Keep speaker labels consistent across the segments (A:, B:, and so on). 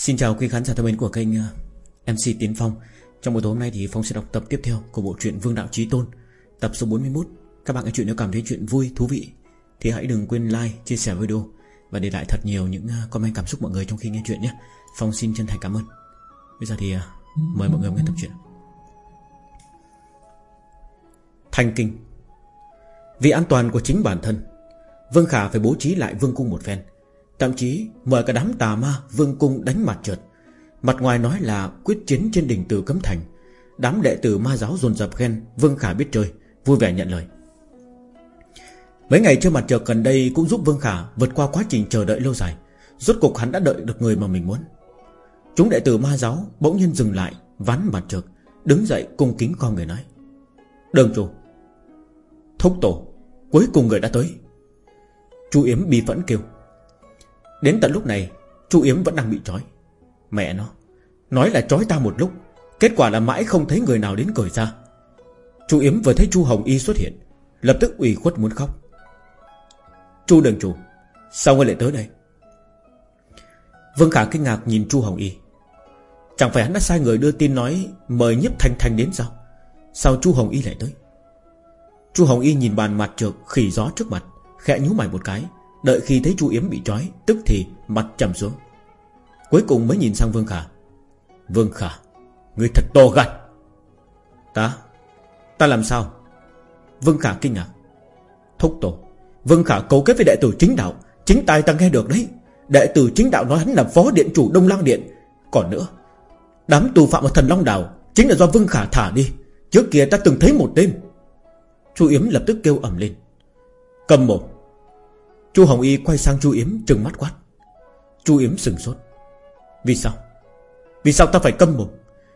A: Xin chào quý khán giả thân mến của kênh ờ, MC Tiến Phong. Trong buổi tối hôm nay thì Phong sẽ đọc tập tiếp theo của bộ truyện Vương Đạo Trí Tôn Tập số 41 Các bạn nghe chuyện nếu cảm thấy chuyện vui, thú vị Thì hãy đừng quên like, chia sẻ video Và để lại thật nhiều những ờ, comment cảm xúc mọi người trong khi nghe chuyện nhé. Phong xin chân thành cảm ơn. Bây giờ thì ờ, mời mọi người nghe tập truyện. Thanh Kinh. Vì an toàn của chính bản thân Vương Khả phải bố trí lại vương cung một phen. Thậm chí, mời cả đám tà ma, Vương cung đánh mặt trượt. Mặt ngoài nói là quyết chiến trên đỉnh từ cấm thành. Đám đệ tử ma giáo dồn dập khen, Vương Khả biết chơi, Vui vẻ nhận lời. Mấy ngày chơi mặt trượt gần đây Cũng giúp Vương Khả vượt qua quá trình chờ đợi lâu dài. Rốt cục hắn đã đợi được người mà mình muốn. Chúng đệ tử ma giáo Bỗng nhiên dừng lại, Ván mặt trượt, Đứng dậy cung kính con người nói. Đường chủ, Thúc tổ, Cuối cùng người đã tới. Chu Yếm bi phẫn kêu. Đến tận lúc này, Chu Yếm vẫn đang bị trói. Mẹ nó, Nói là trói ta một lúc, Kết quả là mãi không thấy người nào đến cởi ra. Chu Yếm vừa thấy Chu Hồng Y xuất hiện, Lập tức ủy khuất muốn khóc. Chu đường chủ, Sao ngươi lại tới đây? Vương Khả kinh ngạc nhìn Chu Hồng Y. Chẳng phải hắn đã sai người đưa tin nói Mời nhiếp thanh thanh đến sao? Sao Chu Hồng Y lại tới? Chu Hồng Y nhìn bàn mặt trượt khỉ gió trước mặt, Khẽ nhú mày một cái. Đợi khi thấy Chu Yếm bị trói, Tức thì mặt trầm xuống. Cuối cùng mới nhìn sang Vương Khả. Vương Khả Người thật to gan. Ta Ta làm sao? Vương Khả kinh ngạc. Thúc tổ, Vương Khả cấu kết với đệ tử chính đạo, Chính tài ta nghe được đấy. Đệ tử chính đạo nói hắn là phó điện chủ Đông Lang Điện. Còn nữa, Đám tù phạm ở thần Long Đảo Chính là do Vương Khả thả đi. Trước kia ta từng thấy một đêm. Chu Yếm lập tức kêu ẩm lên. Cầm một Chu Hồng Y quay sang Chu Yếm, trừng mắt quát. Chu Yếm sừng sốt. Vì sao? Vì sao ta phải câm mồm?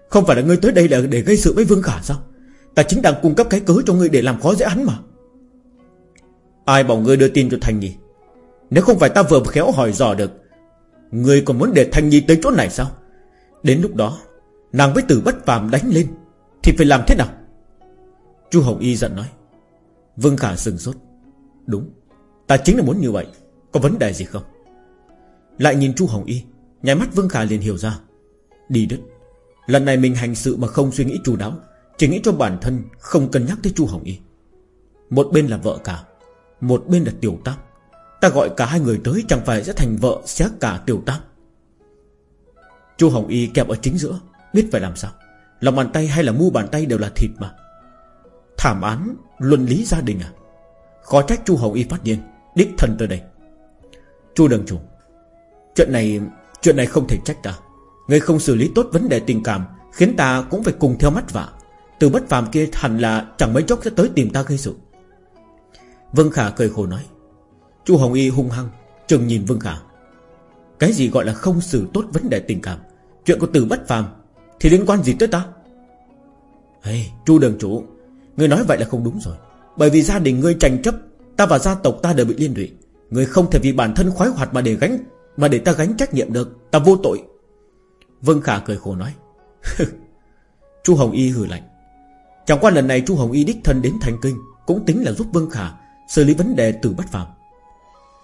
A: Không phải là ngươi tới đây là để gây sự với Vương Khả sao? Ta chính đang cung cấp cái cớ cho ngươi để làm khó dễ hắn mà. Ai bảo ngươi đưa tin cho Thanh Nhi? Nếu không phải ta vừa khéo hỏi dò được, Ngươi còn muốn để Thanh Nhi tới chỗ này sao? Đến lúc đó, Nàng với tử bất phàm đánh lên, Thì phải làm thế nào? Chu Hồng Y giận nói. Vương Khả sừng sốt. Đúng. Ta chính là muốn như vậy. Có vấn đề gì không? Lại nhìn Chu Hồng Y Nhảy mắt Vương Khả liền hiểu ra. Đi đứt Lần này mình hành sự mà không suy nghĩ chu đáo, Chỉ nghĩ cho bản thân Không cân nhắc tới Chu Hồng Y. Một bên là vợ cả, Một bên là tiểu tam Ta gọi cả hai người tới Chẳng phải sẽ thành vợ xé cả tiểu tam Chu Hồng Y kẹp ở chính giữa, Biết phải làm sao. Lòng bàn tay hay là mu bàn tay đều là thịt mà. Thảm án Luân lý gia đình à? Khó trách Chu Hồng Y phát điên. Đích thân tới đây. Chu đường chủ Chuyện này Chuyện này không thể trách ta. Ngươi không xử lý tốt vấn đề tình cảm Khiến ta cũng phải cùng theo mắt vạ Từ bất phàm kia hẳn là chẳng mấy chốc sẽ tới tìm ta gây sự. Vương Khả cười khổ nói. Chu Hồng Y hung hăng Trừng nhìn Vương Khả. Cái gì gọi là không xử tốt vấn đề tình cảm? Chuyện của từ bất phàm Thì liên quan gì tới ta? Hey, Chu đường chủ ngươi nói vậy là không đúng rồi. Bởi vì gia đình ngươi tranh chấp Ta và gia tộc ta đều bị liên lụy. Người không thể vì bản thân khoái hoạt mà để gánh, Mà để ta gánh trách nhiệm được. Ta vô tội. Vương Khả cười khổ nói. Chu Hồng Y hừ lạnh. Chẳng qua lần này Chu Hồng Y đích thân đến thành kinh, Cũng tính là giúp Vương Khả Xử lý vấn đề từ bất phàm.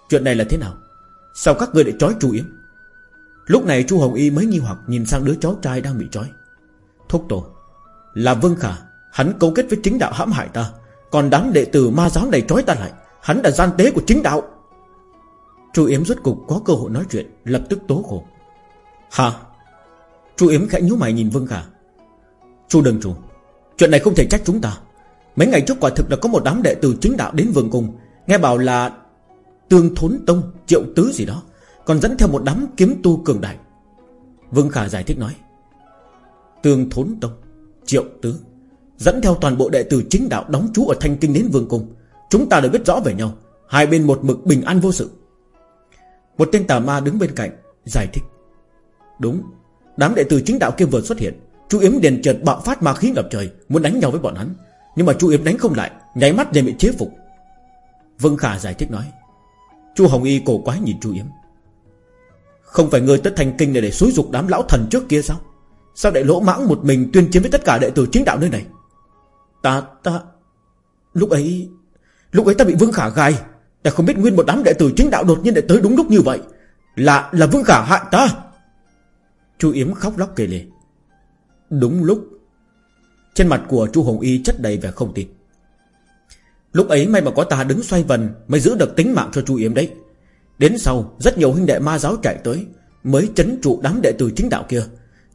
A: Chuyện này là thế nào? Sao các người lại trói Chu Yếm Lúc này Chu Hồng Y mới nghi hoặc Nhìn sang đứa cháu trai đang bị trói. Thúc tổ, Là Vương Khả, Hắn cấu kết với chính đạo hãm hại ta. Còn đám đệ tử ma giáo này trói ta lại, Hắn là gian tế của chính đạo. Chu Yếm rốt cục có cơ hội nói chuyện, Lập tức tố khổ. Hả Chu Yếm khẽ nhíu mày nhìn Vương Khả. Chu đừng chủ, Chuyện này không thể trách chúng ta. Mấy ngày trước quả thực là có một đám đệ tử chính đạo đến vương cung, Nghe bảo là Tương thốn tông, triệu tứ gì đó, Còn dẫn theo một đám kiếm tu cường đại. Vương Khả giải thích nói, Tương thốn tông, Triệu tứ. Dẫn theo toàn bộ đệ tử chính đạo đóng trú ở Thanh Kinh đến Vương Cung. Chúng ta đều biết rõ về nhau. Hai bên một mực bình an vô sự. Một tên tà ma đứng bên cạnh, Giải thích. Đúng, Đám đệ tử chính đạo kia vừa xuất hiện. Chu Yếm đền chợt bạo phát ma khí ngập trời, Muốn đánh nhau với bọn hắn. Nhưng mà Chu Yếm đánh không lại, Nháy mắt liền bị chế phục. Vương Khả giải thích nói, Chu Hồng Y cổ quái nhìn Chu Yếm. Không phải người tất thành kinh này để xúi dục đám lão thần trước kia sao? Sao đại lỗ mãng một mình tuyên chiến với tất cả đệ tử chính đạo nơi này? Ta, ta Lúc ấy Lúc ấy ta bị Vương Khả gai. Ta không biết nguyên một đám đệ tử chính đạo đột nhiên lại tới đúng lúc như vậy. Là, là Vương Khả hại ta. Chu Yếm khóc lóc kể lể. Đúng lúc Trên mặt của Chu Hồng Y chất đầy vẻ không tin. Lúc ấy may mà có ta đứng xoay vần Mới giữ được tính mạng cho Chu Yếm đấy. Đến sau rất nhiều huynh đệ ma giáo chạy tới Mới chấn trụ đám đệ tử chính đạo kia.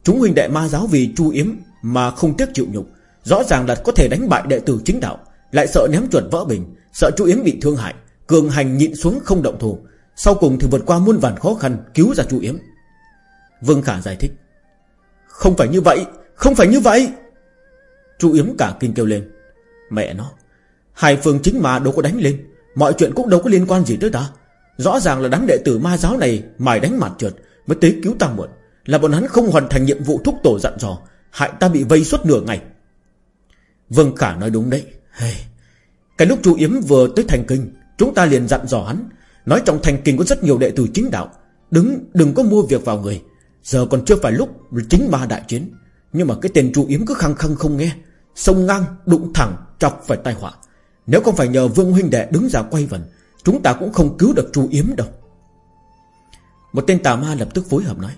A: Chúng huynh đệ ma giáo vì Chu Yếm Mà không tiếc chịu nhục. Rõ ràng là có thể đánh bại đệ tử chính đạo, Lại sợ ném chuột vỡ bình, Sợ Chu Yếm bị thương hại, Cường hành nhịn xuống không động thủ. Sau cùng thì vượt qua muôn vàn khó khăn, Cứu ra Chu Yếm. Vương Khả giải thích, Không phải như vậy, Không phải như vậy. Chu Yếm cả kinh kêu lên, Mẹ nó, Hai phương chính mà đâu có đánh lên, Mọi chuyện cũng đâu có liên quan gì tới ta. Rõ ràng là đám đệ tử ma giáo này Mài đánh mặt trượt Mới tới cứu ta muộn, Là bọn hắn không hoàn thành nhiệm vụ thúc tổ dặn dò, Hại ta bị vây suốt nửa ngày. Vương Khả nói đúng đấy. Hey. Cái lúc chú Yếm vừa tới thành kinh, Chúng ta liền dặn dò hắn, Nói trong thành kinh có rất nhiều đệ tử chính đạo, Đứng, đừng có mua việc vào người. Giờ còn chưa phải lúc chính ba đại chiến. Nhưng mà cái tên chú Yếm cứ khăng khăng không nghe, Sông ngang, đụng thẳng, chọc phải tai họa. Nếu không phải nhờ Vương Huynh Đệ đứng ra quay vần, Chúng ta cũng không cứu được chú Yếm đâu. Một tên tà ma lập tức phối hợp nói,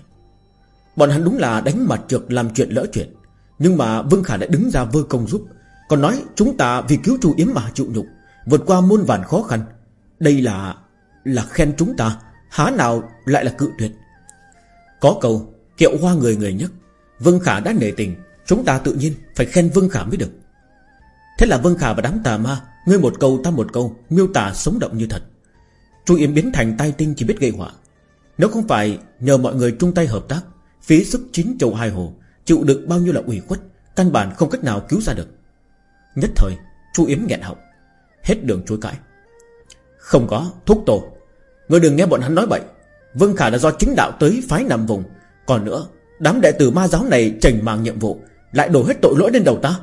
A: Bọn hắn đúng là đánh mặt trượt làm chuyện lỡ chuyện, Nhưng mà Vương Khả đã đứng ra vơ công giúp. Còn nói chúng ta vì cứu chủ Yếm mà chịu nhục, Vượt qua muôn vàn khó khăn. Đây là Là khen chúng ta, Há nào lại là cự tuyệt. Có câu, kiệu hoa người người nhất, Vương Khả đã nể tình, Chúng ta tự nhiên phải khen Vương Khả mới được. Thế là Vương Khả và đám tà ma, Ngươi một câu ta một câu, Miêu tả sống động như thật. Chu Yếm biến thành tai tinh chỉ biết gây họa. Nếu không phải nhờ mọi người chung tay hợp tác, Phí sức chín châu hai hồ, Chịu được bao nhiêu là ủy khuất, Căn bản không cách nào cứu ra được. Nhất thời Chu Yếm nghẹn họng Hết đường chối cãi. Không có thúc tổ. Ngươi đừng nghe bọn hắn nói bậy. Vương Khả là do chính đạo tới phái nằm vùng. Còn nữa Đám đệ tử ma giáo này chành màng nhiệm vụ Lại đổ hết tội lỗi lên đầu ta.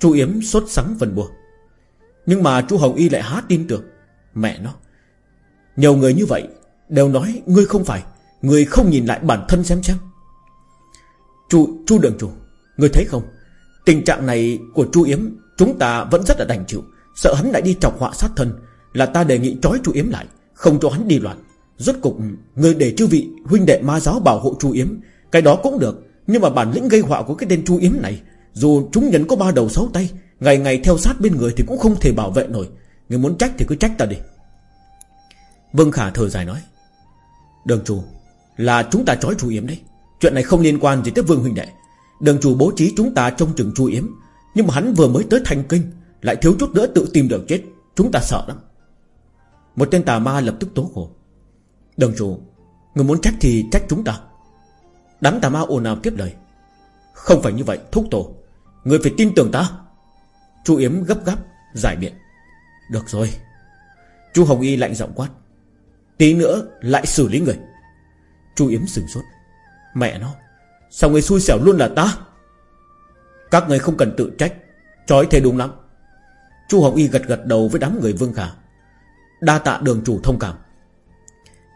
A: Chu Yếm sốt sắng vần bùa. Nhưng mà chú Hồng Y lại há tin tưởng. Mẹ nó. Nhiều người như vậy Đều nói ngươi không phải. Ngươi không nhìn lại bản thân xem xem Chu, chu đường chủ Ngươi thấy không? Tình trạng này của chu Yếm, Chúng ta vẫn rất là đành chịu. Sợ hắn lại đi chọc họa sát thân, Là ta đề nghị trói chu Yếm lại, Không cho hắn đi loạn. Rốt cục, người để chư vị, huynh đệ ma giáo bảo hộ chu Yếm, Cái đó cũng được, Nhưng mà bản lĩnh gây họa của cái tên chu Yếm này, Dù chúng nhân có ba đầu sáu tay, Ngày ngày theo sát bên người thì cũng không thể bảo vệ nổi. Người muốn trách thì cứ trách ta đi. Vương Khả thở dài nói, Đường chủ, Là chúng ta trói chu Yếm đấy. Chuyện này không liên quan gì tới Vương huynh đệ. Đường chủ bố trí chúng ta trong chừng chu Yếm. Nhưng mà hắn vừa mới tới thành kinh, Lại thiếu chút nữa tự tìm đường chết. Chúng ta sợ lắm. Một tên tà ma lập tức tố khổ. Đường chủ, Người muốn trách thì trách chúng ta. Đám tà ma ồn ào tiếp lời. Không phải như vậy, thúc tổ. Người phải tin tưởng ta. Chu Yếm gấp gáp, giải biện. Được rồi. Chu Hồng Y lạnh giọng quát. Tí nữa lại xử lý người. Chu Yếm sừng sốt. Mẹ nó. Sao người xui xẻo luôn là ta? Các người không cần tự trách Chói thế đúng lắm. Chu Hồng Y gật gật đầu với đám người Vương Khả. Đa tạ đường chủ thông cảm.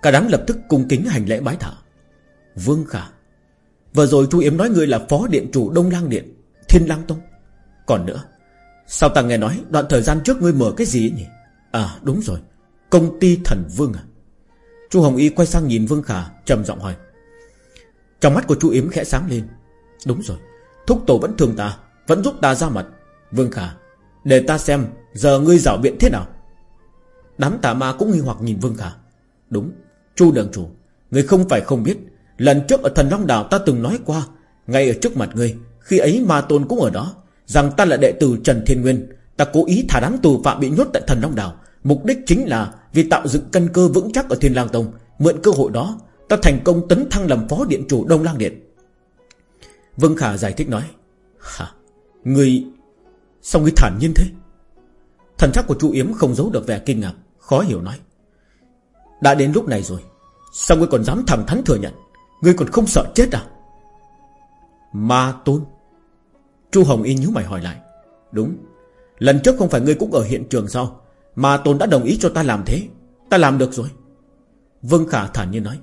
A: Cả đám lập tức cung kính hành lễ bái thả. Vương Khả, Vừa rồi Chu Yếm nói người là phó điện chủ Đông Lang Điện, Thiên Lang Tông. Còn nữa, Sao ta nghe nói đoạn thời gian trước ngươi mở cái gì nhỉ? À đúng rồi, Công ty thần Vương à. Chu Hồng Y quay sang nhìn Vương Khả, trầm giọng hỏi trong mắt của chu Yếm khẽ sáng lên. Đúng rồi, Thúc tổ vẫn thương ta, Vẫn giúp ta ra mặt. Vương Khả, Để ta xem Giờ ngươi giảo biện thế nào. Đám tà ma cũng nghi hoặc nhìn Vương Khả. Đúng, Chu đường chủ Ngươi không phải không biết, Lần trước ở thần Long Đảo ta từng nói qua, Ngay ở trước mặt ngươi, Khi ấy ma tôn cũng ở đó, Rằng ta là đệ tử Trần Thiên Nguyên, Ta cố ý thả đám tù phạm bị nhốt tại thần Long Đảo, Mục đích chính là vì tạo dựng căn cơ vững chắc ở Thiên Lang Tông, Mượn cơ hội đó Ta thành công tấn thăng làm phó điện chủ Đông Lang Điện. Vương Khả giải thích nói, Hả? Người Sao người thản nhiên thế? Thần sắc của chu Yếm không giấu được vẻ kinh ngạc, Khó hiểu nói, Đã đến lúc này rồi, Sao ngươi còn dám thẳng thắn thừa nhận? Ngươi còn không sợ chết à? Ma tôn. Chu Hồng Y nhíu mày hỏi lại, Đúng, Lần trước không phải ngươi cũng ở hiện trường sao? Ma tôn đã đồng ý cho ta làm thế, Ta làm được rồi. Vương Khả thản nhiên nói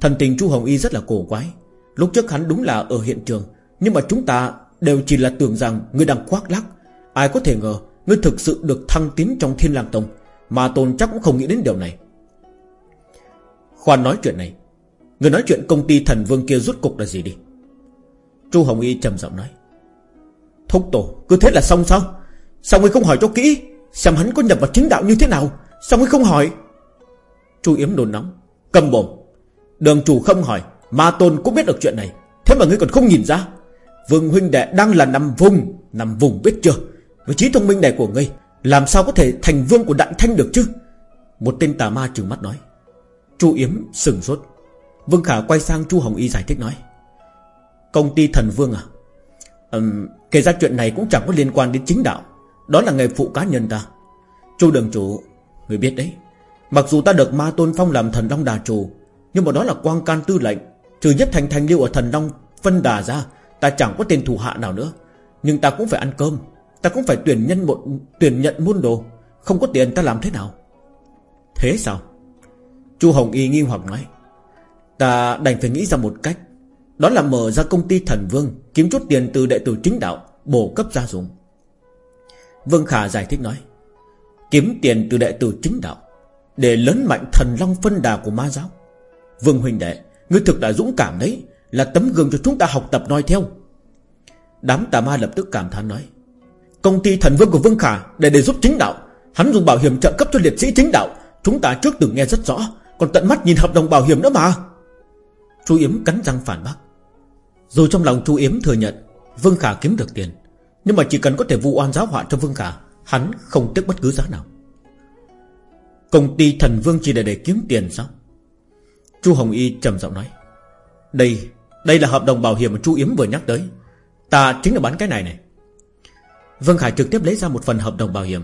A: Thần tình Chu Hồng Y rất là cổ quái. Lúc trước hắn đúng là ở hiện trường, Nhưng mà chúng ta đều chỉ là tưởng rằng Ngươi đang khoác lác. Ai có thể ngờ, Ngươi thực sự được thăng tiến trong thiên lang tông, Mà tôn chắc cũng không nghĩ đến điều này. Khoan nói chuyện này. Người nói chuyện công ty thần vương kia rút cục là gì đi? Chu Hồng Y trầm giọng nói. Thúc tổ, cứ thế là xong sao? Sao ngươi không hỏi cho kỹ? Xem hắn có nhập vào chính đạo như thế nào? Sao ngươi không hỏi? Chu Yếm đồn nóng. Cầm bồm Đường chủ không hỏi Ma Tôn cũng biết được chuyện này. Thế mà ngươi còn không nhìn ra? Vương huynh đệ đang là nằm vùng Nằm vùng biết chưa? Với trí thông minh này của ngươi Làm sao có thể thành vương của đại Thanh được chứ? Một tên tà ma trừng mắt nói. Chu Yếm sừng sốt. Vương Khả quay sang Chu Hồng Y giải thích nói. Công ty thần vương à? Um, Kể ra chuyện này cũng chẳng có liên quan đến chính đạo. Đó là nghề phụ cá nhân ta. Chu đường chủ Người biết đấy. Mặc dù ta được ma tôn phong làm thần long đà chủ nhưng mà đó là quang can tư lệnh. Trừ nhất thành thành liêu ở thần long phân đà ra, Ta chẳng có tên thủ hạ nào nữa. Nhưng ta cũng phải ăn cơm. Ta cũng phải tuyển nhân một, tuyển nhận muôn đồ. Không có tiền ta làm thế nào? Thế sao? Chu Hồng Y nghi hoặc nói. Ta đành phải nghĩ ra một cách. Đó là mở ra công ty thần vương, Kiếm chút tiền từ đệ tử chính đạo, Bổ cấp gia dụng. Vương Khả giải thích nói. Kiếm tiền từ đệ tử chính đạo, Để lớn mạnh thần long phân đà của ma giáo. Vương huynh đệ, Ngươi thực là dũng cảm đấy, Là tấm gương cho chúng ta học tập noi theo. Đám tà ma lập tức cảm thán nói, Công ty thần vương của Vương Khả Để để giúp chính đạo. Hắn dùng bảo hiểm trợ cấp cho liệt sĩ chính đạo. Chúng ta trước từng nghe rất rõ, Còn tận mắt nhìn hợp đồng bảo hiểm nữa mà. Chú Yếm cắn răng phản bác. Dù trong lòng chú Yếm thừa nhận, Vương Khả kiếm được tiền, Nhưng mà chỉ cần có thể vu oan giáo họa cho Vương Khả, Hắn không tiếc bất cứ giá nào. Công ty thần Vương chỉ để để kiếm tiền sao? Chu Hồng Y trầm giọng nói, Đây Đây là hợp đồng bảo hiểm mà chu Yếm vừa nhắc tới. Ta chính là bán cái này này. Vương Khải trực tiếp lấy ra một phần hợp đồng bảo hiểm.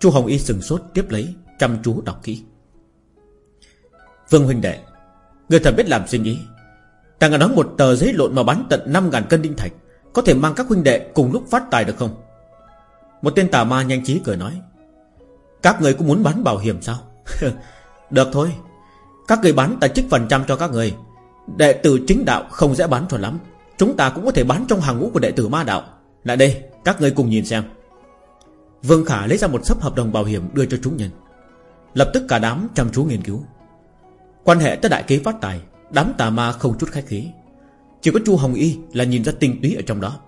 A: Chu Hồng Y sừng sốt tiếp lấy, Chăm chú đọc kỹ. Vương huynh đệ Người thật biết làm suy nghĩ. Ta nghe nói một tờ giấy lộn mà bán tận 5.000 cân đinh thạch, Có thể mang các huynh đệ cùng lúc phát tài được không? Một tên tà ma nhanh trí cười nói, Các người cũng muốn bán bảo hiểm sao? Được thôi các người bán ta trích phần trăm cho các người. Đệ tử chính đạo không dễ bán cho lắm. Chúng ta cũng có thể bán trong hàng ngũ của đệ tử ma đạo. Lại đây, các người cùng nhìn xem. Vương Khả lấy ra một sấp hợp đồng bảo hiểm đưa cho chúng nhân. Lập tức cả đám chăm chú nghiên cứu. Quan hệ tới đại kế phát tài, Đám tà ma không chút khách khí. Chỉ có chu Hồng Y là nhìn ra tinh túy ở trong đó.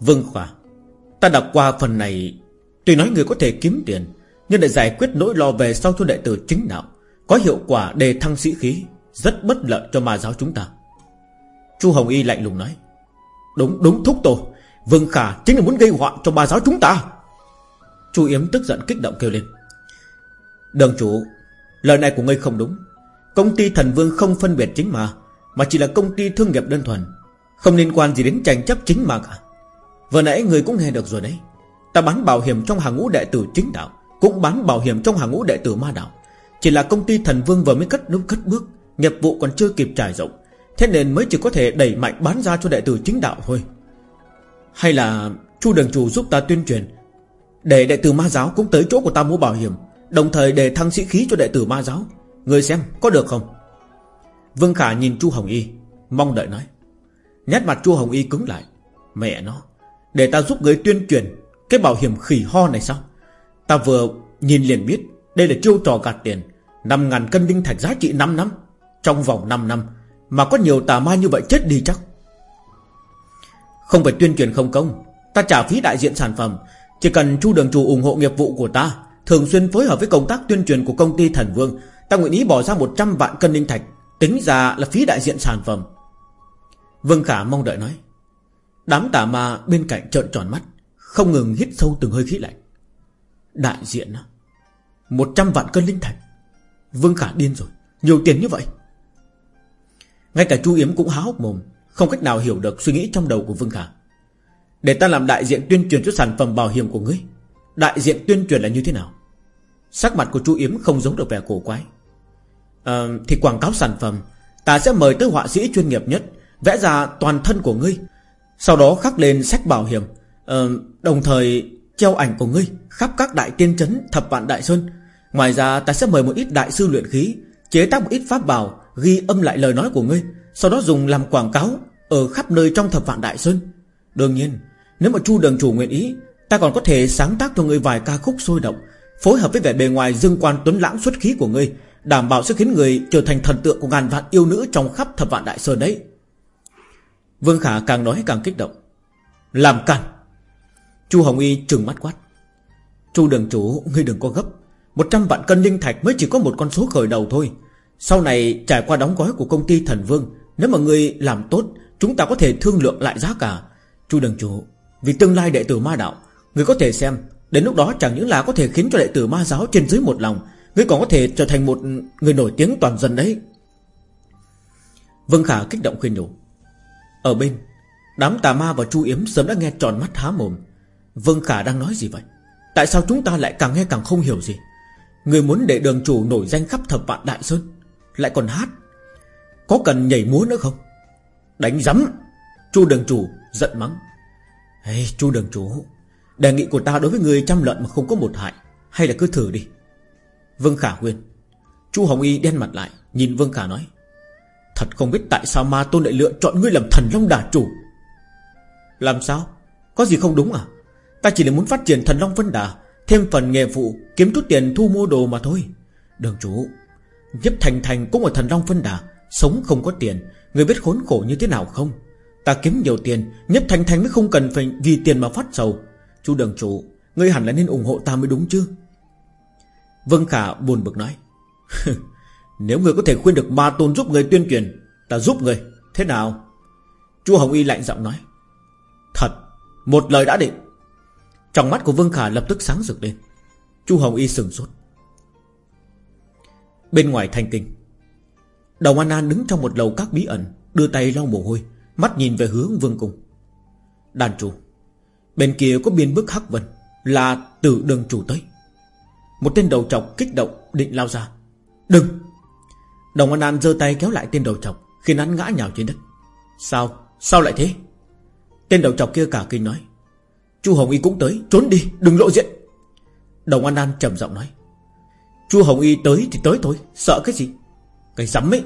A: Vương Khả, Ta đọc qua phần này, Tuy nói người có thể kiếm tiền, Nhưng để giải quyết nỗi lo về sau cho đệ tử chính đạo. Có hiệu quả đề thăng sĩ khí, Rất bất lợi cho ma giáo chúng ta. Chu Hồng Y lạnh lùng nói, Đúng đúng thúc tổ Vương Khả chính là muốn gây họa cho ma giáo chúng ta. Chu Yếm tức giận kích động kêu lên, Đường chủ, Lời này của ngươi không đúng. Công ty thần vương không phân biệt chính mà Mà chỉ là công ty thương nghiệp đơn thuần, Không liên quan gì đến tranh chấp chính mà cả. Vừa nãy người cũng nghe được rồi đấy. Ta bán bảo hiểm trong hàng ngũ đệ tử chính đạo, Cũng bán bảo hiểm trong hàng ngũ đệ tử ma đạo. Chỉ là công ty thần vương vừa mới cất nút cất bước, Nghiệp vụ còn chưa kịp trải rộng. Thế nên mới chỉ có thể đẩy mạnh bán ra cho đệ tử chính đạo thôi. Hay là Chu đường chủ giúp ta tuyên truyền, Để đệ tử ma giáo cũng tới chỗ của ta mua bảo hiểm, Đồng thời để thăng sĩ khí cho đệ tử ma giáo. Người xem, có được không? Vương Khả nhìn Chu Hồng Y, Mong đợi nói. Nét mặt Chu Hồng Y cứng lại. Mẹ nó, Để ta giúp người tuyên truyền Cái bảo hiểm khỉ ho này sao? Ta vừa nhìn liền biết Đây là chiêu trò gạt tiền năm ngàn cân linh thạch giá trị 5 năm, Trong vòng 5 năm, Mà có nhiều tà ma như vậy chết đi chắc. Không phải tuyên truyền không công, Ta trả phí đại diện sản phẩm, Chỉ cần chu đường chủ ủng hộ nghiệp vụ của ta, Thường xuyên phối hợp với công tác tuyên truyền của công ty Thần Vương, Ta nguyện ý bỏ ra 100 vạn cân linh thạch, Tính ra là phí đại diện sản phẩm. Vương Khả mong đợi nói. Đám tà ma bên cạnh trợn tròn mắt, Không ngừng hít sâu từng hơi khí lạnh. Đại diện á 100 vạn cân linh thạch. Vương Khả điên rồi. Nhiều tiền như vậy. Ngay cả Chu Yếm cũng há hốc mồm Không cách nào hiểu được suy nghĩ trong đầu của Vương Khả. Để ta làm đại diện tuyên truyền cho sản phẩm bảo hiểm của ngươi Đại diện tuyên truyền là như thế nào? Sắc mặt của chú Yếm không giống được vẻ cổ quái. À, Thì quảng cáo sản phẩm Ta sẽ mời tới họa sĩ chuyên nghiệp nhất Vẽ ra toàn thân của ngươi Sau đó khắc lên sách bảo hiểm à, Đồng thời treo ảnh của ngươi Khắp các đại tiên trấn thập vạn đại sơn Ngoài ra, ta sẽ mời một ít đại sư luyện khí, Chế tác một ít pháp bảo, Ghi âm lại lời nói của ngươi, Sau đó dùng làm quảng cáo Ở khắp nơi trong thập vạn đại sơn. Đương nhiên, Nếu mà chu đường chủ nguyện ý, Ta còn có thể sáng tác cho ngươi vài ca khúc sôi động, Phối hợp với vẻ bề ngoài dương quan tuấn lãng xuất khí của ngươi, Đảm bảo sẽ khiến người trở thành thần tượng của ngàn vạn yêu nữ Trong khắp thập vạn đại sơn đấy. Vương Khả càng nói càng kích động. Làm cản Chu Hồng Y trừng mắt quát. Chu đường chủ, Ngươi đừng có gấp một trăm vạn cân linh thạch mới chỉ có một con số khởi đầu thôi. Sau này, trải qua đóng gói của công ty thần vương, Nếu mà người làm tốt, Chúng ta có thể thương lượng lại giá cả. Chu đường chủ, Vì tương lai đệ tử ma đạo, Người có thể xem, Đến lúc đó chẳng những là có thể khiến cho đệ tử ma giáo trên dưới một lòng, người còn có thể trở thành một người nổi tiếng toàn dân đấy. Vương Khả kích động khuyên nhủ. Ở bên, Đám tà ma và Chu Yếm sớm đã nghe tròn mắt há mồm. Vương Khả đang nói gì vậy? Tại sao chúng ta lại càng nghe càng không hiểu gì? Người muốn để đường chủ nổi danh khắp thập vạn đại sơn Lại còn hát. Có cần nhảy múa nữa không? Đánh rắm Chu đường chủ giận mắng. Hey, Chu đường chủ Đề nghị của ta đối với người trăm lợn mà không có một hại Hay là cứ thử đi. Vương Khả khuyên Chu Hồng Y đen mặt lại Nhìn Vương Khả nói. Thật không biết tại sao ma tôn lại lựa chọn ngươi làm thần long đà chủ. Làm sao? Có gì không đúng à? Ta chỉ là muốn phát triển thần long vân đà Thêm phần nghề phụ Kiếm chút tiền thu mua đồ mà thôi. Đường chủ Nhấp Thành Thành cũng ở thần long phân đà, Sống không có tiền, Người biết khốn khổ như thế nào không? Ta kiếm nhiều tiền Nhấp Thành Thành mới không cần phải vì tiền mà phát sầu. Chú đường chủ, Ngươi hẳn là nên ủng hộ ta mới đúng chứ? Vân Khả buồn bực nói. Nếu người có thể khuyên được ma tôn giúp người tuyên truyền, Ta giúp người Thế nào? Chu Hồng Y lạnh giọng nói. Thật, Một lời đã định. Trong mắt của Vương Khả lập tức sáng rực lên. Chu Hồng Y sừng sốt. Bên ngoài thành kinh, Đồng An An đứng trong một lầu các bí ẩn, Đưa tay lau mồ hôi, Mắt nhìn về hướng vương cung. Đàn chủ, Bên kia có biên bức hắc vân, Là tử đường chủ tới. Một tên đầu trọc kích động định lao ra. Đừng! Đồng An An giơ tay kéo lại tên đầu trọc Khiến hắn ngã nhào trên đất. Sao? Sao lại thế? Tên đầu trọc kia cả kinh nói. Chu Hồng Y cũng tới, Trốn đi, Đừng lộ diện. Đồng An An trầm giọng nói, Chu Hồng Y tới thì tới thôi, Sợ cái gì? Cái rắm ấy,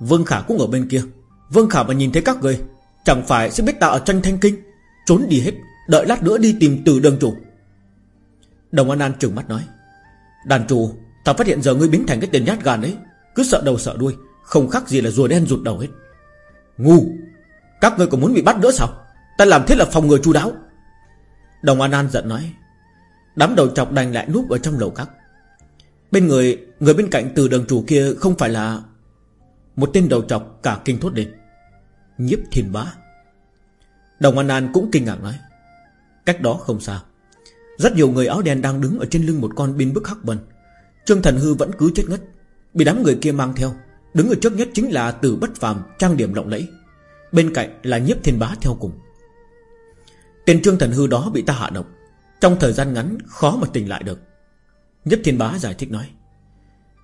A: Vương Khả cũng ở bên kia. Vương Khả mà nhìn thấy các người, Chẳng phải sẽ biết ta ở tranh thanh kinh, Trốn đi hết, Đợi lát nữa đi tìm từ đường chủ. Đồng An An trừng mắt nói, Đàn chủ, Ta phát hiện giờ ngươi biến thành cái tên nhát gan ấy, Cứ sợ đầu sợ đuôi, Không khác gì là rùa đen rụt đầu hết. Ngu, Các ngươi còn muốn bị bắt nữa sao? Ta làm thế là phòng ngừa chu đáo. Đồng An An giận nói, Đám đầu chọc đành lại núp ở trong lầu các. Bên người Người bên cạnh từ đường chủ kia không phải là Một tên đầu chọc cả kinh thốt lên Nhiếp thiên bá. Đồng An An cũng kinh ngạc nói, Cách đó không xa, Rất nhiều người áo đen đang đứng ở trên lưng một con binh bức hắc vân Trương Thần Hư vẫn cứ chết ngất, Bị đám người kia mang theo. Đứng ở trước nhất chính là từ bất phàm, trang điểm lộng lẫy, Bên cạnh là nhiếp thiên bá theo cùng. Tên Trương Thần Hư đó bị ta hạ độc. Trong thời gian ngắn, khó mà tỉnh lại được. Nhất thiên bá giải thích nói,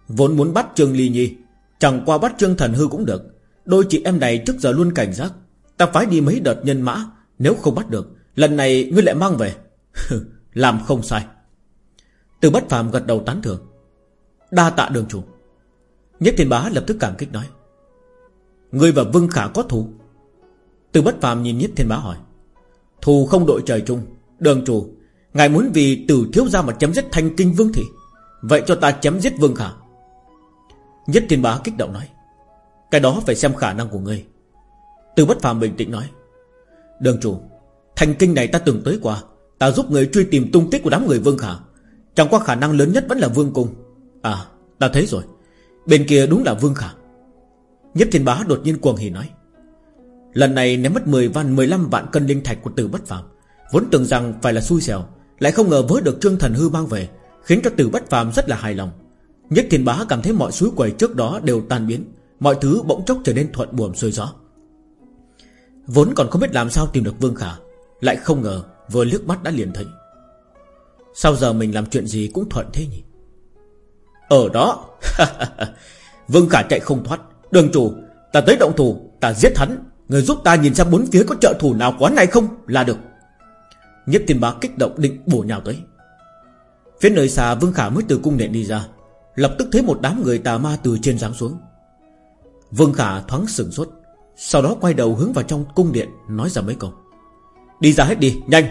A: Vốn muốn bắt Trương Ly Nhi, Chẳng qua bắt Trương Thần Hư cũng được. Đôi chị em này trước giờ luôn cảnh giác. Ta phải đi mấy đợt nhân mã, Nếu không bắt được, Lần này ngươi lại mang về. Làm không sai. Từ bất phàm gật đầu tán thưởng, Đa tạ đường chủ. Nhất thiên bá lập tức cảm kích nói, Ngươi và Vương Khả có thù? Từ bất phàm nhìn Nhất thiên bá hỏi Thù không đội trời chung. Đường chủ, Ngài muốn vì tử thiếu gia mà chấm giết thanh kinh vương thị Vậy cho ta chấm giết Vương Khả Nhất thiên bá kích động nói. Cái đó phải xem khả năng của ngươi. Từ bất phàm bình tĩnh nói. Đường chủ Thành kinh này ta từng tới qua. Ta giúp người truy tìm tung tích của đám người Vương Khả Chẳng qua khả năng lớn nhất vẫn là Vương Cung. À ta thấy rồi. Bên kia đúng là Vương Khả Nhất thiên bá đột nhiên cuồng hỉ nói. Lần này ném mất 10 văn 15 vạn cân linh thạch của tử bất phàm. Vốn tưởng rằng phải là xui xẻo, Lại không ngờ vớ được Trương Thần Hư mang về, Khiến cho tử bất phàm rất là hài lòng. Nhất thiên bá cảm thấy mọi suối quầy trước đó đều tan biến, Mọi thứ bỗng chốc trở nên thuận buồm xuôi gió. Vốn còn không biết làm sao tìm được Vương Khả, Lại không ngờ vừa liếc mắt đã liền thấy. Sao giờ mình làm chuyện gì cũng thuận thế nhỉ? Ở đó, Vương Khả chạy không thoát. Đường chủ, Ta tới động thủ, Ta giết hắn. Người giúp ta nhìn xem bốn phía có trợ thủ nào quán này không? Là được. Nhất tiền bá kích động định bổ nhào tới. Phía nơi xa Vương Khả mới từ cung điện đi ra. Lập tức thấy một đám người tà ma từ trên giáng xuống. Vương Khả thoáng sửng sốt Sau đó quay đầu hướng vào trong cung điện Nói ra mấy câu. Đi ra hết đi, nhanh!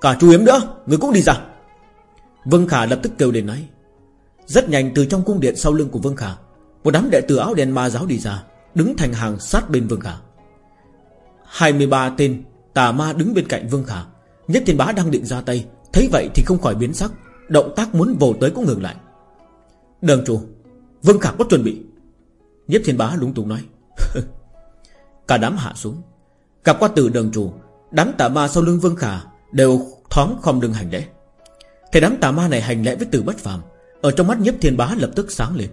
A: Cả chú Yếm nữa, người cũng đi ra. Vương Khả lập tức kêu lên nói. Rất nhanh từ trong cung điện sau lưng của Vương Khả Một đám đệ tử áo đen ma giáo đi ra Đứng thành hàng sát bên Vương Khả. 23 tên tà ma đứng bên cạnh Vương Khả Nhất thiên bá đang định ra tay, Thấy vậy thì không khỏi biến sắc, Động tác muốn vồ tới cũng ngừng lại. Đường chủ, Vương Khả có chuẩn bị. Nhất thiên bá lúng túng nói, Cả đám hạ xuống. Gặp qua từ đường chủ, Đám tà ma sau lưng Vương Khả Đều thoáng không lưng hành lễ. Thế đám tà ma này hành lễ với từ bất phàm, Ở trong mắt nhiếp thiên bá lập tức sáng lên.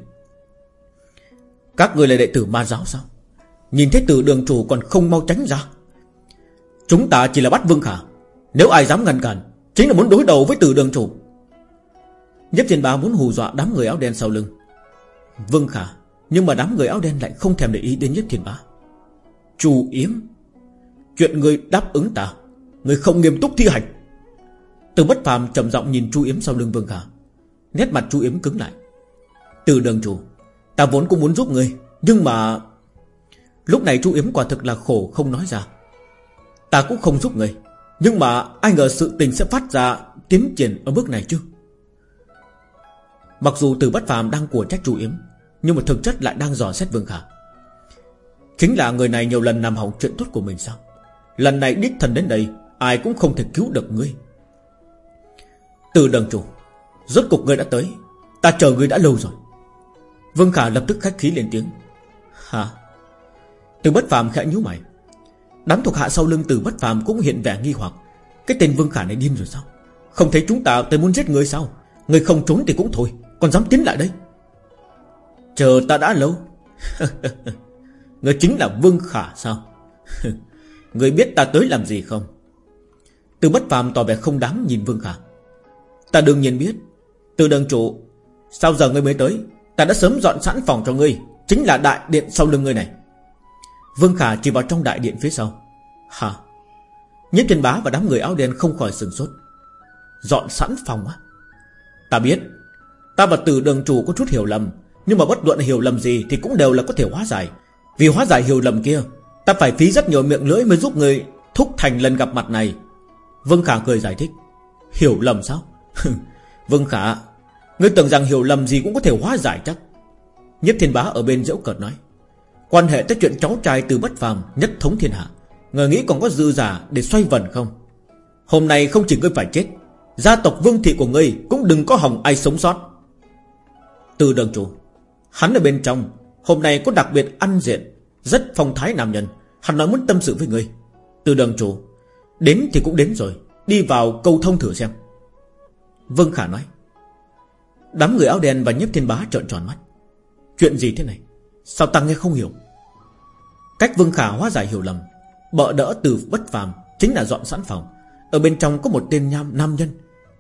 A: Các người là đệ tử ma giáo sao? Nhìn thấy từ đường chủ còn không mau tránh ra. Chúng ta chỉ là bắt Vương Khả Nếu ai dám ngăn cản, Chính là muốn đối đầu với từ đường chủ. Nhất thiên bá muốn hù dọa đám người áo đen sau lưng. Vương Khả Nhưng mà đám người áo đen lại không thèm để ý đến nhất thiên bá Chu Yếm, Chuyện người đáp ứng ta, Người không nghiêm túc thi hành. Từ bất phàm trầm giọng nhìn Chu Yếm sau lưng Vương Khả Nét mặt Chu Yếm cứng lại. Từ đường chủ, Ta vốn cũng muốn giúp người, Nhưng mà Lúc này Chu Yếm quả thực là khổ không nói ra. Ta cũng không giúp người, Nhưng mà ai ngờ sự tình sẽ phát ra Tiến triển ở bước này chứ? Mặc dù từ bất phàm đang của trách Chu Yếm, Nhưng mà thực chất lại đang dò xét Vương Khả. Chính là người này nhiều lần làm hỏng chuyện tốt của mình sao? Lần này đích thần đến đây, Ai cũng không thể cứu được ngươi. Từ đường chủ, Rốt cục ngươi đã tới, Ta chờ ngươi đã lâu rồi. Vương Khả lập tức khách khí lên tiếng. Hả? Từ bất phàm khẽ nhíu mày. Đám thuộc hạ sau lưng từ bất phàm cũng hiện vẻ nghi hoặc. Cái tên Vương Khả này điên rồi sao? Không thấy chúng ta tới muốn giết người sao? Người không trốn thì cũng thôi, Còn dám tiến lại đây? Chờ ta đã lâu. Người chính là Vương Khả sao? Người biết ta tới làm gì không? Từ bất phàm tỏ vẻ không đáng nhìn Vương Khả. Ta đương nhiên biết. Từ đường chủ, Sao giờ ngươi mới tới? Ta đã sớm dọn sẵn phòng cho ngươi, Chính là đại điện sau lưng ngươi này. Vương Khả chỉ vào trong đại điện phía sau. Hả? Nhất thiên bá và đám người áo đen không khỏi sừng sốt. Dọn sẵn phòng á? Ta biết. Ta và từ đường chủ có chút hiểu lầm, Nhưng mà bất luận hiểu lầm gì Thì cũng đều là có thể hóa giải. Vì hóa giải hiểu lầm kia, Ta phải phí rất nhiều miệng lưỡi mới giúp người Thúc thành lần gặp mặt này. Vương Khả cười giải thích. Hiểu lầm sao? Vương Khả, Ngươi tưởng rằng hiểu lầm gì cũng có thể hóa giải chắc. Nhất thiên bá ở bên dễu cợt nói. Quan hệ tới chuyện cháu trai từ bất phàm Nhất thống thiên hạ. Người nghĩ còn có dư giả để xoay vần không? Hôm nay không chỉ ngươi phải chết, Gia tộc vương thị của ngươi Cũng đừng có hỏng ai sống sót. Từ đường chủ, Hắn ở bên trong, Hôm nay có đặc biệt ăn diện, Rất phong thái nam nhân. Hắn nói muốn tâm sự với ngươi. Từ đường chủ, Đến thì cũng đến rồi, Đi vào câu thông thử xem. Vương Khả nói, Đám người áo đen và nhiếp thiên bá trợn tròn mắt. Chuyện gì thế này? Sao ta nghe không hiểu? Cách Vương Khả hóa giải hiểu lầm, Bợ đỡ từ bất phàm Chính là dọn sẵn phòng. Ở bên trong có một tên nham, nam nhân,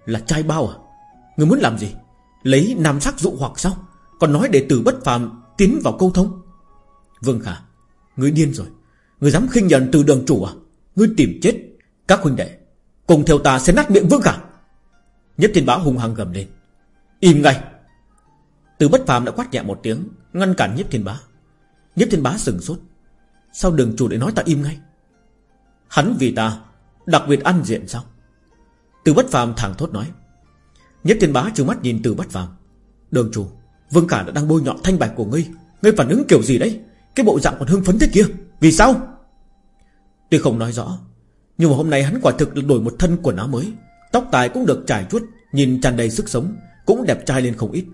A: Là trai bao à? Người muốn làm gì? Lấy nam sắc dụ hoặc sao? Còn nói để từ bất phàm tiến vào câu thông. Vương Khả Người điên rồi. Người dám khinh nhận từ đường chủ à? Ngươi tìm chết Các huynh đệ, Cùng theo ta sẽ nát miệng Vương Khả. Nhất thiên bá hung hăng gầm lên. Im ngay. Từ bất phàm đã quát nhẹ một tiếng, Ngăn cản nhiếp thiên bá. Nhiếp thiên bá sừng sốt. Sao đường chủ lại nói ta im ngay? Hắn vì ta, Đặc biệt ăn diện sao? Từ bất phàm thẳng thốt nói. Nhất thiên bá trừng mắt nhìn từ bất phàm. Đường chủ, Vương Khả đã đang bôi nhọ thanh bạch của ngươi. Ngươi phản ứng kiểu gì đấy? Cái bộ dạng còn hưng phấn thế kia, Vì sao? Tuy không nói rõ, Nhưng mà hôm nay hắn quả thực được đổi một thân quần áo mới. Tóc tài cũng được trải chuốt, Nhìn tràn đầy sức sống, Cũng đẹp trai lên không ít.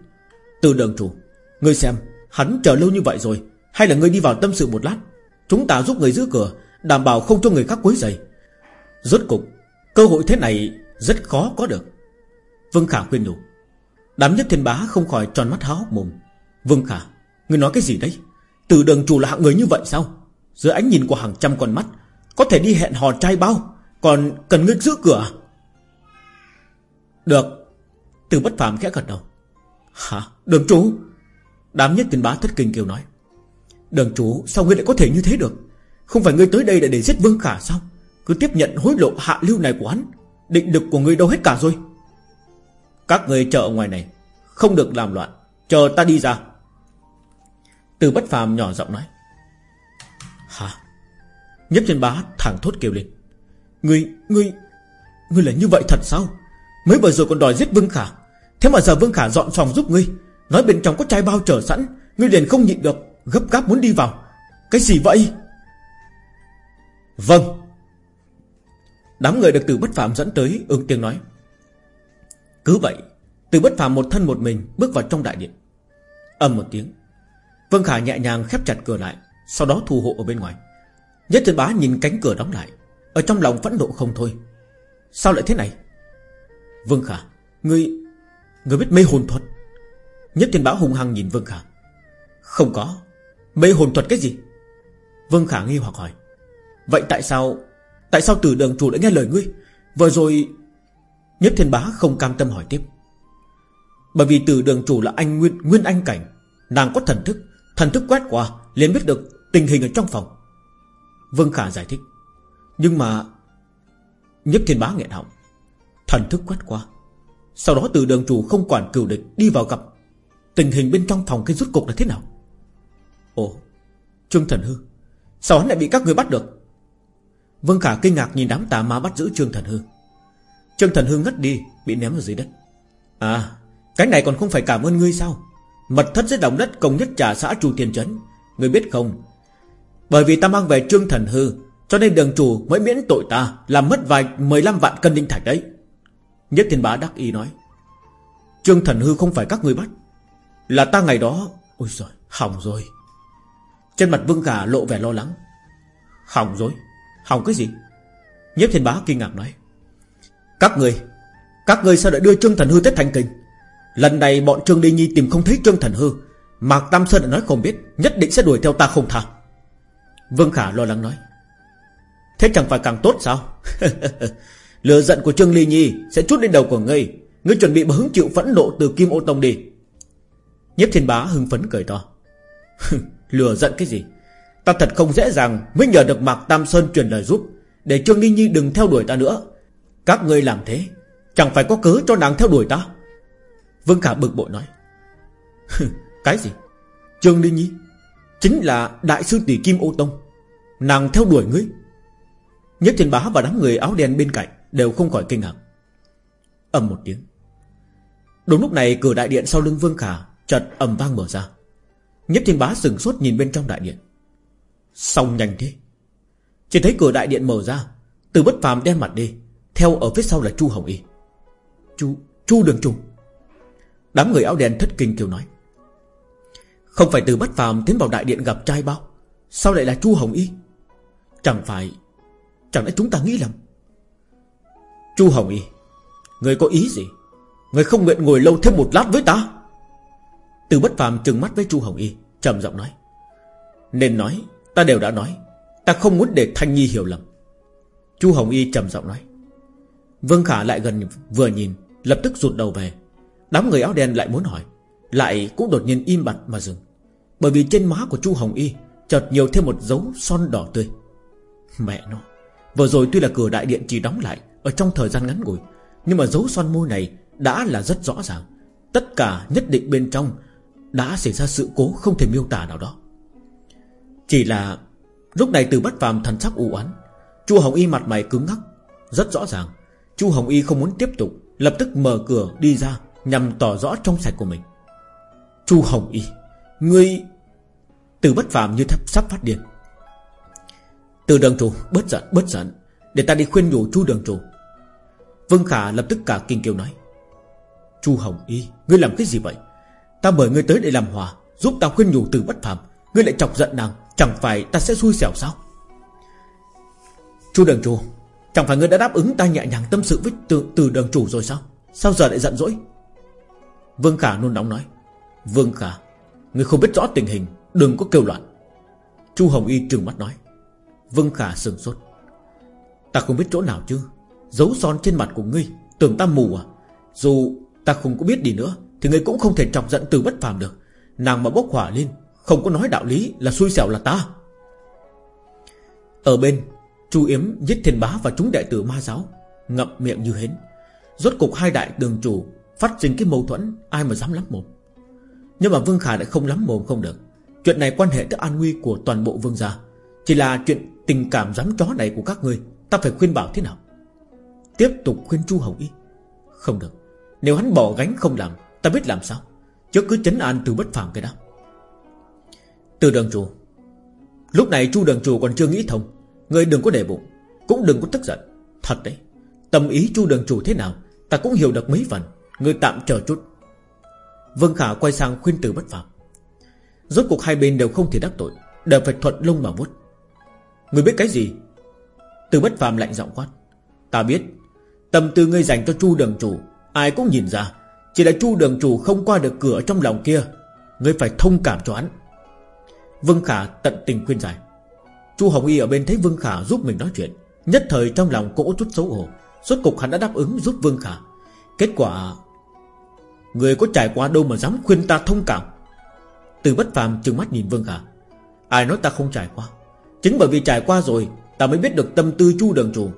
A: Từ đường chủ, Ngươi xem, Hắn chờ lâu như vậy rồi, Hay là ngươi đi vào tâm sự một lát? Chúng ta giúp người giữ cửa, Đảm bảo không cho người khác quấy rầy. Rốt cục, Cơ hội thế này rất khó có được. Vương Khả khuyên nhủ. Đám nhất thiên bá không khỏi tròn mắt há hốc mồm. Vương Khả người nói cái gì đấy? Từ đường chủ là hạng người như vậy sao? Giữa ánh nhìn của hàng trăm con mắt, Có thể đi hẹn hò trai bao, Còn cần ngươi giữ cửa? À? Được. Từ bất phàm khẽ gật đầu. Hả? Đường chủ? Đám nhất thiên bá thất kinh kêu nói. Đường chủ sao ngươi lại có thể như thế được? Không phải ngươi tới đây để, để giết Vương Khả sao? Cứ tiếp nhận hối lộ hạ lưu này của hắn Định lực của ngươi đâu hết cả rồi. Các người chờ ở ngoài này Không được làm loạn Chờ ta đi ra. Từ bất phàm nhỏ giọng nói. Hả? Nhếp trên bá thẳng thốt kêu lên. Ngươi, ngươi Ngươi là như vậy thật sao? Mới vừa rồi còn đòi giết Vương Khả. Thế mà giờ Vương Khả dọn phòng giúp ngươi. Nói bên trong có chai bao chờ sẵn Ngươi liền không nhịn được. Gấp gáp muốn đi vào. Cái gì vậy? Vâng. Đám người được từ bất phạm dẫn tới ứng tiếng nói. Cứ vậy, Từ bất phạm một thân một mình Bước vào trong đại điện. Âm một tiếng Vân Khả nhẹ nhàng khép chặt cửa lại, Sau đó thu hộ ở bên ngoài. Nhất thiên bá nhìn cánh cửa đóng lại, Ở trong lòng phẫn nộ không thôi. Sao lại thế này? Vương Khả, Ngươi Ngươi biết mê hồn thuật? Nhất thiên bá hung hăng nhìn Vương Khả. Không có. Mê hồn thuật cái gì? Vương Khả nghi hoặc hỏi. Vậy tại sao Tại sao tử đường chủ đã nghe lời ngươi? Vừa rồi Nhất thiên bá không cam tâm hỏi tiếp. Bởi vì tử đường chủ là anh Nguyên, Nguyên Anh Cảnh Nàng có thần thức Thần thức quét qua liền biết được tình hình ở trong phòng. Vương Khả giải thích. Nhưng mà Nhất thiên bá nghẹn họng. Thần thức quét qua. Sau đó từ đường chủ không quản cửu địch Đi vào gặp Tình hình bên trong phòng cái rút cục là thế nào? Ồ, Trương Thần Hư, Sao hắn lại bị các người bắt được? Vương Khả kinh ngạc nhìn đám tà ma bắt giữ Trương Thần Hư. Trương Thần Hư ngất đi, Bị ném ở dưới đất. À Cái này còn không phải cảm ơn ngươi sao? Mật thất dưới đồng đất công nhất trả xã Chu Tiền Trấn, Ngươi biết không? Bởi vì ta mang về Trương Thần Hư, Cho nên đường chủ mới miễn tội ta, Làm mất vài 15 vạn cân linh thạch đấy. Nhất thiên bá đắc ý nói. Trương Thần Hư không phải các người bắt. Là ta ngày đó, Ôi giời, hỏng rồi. Trên mặt Vương Khả lộ vẻ lo lắng. Hỏng rồi. Hỏng cái gì? Nhếp thiên bá kinh ngạc nói. Các người Các người sao lại đưa Trương Thần Hư tới thành kinh? Lần này bọn Trương Đi Nhi tìm không thấy Trương Thần Hư. Mạc Tam Sơn đã nói không biết, Nhất định sẽ đuổi theo ta không tha. Vương Khả lo lắng nói. Thế chẳng phải càng tốt sao? Lừa giận của Trương Ly Nhi Sẽ chút lên đầu của ngươi. Ngươi chuẩn bị hứng chịu phẫn nộ từ Kim Ô Tông đi. Nhiếp Thiên Bá hưng phấn cười to. Lừa giận cái gì? Ta thật không dễ dàng mới nhờ được Mạc Tam Sơn truyền lời giúp, Để Trương Ly Nhi đừng theo đuổi ta nữa. Các ngươi làm thế, Chẳng phải có cớ cho nàng theo đuổi ta? Vương Khả bực bội nói. Cái gì? Trương Ly Nhi, Chính là đại sư tỷ Kim Ô Tông. Nàng theo đuổi ngươi. Nhất thiên bá và đám người áo đen bên cạnh Đều không khỏi kinh ngạc. Ầm một tiếng. Đúng lúc này, cửa đại điện sau lưng Vương Khả Chợt ầm vang mở ra. Nhất thiên bá sừng sốt nhìn bên trong đại điện. Xong nhanh thế. Chỉ thấy cửa đại điện mở ra Từ bất phàm đen mặt đi Theo ở phía sau là Chu Hồng Y. Chu, Chu Đường Trung. Đám người áo đen thất kinh kêu nói. Không phải từ bất phàm tiến vào đại điện gặp trai bao Sao lại là Chu Hồng Y? Chẳng phải Chẳng lẽ chúng ta nghĩ lầm? Chu Hồng Y Người có ý gì? Người không nguyện ngồi lâu thêm một lát với ta? Từ bất phàm trừng mắt với Chu Hồng Y, trầm giọng nói. Nên nói, Ta đều đã nói, Ta không muốn để Thanh Nhi hiểu lầm. Chu Hồng Y trầm giọng nói. Vương Khả lại gần vừa nhìn, Lập tức rụt đầu về. Đám người áo đen lại muốn hỏi, Lại cũng đột nhiên im bặt mà dừng. Bởi vì trên má của Chu Hồng Y Chợt nhiều thêm một dấu son đỏ tươi. Mẹ nó, Vừa rồi tuy là cửa đại điện chỉ đóng lại Ở trong thời gian ngắn ngủi, Nhưng mà dấu son môi này đã là rất rõ ràng. Tất cả nhất định bên trong đã xảy ra sự cố không thể miêu tả nào đó. Chỉ là Lúc này từ bất phàm thần sắc u oán, Chu Hồng Y mặt mày cứng ngắc, Rất rõ ràng, Chu Hồng Y không muốn tiếp tục, Lập tức mở cửa đi ra Nhằm tỏ rõ trong sạch của mình. Chu Hồng Y, Ngươi Từ bất phàm như thấp sắp phát điên. Từ đường chủ, bớt giận bớt giận, Để ta đi khuyên nhủ chu đường chủ. Vương Khả lập tức cả kinh kêu nói, Chu Hồng Y, Ngươi làm cái gì vậy? Ta mời ngươi tới để làm hòa Giúp ta khuyên nhủ từ bất phạm, Ngươi lại chọc giận nàng Chẳng phải ta sẽ xui xẻo sao? Chu đường chủ Chẳng phải ngươi đã đáp ứng ta nhẹ nhàng tâm sự với từ, từ đường chủ rồi sao? Sao giờ lại giận dỗi? Vương Khả nôn nóng nói. Vương Khả Ngươi không biết rõ tình hình Đừng có kêu loạn. Chu Hồng Y trừng mắt nói. Vương Khả sừng sốt. Ta không biết chỗ nào chứ? Dấu son trên mặt của ngươi Tưởng ta mù à? Dù ta không có biết gì nữa thì người cũng không thể chọc giận từ bất phàm được. Nàng mà bốc hỏa lên, Không có nói đạo lý là xui xẻo là ta. Ở bên, Chu Yếm giết thiên bá và chúng đệ tử ma giáo, Ngậm miệng như hến. Rốt cục hai đại đường chủ Phát sinh cái mâu thuẫn, Ai mà dám lắm mồm. Nhưng mà Vương Khả lại không lắm mồm không được. Chuyện này quan hệ tới an nguy của toàn bộ vương gia. Chỉ là chuyện tình cảm dám chó này của các ngươi, Ta phải khuyên bảo thế nào? Tiếp tục khuyên Chu Hồng Y. Không được. Nếu hắn bỏ gánh không làm Ta biết làm sao. Chứ cứ chấn an từ bất phàm cái đó. Từ đường chủ. Lúc này chu đường chủ còn chưa nghĩ thông. Người đừng có để bụng. Cũng đừng có tức giận. Thật đấy. Tâm ý chu đường chủ thế nào, Ta cũng hiểu được mấy phần. Người tạm chờ chút. Vương Khả quay sang khuyên từ bất phàm. Rốt cuộc hai bên đều không thể đắc tội, Đều phải thuận lông mà vuốt. Người biết cái gì? Từ bất phàm lạnh giọng quát. Ta biết. Tâm tư ngươi dành cho chu đường chủ, Ai cũng nhìn ra. Chỉ là chu đường chủ không qua được cửa trong lòng kia, Ngươi phải thông cảm cho hắn. Vương Khả tận tình khuyên giải. Chu Hồng Y ở bên thấy Vương Khả giúp mình nói chuyện, Nhất thời trong lòng cũng chút xấu hổ. Suốt cục hắn đã đáp ứng giúp Vương Khả. Kết quả, Người có trải qua đâu mà dám khuyên ta thông cảm? Từ bất phàm trừng mắt nhìn Vương Khả. Ai nói ta không trải qua? Chính bởi vì trải qua rồi, Ta mới biết được tâm tư chu đường chủ.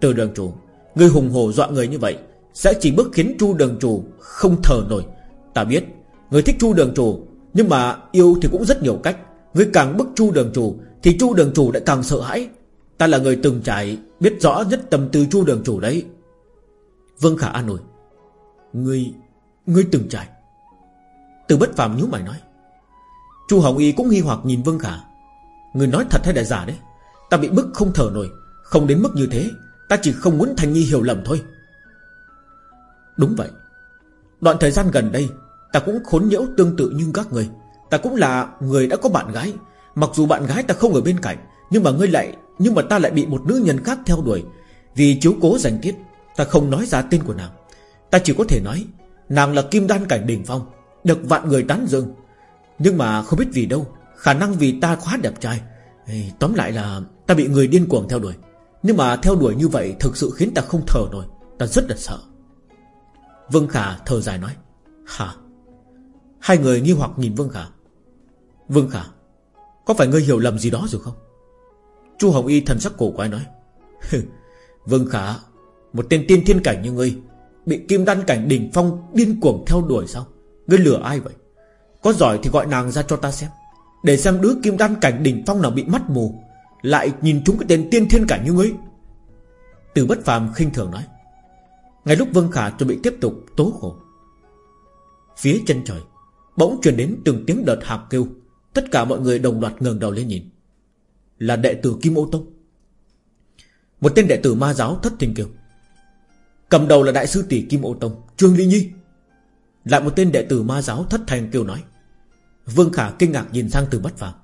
A: Từ đường chủ, Người hùng hổ dọa người như vậy sẽ chỉ bước khiến chu đường chủ không thở nổi. Ta biết, Người thích chu đường chủ, Nhưng mà yêu thì cũng rất nhiều cách. Người càng bức chu đường chủ Thì chu đường chủ lại càng sợ hãi. Ta là người từng trải, Biết rõ nhất tâm tư chu đường chủ đấy. Vương Khả an ủi Ngươi Ngươi từng trải. Từ bất phàm nhíu mày nói, Chu Hồng Y cũng nghi hoặc nhìn Vương Khả. Người nói thật hay là giả đấy? Ta bị bức không thở nổi, Không đến mức như thế. Ta chỉ không muốn Thành Nhi hiểu lầm thôi. Đúng vậy. Đoạn thời gian gần đây Ta cũng khốn nhiễu tương tự như các người. Ta cũng là người đã có bạn gái. Mặc dù bạn gái ta không ở bên cạnh Nhưng mà ngươi lại Nhưng mà ta lại bị một nữ nhân khác theo đuổi. Vì chiếu cố giành tiết Ta không nói ra tên của nàng. Ta chỉ có thể nói Nàng là kim đan cảnh đỉnh phong Được vạn người tán dương. Nhưng mà không biết vì đâu Khả năng vì ta quá đẹp trai. Ê, Tóm lại là ta bị người điên cuồng theo đuổi. Nhưng mà theo đuổi như vậy Thực sự khiến ta không thở nổi. Ta rất là sợ. Vương Khả thở dài nói, Hả? Hai người nghi hoặc nhìn Vương Khả. Vương Khả, Có phải ngươi hiểu lầm gì đó rồi không? Chu Hồng Y thần sắc cổ quái nói Vương Khả, Một tên tiên thiên cảnh như ngươi, Bị kim đan cảnh đỉnh phong điên cuồng theo đuổi sao? Ngươi lừa ai vậy? Có giỏi thì gọi nàng ra cho ta xem, Để xem đứa kim đan cảnh đỉnh phong nào bị mắt mù, Lại nhìn chúng cái tên tiên thiên cảnh như ngươi. Từ bất phàm khinh thường nói ngay lúc Vương Khả chuẩn bị tiếp tục tố khổ Phía chân trời Bỗng truyền đến từng tiếng đợt hạc kêu. Tất cả mọi người đồng loạt ngẩng đầu lên nhìn. Là đệ tử Kim Ô Tông. Một tên đệ tử ma giáo thất thình kêu. Cầm đầu là đại sư tỷ Kim Ô Tông Trương Ly Nhi. Lại một tên đệ tử ma giáo thất thành kêu nói. Vương Khả kinh ngạc nhìn sang từ bất phàm.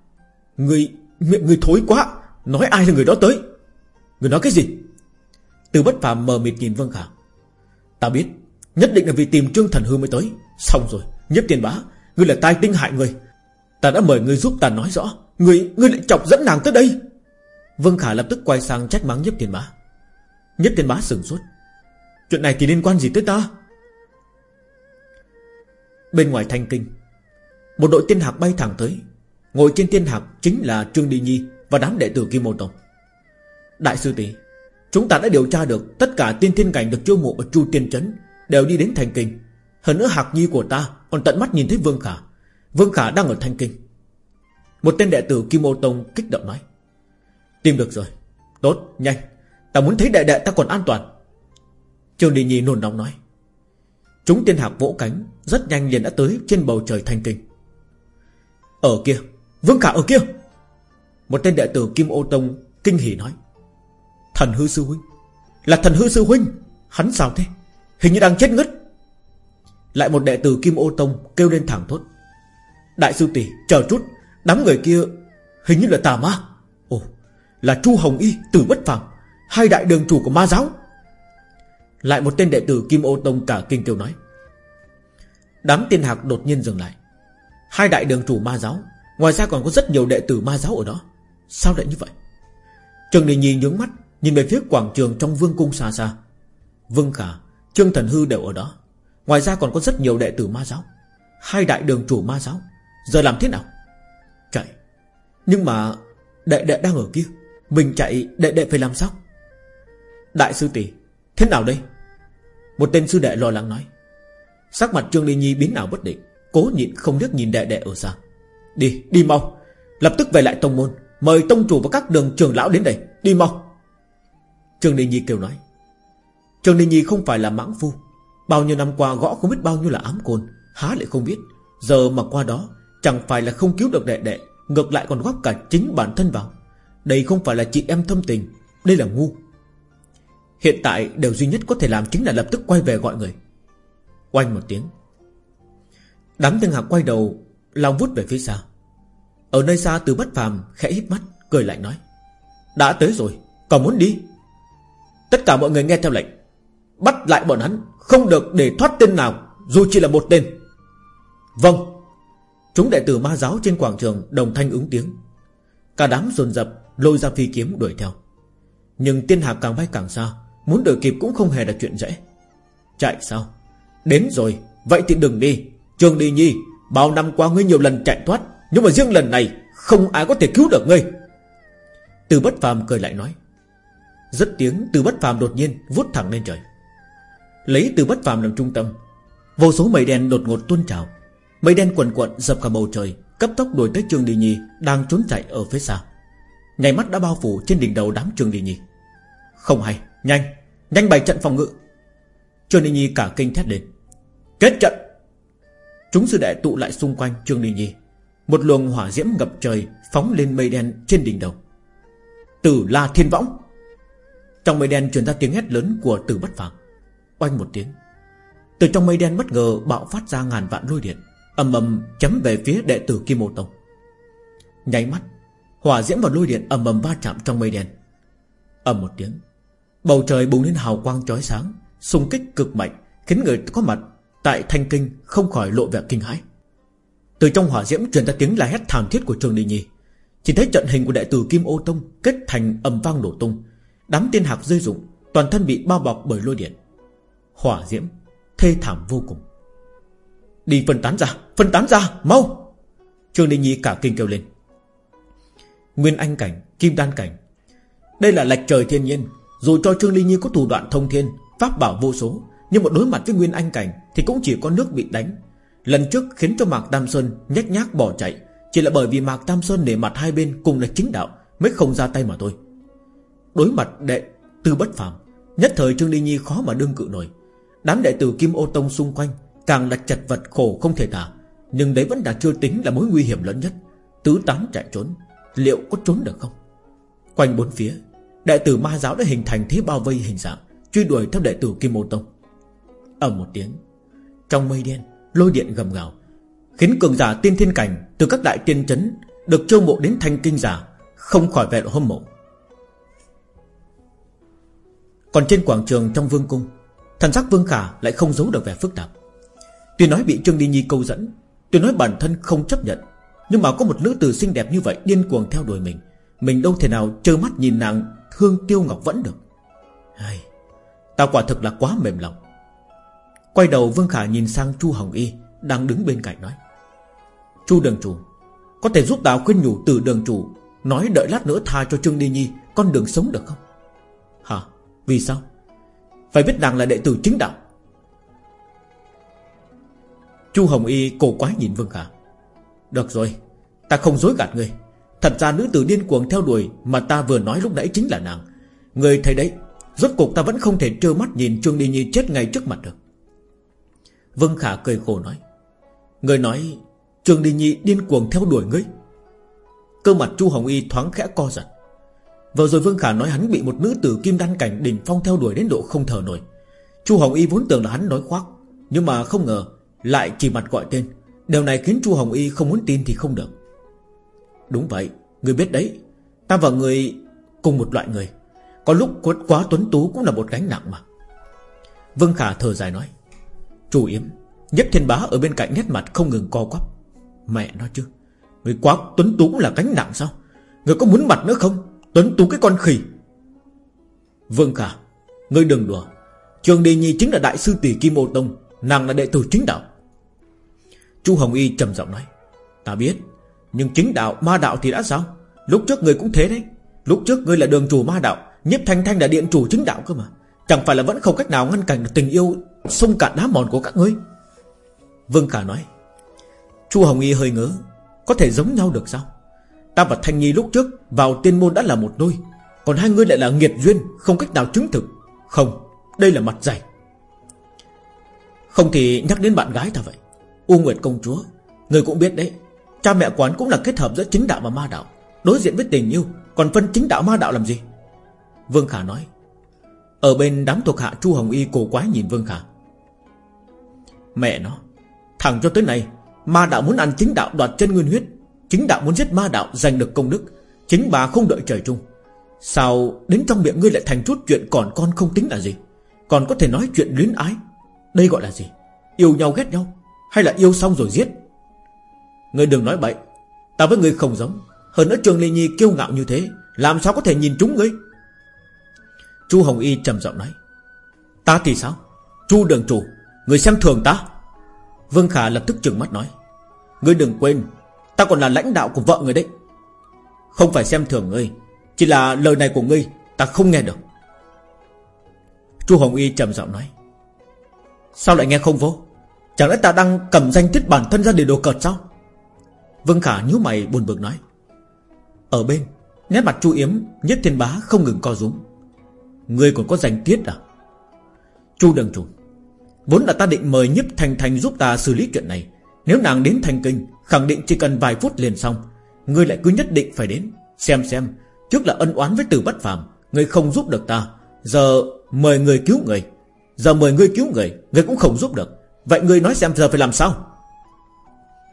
A: Người, miệng người thối quá Nói ai là người đó tới? Người nói cái gì? Từ bất phàm mờ mịt nhìn Vương Khả. Ta biết Nhất định là vì tìm Trương Thần Hư mới tới. Xong rồi Nhếp tiền bá Ngươi là tai tinh hại người. Ta đã mời ngươi giúp ta nói rõ Ngươi, ngươi lại chọc dẫn nàng tới đây. Vương Khả lập tức quay sang trách mắng nhếp tiền bá. Nhếp tiền bá sừng sốt. Chuyện này thì liên quan gì tới ta? Bên ngoài thanh kinh Một đội tiên hạc bay thẳng tới. Ngồi trên tiên hạc chính là Trương Đi Nhi Và đám đệ tử Kim Môn Tông. Đại sư tỷ Chúng ta đã điều tra được Tất cả tiên thiên cảnh được chiêu mộ ở Chu Tiên Trấn, Đều đi đến thanh kinh. Hơn nữa hạc nhi của ta Còn tận mắt nhìn thấy Vương Khả. Vương Khả đang ở thanh kinh. Một tên đệ tử Kim Ô Tông kích động nói, Tìm được rồi. Tốt, nhanh. Ta muốn thấy đệ đệ ta còn an toàn. Trương Đi Nhi nôn nóng nói, Chúng tiên hạc vỗ cánh, Rất nhanh liền đã tới trên bầu trời thanh kinh. Ở kia. Vương Khả ở kia. Một tên đệ tử Kim Ô Tông kinh hỉ nói Thần hư sư huynh. Là thần hư sư huynh, Hắn sao thế? Hình như đang chết ngất. Lại một đệ tử Kim Ô Tông kêu lên thẳng thốt. Đại sư tỷ, chờ chút, Đám người kia hình như là tà ma. Ồ, là Chu Hồng Y, Tử Bất Phàm, Hai đại đường chủ của ma giáo. Lại một tên đệ tử Kim Ô Tông cả kinh kêu nói. Đám tiên hạc đột nhiên dừng lại. Hai đại đường chủ ma giáo, Ngoài ra còn có rất nhiều đệ tử ma giáo ở đó. Sao lại như vậy? Trần Đình Nhi nhướng mắt Nhìn về phía quảng trường trong vương cung xa xa. Vương Khả Trương Thần Hư đều ở đó. Ngoài ra còn có rất nhiều đệ tử ma giáo. Hai đại đường chủ ma giáo. Giờ làm thế nào? Chạy. Nhưng mà đệ đệ đang ở kia. Mình chạy đệ đệ phải làm sao? Đại sư tỷ Thế nào đây? Một tên sư đệ lo lắng nói. Sắc mặt Trương Ly Nhi biến nào bất định Cố nhịn không biết nhìn đệ đệ ở xa. Đi, đi mau. Lập tức về lại tông môn Mời tông chủ và các đường trưởng lão đến đây. Đi mau. Trương đình Nhi kêu nói. Trương đình Nhi không phải là mãng phu. Bao nhiêu năm qua gõ không biết bao nhiêu là ám côn, Há lại không biết. Giờ mà qua đó, Chẳng phải là không cứu được đệ đệ, Ngược lại còn góp cả chính bản thân vào. Đây không phải là chị em thâm tình, Đây là ngu. Hiện tại điều duy nhất có thể làm chính là lập tức quay về gọi người. Oanh một tiếng. Đám thiên hạc quay đầu Lòng vút về phía xa. Ở nơi xa từ bất phàm, khẽ hít mắt, Cười lại nói. Đã tới rồi, còn muốn đi? Tất cả mọi người nghe theo lệnh. Bắt lại bọn hắn, Không được để thoát tên nào, Dù chỉ là một tên. Vâng. Chúng đệ tử ma giáo trên quảng trường Đồng thanh ứng tiếng. Cả đám dồn dập, lôi ra phi kiếm đuổi theo. Nhưng tiên hạc càng bay càng xa, Muốn đuổi kịp cũng không hề là chuyện dễ. Chạy sao? Đến rồi, Vậy thì đừng đi. Trường đi nhi, Bao năm qua ngươi nhiều lần chạy thoát, Nhưng mà riêng lần này Không ai có thể cứu được ngươi. Từ bất phàm cười lại nói rất tiếng từ bất phàm đột nhiên Vút thẳng lên trời. Lấy từ bất phàm làm trung tâm Vô số mây đen đột ngột tuôn trào. Mây đen quần quận dập cả bầu trời Cấp tốc đuổi tới Trương Đi Nhi Đang trốn chạy ở phía xa. Nhảy mắt đã bao phủ trên đỉnh đầu đám Trương Đi Nhi. Không hay, nhanh Nhanh bày trận phòng ngự. Trương Đi Nhi cả kinh thét lên. Kết trận! Chúng sư đệ tụ lại xung quanh Trương Đi Nhi. Một luồng hỏa diễm ngập trời Phóng lên mây đen trên đỉnh đầu. Tử La Thiên Võng! Trong mây đen truyền ra tiếng hét lớn của Tử Bất Phàm. Oanh một tiếng. Từ trong mây đen bất ngờ bạo phát ra ngàn vạn lôi điện, ầm ầm chấm về phía đệ tử Kim Ô Tông. Nháy mắt, Hỏa diễm và lôi điện ầm ầm va chạm trong mây đen. Ầm một tiếng. Bầu trời bùng lên hào quang chói sáng, xung kích cực mạnh, Khiến người có mặt tại thanh kinh Không khỏi lộ vẻ kinh hãi. Từ trong hỏa diễm truyền ra tiếng la hét thảm thiết của Trường Đình Nhi, Chỉ thấy trận hình của đệ tử Kim Ô Tông Kết thành ầm vang nổ tung Đám tiên hạc rơi rụng, Toàn thân bị bao bọc bởi lôi điện. Hỏa diễm, Thê thảm vô cùng. Đi phân tán ra, Phân tán ra, Mau! Trương Đình Nhi cả kinh kêu lên. Nguyên Anh Cảnh, Kim Đan Cảnh, Đây là lệch trời thiên nhiên. Dù cho Trương linh Nhi có thủ đoạn thông thiên, Pháp bảo vô số, Nhưng một đối mặt với Nguyên Anh Cảnh Thì cũng chỉ có nước bị đánh. Lần trước khiến cho Mạc Tam Sơn nhét nhác bỏ chạy, Chỉ là bởi vì Mạc Tam Sơn để mặt hai bên Cùng là chính đạo, Mới không ra tay mà thôi. Đối mặt đệ tư bất phàm, Nhất thời Trương Ly Nhi khó mà đương cự nổi. Đám đệ tử Kim Ô Tông xung quanh Càng là chật vật khổ không thể tả, Nhưng đấy vẫn đã chưa tính là mối nguy hiểm lớn nhất. Tứ tán chạy trốn, Liệu có trốn được không? Quanh bốn phía, Đệ tử ma giáo đã hình thành thế bao vây hình dạng, Truy đuổi theo đệ tử Kim ô Tông. Ở một tiếng, Trong mây đen, Lôi điện gầm gào, Khiến cường giả tiên thiên cảnh Từ các đại tiên chấn Được châu mộ đến thanh kinh giả, Không khỏi vẻ hâm mộ. Còn trên quảng trường trong vương cung Thần sắc vương khả lại không giấu được vẻ phức tạp. Tuy nói bị Trương Đi Nhi câu dẫn Tuy nói bản thân không chấp nhận Nhưng mà có một nữ tử xinh đẹp như vậy Điên cuồng theo đuổi mình Mình đâu thể nào trơ mắt nhìn nàng Hương tiêu ngọc vẫn được. Ai, Ta quả thực là quá mềm lòng. Quay đầu Vương Khả nhìn sang Chu Hồng Y Đang đứng bên cạnh nói. Chu đường chủ Có thể giúp ta khuyên nhủ từ đường chủ Nói đợi lát nữa tha cho Trương Đi Nhi Con đường sống được không? Hả? Vì sao? Phải biết nàng là đệ tử chính đạo. Chu Hồng Y cổ quái nhìn Vương Khả Được rồi, Ta không dối gạt ngươi. Thật ra nữ tử điên cuồng theo đuổi Mà ta vừa nói lúc nãy chính là nàng. Người thấy đấy, Rốt cuộc ta vẫn không thể trơ mắt nhìn Trương Đi Nhi chết ngay trước mặt được. Vương Khả cười khổ nói, Người nói Trương Đi Nhi điên cuồng theo đuổi ngươi. Cơ mặt Chu Hồng Y thoáng khẽ co giật. Vừa rồi Vương Khả nói hắn bị một nữ tử kim đan cảnh đỉnh phong theo đuổi đến độ không thở nổi. Chu Hồng Y vốn tưởng là hắn nói khoác Nhưng mà không ngờ lại chỉ mặt gọi tên. Điều này khiến Chu Hồng Y không muốn tin thì không được. Đúng vậy Người biết đấy Ta và người cùng một loại người. Có lúc quá, quá tuấn tú cũng là một gánh nặng mà. Vương Khả thở dài nói Chủ yếm Nhất thiên bá ở bên cạnh nét mặt không ngừng co quắp. Mẹ nói chứ Người quá tuấn tú cũng là gánh nặng sao? Người có muốn mặt nữa không? Tuấn tú cái con khỉ. Vương Khả, Ngươi đừng đùa. Trường Đi Nhi chính là đại sư tỷ Kim Ô Tông, Nàng là đệ tử chính đạo. Chu Hồng Y trầm giọng nói, Ta biết, Nhưng chính đạo, ma đạo thì đã sao? Lúc trước ngươi cũng thế đấy. Lúc trước ngươi là đường chủ ma đạo, Nhiếp thanh thanh là điện chủ chính đạo cơ mà. Chẳng phải là vẫn không cách nào ngăn cản được tình yêu Xông cạn đá mòn của các ngươi? Vương Khả nói, Chu Hồng Y hơi ngớ, Có thể giống nhau được sao? Ta và Thanh Nhi lúc trước vào tiên môn đã là một đôi. Còn hai ngươi lại là nghiệt duyên Không cách nào chứng thực. Không, đây là mặt dày. Không thì nhắc đến bạn gái ta vậy. U Nguyệt công chúa Người cũng biết đấy. Cha mẹ quán cũng là kết hợp giữa chính đạo và ma đạo. Đối diện với tình yêu Còn phân chính đạo ma đạo làm gì? Vương Khả nói. Ở bên đám thuộc hạ Chu Hồng Y cổ quái nhìn Vương Khả. Mẹ nó Thẳng cho tới này Ma đạo muốn ăn chính đạo đoạt chân nguyên huyết. Chính đạo muốn giết ma đạo, giành được công đức. Chính bà không đợi trời chung. Sao đến trong miệng ngươi lại thành chút chuyện còn con không tính là gì? Còn có thể nói chuyện luyến ái. Đây gọi là gì? Yêu nhau ghét nhau Hay là yêu xong rồi giết? Ngươi đừng nói bậy. Ta với ngươi không giống. Hơn nữa Trường Ly Nhi kiêu ngạo như thế, Làm sao có thể nhìn chúng ngươi? Chu Hồng Y trầm giọng nói. Ta thì sao? Chu đường chủ, Người xem thường ta. Vương Khả lập tức trừng mắt nói. Ngươi đừng quên Ta còn là lãnh đạo của vợ người đấy. Không phải xem thường ngươi, Chỉ là lời này của ngươi, Ta không nghe được. Chu Hồng Y trầm giọng nói, Sao lại nghe không vô? Chẳng lẽ ta đang cầm danh tiết bản thân ra để đồ cợt sao? Vương Khả nhíu mày buồn bực nói, Ở bên, Nét mặt Chu Yếm, Nhất thiên bá không ngừng co rúm. Ngươi còn có danh tiết à? Chu đường chủ, Vốn là ta định mời nhiếp thành thành giúp ta xử lý chuyện này. Nếu nàng đến thành kinh Khẳng định chỉ cần vài phút liền xong. Ngươi lại cứ nhất định phải đến. Xem xem. Trước là ân oán với từ bất phàm. Ngươi không giúp được ta. Giờ mời người cứu người. Giờ mời ngươi cứu người, Ngươi cũng không giúp được. Vậy ngươi nói xem giờ phải làm sao?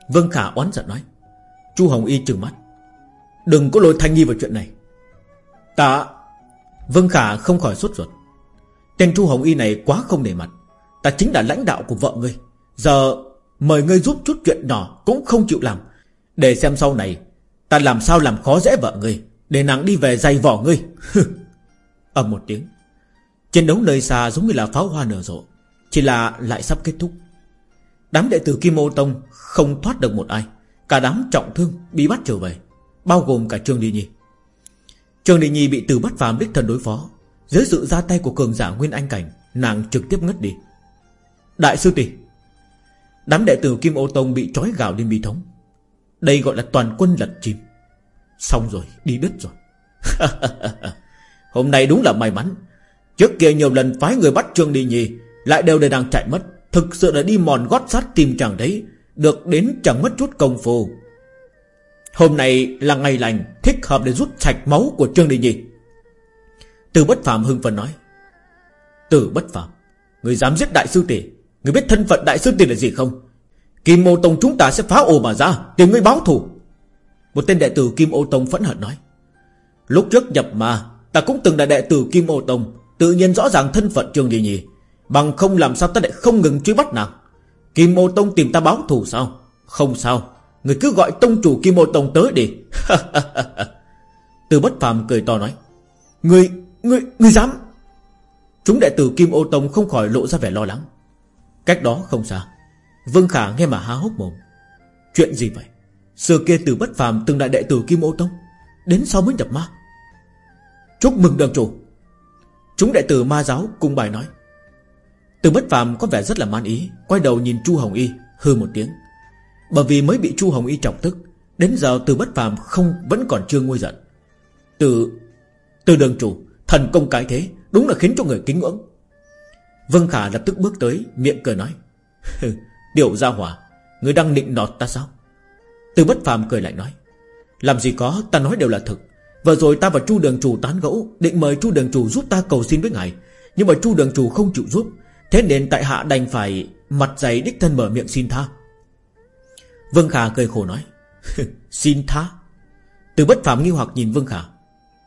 A: Vương Khả oán giận nói. Chu Hồng Y trừng mắt. Đừng có lôi Thanh Nhi vào chuyện này. Ta Vương Khả không khỏi sốt ruột. Tên Chu Hồng Y này quá không để mặt. Ta chính là lãnh đạo của vợ ngươi. Giờ mời ngươi giúp chút chuyện nhỏ Cũng không chịu làm. Để xem sau này, Ta làm sao làm khó dễ vợ ngươi, Để nàng đi về dày vỏ ngươi. Ầm một tiếng. Chiến đấu nơi xa giống như là pháo hoa nở rộ, Chỉ là lại sắp kết thúc. Đám đệ tử Kim Ô Tông Không thoát được một ai, Cả đám trọng thương bị bắt trở về, Bao gồm cả Trương Đi Nhi. Trương Đi Nhi bị từ bắt phàm đích thần đối phó. Dưới sự ra tay của cường giả Nguyên Anh Cảnh, Nàng trực tiếp ngất đi. Đại sư tỷ Đám đệ tử Kim Ô Tông bị trói gạo lên bi thống. Đây gọi là toàn quân lật chim Xong rồi, đi đứt rồi. Hôm nay đúng là may mắn. Trước kia nhiều lần phái người bắt Trương Đi Nhi Lại đều để đang chạy mất. Thực sự là đi mòn gót sát tìm chàng đấy, Được đến chẳng mất chút công phu. Hôm nay là ngày lành, Thích hợp để rút sạch máu của Trương Đi Nhi Từ bất phàm hưng phần nói, Từ bất phàm, Người dám giết đại sư tỷ Người biết thân phận đại sư tiền là gì không? Kim ô tông chúng ta sẽ phá ồ mà ra Tìm người báo thù. Một tên đệ tử Kim ô tông phẫn hận nói Lúc trước nhập mà Ta cũng từng là đệ tử Kim ô tông Tự nhiên rõ ràng thân phận Trương gì nhỉ? Bằng không làm sao ta lại không ngừng truy bắt nàng. Kim ô tông tìm ta báo thù sao? Không sao Người cứ gọi tông chủ Kim ô tông tới đi. Từ bất phàm cười to nói Người, người, người dám? Chúng đệ tử Kim ô tông không khỏi lộ ra vẻ lo lắng. Cách đó không xa. Vương Khả nghe mà há hốc mồm. Chuyện gì vậy? Xưa kia từ bất phàm từng đại đệ tử Kim ô tông, Đến sau mới nhập ma. Chúc mừng đường chủ. Chúng đệ tử ma giáo cùng bài nói. Từ bất phàm có vẻ rất là man ý, Quay đầu nhìn Chu Hồng Y, Hư một tiếng. Bởi vì mới bị Chu Hồng Y trọng tức, Đến giờ từ bất phàm không, vẫn còn chưa nguôi giận. Từ Từ đường chủ, Thần công cái thế, Đúng là khiến cho người kính ngưỡng. Vân Khả lập tức bước tới, Miệng cười nói Điều ra hỏa, Người đang định nọt ta sao? Từ bất phàm cười lại nói, Làm gì có, ta nói đều là thực. Vừa rồi ta và Chu đường chủ tán gẫu, Định mời Chu đường chủ giúp ta cầu xin với ngài. Nhưng mà Chu đường chủ không chịu giúp, Thế nên tại hạ đành phải Mặt dày đích thân mở miệng xin tha. Vương Khả cười khổ nói Xin tha. Từ bất phàm nghi hoặc nhìn Vương Khả,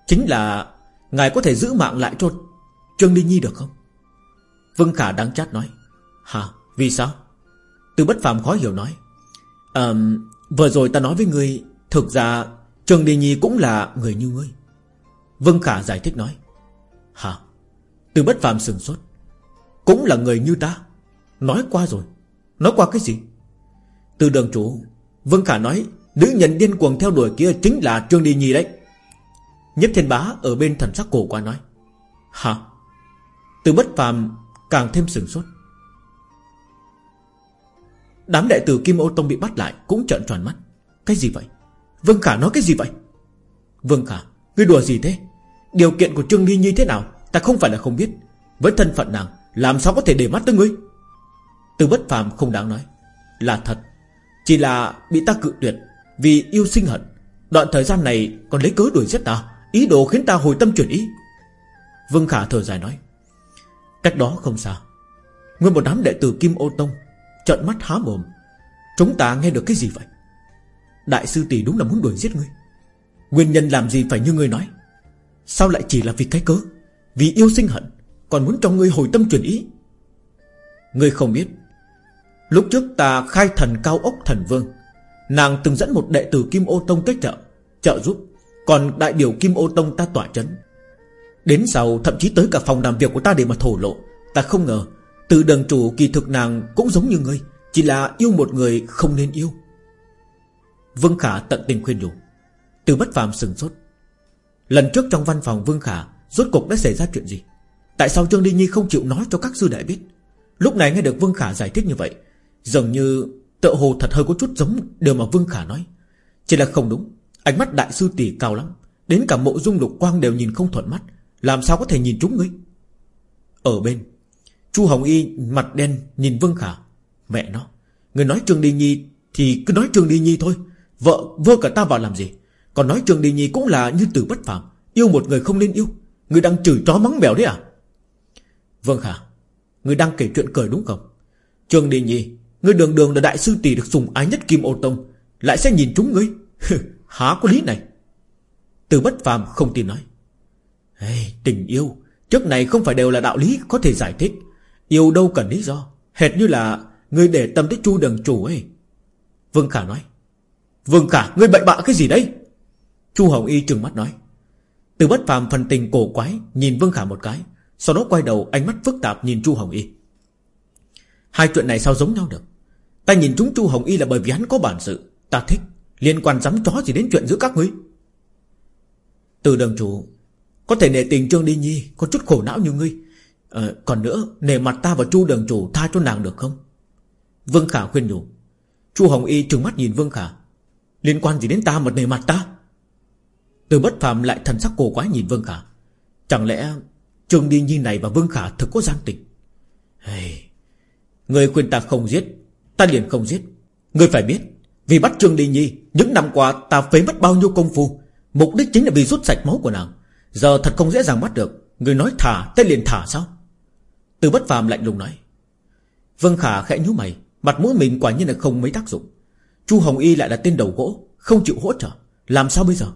A: Chính là Ngài có thể giữ mạng lại cho Trương Linh Nhi được không? Vương Khả đáng chát nói. Hả? Vì sao? Từ bất phàm khó hiểu nói. À, Vừa rồi ta nói với ngươi Thực ra Trương đi Nhi cũng là người như ngươi. Vương Khả giải thích nói. Hả? Từ bất phàm sừng sốt. Cũng là người như ta? Nói qua rồi. Nói qua cái gì? Từ đường chủ Vương Khả nói Nữ nhân điên cuồng theo đuổi kia chính là Trương Đi Nhi đấy. Nhất thiên bá ở bên thần sắc cổ qua nói. Hả? Từ bất phàm càng thêm sừng sốt. Đám đệ tử Kim Ô Tông bị bắt lại Cũng trợn tròn mắt. Cái gì vậy? Vương Khả nói cái gì vậy? Vương Khả, Ngươi đùa gì thế? Điều kiện của Trương Ly như thế nào? Ta không phải là không biết. Với thân phận nàng, làm sao có thể để mắt tới ngươi? Từ bất phàm không đáng nói. Là thật. Chỉ là bị ta cự tuyệt Vì yêu sinh hận. Đoạn thời gian này còn lấy cớ đuổi giết ta. Ý đồ khiến ta hồi tâm chuyển ý. Vương Khả thở dài nói. Cách đó không xa, Nguyên một đám đệ tử Kim Ô Tông Trợn mắt há mồm. Chúng ta nghe được cái gì vậy? Đại sư tỷ đúng là muốn đuổi giết ngươi. Nguyên nhân làm gì phải như ngươi nói? Sao lại chỉ là vì cái cớ? Vì yêu sinh hận, Còn muốn cho ngươi hồi tâm chuyển ý. Ngươi không biết, Lúc trước ta khai thần cao ốc thần vương, Nàng từng dẫn một đệ tử Kim Ô Tông cách trợ Trợ giúp. Còn đại biểu Kim Ô Tông ta tỏa chấn Đến sau, thậm chí tới cả phòng làm việc của ta để mà thổ lộ. Ta không ngờ, Từ đường chủ kỳ thực nàng cũng giống như ngươi, Chỉ là yêu một người không nên yêu. Vương Khả tận tình khuyên nhủ. Từ bất phàm sừng sốt. Lần trước trong văn phòng Vương Khả, Rốt cuộc đã xảy ra chuyện gì? Tại sao Trương Đi Nhi không chịu nói cho các sư đại biết? Lúc này nghe được Vương Khả giải thích như vậy, Dường như tự hồ thật hơi có chút giống Điều mà Vương Khả nói. Chỉ là không đúng, Ánh mắt đại sư tỷ cao lắm, Đến cả mộ dung lục quang đều nhìn không thuận mắt. Làm sao có thể nhìn chúng ngươi? Ở bên, Chu Hồng Y mặt đen nhìn Vương Khả, Mẹ nó. Người nói Trương Đi Nhi Thì cứ nói Trương Đi Nhi thôi. Vợ, vơ cả ta vào làm gì? Còn nói Trương Đi Nhi cũng là như từ bất phàm. Yêu một người không nên yêu. Người đang chửi chó mắng mèo đấy à? Vương Khả Người đang kể chuyện cười đúng không? Trương Đi Nhi Người đường đường là đại sư tỷ được sùng ái nhất Kim Ô Tông, Lại sẽ nhìn chúng ngươi. Há có lý này? Từ bất phàm không tin nói hey, Tình yêu Trước này không phải đều là đạo lý có thể giải thích. Yêu đâu cần lý do Hệt như là Người để tâm tới chu đường chủ ấy. Vương Khả nói Vương Khả ngươi bậy bạ cái gì đấy? Chu Hồng Y trừng mắt nói Từ bất phàm phần tình cổ quái Nhìn Vương Khả một cái Sau đó quay đầu ánh mắt phức tạp nhìn Chu Hồng Y. Hai chuyện này sao giống nhau được? Ta nhìn chúng Chu Hồng Y là bởi vì hắn có bản sự Ta thích Liên quan dám chó gì đến chuyện giữa các ngươi. Từ đường chủ có thể nể tình Trương Đi Nhi Có chút khổ não như ngươi. À, Còn nữa nể mặt ta và Chu đường chủ tha cho nàng được không? Vương Khả khuyên nhủ. Chu Hồng Y trừng mắt nhìn Vương Khả. Liên quan gì đến ta mà nề mặt ta? Từ bất phàm lại thần sắc cổ quái nhìn Vương Khả. Chẳng lẽ Trương Đi Nhi này và Vương Khả thực có gian tình? Hey, Người khuyên ta không giết Ta liền không giết. Người phải biết Vì bắt Trương Đi Nhi Những năm qua ta phế mất bao nhiêu công phu Mục đích chính là vì rút sạch máu của nàng. Giờ thật không dễ dàng bắt được. Người nói thả tên liền thả sao? Từ bất phàm lạnh lùng nói. Vương Khả khẽ nhú mày, Mặt mũi mình quả nhiên là không mấy tác dụng. Chu Hồng Y lại là tên đầu gỗ, Không chịu hỗ trợ. Làm sao bây giờ?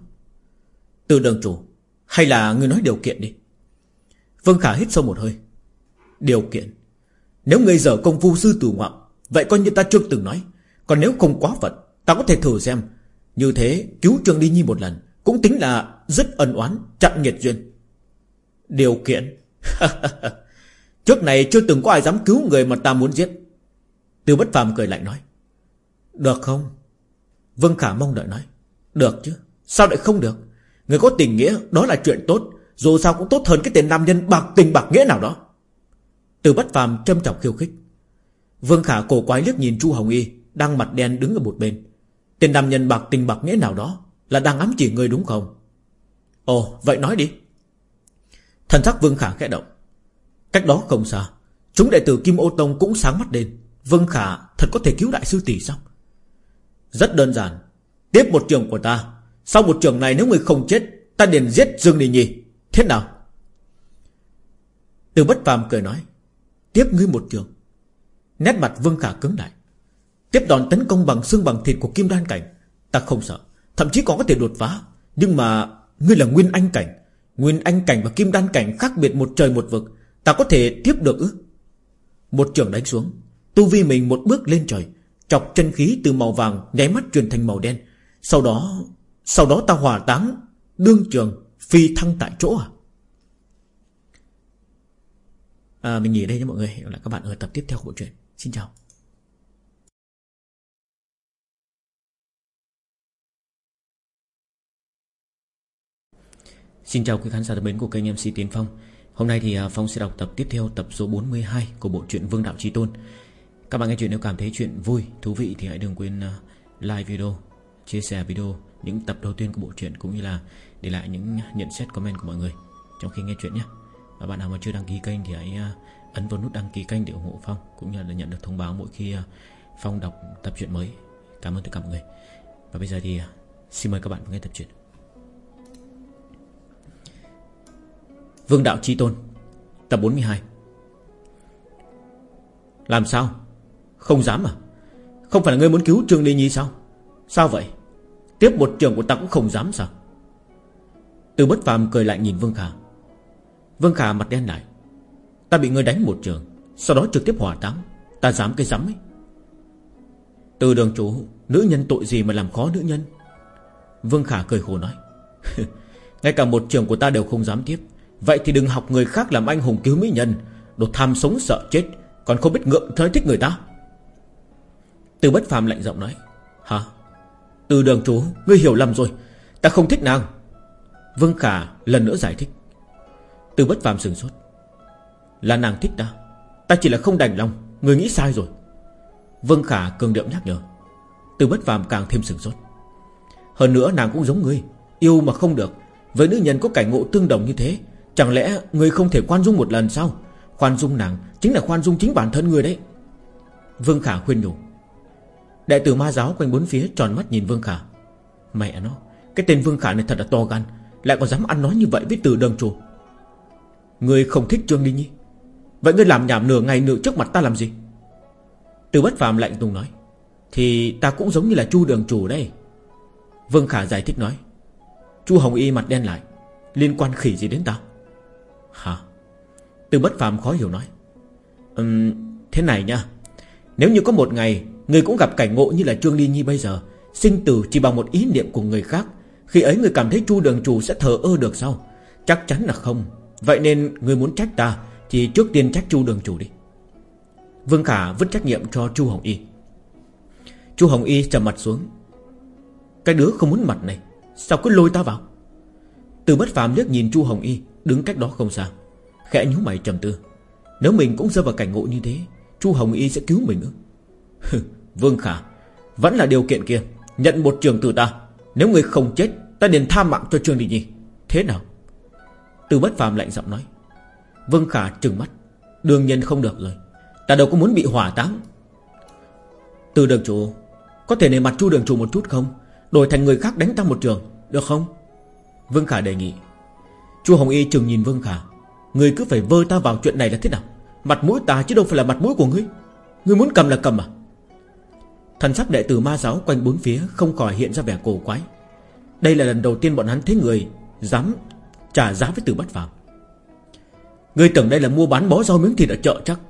A: Từ đường chủ, Hay là người nói điều kiện đi. Vương Khả hít sâu một hơi. Điều kiện? Nếu người dở công phu sư tử ngoạm, Vậy coi như ta chưa từng nói. Còn nếu không quá vật Ta có thể thử xem. Như thế, cứu Trương Đi Nhi một lần, Cũng tính là rất ân oán, Chặn nghiệt duyên. Điều kiện. Trước này chưa từng có ai dám cứu người mà ta muốn giết. Tiêu bất phàm cười lạnh nói, Được không? Vương Khả mong đợi nói, Được chứ, Sao lại không được? Người có tình nghĩa, đó là chuyện tốt, Dù sao cũng tốt hơn cái tên nam nhân bạc tình bạc nghĩa nào đó. Từ bất phàm châm trọng khiêu khích. Vương Khả cổ quái liếc nhìn Chu Hồng Y Đang mặt đen đứng ở một bên. Tên nam nhân bạc tình bạc nghĩa nào đó Là đang ám chỉ người đúng không? Ồ, vậy nói đi. Thần sắc Vương Khả khẽ động. Cách đó không xa, Chúng đệ tử Kim Ô Tông cũng sáng mắt lên. Vương Khả thật có thể cứu đại sư tỷ sao? Rất đơn giản. Tiếp một trường của ta. Sau một trường này nếu người không chết, Ta liền giết Dương Đình Nhi. Thế nào? Từ bất phàm cười nói. Tiếp ngươi một trường. Nét mặt Vương Khả cứng lại. Tiếp đòn tấn công bằng xương bằng thịt của Kim Đan Cảnh. Ta không sợ. Thậm chí còn có thể đột phá. Nhưng mà Ngươi là Nguyên Anh Cảnh Nguyên Anh Cảnh và Kim Đan Cảnh khác biệt một trời một vực Ta có thể tiếp được ư? Một trường đánh xuống Tu vi mình một bước lên trời Chọc chân khí từ màu vàng nháy mắt chuyển thành màu đen. Sau đó Sau đó ta hòa táng Đương trường phi thăng tại chỗ à? À, Mình nghỉ đây nha mọi người Hẹn gặp lại các bạn ở tập tiếp theo của bộ truyện. Xin chào. Xin chào quý khán giả thân mến của kênh MC Tiến Phong. Hôm nay thì à, Phong sẽ đọc tập tiếp theo tập số 42 của bộ truyện Vương Đạo Trí Tôn. Các bạn nghe chuyện nếu cảm thấy chuyện vui, thú vị thì hãy đừng quên à, like video, chia sẻ video những tập đầu tiên của bộ truyện Cũng như là để lại những nhận xét comment của mọi người trong khi nghe chuyện nhé. Và bạn nào mà chưa đăng ký kênh thì hãy à, ấn vào nút đăng ký kênh để ủng hộ Phong Cũng như là nhận được thông báo mỗi khi Phong đọc tập truyện mới. Cảm ơn tất cả mọi người. Và bây giờ thì xin mời các bạn nghe tập truyện. Vương Đạo Chi Tôn, Tập 42 Làm sao? Không dám à? Không phải là ngươi muốn cứu Trương Ly Nhi sao? Sao vậy? Tiếp một trường của ta cũng không dám sao? Từ bất phàm cười lại nhìn Vương Khả. Vương Khả mặt đen lại. Ta bị ngươi đánh một trường, Sau đó trực tiếp hỏa táng. Ta dám cái dám ấy. Từ đường chủ, Nữ nhân tội gì mà làm khó nữ nhân? Vương Khả cười khổ nói. Ngay cả một trường của ta đều không dám tiếp. Vậy thì đừng học người khác làm anh hùng cứu mỹ nhân. Đồ tham sống sợ chết, Còn không biết ngượng thới thích người ta. Từ bất phàm lạnh giọng nói, Hả? Từ đường chú Ngươi hiểu lầm rồi. Ta không thích nàng. Vương Khả lần nữa giải thích. Từ bất phàm sừng sốt. Là nàng thích ta. Ta chỉ là không đành lòng. Người nghĩ sai rồi. Vương Khả cường điệu nhắc nhở. Từ bất phàm càng thêm sừng sốt. Hơn nữa nàng cũng giống ngươi, Yêu mà không được. Với nữ nhân có cảnh ngộ tương đồng như thế Chẳng lẽ người không thể khoan dung một lần sao? Khoan dung nàng Chính là khoan dung chính bản thân người đấy. Vương Khả khuyên nhủ. Đại tử ma giáo quanh bốn phía tròn mắt nhìn Vương Khả. Mẹ nó, Cái tên Vương Khả này thật là to gan, Lại còn dám ăn nói như vậy với từ đường chủ. Người không thích Trương Linh Nhi. Vậy ngươi làm nhảm nửa ngày nửa trước mặt ta làm gì? Từ bất phàm lạnh tùng nói. Thì ta cũng giống như là chu đường chủ đây. Vương Khả giải thích nói. Chu Hồng Y mặt đen lại, Liên quan khỉ gì đến ta? Hả? Từ bất phàm khó hiểu nói. Um, Thế này nha Nếu như có một ngày Người cũng gặp cảnh ngộ như là Trương Ly Nhi bây giờ Sinh tử chỉ bằng một ý niệm của người khác Khi ấy người cảm thấy chu đường chủ sẽ thờ ơ được sao? Chắc chắn là không. Vậy nên người muốn trách ta Thì trước tiên trách chu đường chủ đi. Vương Khả vứt trách nhiệm cho chu Hồng Y. Chu Hồng Y trầm mặt xuống. Cái đứa không muốn mặt này Sao cứ lôi ta vào? Từ bất phàm liếc nhìn chu Hồng Y. Đứng cách đó không xa. Khẽ nhíu mày trầm tư. Nếu mình cũng rơi vào cảnh ngộ như thế, chu Hồng Y sẽ cứu mình ư? Vương Khả, Vẫn là điều kiện kia. Nhận một trường từ ta. Nếu người không chết, Ta liền tha mạng cho Trương Đình Nhi. Thế nào? Từ bất phàm lạnh giọng nói. Vương Khả trừng mắt. Đương nhiên không được rồi. Ta đâu có muốn bị hỏa táng. Từ đường chủ, Có thể nề mặt chu đường chủ một chút không? Đổi thành người khác đánh ta một trường, Được không? Vương Khả đề nghị. Chu Hồng Y chừng nhìn Vương Khả. Người cứ phải vơ ta vào chuyện này là thế nào? Mặt mũi ta chứ đâu phải là mặt mũi của ngươi. Ngươi muốn cầm là cầm à? Thần sắc đệ tử ma giáo quanh bốn phía Không khỏi hiện ra vẻ cổ quái. Đây là lần đầu tiên bọn hắn thấy người Dám trả giá với từ bất phàm Ngươi tưởng đây là mua bán bó rau miếng thịt ở chợ chắc?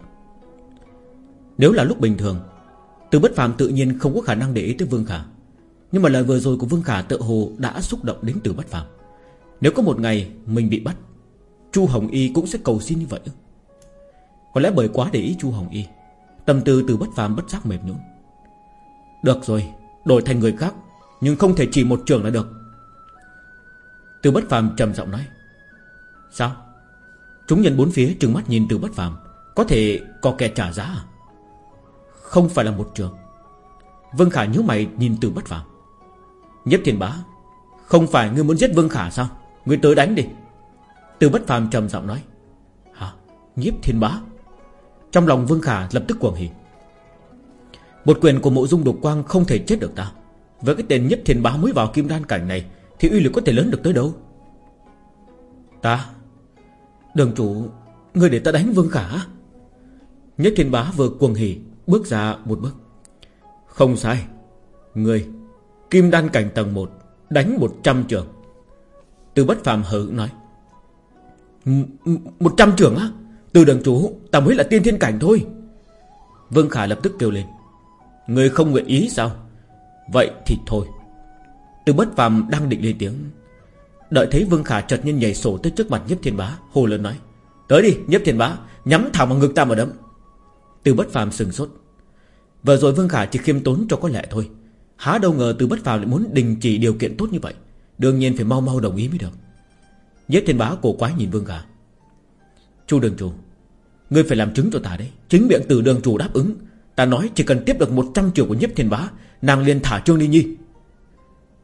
A: Nếu là lúc bình thường Từ bất phàm tự nhiên không có khả năng để ý tới Vương Khả. Nhưng mà lời vừa rồi của Vương Khả tự hồ đã xúc động đến từ bất phàm. Nếu có một ngày mình bị bắt, Chu Hồng Y cũng sẽ cầu xin như vậy Có lẽ bởi quá để ý Chu Hồng Y, Tâm tư từ bất phàm bất giác mềm nhũn. Được rồi, Đổi thành người khác, Nhưng không thể chỉ một trường là được. Từ bất phàm trầm giọng nói, Sao? Chúng nhân bốn phía trừng mắt nhìn từ bất phàm, Có thể có kẻ trả giá à? Không phải là một trường. Vương Khả nhíu mày nhìn từ bất phàm. Nhếp thiên bá, Không phải ngươi muốn giết Vương Khả sao? Ngươi tới đánh đi. Từ bất phàm trầm giọng nói, Hả? Nhiếp thiên bá? Trong lòng Vương Khả lập tức cuồng hỉ. Một quyền của mộ dung đục quang không thể chết được ta. Với cái tên nhiếp thiên bá mới vào kim đan cảnh này Thì uy lực có thể lớn được tới đâu? Ta? Đường chủ Người để ta đánh Vương Khả Nhất thiên bá vừa cuồng hỉ, Bước ra một bước. Không sai. Người Kim đan cảnh tầng 1 Đánh 100 trường. Từ bất phàm hử nói một trăm trưởng á, Từ đường chủ, Ta mới là tiên thiên cảnh thôi. Vương Khả lập tức kêu lên Người không nguyện ý sao? Vậy thì thôi. Từ bất phàm đang định lên tiếng, Đợi thấy Vương Khả chợt nhiên nhảy sổ tới trước mặt Nhếp Thiên Bá Hồ lớn nói, Tới đi Nhếp Thiên Bá, Nhắm thẳng vào ngực ta mà đấm. Từ bất phàm sừng sốt, Vừa rồi Vương Khả chỉ khiêm tốn cho có lẽ thôi, Há đâu ngờ từ bất phàm lại muốn đình chỉ điều kiện tốt như vậy. Đương nhiên phải mau mau đồng ý mới được. Nhất Thiên Bá cổ quái nhìn Vương Khả Chu đường chủ, Ngươi phải làm chứng cho ta đấy. Chính miệng từ đường chủ đáp ứng. Ta nói chỉ cần tiếp được 100 triệu của nhiếp thiên bá, Nàng liền thả Trương Ly Nhi.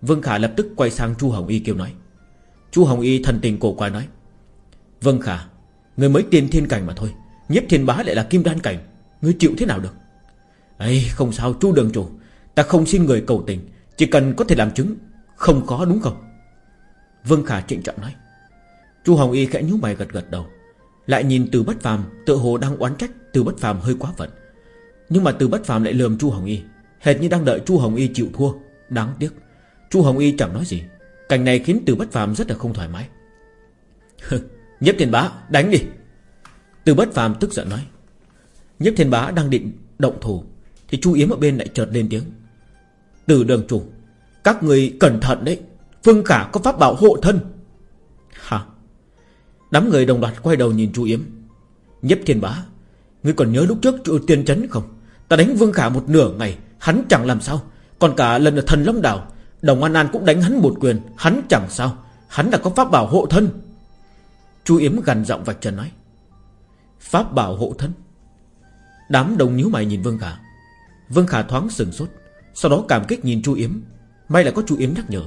A: Vương Khả lập tức quay sang Chu Hồng Y kêu nói. Chu Hồng Y thần tình cổ quái nói. Vương Khả Người mới tiên thiên cảnh mà thôi. Nhiếp thiên bá lại là kim đan cảnh. Người chịu thế nào được? Ấy không sao, chu đường chủ. Ta không xin người cầu tình. Chỉ cần có thể làm chứng không có đúng không? Vương Khả trịnh trọng nói. Chu Hồng Y khẽ nhíu mày gật gật đầu, Lại nhìn từ bất phàm tự hồ đang oán trách từ bất phàm hơi quá phận. Nhưng mà từ bất phàm lại lườm Chu Hồng Y, Hệt như đang đợi Chu Hồng Y chịu thua. Đáng tiếc, Chu Hồng Y chẳng nói gì. Cảnh này khiến từ bất phàm rất là không thoải mái. Nhếp thiên bá, đánh đi. Từ bất phàm tức giận nói. Nhếp thiên bá đang định động thủ, Thì Chu Yếm ở bên lại chợt lên tiếng. Từ đường chủ các người cẩn thận đấy. Phương Khả có pháp bảo hộ thân. Hả? Đám người đồng loạt quay đầu nhìn Chu Yếm. Nhếp thiên bá Ngươi còn nhớ lúc trước trụ tiên chấn không? Ta đánh Vương Khả một nửa ngày, Hắn chẳng làm sao. Còn cả lần ở thần Long Đảo, Đồng An An cũng đánh hắn một quyền, Hắn chẳng sao. Hắn đã có pháp bảo hộ thân. Chu Yếm gần giọng vạch trần nói. Pháp bảo hộ thân? Đám đồng nhíu mày nhìn Vương Khả. Vương Khả thoáng sừng sốt, Sau đó cảm kích nhìn Chu Yếm. May là có chú Yếm nhắc nhở.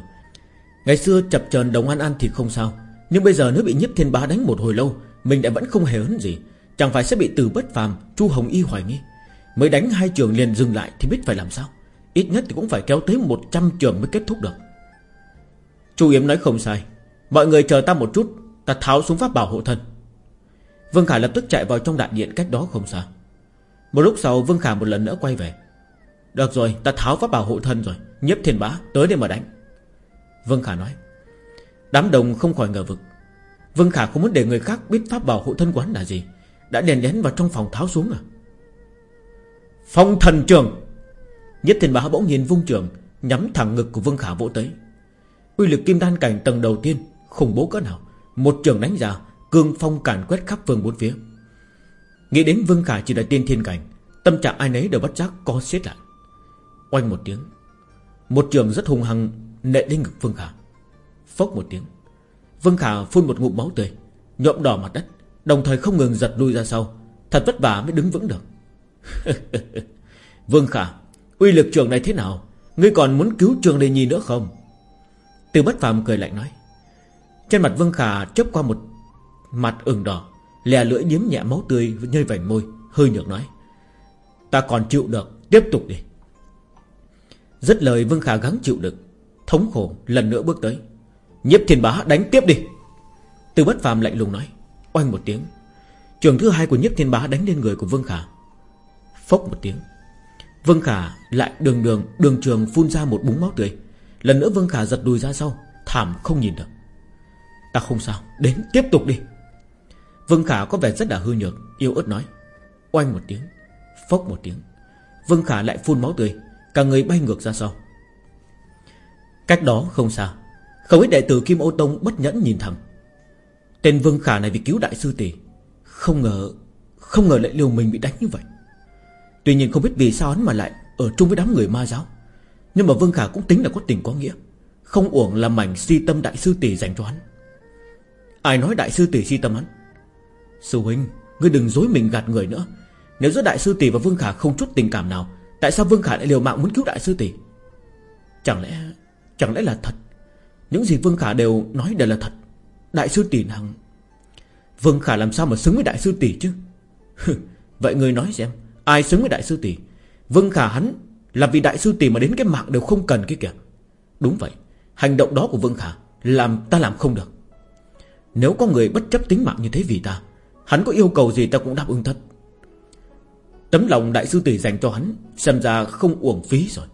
A: Ngày xưa chập chờn Đồng An An thì không sao, Nhưng bây giờ nếu bị nhiếp thiên bá đánh một hồi lâu, Mình đã vẫn không hề hấn gì. Chẳng phải sẽ bị từ bất phàm, Chu Hồng Y hoài nghi. Mới đánh hai trường liền dừng lại thì biết phải làm sao. Ít nhất thì cũng phải kéo tới 100 trường mới kết thúc được. Chu Yếm nói không sai. Mọi người chờ ta một chút, Ta tháo xuống pháp bảo hộ thân. Vương Khả lập tức chạy vào trong đại điện cách đó không xa. Một lúc sau, Vương Khả một lần nữa quay về. Được rồi, ta tháo pháp bảo hộ thân rồi. Nhếp thiên bá, tới đây mà đánh. Vương Khả nói. Đám đồng không khỏi ngờ vực. Vương Khả không muốn để người khác biết pháp bảo hộ thân quán là gì. Đã đèn lén vào trong phòng tháo xuống à? Phong thần trường. Nhất thiên bá bỗng nhiên vung trường, Nhắm thẳng ngực của Vương Khả vỗ tới. Uy lực kim đan cảnh tầng đầu tiên, Khủng bố cỡ nào. Một trường đánh ra, Cương phong cản quét khắp phương bốn phía. Nghĩ đến Vương Khả chỉ là tiên thiên cảnh, Tâm trạng ai nấy đều bắt giác co xiết lại. Oanh một tiếng. Một trường rất hung hăng nệ lên ngực Vương Khả. Phốc một tiếng. Vương Khả phun một ngụm máu tươi Nhộm đỏ mặt đất, Đồng thời không ngừng giật lui ra sau. Thật vất vả mới đứng vững được. Vương Khả, Uy lực trường này thế nào? Ngươi còn muốn cứu trường đề nhi nữa không? Từ bất phàm cười lạnh nói. Trên mặt Vương Khả chớp qua một Mặt ửng đỏ, Lè lưỡi điếm nhẹ máu tươi nhơi vành môi Hơi nhược nói. Ta còn chịu được, Tiếp tục đi. Rất lời Vương Khả gắng chịu được Thống khổ lần nữa bước tới. Nhiếp thiên bá đánh tiếp đi. Từ bất phàm lạnh lùng nói, Oanh một tiếng. Trường thứ hai của nhiếp thiên bá đánh lên người của Vương Khả. Phốc một tiếng. Vương Khả lại đường đường đường trường phun ra một búng máu tươi. Lần nữa Vương Khả giật đùi ra sau, Thảm không nhìn được. Ta không sao, Đến tiếp tục đi. Vương Khả có vẻ rất là hư nhược Yêu ớt nói. Oanh một tiếng, Phốc một tiếng. Vương Khả lại phun máu tươi. Cả người bay ngược ra sau. Cách đó không xa, Không ít đệ tử Kim Ô Tông bất nhẫn nhìn thẳng. Tên Vương Khả này vì cứu đại sư tỷ, Không ngờ Không ngờ lại liều mình bị đánh như vậy. Tuy nhiên không biết vì sao hắn mà lại Ở chung với đám người ma giáo. Nhưng mà Vương Khả cũng tính là có tình có nghĩa, Không uổng là mảnh si tâm đại sư tỷ dành cho hắn. Ai nói đại sư tỷ si tâm hắn? Sư huynh, Ngươi đừng dối mình gạt người nữa. Nếu giữa đại sư tỷ và Vương Khả không chút tình cảm nào Tại sao Vương Khả lại liều mạng muốn cứu đại sư tỷ? Chẳng lẽ Chẳng lẽ là thật? Những gì Vương Khả đều nói đều là thật. Đại sư tỷ nàng, Vương Khả làm sao mà xứng với đại sư tỷ chứ? Vậy người nói xem, Ai xứng với đại sư tỷ? Vương Khả hắn là vì đại sư tỷ mà đến cái mạng đều không cần kia kìa. Đúng vậy, Hành động đó của Vương Khả Làm ta làm không được. Nếu có người bất chấp tính mạng như thế vì ta, Hắn có yêu cầu gì ta cũng đáp ứng thật Tấm lòng đại sư tỷ dành cho hắn, Xem ra không uổng phí rồi.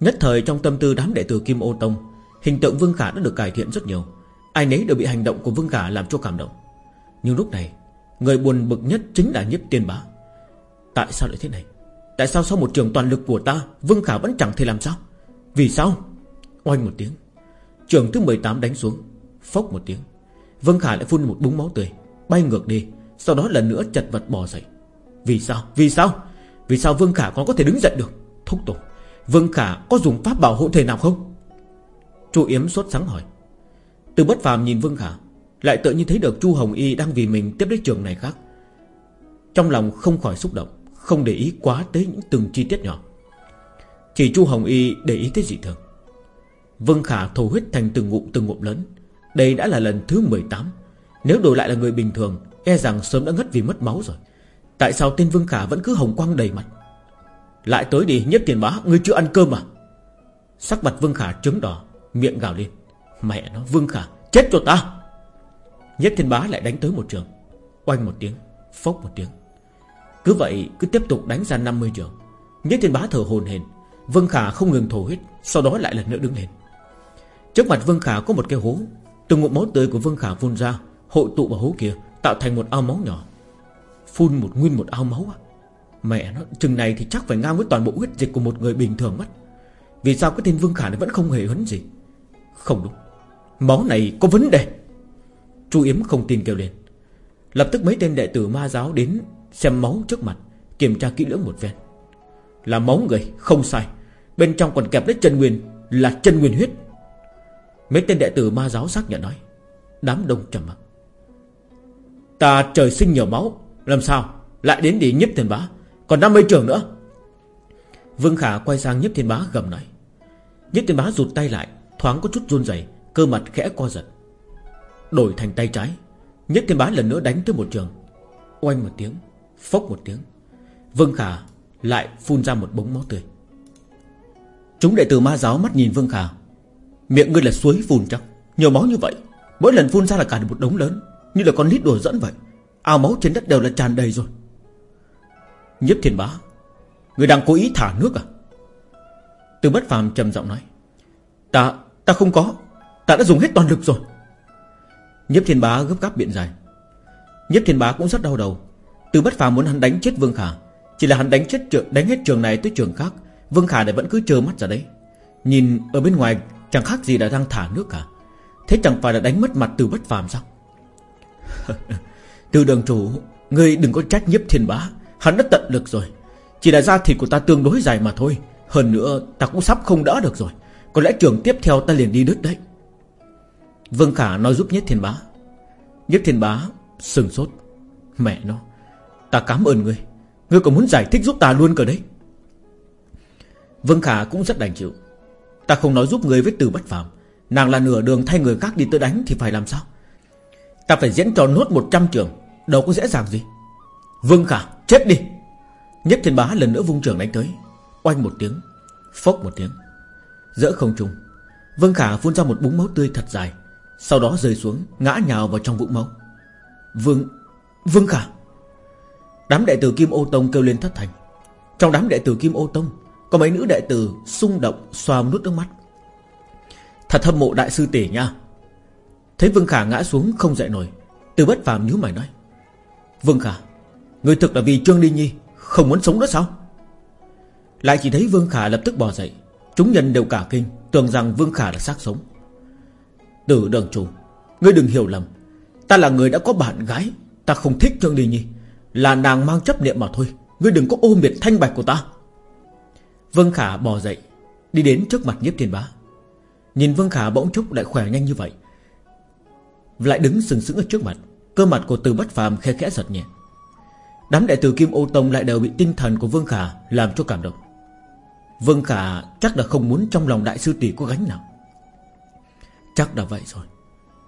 A: Nhất thời trong tâm tư đám đệ tử Kim Ô Tông, Hình tượng Vương Khả đã được cải thiện rất nhiều. Ai nấy đều bị hành động của Vương Khả làm cho cảm động. Nhưng lúc này, Người buồn bực nhất chính là nhiếp tiên bá. Tại sao lại thế này? Tại sao sau một trường toàn lực của ta, Vương Khả vẫn chẳng thể làm sao? Vì sao? Oanh một tiếng. Trường thứ 18 đánh xuống, Phốc một tiếng. Vương Khả lại phun một búng máu tươi, Bay ngược đi, Sau đó lần nữa chật vật bò dậy. Vì sao? Vì sao? Vì sao Vương Khả còn có thể đứng dậy được? Thúc tổ, Vương Khả có dùng pháp bảo hộ thể nào không? Chu Yếm sốt sáng hỏi. Từ bất phàm nhìn Vương Khả, Lại tự nhiên thấy được Chu Hồng Y đang vì mình tiếp đến trường này khác. Trong lòng không khỏi xúc động, Không để ý quá tới những từng chi tiết nhỏ. Chỉ Chu Hồng Y để ý tới dị thường. Vương Khả thổ huyết thành từng ngụm từng ngụm lớn. Đây đã là lần thứ 18 Nếu đổi lại là người bình thường E rằng sớm đã ngất vì mất máu rồi. Tại sao tên Vương Khả vẫn cứ hồng quang đầy mặt Lại tới đi, nhất tiền bá, Ngươi chưa ăn cơm à? Sắc mặt Vương Khả trứng đỏ, Miệng gào lên. Mẹ nó, Vương Khả, Chết cho ta! Nhất thiên bá lại đánh tới một trường. Oanh một tiếng, Phốc một tiếng. Cứ vậy, cứ tiếp tục đánh ra 50 trường. Nhất thiên bá thở hồn hển. Vương Khả không ngừng thổ huyết, Sau đó lại lần nữa đứng lên. Trước mặt Vương Khả có một cái hố. Từng ngụm máu tươi của Vương Khả phun ra, Hội tụ vào hố kia, Tạo thành một ao máu nhỏ. Phun một nguyên một ao máu à? Mẹ nó, chừng này thì chắc phải ngang với toàn bộ huyết dịch của một người bình thường mất. Vì sao cái tên Vương Khả này vẫn không hề hấn gì? Không đúng. Máu này có vấn đề. Chu Yếm không tin kêu lên. Lập tức mấy tên đệ tử ma giáo đến Xem máu trước mặt, Kiểm tra kỹ lưỡng một phen. Là máu người, không sai. Bên trong còn kẹp lấy chân nguyên, Là chân nguyên huyết. Mấy tên đệ tử ma giáo xác nhận nói, Đám đông trầm mặc. Ta trời sinh nhiều máu làm sao? Lại đến để nhiếp thiên bá? Còn 50 trường nữa. Vương Khả quay sang nhiếp thiên bá, gầm nói. Nhiếp thiên bá rụt tay lại, Thoáng có chút run rẩy, Cơ mặt khẽ co giật. Đổi thành tay trái, nhấp thiên bá lần nữa đánh tới một trường. Oanh một tiếng, Phốc một tiếng. Vương Khả lại phun ra một bóng máu tươi. Chúng đệ tử ma giáo mắt nhìn Vương Khả. Miệng ngươi là suối phun chắc. Nhiều máu như vậy, Mỗi lần phun ra là cả một đống lớn, Như là con lít đùa dẫn vậy. Ao máu trên đất đều là tràn đầy rồi. Nhiếp thiên bá Người đang cố ý thả nước à? Từ bất phàm trầm giọng nói Ta, ta không có Ta đã dùng hết toàn lực rồi. Nhiếp thiên bá gấp gáp biện dài Nhiếp thiên bá cũng rất đau đầu. Từ bất phàm muốn hắn đánh chết Vương Khả Chỉ là hắn đánh chết đánh hết trường này tới trường khác Vương Khả này vẫn cứ trơ mắt ra đấy. Nhìn ở bên ngoài chẳng khác gì đã đang thả nước cả. Thế chẳng phải là đánh mất mặt từ bất phàm sao? Từ đường chủ, Ngươi đừng có trách nhiếp thiên bá. Hắn đã tận lực rồi. Chỉ là da thịt của ta tương đối dài mà thôi. Hơn nữa, ta cũng sắp không đỡ được rồi. Có lẽ trường tiếp theo ta liền đi đứt đấy. Vương Khả nói giúp Nhất Thiên Bá. Nhất Thiên Bá sừng sốt. Mẹ nó, Ta cảm ơn ngươi. Ngươi còn muốn giải thích giúp ta luôn cơ đấy. Vương Khả cũng rất đành chịu. Ta không nói giúp ngươi với từ bất phàm. Nàng là nửa đường thay người khác đi tới đánh Thì phải làm sao? Ta phải diễn trò nốt 100 trường. Đâu có dễ dàng gì. Vương Khả, chết đi. Nhất Thiên Bá lần nữa vung trường đánh tới. Oanh một tiếng, Phốc một tiếng. Giữa không trung, Vương Khả phun ra một búng máu tươi thật dài, sau đó rơi xuống, Ngã nhào vào trong vũng máu. Vương Vương Khả. Đám đệ tử Kim Ô Tông kêu lên thất thành. Trong đám đệ tử Kim Ô Tông, Có mấy nữ đệ tử xung động, xoa nút nước mắt. Thật hâm mộ đại sư tỷ nha. Thấy Vương Khả ngã xuống không dậy nổi, Từ bất phàm nhíu mày nói Vương Khả, Người thực là vì Trương Ly Nhi Không muốn sống nữa sao? Lại chỉ thấy Vương Khả lập tức bò dậy. Chúng nhân đều cả kinh, Tưởng rằng Vương Khả là xác sống. Tử đường chủ, Ngươi đừng hiểu lầm. Ta là người đã có bạn gái, Ta không thích Trương Ly Nhi. Là nàng mang chấp niệm mà thôi, Ngươi đừng có ôm miệt thanh bạch của ta. Vương Khả bò dậy, Đi đến trước mặt nhiếp thiên bá. Nhìn Vương Khả bỗng chốc lại khỏe nhanh như vậy. Lại đứng sừng sững ở trước mặt. Cơ mặt của từ bất phàm khe khẽ giật nhẹ. Đám đệ tử Kim Ô Tông lại đều bị tinh thần của Vương Khả Làm cho cảm động. Vương Khả chắc là không muốn trong lòng đại sư tỷ có gánh nặng. Chắc là vậy rồi.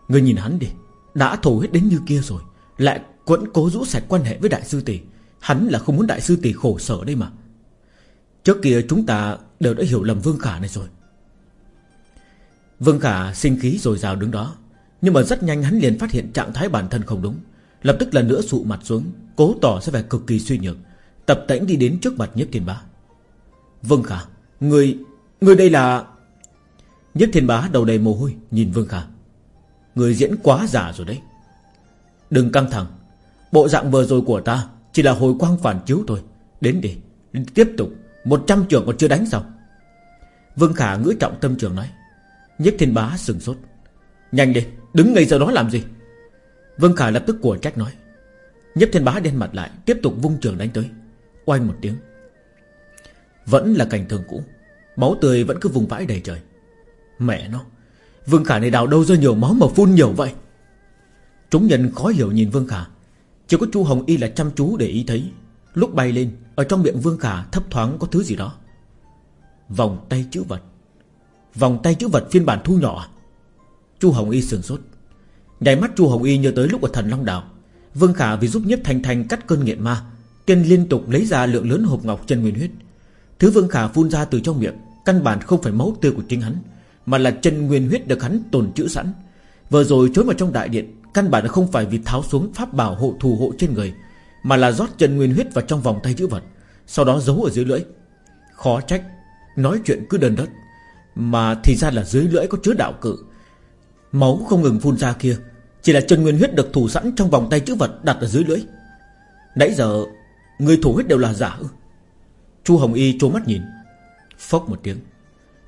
A: Người nhìn hắn đi, Đã thổ hết đến như kia rồi, Lại quẫn cố rũ sạch quan hệ với đại sư tỷ. Hắn là không muốn đại sư tỷ khổ sở đây mà. Trước kia chúng ta đều đã hiểu lầm Vương Khả này rồi. Vương Khả sinh khí rồi rào đứng đó. Nhưng mà rất nhanh hắn liền phát hiện trạng thái bản thân không đúng. Lập tức lần nữa sụ mặt xuống, Cố tỏ sẽ vẻ cực kỳ suy nhược. Tập tễnh đi đến trước mặt nhiếp thiên bá. Vương Khả, Người Người đây là Nhất thiên bá đầu đầy mồ hôi, Nhìn Vương Khả. Người diễn quá giả rồi đấy. Đừng căng thẳng. Bộ dạng vừa rồi của ta Chỉ là hồi quang phản chiếu thôi. Đến đi Tiếp tục, một trăm trường còn chưa đánh xong. Vương Khả ngữ trọng tâm trường nói. Nhất thiên bá sừng sốt. Nhanh đi đứng ngay giờ đó làm gì? Vương Khả lập tức của trách nói. Nhấp thiên bá đen mặt lại, Tiếp tục vung trường đánh tới. Oanh một tiếng. Vẫn là cảnh thường cũ. Máu tươi vẫn cứ vùng vãi đầy trời. Mẹ nó, Vương Khả này đào đâu ra nhiều máu mà phun nhiều vậy? Chúng nhân khó hiểu nhìn Vương Khả. Chỉ có chu Hồng Y là chăm chú để ý thấy. Lúc bay lên, Ở trong miệng Vương Khả thấp thoáng có thứ gì đó. Vòng tay chữ vật. Vòng tay chữ vật phiên bản thu nhỏ. Chu Hồng Y sườn sốt. Nhảy mắt Chu Hồng Y nhớ tới lúc ở thần Long Đảo. Vương Khả vì giúp nhất Thành Thành cắt cơn nghiện ma, Tiên liên tục lấy ra lượng lớn hộp ngọc chân nguyên huyết. Thứ Vương Khả phun ra từ trong miệng, Căn bản không phải máu tươi của chính hắn, Mà là chân nguyên huyết được hắn tồn trữ sẵn. Vừa rồi trốn vào trong đại điện, Căn bản không phải vì tháo xuống pháp bảo hộ thù hộ trên người, Mà là rót chân nguyên huyết vào trong vòng tay chữ vật, Sau đó giấu ở dưới lưỡi. Khó trách, Nói chuyện cứ đơn đất Mà thì ra là dưới lưỡi có chứa đạo cự. Máu không ngừng phun ra kia, Chỉ là chân nguyên huyết được thủ sẵn trong vòng tay chữ vật đặt ở dưới lưỡi. Nãy giờ, Người thủ huyết đều là giả ư? Chu Hồng Y trố mắt nhìn, Phốc một tiếng.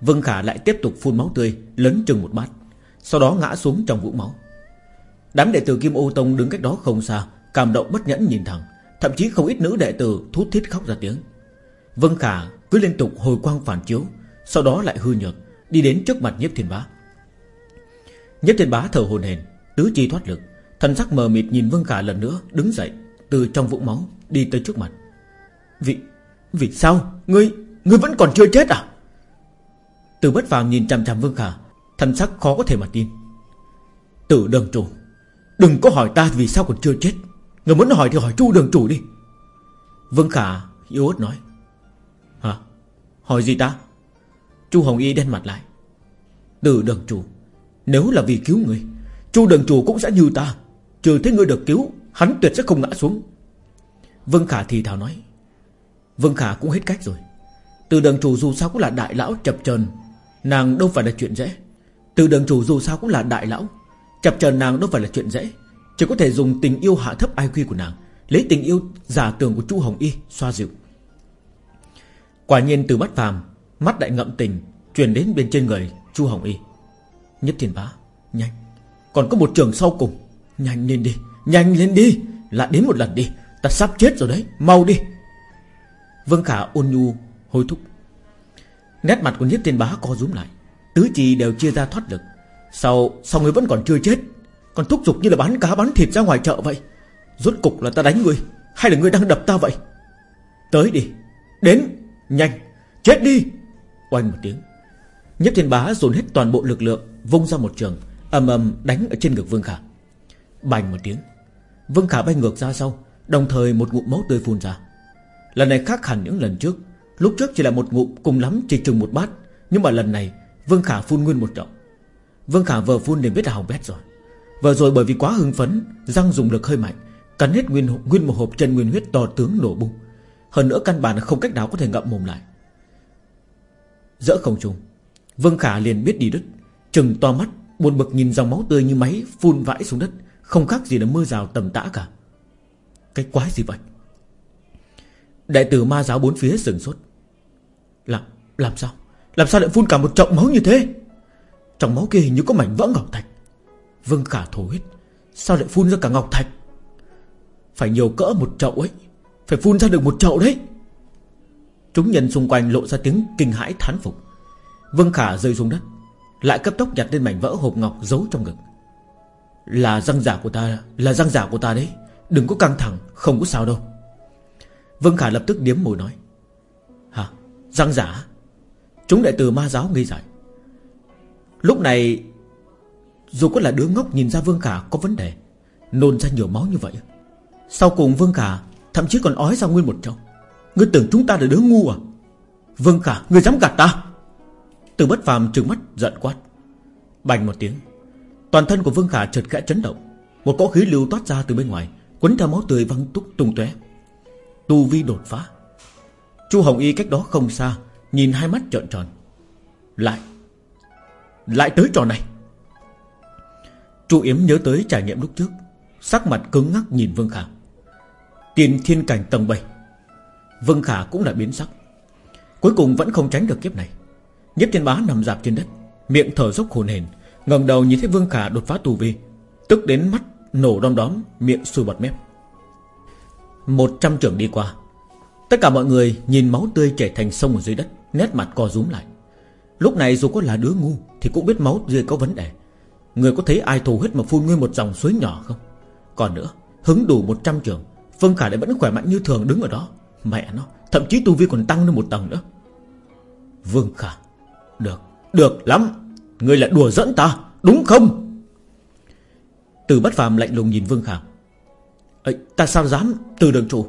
A: Vân Khả lại tiếp tục phun máu tươi Lớn chừng một bát, Sau đó ngã xuống trong vũng máu. Đám đệ tử Kim Ô Tông đứng cách đó không xa, Cảm động bất nhẫn nhìn thẳng, Thậm chí không ít nữ đệ tử thút thít khóc ra tiếng. Vân Khả cứ liên tục hồi quang phản chiếu, Sau đó lại hư nhược, Đi đến trước mặt Nhiếp Thiên Bá nhất Thiên Bá thở hồn hển Tứ chi thoát lực Thần sắc mờ mịt nhìn vương Khả lần nữa Đứng dậy từ trong vũng máu Đi tới trước mặt. Vì, vì sao? Ngươi, ngươi vẫn còn chưa chết à? Từ bất phàm nhìn chằm chằm Vương Khả Thần sắc khó có thể mà tin. Tử đường chủ Đừng có hỏi ta vì sao còn chưa chết. Người muốn hỏi thì hỏi chu đường chủ đi. Vương Khả yếu ớt nói. Hả? Hỏi gì ta? Chu Hồng Y đen mặt lại. Tử đường chủ nếu là vì cứu người, Chu đường chủ cũng sẽ như ta. Trừ thế ngươi được cứu, Hắn tuyệt sẽ không ngã xuống. Vương Khả thì thào nói. Vương Khả cũng hết cách rồi. Từ đường chủ dù sao cũng là đại lão chập chờn, Nàng đâu phải là chuyện dễ. Từ đường chủ dù sao cũng là đại lão, Chập chờn nàng đâu phải là chuyện dễ. Chỉ có thể dùng tình yêu hạ thấp IQ của nàng, Lấy tình yêu giả tưởng của Chu Hồng Y Xoa dịu. Quả nhiên từ mắt phàm, Mắt đại ngậm tình, Truyền đến bên trên người Chu Hồng Y. Nhất thiên bá, Nhanh. Còn có một trường sau cùng. Nhanh lên đi, Nhanh lên đi. Lại đến một lần đi. Ta sắp chết rồi đấy, Mau đi. Vương Khả ôn nhu hối thúc. Nét mặt của Nhất Thiên Bá co rúm lại. Tứ chi đều chia ra thoát lực. Sao sao người vẫn còn chưa chết. Còn thúc giục như là bán cá, bán thịt ra ngoài chợ vậy. Rốt cục là ta đánh ngươi Hay là ngươi đang đập ta vậy? Tới đi, Đến, Nhanh, Chết đi. Oanh một tiếng. Nhất thiên bá dồn hết toàn bộ lực lượng Vung ra một trường ầm ầm đánh ở trên ngực Vương Khả. Bành một tiếng Vương Khả bay ngược ra sau Đồng thời một ngụm máu tươi phun ra. Lần này khác hẳn những lần trước Lúc trước chỉ là một ngụm cùng lắm chỉ chừng một bát Nhưng mà lần này Vương Khả phun nguyên một trọng Vương Khả vừa phun liền biết là hỏng bét rồi. Vừa rồi bởi vì quá hưng phấn Răng dùng lực hơi mạnh Cắn hết nguyên, nguyên một hộp chân nguyên huyết to tướng nổ bung. Hơn nữa căn bản không cách nào có thể ngậm mồm lại. Dỡ không trùng Vương Khả liền biết đi đứt. Trừng to mắt Buồn bực nhìn dòng máu tươi như máy Phun vãi xuống đất. Không khác gì là mưa rào tầm tã cả. Cái quái gì vậy? Đại tử ma giáo bốn phía sừng sốt. Làm, làm sao? Làm sao lại phun cả một trọng máu như thế? Trong máu kia hình như có mảnh vỡ ngọc thạch. Vương Khả thổ huyết. Sao lại phun ra cả ngọc thạch? Phải nhiều cỡ một chậu ấy. Phải phun ra được một chậu đấy. Chúng nhân xung quanh lộ ra tiếng kinh hãi thán phục. Vương Khả rơi xuống đất. Lại cấp tốc nhặt lên mảnh vỡ hộp ngọc giấu trong ngực. Là răng giả của ta, Là răng giả của ta đấy. Đừng có căng thẳng, Không có sao đâu. Vương Khả lập tức điếm mồi nói. Hả? Răng giả? Chúng đệ tử ma giáo nghi giải Lúc này, Dù có là đứa ngốc nhìn ra Vương Khả có vấn đề, Nôn ra nhiều máu như vậy, Sau cùng Vương Khả Thậm chí còn ói ra nguyên một trong Ngươi tưởng chúng ta là đứa ngu à? Vương Khả, Ngươi dám gạt ta? Từ bất phàm trừng mắt, giận quát. Bành một tiếng. Toàn thân của Vương Khả chợt khẽ chấn động. Một cỗ khí lưu toát ra từ bên ngoài Quấn theo máu tươi văng túc tung tóe. Tu vi đột phá. Chu Hồng Y cách đó không xa, Nhìn hai mắt trợn tròn. Lại Lại tới trò này. Chu Yếm nhớ tới trải nghiệm lúc trước, Sắc mặt cứng ngắc nhìn Vương Khả. Tiền thiên cảnh tầng 7 Vương Khả cũng đã biến sắc. Cuối cùng vẫn không tránh được kiếp này. Nhếp thiên bá nằm dạp trên đất, Miệng thở dốc hồn hển, ngẩng đầu nhìn thấy Vương Khả đột phá tu vi, Tức đến mắt nổ đom đóm, Miệng sùi bọt mép. Một trăm trưởng đi qua, Tất cả mọi người nhìn máu tươi chảy thành sông ở dưới đất, Nét mặt co rúm lại. Lúc này dù có là đứa ngu Thì cũng biết máu dưới có vấn đề. Người có thấy ai thù huyết mà phun nguyên một dòng suối nhỏ không? Còn nữa, Hứng đủ 100 trường Vương Khả lại vẫn khỏe mạnh như thường đứng ở đó. Mẹ nó, Thậm chí tu vi còn tăng lên một tầng nữa. Vương Khả được Được lắm. Ngươi là đùa dẫn ta Đúng không? Từ bất phàm lạnh lùng nhìn Vương Khả. Ấy, Ta sao dám Từ đường chủ?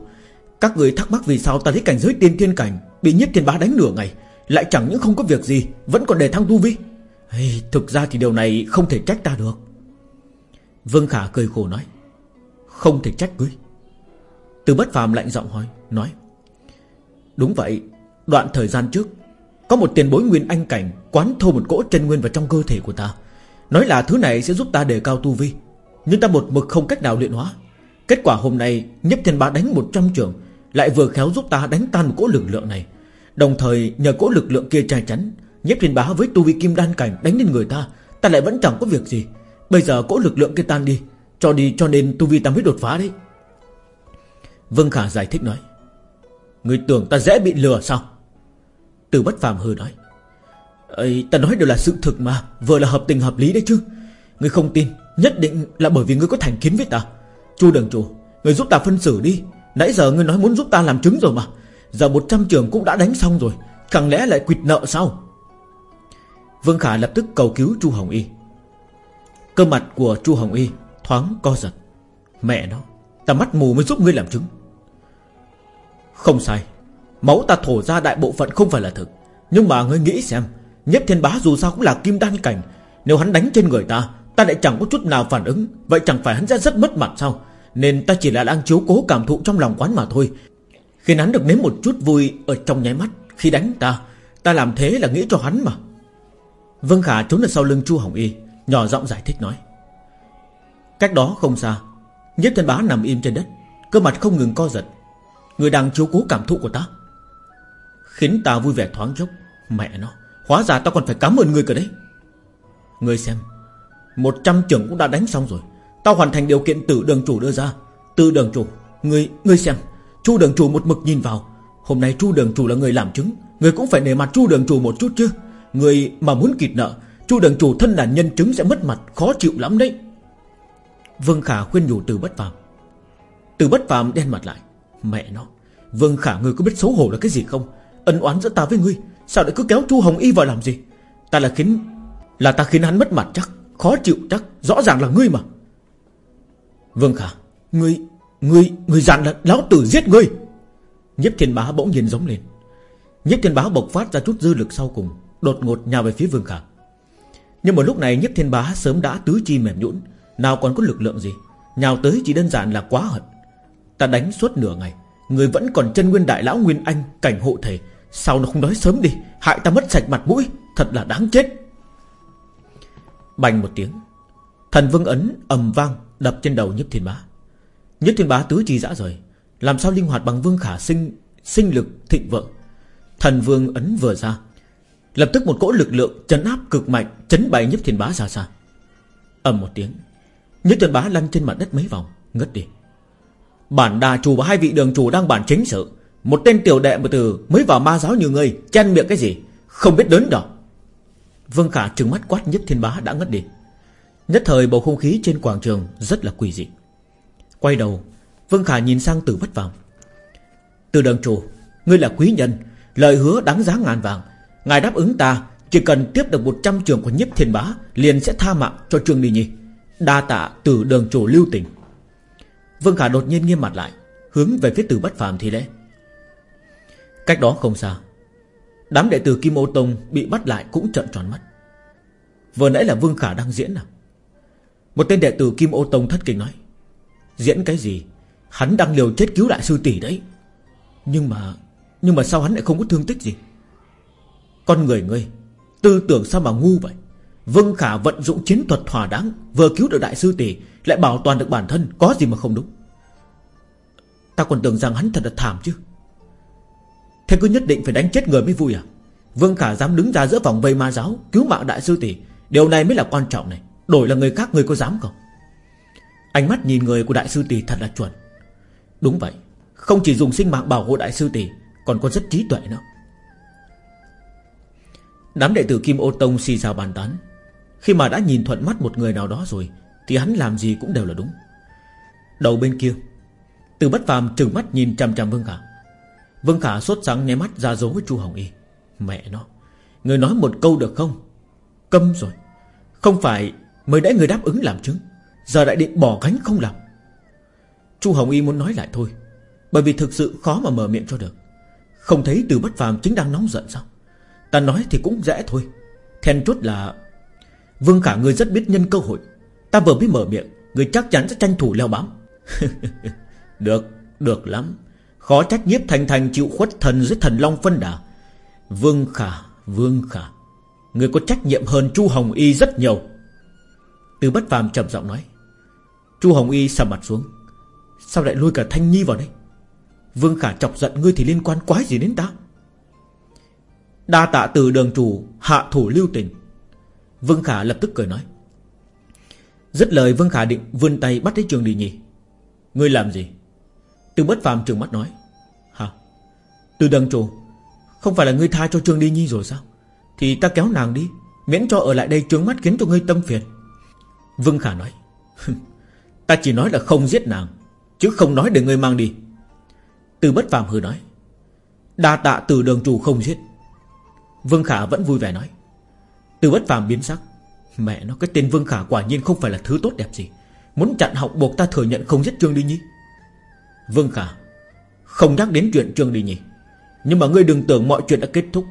A: Các người thắc mắc vì sao ta thấy cảnh giới tiên thiên cảnh Bị nhất thiên bá đánh nửa ngày Lại chẳng những không có việc gì Vẫn còn đề thăng tu vi. Hey, Thực ra thì điều này không thể trách ta được. Vương Khả cười khổ nói. Không thể trách ngươi. Từ bất phàm lạnh giọng hỏi Nói. Đúng vậy Đoạn thời gian trước có một tiền bối nguyên anh cảnh Quán thâu một cỗ chân nguyên vào trong cơ thể của ta. Nói là thứ này sẽ giúp ta đề cao tu vi. Nhưng ta một mực không cách nào luyện hóa. Kết quả hôm nay Nhếp thiên bá đánh 100 trường, Lại vừa khéo giúp ta đánh tan một cỗ lực lượng này. Đồng thời, nhờ cỗ lực lượng kia trai chắn Nhếp thiên bá với tu vi kim đan cảnh đánh lên người ta Ta lại vẫn chẳng có việc gì. Bây giờ cỗ lực lượng kia tan đi, Cho đi cho nên tu vi ta mới đột phá đấy. Vương Khả giải thích nói, Người tưởng ta dễ bị lừa sao? Từ bất phàm hừ nói ấy Ta nói đều là sự thực mà, Vừa là hợp tình hợp lý đấy chứ. Người không tin, Nhất định là bởi vì ngươi có thành kiến với ta. Chu đường chủ Người giúp ta phân xử đi. Nãy giờ ngươi nói muốn giúp ta làm chứng rồi mà. Giờ 100 trường cũng đã đánh xong rồi, Chẳng lẽ lại quỵt nợ sao? Vương Khả lập tức cầu cứu Chu Hồng Y. Cơ mặt của Chu Hồng Y Thoáng co giật. Mẹ nó, Ta mắt mù mới giúp ngươi làm chứng. Không sai Máu ta thổ ra đại bộ phận không phải là thực. Nhưng mà ngươi nghĩ xem, Nhất thiên bá dù sao cũng là kim đan cảnh. Nếu hắn đánh trên người ta Ta lại chẳng có chút nào phản ứng. Vậy chẳng phải hắn sẽ rất mất mặt sao? Nên ta chỉ là đang chiếu cố cảm thụ trong lòng quán mà thôi. Khi hắn được nếm một chút vui Ở trong nháy mắt, Khi đánh ta Ta làm thế là nghĩ cho hắn mà. Vân Khả trốn ở sau lưng Chu Hồng Y, Nhỏ giọng giải thích nói. Cách đó không xa, Nhất thiên bá nằm im trên đất, Cơ mặt không ngừng co giật. Người đang chiếu cố cảm thụ của ta Khiến ta vui vẻ thoáng chốc. Mẹ nó Hóa ra ta còn phải cảm ơn người cơ đấy. Người xem một trăm trưởng cũng đã đánh xong rồi. Tao hoàn thành điều kiện tử đường chủ đưa ra. Từ đường chủ Người, người xem Chu đường chủ một mực nhìn vào. Hôm nay chu đường chủ là người làm chứng Người cũng phải nể mặt chu đường chủ một chút chứ. Người mà muốn kịt nợ Chu đường chủ thân là nhân chứng sẽ mất mặt Khó chịu lắm đấy. Vương Khả khuyên nhủ từ bất phàm. Từ bất phàm đen mặt lại. Mẹ nó Vương Khả ngươi có biết xấu hổ là cái gì không? Ân oán giữa ta với ngươi, Sao lại cứ kéo Chu Hồng Y vào làm gì? Ta là khiến, Là ta khiến hắn mất mặt chắc, Khó chịu chắc, Rõ ràng là ngươi mà. Vương Khả, Ngươi Ngươi Ngươi dặn là lão tử giết ngươi. Nhếp thiên bá bỗng nhiên giống lên. Nhếp thiên bá bộc phát ra chút dư lực sau cùng, Đột ngột nhào về phía Vương Khả. Nhưng mà lúc này Nhếp thiên bá sớm đã tứ chi mềm nhũn, Nào còn có lực lượng gì? Nhào tới chỉ đơn giản là quá hận. Ta đánh suốt nửa ngày, Người vẫn còn chân nguyên đại lão Nguyên Anh, Cảnh hộ thể Sao nó không nói sớm đi? Hại ta mất sạch mặt mũi. Thật là đáng chết. Bành một tiếng. Thần vương ấn ầm vang, đập trên đầu Nhất Thiên Bá. Nhất Thiên Bá tứ chi dã rời. Làm sao linh hoạt bằng vương khả sinh Sinh lực, thịnh vượng? Thần vương ấn vừa ra. Lập tức một cỗ lực lượng chấn áp cực mạnh, Chấn bay Nhất Thiên Bá ra xa. Ầm một tiếng. Nhất Thiên Bá lăn trên mặt đất mấy vòng, Ngất đi. Bản đà chủ và hai vị đường chủ đang bản chính sự. Một tên tiểu đệ mà từ mới vào ma giáo như ngươi, Chen miệng cái gì? Không biết đớn đỏ. Vương Khả trừng mắt quát nhất thiên bá đã ngất đi. Nhất thời bầu không khí trên quảng trường Rất là quỷ dị. Quay đầu, Vương Khả nhìn sang từ bất vàng Từ đường chủ, Ngươi là quý nhân, Lời hứa đáng giá ngàn vàng. Ngài đáp ứng ta, Chỉ cần tiếp được 100 trường của nhất thiên bá, Liền sẽ tha mạng cho Trương đi Nhi. Đa tạ từ đường chủ lưu tình. Vương Khả đột nhiên nghiêm mặt lại, Hướng về phía từ bất phàm thì lễ. Cách đó không xa, Đám đệ tử Kim Ô Tông bị bắt lại cũng trợn tròn mắt. Vừa nãy là Vương Khả đang diễn à Một tên đệ tử Kim Ô Tông thất kinh nói, Diễn cái gì? Hắn đang liều chết cứu đại sư tỷ đấy. Nhưng mà Nhưng mà sao hắn lại không có thương tích gì? Con người ngươi, Tư tưởng sao mà ngu vậy? Vương Khả vận dụng chiến thuật thỏa đáng, Vừa cứu được đại sư tỷ, Lại bảo toàn được bản thân, Có gì mà không đúng? Ta còn tưởng rằng hắn thật là thảm chứ. Thế cứ nhất định phải đánh chết người mới vui à? Vương Khả dám đứng ra giữa vòng vây ma giáo, Cứu mạng đại sư tỷ, Điều này mới là quan trọng này. Đổi là người khác người có dám không? Ánh mắt nhìn người của đại sư tỷ thật là chuẩn. Đúng vậy, Không chỉ dùng sinh mạng bảo hộ đại sư tỷ, Còn có rất trí tuệ nữa. Đám đệ tử Kim Ô Tông xì xào bàn tán. Khi mà đã nhìn thuận mắt một người nào đó rồi, Thì hắn làm gì cũng đều là đúng. Đầu bên kia, Từ bất phàm trừng mắt nhìn chằm chằm Vương Khả. Vương Khả sốt sáng nháy mắt ra dấu với Chu Hồng Y. Mẹ nó Người nói một câu được không? Câm rồi. Không phải mới đã người đáp ứng làm chứng Giờ lại định bỏ gánh không làm. Chu Hồng Y muốn nói lại thôi Bởi vì thực sự khó mà mở miệng cho được. Không thấy từ bất phàm chính đang nóng giận sao? Ta nói thì cũng dễ thôi. Then chốt là Vương Khả người rất biết nhân cơ hội. Ta vừa mới mở miệng Người chắc chắn sẽ tranh thủ leo bám. Được, được lắm. Khó trách nhiếp thành thành chịu khuất thần dưới thần long phân đà Vương Khả, Vương Khả Người có trách nhiệm hơn Chu Hồng Y rất nhiều. Từ bất phàm trầm giọng nói. Chu Hồng Y sầm mặt xuống. Sao lại lôi cả Thanh Nhi vào đây? Vương Khả chọc giận ngươi thì liên quan quái gì đến ta? Đa tạ từ đường chủ Hạ thủ lưu tình. Vương Khả lập tức cười nói. Dứt lời Vương Khả định vươn tay bắt lấy Trường Đi Nhi. Ngươi làm gì? Từ bất phàm trường mắt nói, Hả? Từ đường chủ Không phải là ngươi tha cho Trương Đi Nhi rồi sao? Thì ta kéo nàng đi, Miễn cho ở lại đây trướng mắt khiến cho ngươi tâm phiền. Vương Khả nói Ta chỉ nói là không giết nàng, Chứ không nói để ngươi mang đi. Từ bất phàm hừ nói, Đa tạ từ đường chủ không giết. Vương Khả vẫn vui vẻ nói Từ bất phàm biến sắc, Mẹ nó, cái tên Vương Khả quả nhiên không phải là thứ tốt đẹp gì, Muốn chặn học buộc ta thừa nhận không giết Trương Đi Nhi. Vương Khả, Không nhắc đến chuyện Trương Đi Nhi Nhưng mà ngươi đừng tưởng mọi chuyện đã kết thúc.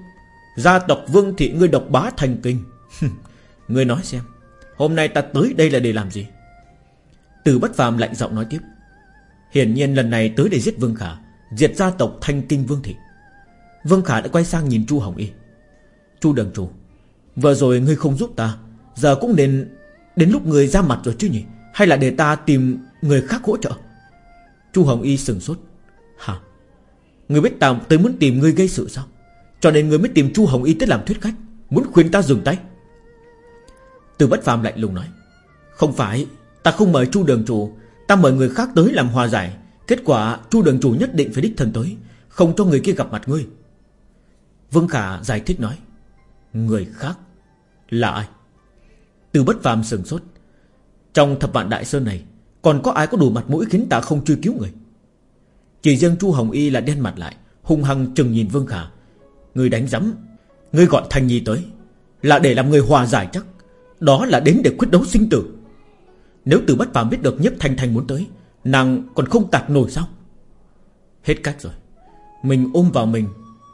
A: Gia tộc Vương Thị ngươi độc bá thành kinh. Ngươi nói xem, Hôm nay ta tới đây là để làm gì? Từ bất phàm lạnh giọng nói tiếp, Hiển nhiên lần này tới để giết Vương Khả, Diệt gia tộc Thanh Kinh Vương Thị. Vương Khả đã quay sang nhìn Chu Hồng Y. Chu Đường Chủ, Vừa rồi ngươi không giúp ta, Giờ cũng nên Đến lúc người ra mặt rồi chứ nhỉ? Hay là để ta tìm người khác hỗ trợ? Chu Hồng Y sừng sốt. Hả? Người biết ta tới muốn tìm người gây sự sao? Cho nên người mới tìm Chu Hồng Y tới làm thuyết khách, Muốn khuyên ta dừng tay. Từ bất phàm lạnh lùng nói, Không phải, Ta không mời Chu Đường Chủ, Ta mời người khác tới làm hòa giải. Kết quả Chu Đường Chủ nhất định phải đích thân tới, Không cho người kia gặp mặt ngươi. Vương Khả giải thích nói, Người khác Là ai? Từ bất phàm sừng sốt, Trong thập vạn đại sơn này còn có ai có đủ mặt mũi khiến ta không truy cứu người? Chỉ riêng Chu Hồng Y là đen mặt lại, Hung hăng chừng nhìn Vương Khả. Người đánh rắm Người gọi Thanh Nhi tới, Là để làm người hòa giải chắc. Đó là đến để quyết đấu sinh tử. Nếu từ bất phàm biết được nhất Thanh Thanh muốn tới, Nàng còn không tạt nổi sao? Hết cách rồi. Mình ôm vào mình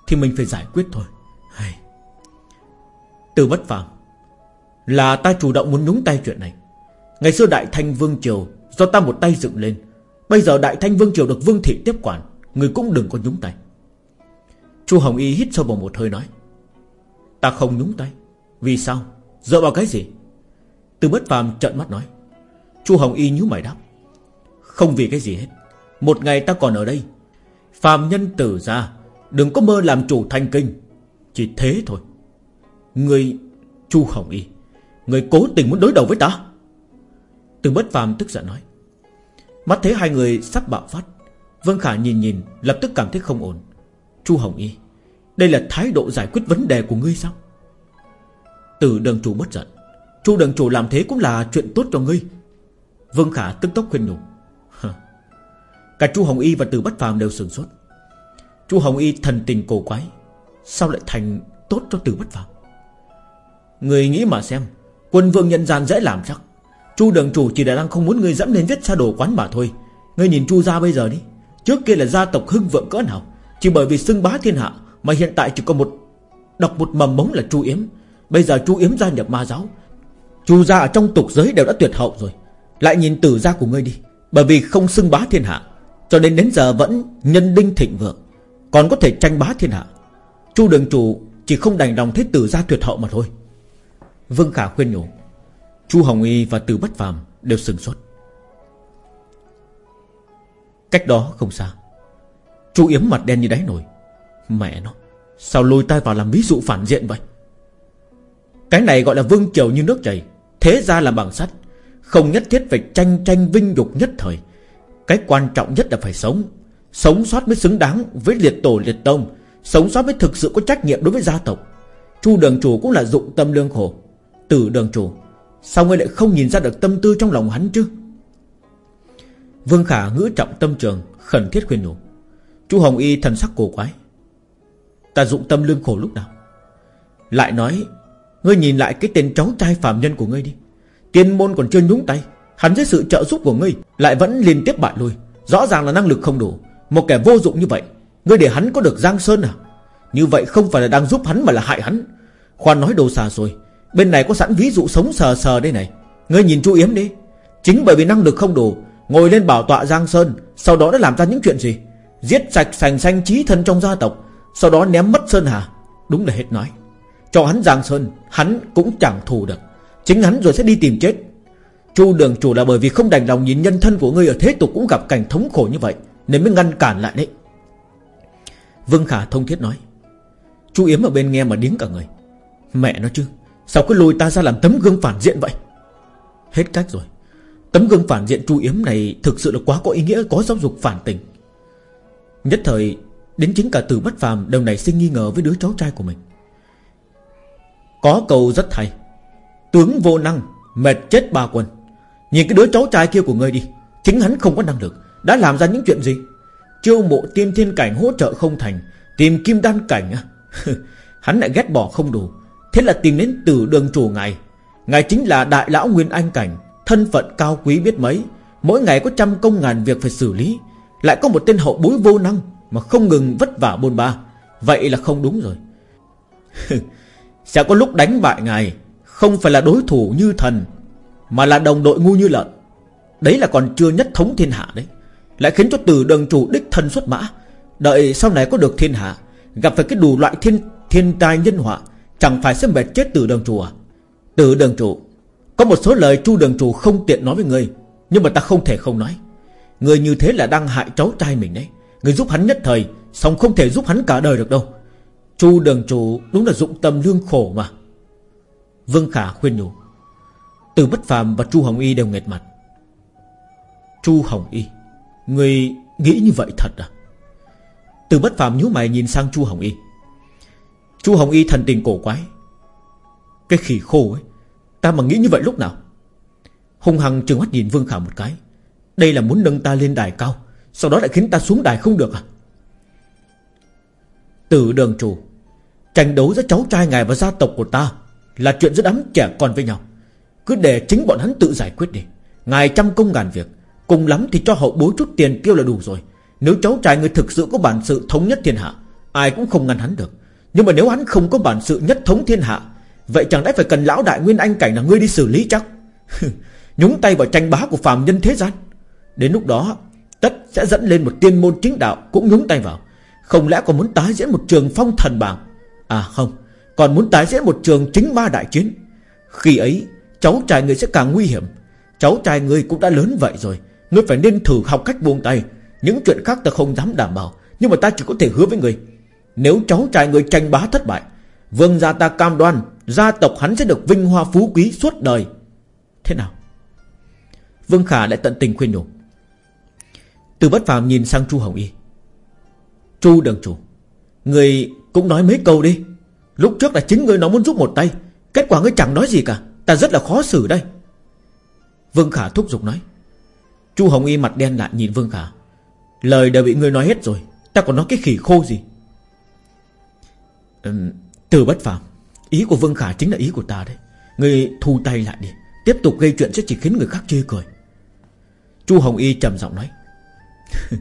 A: Thì mình phải giải quyết thôi. Hay. Từ bất phàm, Là ta chủ động muốn nhúng tay chuyện này. Ngày xưa Đại Thanh Vương Triều Do ta một tay dựng lên, Bây giờ Đại Thanh Vương Triều được Vương Thị tiếp quản, Người cũng đừng có nhúng tay. Chu Hồng Y hít sâu vào một hơi nói, Ta không nhúng tay. Vì sao? Dựa vào cái gì? Từ bất phàm trợn mắt nói, Chu Hồng Y nhíu mày đáp, Không vì cái gì hết. Một ngày ta còn ở đây. Phàm nhân tử ra, Đừng có mơ làm chủ thanh kinh. Chỉ thế thôi. Người, Chu Hồng Y, Người cố tình muốn đối đầu với ta? Từ bất phàm tức giận nói. Mắt thấy hai người sắp bạo phát, Vương Khả nhìn nhìn, Lập tức cảm thấy không ổn. Chu Hồng Y, Đây là thái độ giải quyết vấn đề của ngươi sao? Từ đường chủ bất giận, Chu đường chủ làm thế cũng là chuyện tốt cho ngươi. Vương Khả tức tốc khuyên nhủ. Cả Chu Hồng Y và Từ Bất Phàm đều sửng sốt. Chu Hồng Y thần tình cổ quái, Sao lại thành tốt cho Từ Bất Phàm? Người nghĩ mà xem, Quân vương nhân gian dễ làm chắc. Chu đường chủ chỉ là đang không muốn ngươi dẫm lên vết xa đồ quán mà thôi. Ngươi nhìn Chu gia bây giờ đi. Trước kia là gia tộc hưng vượng cỡ nào, Chỉ bởi vì xưng bá thiên hạ Mà hiện tại chỉ có một, Đọc một mầm mống là Chu Yếm. Bây giờ Chu Yếm gia nhập ma giáo, Chu gia ở trong tục giới đều đã tuyệt hậu rồi. Lại nhìn tử gia của ngươi đi. Bởi vì không xưng bá thiên hạ, Cho nên đến giờ vẫn nhân đinh thịnh vượng, Còn có thể tranh bá thiên hạ. Chu đường chủ chỉ không đành lòng thế tử gia tuyệt hậu mà thôi. Vương Khả khuyên nhủ Chu Hồng Y và Từ Bất Phàm đều sừng sốt. Cách đó không xa, Chu Yếm mặt đen như đáy nồi. Mẹ nó, Sao lôi tay vào làm ví dụ phản diện vậy? Cái này gọi là vương triều như nước chảy, Thế ra là bằng sắt. Không nhất thiết phải tranh tranh vinh dục nhất thời. Cái quan trọng nhất là phải sống. Sống sót mới xứng đáng với liệt tổ liệt tông. Sống sót mới thực sự có trách nhiệm đối với gia tộc. Chu đường chủ cũng là dụng tâm lương khổ. Tử đường chủ Sao ngươi lại không nhìn ra được tâm tư trong lòng hắn chứ? Vương Khả ngữ trọng tâm trường, Khẩn thiết khuyên nhủ. Chu Hồng Y thần sắc cổ quái. Ta dụng tâm lương khổ lúc nào? Lại nói, Ngươi nhìn lại cái tên cháu trai phạm nhân của ngươi đi. Tiên môn còn chưa nhúng tay, Hắn dưới sự trợ giúp của ngươi Lại vẫn liên tiếp bại lui. Rõ ràng là năng lực không đủ, Một kẻ vô dụng như vậy, Ngươi để hắn có được Giang Sơn à? Như vậy không phải là đang giúp hắn mà là hại hắn. Khoan nói đồ xà rồi Bên này có sẵn ví dụ sống sờ sờ đây này. Ngươi nhìn chú Yếm đi. Chính bởi vì năng lực không đủ, Ngồi lên bảo tọa Giang Sơn, Sau đó đã làm ra những chuyện gì? Giết sạch sành xanh trí thân trong gia tộc, Sau đó ném mất Sơn Hà. Đúng là hết nói. Cho hắn Giang Sơn, Hắn cũng chẳng thù được. Chính hắn rồi sẽ đi tìm chết. Chu đường chủ là bởi vì không đành lòng nhìn nhân thân của ngươi Ở thế tục cũng gặp cảnh thống khổ như vậy, Nên mới ngăn cản lại đấy. Vương Khả thông thiết nói. Chu Yếm ở bên nghe mà điếng cả người. Mẹ nó chứ Sao cứ lôi ta ra làm tấm gương phản diện vậy? Hết cách rồi. Tấm gương phản diện Chu Yếm này Thực sự là quá có ý nghĩa, có giáo dục phản tình. Nhất thời, Đến chính cả từ bất phàm đều nảy sinh nghi ngờ với đứa cháu trai của mình. Có câu rất hay. Tướng vô năng, Mệt chết ba quân Nhìn cái đứa cháu trai kia của ngươi đi, Chính hắn không có năng lực. Đã làm ra những chuyện gì? Chiêu mộ tiên thiên cảnh hỗ trợ không thành, Tìm kim đan cảnh à? Hắn lại ghét bỏ không đủ. Thế là tìm đến từ đường chủ ngài. Ngài chính là đại lão nguyên anh cảnh, Thân phận cao quý biết mấy. Mỗi ngày có trăm công ngàn việc phải xử lý. Lại có một tên hậu bối vô năng Mà không ngừng vất vả bôn ba. Vậy là không đúng rồi. Sẽ có lúc đánh bại ngài, Không phải là đối thủ như thần, Mà là đồng đội ngu như lợn. Đấy là còn chưa nhất thống thiên hạ đấy. Lại khiến cho từ đường chủ đích thân xuất mã. Đợi sau này có được thiên hạ, Gặp phải cái đủ loại thiên thiên tai nhân họa Chẳng phải sẽ mệt chết từ đường chủ à? Từ đường chủ, Có một số lời chu đường chủ không tiện nói với người Nhưng mà ta không thể không nói. Người như thế là đang hại cháu trai mình đấy. Người giúp hắn nhất thời, Xong không thể giúp hắn cả đời được đâu. Chu đường chủ đúng là dụng tâm lương khổ mà. Vương Khả khuyên nhủ. Từ Bất phàm và Chu Hồng Y đều nghẹt mặt. Chu Hồng Y Người nghĩ như vậy thật à? Từ Bất phàm nhíu mày nhìn sang Chu Hồng Y. Chu Hồng Y thần tình cổ quái. Cái khỉ khô ấy, Ta mà nghĩ như vậy lúc nào? Hùng Hằng trừng mắt nhìn Vương Khả một cái. Đây là muốn nâng ta lên đài cao, Sau đó lại khiến ta xuống đài không được à? Tử đường chủ, Tranh đấu giữa cháu trai ngài và gia tộc của ta Là chuyện giữa đám trẻ con với nhau. Cứ để chính bọn hắn tự giải quyết đi. Ngài trăm công ngàn việc, Cùng lắm thì cho hậu bối chút tiền tiêu là đủ rồi. Nếu cháu trai người thực sự có bản sự thống nhất thiên hạ, Ai cũng không ngăn hắn được. Nhưng mà nếu hắn không có bản sự nhất thống thiên hạ, Vậy chẳng lẽ phải cần lão đại nguyên anh cảnh là ngươi đi xử lý chắc? Nhúng tay vào tranh bá của phàm nhân thế gian. Đến lúc đó, Tất sẽ dẫn lên một tiên môn chính đạo Cũng nhúng tay vào. Không lẽ còn muốn tái diễn một trường phong thần bảng? À không, Còn muốn tái diễn một trường chính ma đại chiến. Khi ấy, cháu trai người sẽ càng nguy hiểm. Cháu trai người cũng đã lớn vậy rồi, Ngươi phải nên thử học cách buông tay. Những chuyện khác ta không dám đảm bảo, Nhưng mà ta chỉ có thể hứa với người nếu cháu trai người tranh bá thất bại, Vương gia ta cam đoan Gia tộc hắn sẽ được vinh hoa phú quý suốt đời. Thế nào? Vương Khả lại tận tình khuyên nhủ. Từ bất phàm nhìn sang Chu Hồng Y. Chu đường chủ, Người cũng nói mấy câu đi. Lúc trước là chính người nó muốn giúp một tay, Kết quả ngươi chẳng nói gì cả, Ta rất là khó xử đây. Vương Khả thúc giục nói. Chu Hồng Y mặt đen lại nhìn Vương Khả. Lời đều bị ngươi nói hết rồi, Ta còn nói cái khỉ khô gì? Từ bất phàm. Ý của Vương Khả chính là ý của ta đấy. Người thu tay lại đi. Tiếp tục gây chuyện sẽ chỉ khiến người khác chê cười. Chu Hồng Y trầm giọng nói,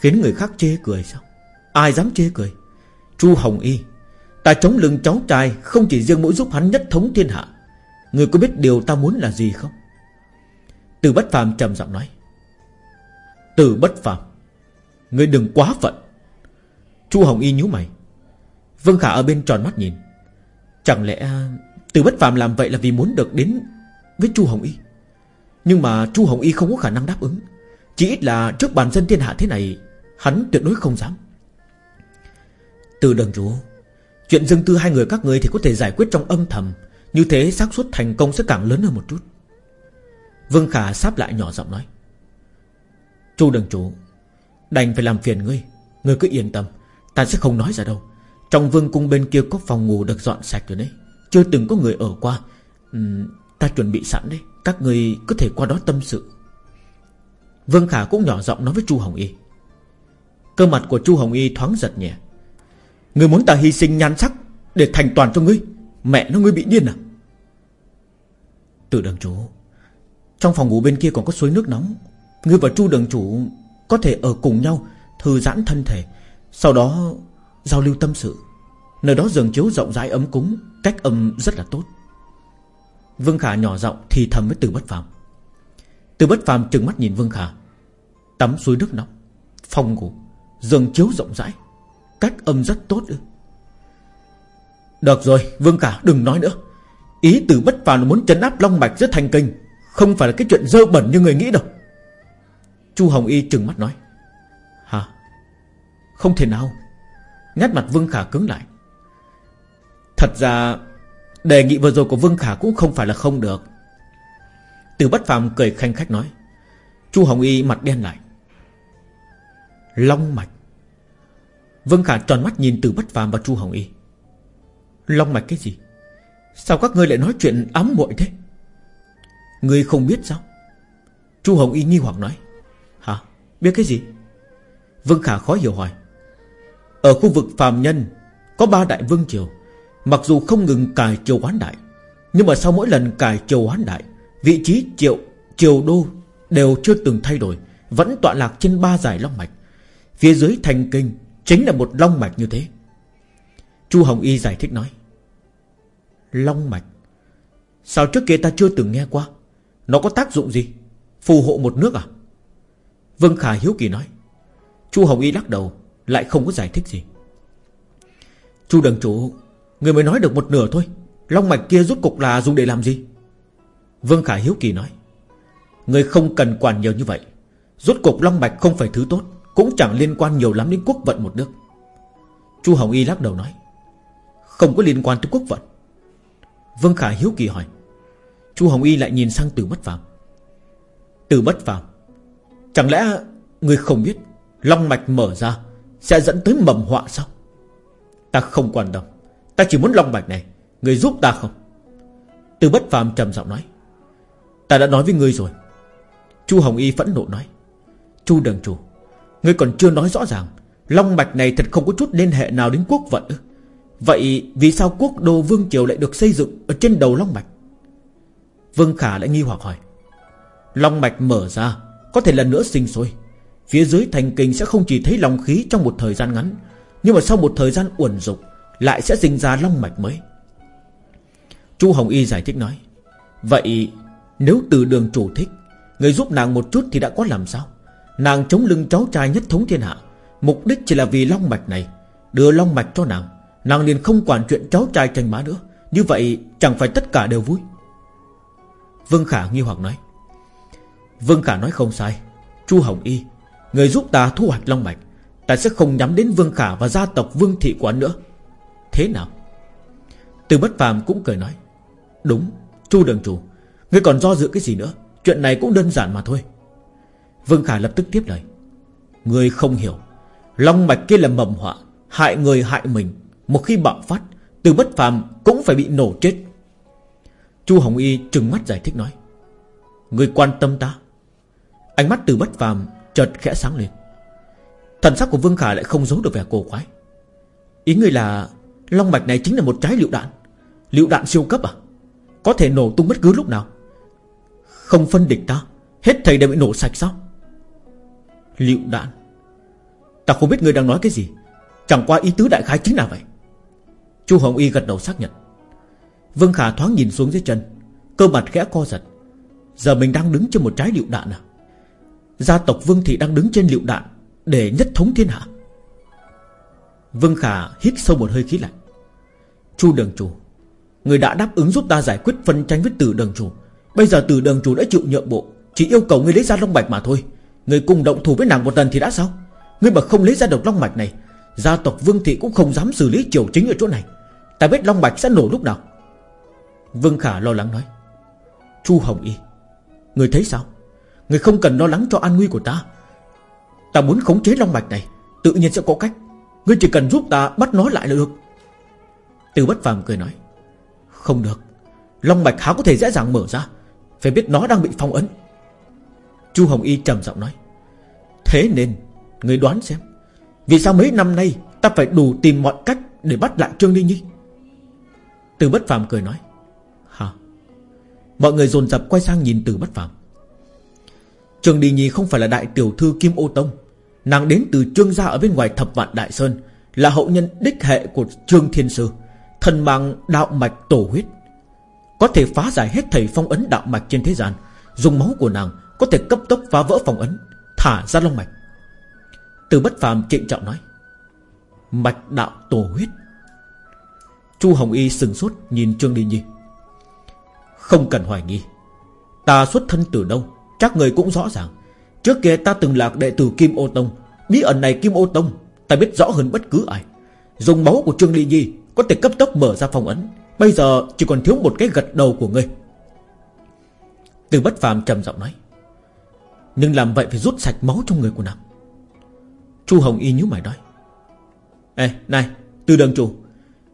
A: Khiến người khác chê cười sao? Ai dám chê cười? Chu Hồng Y, Ta chống lưng cháu trai Không chỉ riêng mỗi giúp hắn nhất thống thiên hạ. Người có biết điều ta muốn là gì không? Từ bất phàm trầm giọng nói, Từ bất phàm Người đừng quá phận. Chu Hồng Y nhíu mày Vương Khả ở bên tròn mắt nhìn. Chẳng lẽ, Từ bất phàm làm vậy là vì muốn được đến Với Chu Hồng Y? Nhưng mà Chu Hồng Y không có khả năng đáp ứng. Chỉ ít là trước bàn dân thiên hạ thế này, Hắn tuyệt đối không dám. Từ đường chủ, Chuyện dân tư hai người các người thì có thể giải quyết trong âm thầm. Như thế xác suất thành công sẽ càng lớn hơn một chút. Vương Khả sáp lại nhỏ giọng nói. Chu đường chủ, Đành phải làm phiền ngươi. Ngươi cứ yên tâm, Ta sẽ không nói ra đâu. Trong vương cung bên kia có phòng ngủ được dọn sạch rồi đấy. Chưa từng có người ở qua. Uhm, Ta chuẩn bị sẵn đấy. Các người có thể qua đó tâm sự. Vương Khả cũng nhỏ giọng nói với Chu Hồng Y. Cơ mặt của Chu Hồng Y thoáng giật nhẹ. Người muốn ta hy sinh nhan sắc Để thành toàn cho ngươi. Mẹ nó ngươi bị điên à? Từ đường chủ Trong phòng ngủ bên kia còn có suối nước nóng. Ngươi và Chu đường chủ Có thể ở cùng nhau Thư giãn thân thể. Sau đó Giao lưu tâm sự. Nơi đó giường chiếu rộng rãi ấm cúng, Cách âm rất là tốt. Vương Khả nhỏ giọng thì thầm với Từ Bất Phàm. Từ Bất Phàm trừng mắt nhìn Vương Khả, Tắm suối nước nóng, Phòng ngủ, Giường chiếu rộng rãi, Cách âm rất tốt ư. Được rồi, Vương Khả, đừng nói nữa. Ý từ Bất Phàm là muốn chấn áp Long Mạch rất thành kinh, Không phải là cái chuyện dơ bẩn như người nghĩ đâu. Chu Hồng Y trừng mắt nói, Hả? Không thể nào. Nét mặt Vương Khả cứng lại. Thật ra, Đề nghị vừa rồi của Vương Khả cũng không phải là không được. Từ bất phàm cười khanh khách nói, Chu Hồng Y mặt đen lại. Long mạch. Vương Khả tròn mắt nhìn từ bất phàm và Chu Hồng Y. Long mạch cái gì? Sao các ngươi lại nói chuyện ám muội thế? Ngươi không biết sao? Chu Hồng Y nghi hoặc nói, Hả? Biết cái gì? Vương Khả khó hiểu hỏi ở khu vực phàm nhân, Có ba đại vương triều. Mặc dù không ngừng cài triều hoán đại, Nhưng mà sau mỗi lần cài triều hoán đại, Vị trí triệu triều đô Đều chưa từng thay đổi, Vẫn tọa lạc trên ba giải long mạch. Phía dưới thành kinh Chính là một long mạch như thế. Chu Hồng Y giải thích nói, Long mạch? Sao trước kia ta chưa từng nghe qua? Nó có tác dụng gì? Phù hộ một nước à? Vương Khả hiếu kỳ nói, Chu Hồng Y lắc đầu lại không có giải thích gì. Chu đường chủ, Người mới nói được một nửa thôi. Long mạch kia rút cục là dùng để làm gì? Vương Khả hiếu kỳ nói, Người không cần quản nhiều như vậy. Rốt cục long mạch không phải thứ tốt, Cũng chẳng liên quan nhiều lắm đến quốc vận một nước. Chu Hồng Y lắc đầu nói, Không có liên quan tới quốc vận. Vương Khả hiếu kỳ hỏi, Chu Hồng Y lại nhìn sang Tử bất phàm. Tử bất phàm, Chẳng lẽ người không biết Long mạch mở ra sẽ dẫn tới mầm họa sao? Ta không quan tâm. Ta chỉ muốn long mạch này. Người giúp ta không? Từ bất phàm trầm giọng nói. Ta đã nói với ngươi rồi. Chu Hồng Y phẫn nộ nói. Chu đường chủ, Ngươi còn chưa nói rõ ràng. Long mạch này thật không có chút liên hệ nào đến quốc vận Vậy vì sao quốc đô Vương Triều lại được xây dựng Ở trên đầu Long mạch? Vương Khả lại nghi hoặc hỏi. Long mạch mở ra, Có thể lần nữa sinh sôi. Phía dưới thành kinh sẽ không chỉ thấy long khí trong một thời gian ngắn, Nhưng mà sau một thời gian uẩn dục, Lại sẽ sinh ra long mạch mới. Chu Hồng Y giải thích nói, Vậy nếu từ đường chủ thích, Người giúp nàng một chút thì đã có làm sao? Nàng chống lưng cháu trai nhất thống thiên hạ, Mục đích chỉ là vì long mạch này, Đưa long mạch cho nàng Nàng liền không quản chuyện cháu trai tranh má nữa, Như vậy chẳng phải tất cả đều vui. Vương Khả nghi hoặc nói, Vương Khả nói không sai, Chu Hồng Y Người giúp ta thu hoạch long mạch, Ta sẽ không nhắm đến Vương Khả và gia tộc Vương Thị Quán nữa. Thế nào? Từ bất phàm cũng cười nói, Đúng, Chu đường chủ, Ngươi còn do dự cái gì nữa? Chuyện này cũng đơn giản mà thôi. Vương Khả lập tức tiếp lời, Ngươi không hiểu, Long mạch kia là mầm họa, Hại người hại mình. Một khi bạo phát, Từ bất phàm cũng phải bị nổ chết. Chu Hồng Y trừng mắt giải thích nói người quan tâm ta? Ánh mắt từ bất phàm chợt khẽ sáng lên. Thần sắc của Vương Khả lại không giấu được vẻ cổ quái. Ý người là Long mạch này chính là một trái lựu đạn. Lựu đạn siêu cấp à? Có thể nổ tung bất cứ lúc nào. Không phân địch ta, Hết thầy đều bị nổ sạch sao? Lựu đạn? Ta không biết người đang nói cái gì. Chẳng qua ý tứ đại khái chính là vậy. Chu Hồng Y gật đầu xác nhận. Vương Khả thoáng nhìn xuống dưới chân, Cơ mặt khẽ co giật. Giờ mình đang đứng trên một trái lựu đạn à? Gia tộc Vương Thị đang đứng trên liệu đạn, Để nhất thống thiên hạ. Vương Khả hít sâu một hơi khí lạnh. Chu đường chủ, Người đã đáp ứng giúp ta giải quyết phân tranh với tử đường chủ. Bây giờ tử đường chủ đã chịu nhượng bộ, Chỉ yêu cầu người lấy ra long bạch mà thôi. Người cùng động thủ với nàng một lần thì đã sao? Người mà không lấy ra được long mạch này, Gia tộc Vương Thị cũng không dám xử lý triều chính ở chỗ này. Ta biết long bạch sẽ nổ lúc nào. Vương Khả lo lắng nói. Chu Hồng Y, Người thấy sao? Người không cần lo lắng cho an nguy của ta. Ta muốn khống chế long mạch này, Tự nhiên sẽ có cách. Ngươi chỉ cần giúp ta bắt nó lại là được. Từ bất phàm cười nói, Không được. Long mạch há có thể dễ dàng mở ra. Phải biết nó đang bị phong ấn. Chu Hồng Y trầm giọng nói, Thế nên Người đoán xem, Vì sao mấy năm nay Ta phải đủ tìm mọi cách Để bắt lại Trương Ly Nhi? Từ bất phàm cười nói, Hả? Mọi người dồn dập quay sang nhìn từ bất phàm. Trương Đi Nhi không phải là đại tiểu thư Kim Ô Tông. Nàng đến từ trương gia ở bên ngoài thập vạn Đại Sơn, Là hậu nhân đích hệ của Trương Thiên Sư, Thần mang đạo mạch tổ huyết. Có thể phá giải hết thầy phong ấn đạo mạch trên thế gian, Dùng máu của nàng Có thể cấp tốc phá vỡ phong ấn, Thả ra long mạch. Từ bất phàm trịnh trọng nói, Mạch đạo tổ huyết. Chu Hồng Y sừng sốt nhìn Trương Đi Nhi. Không cần hoài nghi, Ta xuất thân từ đâu Chắc người cũng rõ ràng. Trước kia ta từng lạc đệ tử Kim Ô Tông. Bí ẩn này Kim Ô Tông, Ta biết rõ hơn bất cứ ai. Dùng máu của Trương Ly Nhi Có thể cấp tốc mở ra phong ấn. Bây giờ chỉ còn thiếu một cái gật đầu của ngươi. Từ bất phàm trầm giọng nói. Nhưng làm vậy phải rút sạch máu trong người của nàng. Chu Hồng Y nhíu mày nói. Ê, này Từ đường chủ,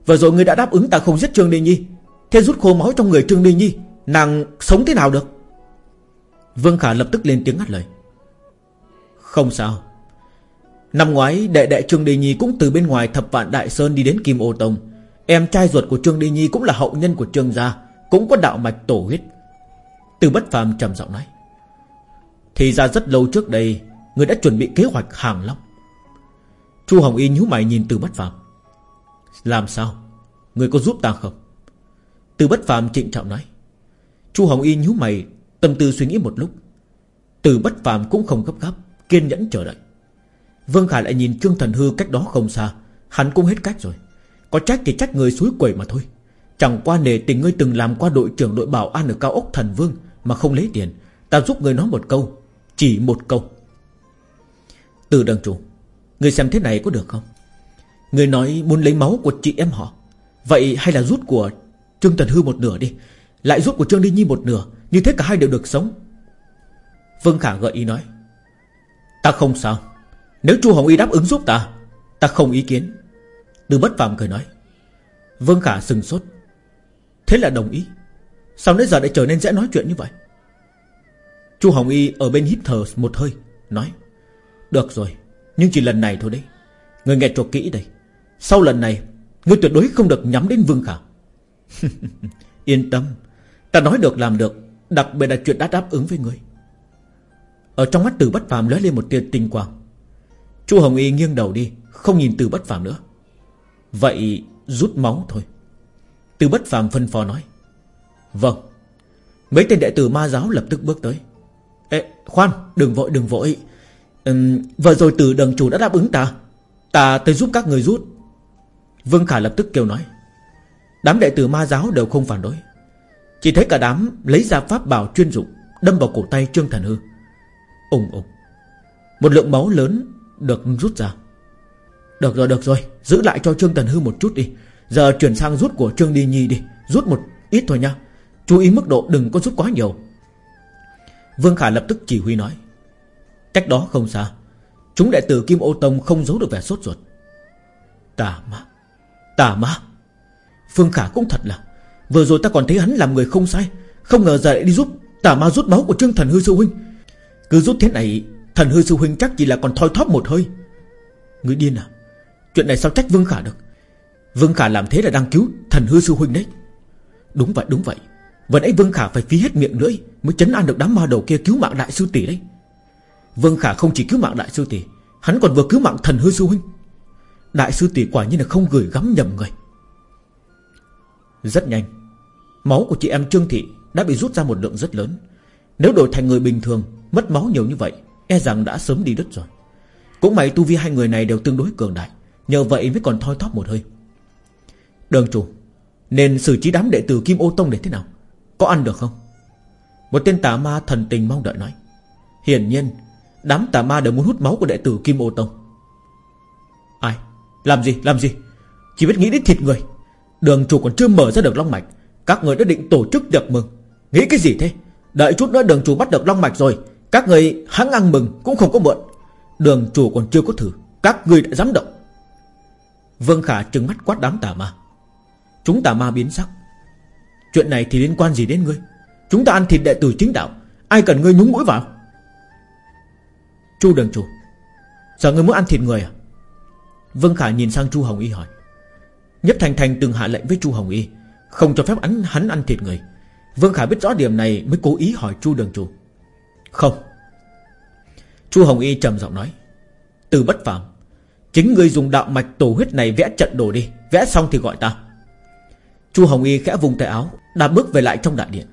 A: Vừa rồi ngươi đã đáp ứng ta không giết Trương Ly Nhi. Thế rút khô máu trong người Trương Ly Nhi, Nàng sống thế nào được? Vương Khả lập tức lên tiếng ngắt lời. Không sao. Năm ngoái, đệ đệ Trương Đi Nhi cũng từ bên ngoài thập vạn Đại Sơn đi đến Kim Ô Tông. Em trai ruột của Trương Đi Nhi cũng là hậu nhân của Trương Gia, Cũng có đạo mạch tổ huyết. Từ bất phàm trầm giọng nói. Thì ra rất lâu trước đây, Người đã chuẩn bị kế hoạch hàng long. Chu Hồng Y nhíu mày nhìn từ bất phàm. Làm sao? Người có giúp ta không? Từ bất phàm trịnh trọng nói. Chu Hồng Y nhíu mày Tâm tư suy nghĩ một lúc. Từ bất phàm cũng không gấp gáp, Kiên nhẫn chờ đợi. Vương Khả lại nhìn Trương Thần Hư cách đó không xa, Hắn cũng hết cách rồi. Có trách thì trách người suối quẩy mà thôi. Chẳng qua nề tình ngươi từng làm qua đội trưởng đội bảo an ở cao ốc thần vương Mà không lấy tiền, Ta giúp người nói một câu, Chỉ một câu. Từ đằng chủ, Người xem thế này có được không? Người nói muốn lấy máu của chị em họ, Vậy hay là rút của Trương Thần Hư một nửa đi, Lại rút của Trương Đi Nhi một nửa như thế cả hai đều được sống. Vương Khả gợi ý nói, Ta không sao. Nếu chu Hồng Y đáp ứng giúp ta Ta không ý kiến. Từ bất phàm cười nói, Vương Khả sừng sốt. Thế là đồng ý. Sao nãy giờ lại trở nên dễ nói chuyện như vậy? Chu Hồng Y ở bên hít thở một hơi, Nói, Được rồi, Nhưng chỉ lần này thôi đấy. Người nghe cho kỹ đây. Sau lần này, Người tuyệt đối không được nhắm đến Vương Khả. Yên tâm, Ta nói được làm được. Đặc biệt là chuyện đã đáp ứng với người. Ở trong mắt từ bất phàm lóe lên một tia tinh quang. Chu Hồng Y nghiêng đầu đi Không nhìn từ bất phàm nữa. Vậy rút máu thôi. Từ bất phàm phân phó nói. Vâng. Mấy tên đệ tử ma giáo lập tức bước tới. Ê khoan đừng vội đừng vội. Uhm, Vừa rồi từ đường chủ đã đáp ứng ta. Ta tới giúp các người rút. Vương Khả lập tức kêu nói. Đám đệ tử ma giáo đều không phản đối. Chỉ thấy cả đám lấy ra pháp bảo chuyên dụng, Đâm vào cổ tay Trương Thần Hư. Úng ùng Một lượng máu lớn được rút ra. Được rồi được rồi, Giữ lại cho Trương Thần Hư một chút đi. Giờ chuyển sang rút của Trương Đi Nhi đi, Rút một ít thôi nha. Chú ý mức độ đừng có rút quá nhiều. Vương Khả lập tức chỉ huy nói. Cách đó không xa, Chúng đệ tử Kim Ô Tông không giấu được vẻ sốt ruột. Tà ma Tà ma. Phương Khả cũng thật là Vừa rồi ta còn thấy hắn làm người không sai. Không ngờ giờ lại đi giúp Tà ma rút máu của Trương Thần Hư Sư Huynh. Cứ rút thế này, Thần Hư Sư Huynh chắc chỉ là còn thoi thóp một hơi. Người điên à? Chuyện này sao trách Vương Khả được? Vương Khả làm thế là đang cứu Thần Hư Sư Huynh đấy. Đúng vậy đúng vậy. Vừa nãy Vương Khả phải phí hết miệng lưỡi Mới chấn an được đám ma đầu kia cứu mạng đại sư tỷ đấy. Vương Khả không chỉ cứu mạng đại sư tỷ, Hắn còn vừa cứu mạng thần hư sư huynh. Đại sư tỷ quả nhiên là không gửi gắm nhầm người. Rất nhanh. Máu của chị em Trương Thị Đã bị rút ra một lượng rất lớn. Nếu đổi thành người bình thường, Mất máu nhiều như vậy E rằng đã sớm đi đứt rồi. Cũng may tu vi hai người này đều tương đối cường đại, Nhờ vậy mới còn thoi thóp một hơi. Đường chủ, Nên xử trí đám đệ tử Kim Ô Tông để thế nào? Có ăn được không? Một tên tà ma thần tình mong đợi nói. Hiển nhiên, Đám tà ma đều muốn hút máu của đệ tử Kim Ô Tông. Ai? Làm gì? Làm gì? Chỉ biết nghĩ đến thịt người. Đường chủ còn chưa mở ra được long mạch. Các người đã định tổ chức tiệc mừng. Nghĩ cái gì thế? Đợi chút nữa đường chủ bắt được long mạch rồi, Các người hắn ăn mừng cũng không có muộn. Đường chủ còn chưa có thử, Các người đã dám động. Vương Khả trừng mắt quát đám tà ma. Chúng tà ma biến sắc. Chuyện này thì liên quan gì đến ngươi? Chúng ta ăn thịt đệ tử chính đạo, Ai cần ngươi nhúng mũi vào? Chu đường chủ, Giờ ngươi muốn ăn thịt người à? Vương Khả nhìn sang Chu Hồng Y hỏi. Nhất Thành Thành từng hạ lệnh với Chu Hồng Y Không cho phép hắn, hắn ăn thịt người. Vương Khả biết rõ điểm này mới cố ý hỏi Chu đường chủ Không. Chu Hồng Y trầm giọng nói Từ bất Phạm, Chính ngươi dùng đạo mạch tổ huyết này vẽ trận đồ đi Vẽ xong thì gọi ta. Chu Hồng Y khẽ vùng tay áo đã bước về lại trong đại điện.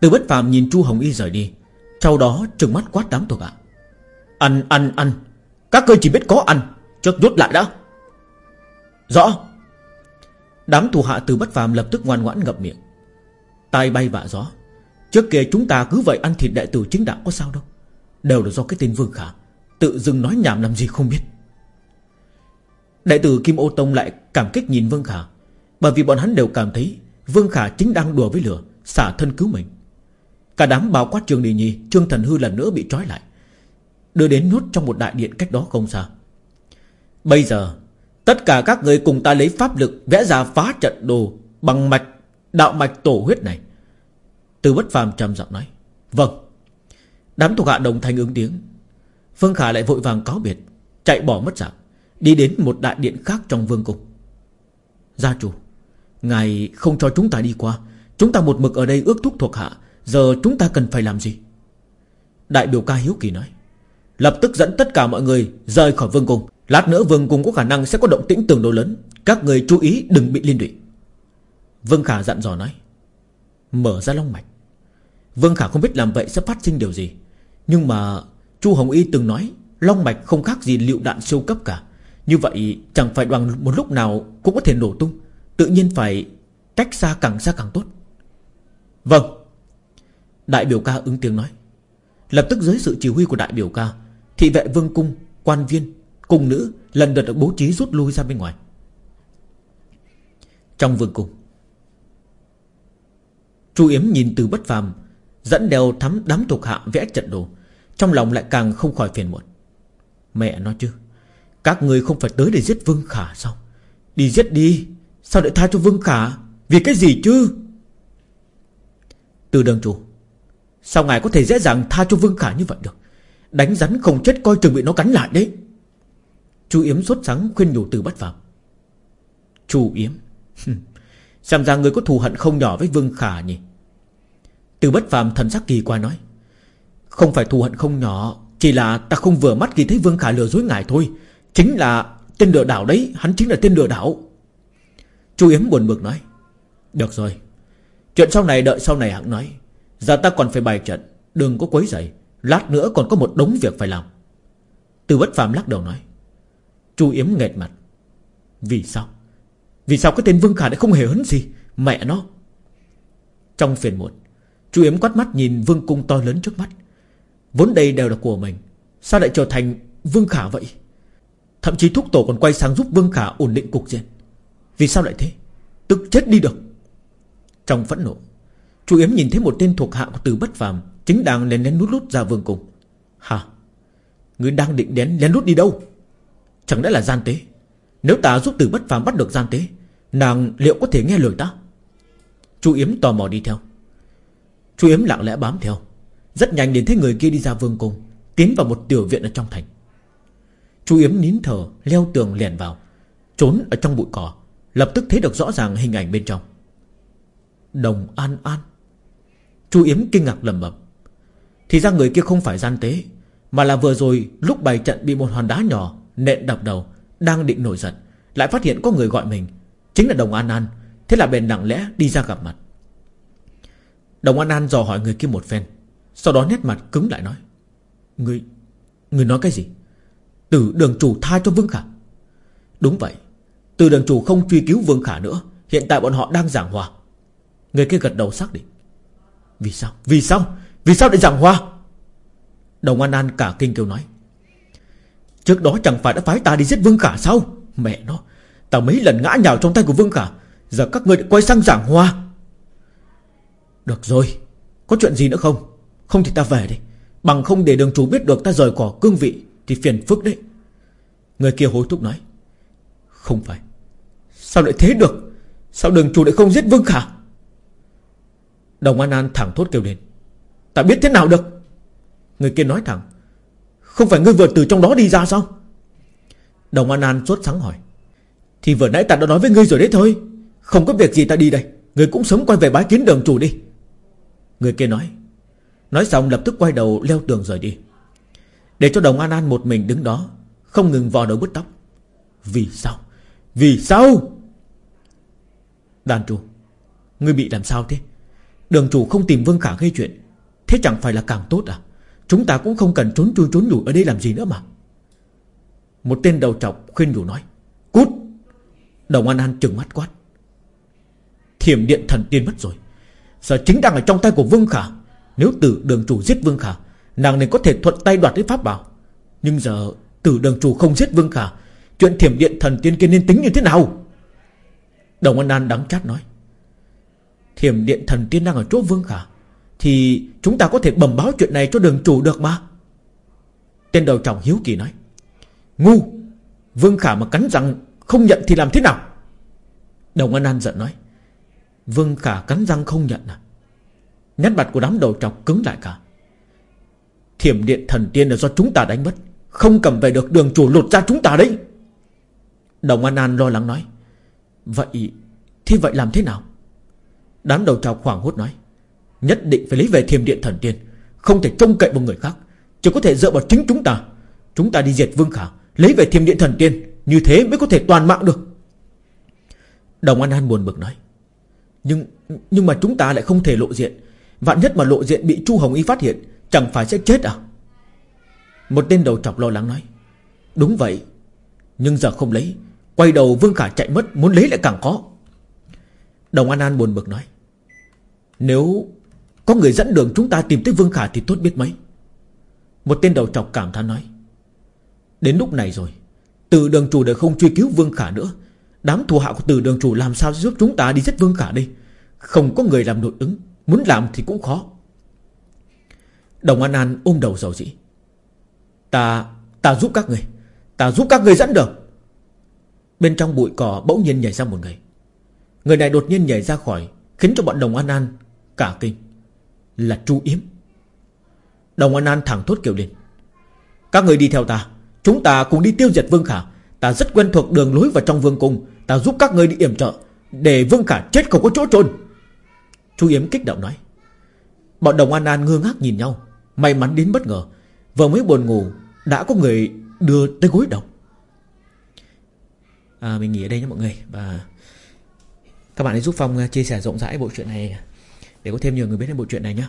A: Từ bất phàm nhìn Chu Hồng Y rời đi Sau đó trừng mắt quát đám thuộc hạ. Ăn ăn ăn Các ngươi chỉ biết có ăn Trước rút lại đã. Rõ. Đám thủ hạ từ bất phàm lập tức ngoan ngoãn ngập miệng. Tai bay vạ gió. Trước kia chúng ta cứ vậy ăn thịt đại tử chính đạo có sao đâu. Đều là do cái tên Vương Khả. Tự dưng nói nhảm làm gì không biết. Đại tử Kim Ô Tông lại cảm kích nhìn Vương Khả. Bởi vì bọn hắn đều cảm thấy Vương Khả chính đang đùa với lửa, Xả thân cứu mình. Cả đám bao quát Trương Đi Nhi Trương Thần Hư lần nữa bị trói lại, Đưa đến nút trong một đại điện cách đó không xa. Bây giờ Tất cả các người cùng ta lấy pháp lực, Vẽ ra phá trận đồ Bằng mạch, đạo mạch tổ huyết này. Từ bất phàm trầm giọng nói Vâng. Đám thuộc hạ đồng thanh ứng tiếng. Phương Khả lại vội vàng cáo biệt, Chạy bỏ mất dạng, Đi đến một đại điện khác trong vương cung. Gia chủ, Ngài không cho chúng ta đi qua. Chúng ta một mực ở đây ước thúc thuộc hạ, Giờ chúng ta cần phải làm gì? Đại biểu ca hiếu kỳ nói, Lập tức dẫn tất cả mọi người rời khỏi vương cung. Lát nữa vương cung có khả năng sẽ có động tĩnh tương đối lớn. Các người chú ý đừng bị liên lụy. Vương Khả dặn dò nói. Mở ra long mạch. Vương Khả không biết làm vậy sẽ phát sinh điều gì. Nhưng mà Chu Hồng Y từng nói Long mạch không khác gì liệu đạn siêu cấp cả. Như vậy chẳng phải đoàn một lúc nào Cũng có thể nổ tung. Tự nhiên phải cách xa càng xa càng tốt. Vâng. Đại biểu ca ứng tiếng nói. Lập tức dưới sự chỉ huy của đại biểu ca Thị vệ vương cung, quan viên Cung nữ lần lượt được bố trí rút lui ra bên ngoài. Trong vương cung, Chu Yếm nhìn từ bất phàm, Dẫn đèo thắm đám thuộc hạ vẽ trận đồ. Trong lòng lại càng không khỏi phiền muộn. Mẹ nói chứ, Các người không phải tới để giết Vương Khả sao? Đi giết đi, Sao lại tha cho Vương Khả? Vì cái gì chứ? Từ đường chủ, Sao ngài có thể dễ dàng tha cho Vương Khả như vậy được? Đánh rắn không chết coi chừng bị nó cắn lại đấy. Chu Yếm sốt sắng khuyên nhủ từ bắt phàm Chu Yếm? Xem ra người có thù hận không nhỏ với Vương Khả nhỉ? Từ bất phàm thần sắc kỳ qua nói, Không phải thù hận không nhỏ, Chỉ là ta không vừa mắt khi thấy Vương Khả lừa dối ngài thôi. Chính là tên lừa đảo đấy, Hắn chính là tên lừa đảo. Chu Yếm buồn bực nói, Được rồi, Chuyện sau này đợi sau này hãng nói. Giờ ta còn phải bài trận, Đừng có quấy rầy, Lát nữa còn có một đống việc phải làm. Từ bất phàm lắc đầu nói Chu Yếm nghẹt mặt. Vì sao? Vì sao cái tên Vương Khả lại không hề hấn gì? Mẹ nó! Trong phiền muộn, chu Yếm quát mắt nhìn Vương Cung to lớn trước mắt. Vốn đây đều là của mình, Sao lại trở thành Vương Khả vậy? Thậm chí thúc tổ còn quay sang giúp Vương Khả ổn định cục diện. Vì sao lại thế? Tức chết đi được. Trong phẫn nộ, chu Yếm nhìn thấy một tên thuộc hạ của từ bất phàm Chính đang lén lén nút lút ra vương cung. Hả? Người đang định đến lén lút đi đâu? Chẳng lẽ là gian tế? Nếu ta giúp từ bất phàm bắt được gian tế, Nàng liệu có thể nghe lời ta? Chú Yếm tò mò đi theo. Chú Yếm lặng lẽ bám theo. Rất nhanh đến thấy người kia đi ra vương cung, Tiến vào một tiểu viện ở trong thành. Chú Yếm nín thở, Leo tường lèn vào, Trốn ở trong bụi cỏ, Lập tức thấy được rõ ràng hình ảnh bên trong. Đồng An An. Chú Yếm kinh ngạc lầm bầm Thì ra người kia không phải gian tế, Mà là vừa rồi lúc bày trận bị một hòn đá nhỏ Nện đập đầu, đang định nổi giận, Lại phát hiện có người gọi mình, Chính là Đồng An An. Thế là bèn lặng lẽ đi ra gặp mặt. Đồng An An dò hỏi người kia một phen, Sau đó nét mặt cứng lại nói, Người Người nói cái gì? Từ đường chủ tha cho Vương Khả. Đúng vậy, Từ đường chủ không truy cứu Vương Khả nữa, Hiện tại bọn họ đang giảng hòa. Người kia gật đầu xác định. Vì sao? Vì sao? Vì sao lại giảng hòa? Đồng An An cả kinh kêu nói Trước đó chẳng phải đã phái ta đi giết Vương Khả sao? Mẹ nó, Ta mấy lần ngã nhào trong tay của Vương Khả, Giờ các ngươi lại quay sang giảng hoa. Được rồi, Có chuyện gì nữa không? Không thì ta về đi. Bằng không để đường chủ biết được ta rời cỏ cương vị Thì phiền phức đấy. Người kia hối thúc nói, Không phải. Sao lại thế được? Sao đường chủ lại không giết Vương Khả? Đồng An An thẳng thốt kêu lên, Ta biết thế nào được? Người kia nói thẳng không phải ngươi vừa từ trong đó đi ra sao? Đồng An An sốt sáng hỏi. Thì vừa nãy ta đã nói với ngươi rồi đấy thôi. Không có việc gì ta đi đây. Ngươi cũng sớm quay về bái kiến đường chủ đi. Người kia nói. Nói xong lập tức quay đầu leo tường rời đi. Để cho đồng An An một mình đứng đó, Không ngừng vò đầu bứt tóc. Vì sao? Vì sao? Đàn chủ, Ngươi bị làm sao thế? Đường chủ không tìm Vương Khả gây chuyện, Thế chẳng phải là càng tốt à? Chúng ta cũng không cần trốn chui trốn nhủ ở đây làm gì nữa mà. Một tên đầu trọc khuyên nhủ nói, Cút! Đồng An An trừng mắt quát. Thiểm điện thần tiên mất rồi. Giờ chính đang ở trong tay của Vương Khả. Nếu tử đường chủ giết Vương Khả, Nàng này có thể thuận tay đoạt lấy pháp bảo. Nhưng giờ tử đường chủ không giết Vương Khả, Chuyện thiểm điện thần tiên kia nên tính như thế nào? Đồng An An đắng chát nói, Thiểm điện thần tiên đang ở chỗ Vương Khả thì chúng ta có thể bẩm báo chuyện này cho đường chủ được mà. Tên đầu trọng hiếu kỳ nói, Ngu, Vương Khả mà cắn răng không nhận thì làm thế nào? Đồng An An giận nói, Vương Khả cắn răng không nhận à? Nét mặt của đám đầu trọc cứng lại cả. Thiểm điện thần tiên là do chúng ta đánh mất, Không cầm về được đường chủ lột ra chúng ta đấy. Đồng An An lo lắng nói, Vậy Thì vậy làm thế nào? Đám đầu trọc khoảng hốt nói Nhất định phải lấy về thiềm điện thần tiên. Không thể trông cậy vào người khác. Chỉ có thể dựa vào chính chúng ta. Chúng ta đi diệt Vương Khả, Lấy về thiềm điện thần tiên. Như thế mới có thể toàn mạng được. Đồng An An buồn bực nói. Nhưng nhưng mà chúng ta lại không thể lộ diện. Vạn nhất mà lộ diện bị Chu Hồng Y phát hiện, Chẳng phải sẽ chết à? Một tên đầu trọc lo lắng nói. Đúng vậy. Nhưng giờ không lấy. Quay đầu Vương Khả chạy mất, Muốn lấy lại càng khó. Đồng An An buồn bực nói. Nếu có người dẫn đường chúng ta tìm tới Vương Khả thì tốt biết mấy. Một tên đầu trọc cảm thán nói, Đến lúc này rồi, Từ đường chủ đã không truy cứu Vương Khả nữa. Đám thù hạ của từ đường chủ làm sao giúp chúng ta đi giết Vương Khả đây? Không có người làm nội ứng, Muốn làm thì cũng khó. Đồng An An ôm đầu dầu dĩ, Ta Ta giúp các người, Ta giúp các người dẫn đường. Bên trong bụi cỏ bỗng nhiên nhảy ra một người. Người này đột nhiên nhảy ra khỏi, Khiến cho bọn Đồng An An cả kinh. Là Chu Yếm. Đồng An An thẳng thốt kêu lên. Các người đi theo ta Chúng ta cùng đi tiêu diệt Vương Khả. Ta rất quen thuộc đường lối vào trong vương cung. Ta giúp các người đi yểm trợ Để Vương Khả chết không có chỗ trôn Chu Yếm kích động nói. Bọn Đồng An An ngơ ngác nhìn nhau May mắn đến bất ngờ. Vừa mới buồn ngủ Đã có người đưa tới gối đầu. À, Mình nghỉ ở đây nhé mọi người. Và các bạn hãy giúp Phong à, chia sẻ rộng rãi bộ truyện này. Để có thêm nhiều người biết đến bộ truyện này nhé.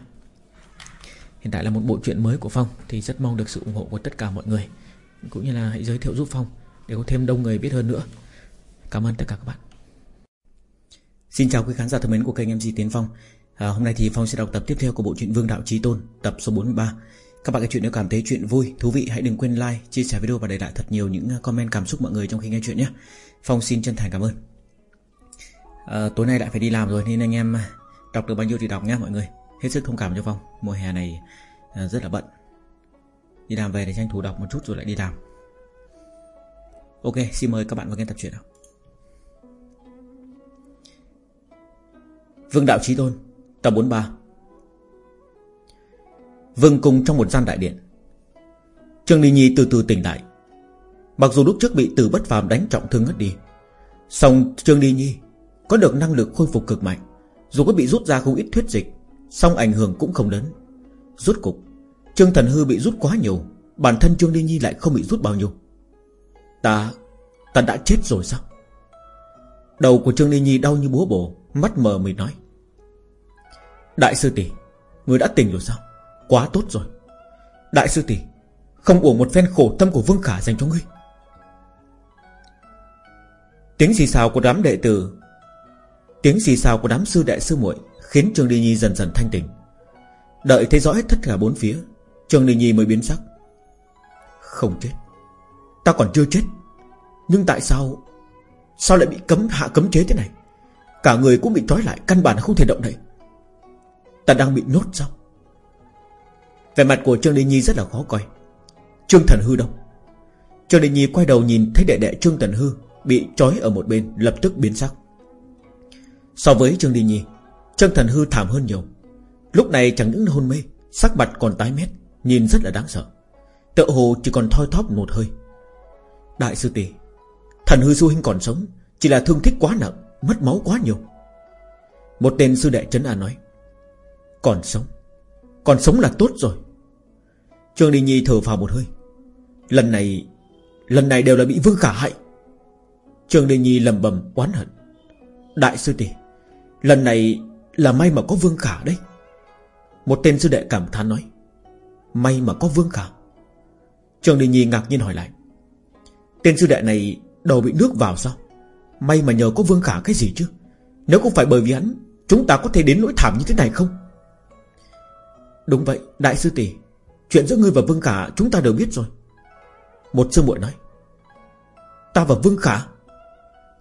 A: Hiện tại là một bộ truyện mới của Phong Thì rất mong được sự ủng hộ của tất cả mọi người. Cũng như là hãy giới thiệu giúp Phong Để có thêm đông người biết hơn nữa. Cảm ơn tất cả các bạn. Xin chào quý khán giả thân mến của kênh MC Tiến Phong. À, Hôm nay thì Phong sẽ đọc tập tiếp theo của bộ truyện Vương Đạo chí Tôn Tập số 43 Các bạn nghe chuyện nếu cảm thấy chuyện vui, thú vị Hãy đừng quên like, chia sẻ video và để lại thật nhiều những à, comment cảm xúc mọi người trong khi nghe chuyện nhé. Phong xin chân thành cảm ơn. À, Tối nay lại phải đi làm rồi nên anh em à, đọc được bao nhiêu thì đọc nhé mọi người. Hết sức thông cảm cho Phong. Mùa hè này à, rất là bận. Đi làm về để tranh thủ đọc một chút rồi lại đi làm. Ok, xin mời các bạn vào nghe tập truyện nào. Vương Đạo Trí Tôn Tập 43 Vương cùng trong một gian đại điện. Trương Ly Nhi từ từ tỉnh lại. Mặc dù lúc trước bị từ bất phàm đánh trọng thương ngất đi Xong Trương Ly Nhi Có được năng lực khôi phục cực mạnh. Dù có bị rút ra không ít thuyết dịch, song ảnh hưởng cũng không lớn. Rút cục, Trương Thần Hư bị rút quá nhiều, Bản thân Trương Ly Nhi lại không bị rút bao nhiêu. Ta Ta đã chết rồi sao? Đầu của Trương Ly Nhi đau như búa bổ, Mắt mờ mịt nói. Đại sư tỷ, Người đã tỉnh rồi sao? Quá tốt rồi. Đại sư tỷ, Không uổng một phen khổ tâm của Vương Khả dành cho ngươi. Tiếng xì xào của đám đệ tử Tiếng xì xào của đám sư đại sư muội Khiến Trương Ly Nhi dần dần thanh tỉnh. Đợi thấy rõ hết tất cả bốn phía, Trương Ly Nhi mới biến sắc. Không chết. Ta còn chưa chết. Nhưng tại sao Sao lại bị cấm, hạ cấm chế thế này? Cả người cũng bị trói lại, Căn bản không thể động đậy. Ta đang bị nhốt sao? Vẻ mặt của Trương đi Nhi rất là khó coi. Trương Thần Hư đâu? Trương Đình Nhi quay đầu nhìn thấy đệ đệ Trương Thần Hư Bị trói ở một bên, lập tức biến sắc. So với Trương Đình Nhi, Trương Thần Hư thảm hơn nhiều. Lúc này chẳng những hôn mê, Sắc mặt còn tái mét, Nhìn rất là đáng sợ. Tự hồ chỉ còn thoi thóp một hơi. Đại sư tỷ, Thần hư Du Hinh còn sống, Chỉ là thương thích quá nặng, Mất máu quá nhiều. Một tên sư đệ trấn an nói, Còn sống Còn sống là tốt rồi. Trương Đình Nhi thở vào một hơi. Lần này Lần này đều là bị Vương Khả hại. Trương Đình Nhi lầm bầm oán hận, Đại sư tỷ Lần này là may mà có Vương Khả đấy. Một tên sư đệ cảm thán nói, May mà có Vương Khả. Trường Đình Nhi ngạc nhiên hỏi lại, Tên sư đệ này đầu bị nước vào sao? May mà nhờ có Vương Khả cái gì chứ? Nếu không phải bởi vì hắn, Chúng ta có thể đến nỗi thảm như thế này không? Đúng vậy, Đại sư tỷ. Chuyện giữa ngươi và Vương Khả chúng ta đều biết rồi. Một sư muội nói, Ta và Vương Khả?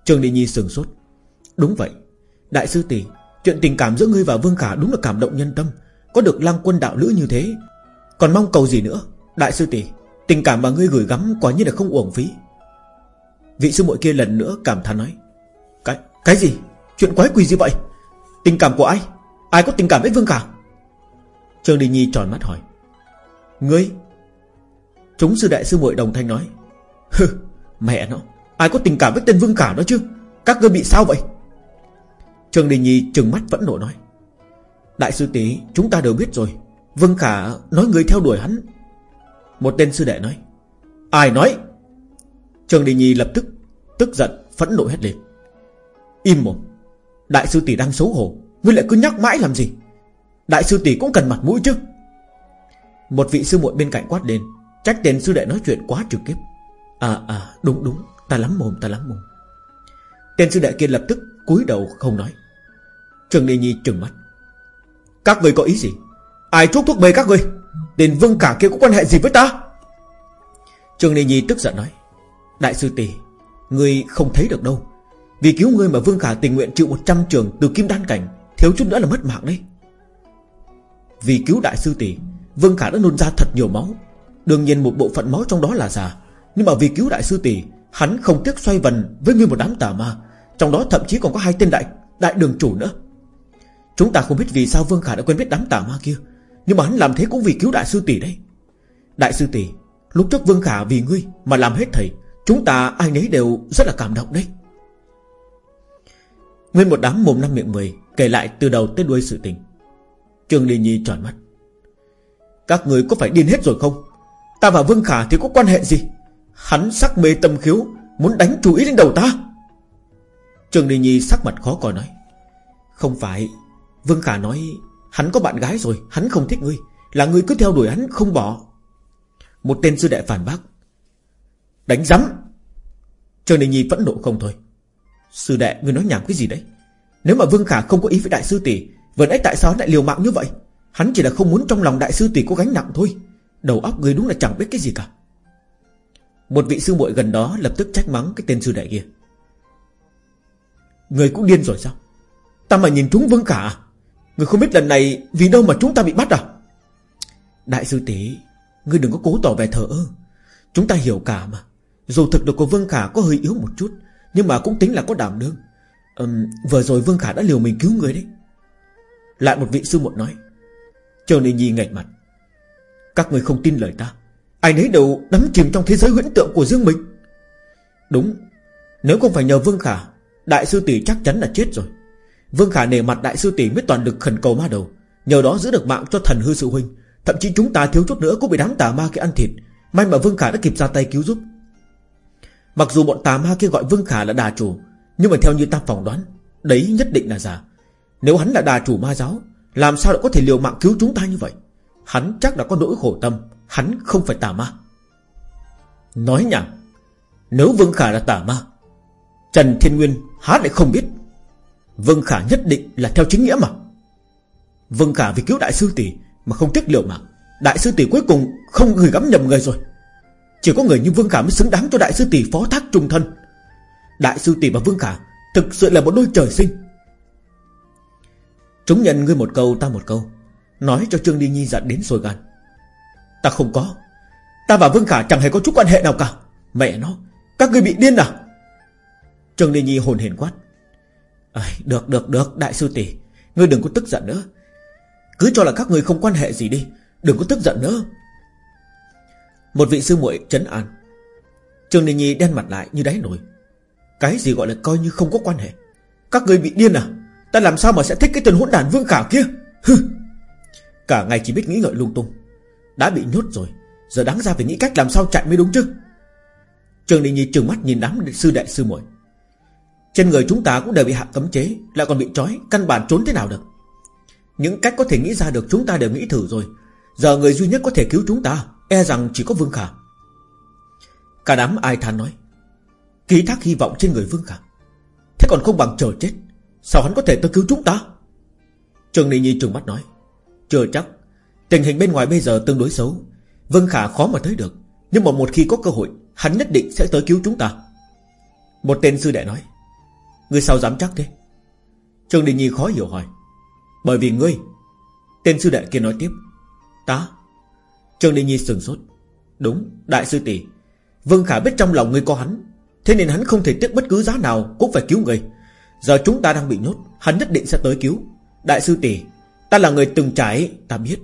A: Trường Đình Nhi sừng sốt, Đúng vậy. Đại sư tỷ, Chuyện tình cảm giữa ngươi và Vương Khả đúng là cảm động nhân tâm. Có được lăng quân đạo lữ như thế, Còn mong cầu gì nữa? Đại sư tỷ, Tình cảm mà ngươi gửi gắm quả nhiên là không uổng phí. Vị sư muội kia lần nữa cảm thán nói, Cái cái gì? Chuyện quái quỷ gì vậy? Tình cảm của ai? Ai có tình cảm với Vương Khả? Trương Đình Nhi tròn mắt hỏi, Ngươi? Chúng sư đại sư muội đồng thanh nói, Hừ, mẹ nó, Ai có tình cảm với tên Vương Khả đó chứ? Các ngươi bị sao vậy? Trường Đình Nhi trừng mắt vẫn nộ nói. Đại sư tỷ chúng ta đều biết rồi. Vương Khả nói người theo đuổi hắn. Một tên sư đệ nói. Ai nói? Trường Đình Nhi lập tức Tức giận, phẫn nộ hết lên. Im mồm. Đại sư tỷ đang xấu hổ. Ngươi lại cứ nhắc mãi làm gì? Đại sư tỷ cũng cần mặt mũi chứ. Một vị sư muội bên cạnh quát lên. Trách tên sư đệ nói chuyện quá trực tiếp. À à đúng đúng. Ta lắm mồm, ta lắm mồm. Tên sư đệ kia lập tức cúi đầu không nói. Trương Ly Nhi trừng mắt. Các người có ý gì? Ai thuốc thuốc mê các người? Tên vương cả kia có quan hệ gì với ta? Trương Ly Nhi tức giận nói. Đại sư tỷ Ngươi không thấy được đâu. Vì cứu ngươi mà Vương cả tình nguyện chịu 100 trường Từ kim đan cảnh, Thiếu chút nữa là mất mạng đấy. Vì cứu đại sư tỷ Vương Khả đã nôn ra thật nhiều máu. Đương nhiên một bộ phận máu trong đó là giả Nhưng mà vì cứu đại sư tỷ Hắn không tiếc xoay vần với nguyên một đám tà ma. Trong đó thậm chí còn có hai tên đại đại đường chủ nữa. Chúng ta không biết vì sao Vương Khả đã quen biết đám tà ma kia. Nhưng mà hắn làm thế cũng vì cứu đại sư tỷ đấy. Đại sư tỷ, Lúc trước Vương Khả vì ngươi mà làm hết thầy, Chúng ta ai nấy đều rất là cảm động đấy. Nguyên một đám mồm năm miệng mười Kể lại từ đầu tới đuôi sự tình. Trương Ly Nhi tròn mắt. Các người có phải điên hết rồi không? Ta và Vương Khả thì có quan hệ gì? Hắn sắc mê tâm khiếu, Muốn đánh chú ý lên đầu ta. Trương Ly Nhi sắc mặt khó coi nói. Không phải Vương Khả nói, Hắn có bạn gái rồi, Hắn không thích ngươi. Là ngươi cứ theo đuổi hắn, không bỏ. Một tên sư đệ phản bác, Đánh rắm Trần Đình Nhi phẫn nộ không thôi. Sư đệ, ngươi nói nhảm cái gì đấy? Nếu mà Vương Khả không có ý với đại sư tỷ, Vừa nãy tại sao hắn lại liều mạng như vậy? Hắn chỉ là không muốn trong lòng đại sư tỷ có gánh nặng thôi. Đầu óc ngươi đúng là chẳng biết cái gì cả. Một vị sư muội gần đó lập tức trách mắng cái tên sư đệ kia. Người cũng điên rồi sao? Ta mà nhìn trúng Vương Khả à? Người không biết lần này vì đâu mà chúng ta bị bắt à? Đại sư tỷ Ngươi đừng có cố tỏ vẻ thờ ơ. Chúng ta hiểu cả mà. Dù thực lực của Vương Khả có hơi yếu một chút Nhưng mà cũng tính là có đảm đương. Um, Vừa rồi Vương Khả đã liều mình cứu người đấy. Lại một vị sư muội nói Châu Ninh Nhi ngạch mặt. Các người không tin lời ta. Ai nấy đều đắm chìm trong thế giới huyễn tượng của riêng mình. Đúng. Nếu không phải nhờ Vương Khả Đại sư tỷ chắc chắn là chết rồi. Vương Khả nề mặt đại sư tỷ mới toàn được khẩn cầu ma đầu. Nhờ đó giữ được mạng cho thần hư sự huynh. Thậm chí chúng ta thiếu chút nữa cũng bị đám tà ma kia ăn thịt. May mà Vương Khả đã kịp ra tay cứu giúp. Mặc dù bọn tà ma kia gọi Vương Khả là đà chủ, Nhưng mà theo như ta phỏng đoán, Đấy nhất định là giả. Nếu hắn là đà chủ ma giáo, Làm sao lại có thể liều mạng cứu chúng ta như vậy? Hắn chắc đã có nỗi khổ tâm, Hắn không phải tà ma. Nói nhảm, Nếu Vương Khả là tà ma, Trần Thiên Nguyên há lại không biết Vương Khả nhất định là theo chính nghĩa mà. Vương Khả vì cứu đại sư tỷ Mà không tiếc liều mạng, Đại sư tỷ cuối cùng không gửi gắm nhầm người rồi. Chỉ có người như Vương Khả mới xứng đáng cho Đại sư tỷ phó thác trung thân. Đại sư tỷ và Vương Khả Thực sự là một đôi trời sinh. Chúng nhận ngươi một câu, ta một câu, Nói cho Trương Đi Nhi giận đến sôi gan. Ta không có. Ta và Vương Khả chẳng hề có chút quan hệ nào cả. Mẹ nó, Các ngươi bị điên à? Trương Đi Nhi hồn hển quát à, Được được được đại sư tỷ. Ngươi đừng có tức giận nữa. Cứ cho là các ngươi không quan hệ gì đi. Đừng có tức giận nữa. Một vị sư muội trấn an. Trường Đình Nhi đen mặt lại như đáy nổi Cái gì gọi là coi như không có quan hệ? Các người bị điên à? Ta làm sao mà sẽ thích cái tên hỗn đàn vương khả kia? Hừ. Cả ngày chỉ biết nghĩ ngợi lung tung. Đã bị nhốt rồi. Giờ đáng ra phải nghĩ cách làm sao chạy mới đúng chứ? Trường Đình Nhi trừng mắt nhìn đám sư đệ sư muội. Trên người chúng ta cũng đều bị hạ cấm chế, Lại còn bị trói, Căn bản trốn thế nào được? Những cách có thể nghĩ ra được chúng ta đều nghĩ thử rồi. Giờ người duy nhất có thể cứu chúng ta E rằng chỉ có Vương Khả. Cả đám ai than nói, Ký thác hy vọng trên người Vương Khả. Thế còn không bằng chờ chết, Sao hắn có thể tới cứu chúng ta? Trường Nị Nhi trừng mắt nói, Chưa chắc. Tình hình bên ngoài bây giờ tương đối xấu. Vương Khả khó mà tới được, Nhưng mà một khi có cơ hội, Hắn nhất định sẽ tới cứu chúng ta. Một tên sư đệ nói Ngươi sao dám chắc thế? Trương Đình Nhi khó hiểu hỏi. Bởi vì ngươi Tên sư đệ kia nói tiếp. Ta? Trương Đình Nhi sừng sốt. Đúng đại sư tỷ. Vương Khả biết trong lòng ngươi có hắn Thế nên hắn không thể tiếc bất cứ giá nào Cũng phải cứu ngươi Giờ chúng ta đang bị nhốt Hắn nhất định sẽ tới cứu. Đại sư tỷ Ta là người từng trải Ta biết.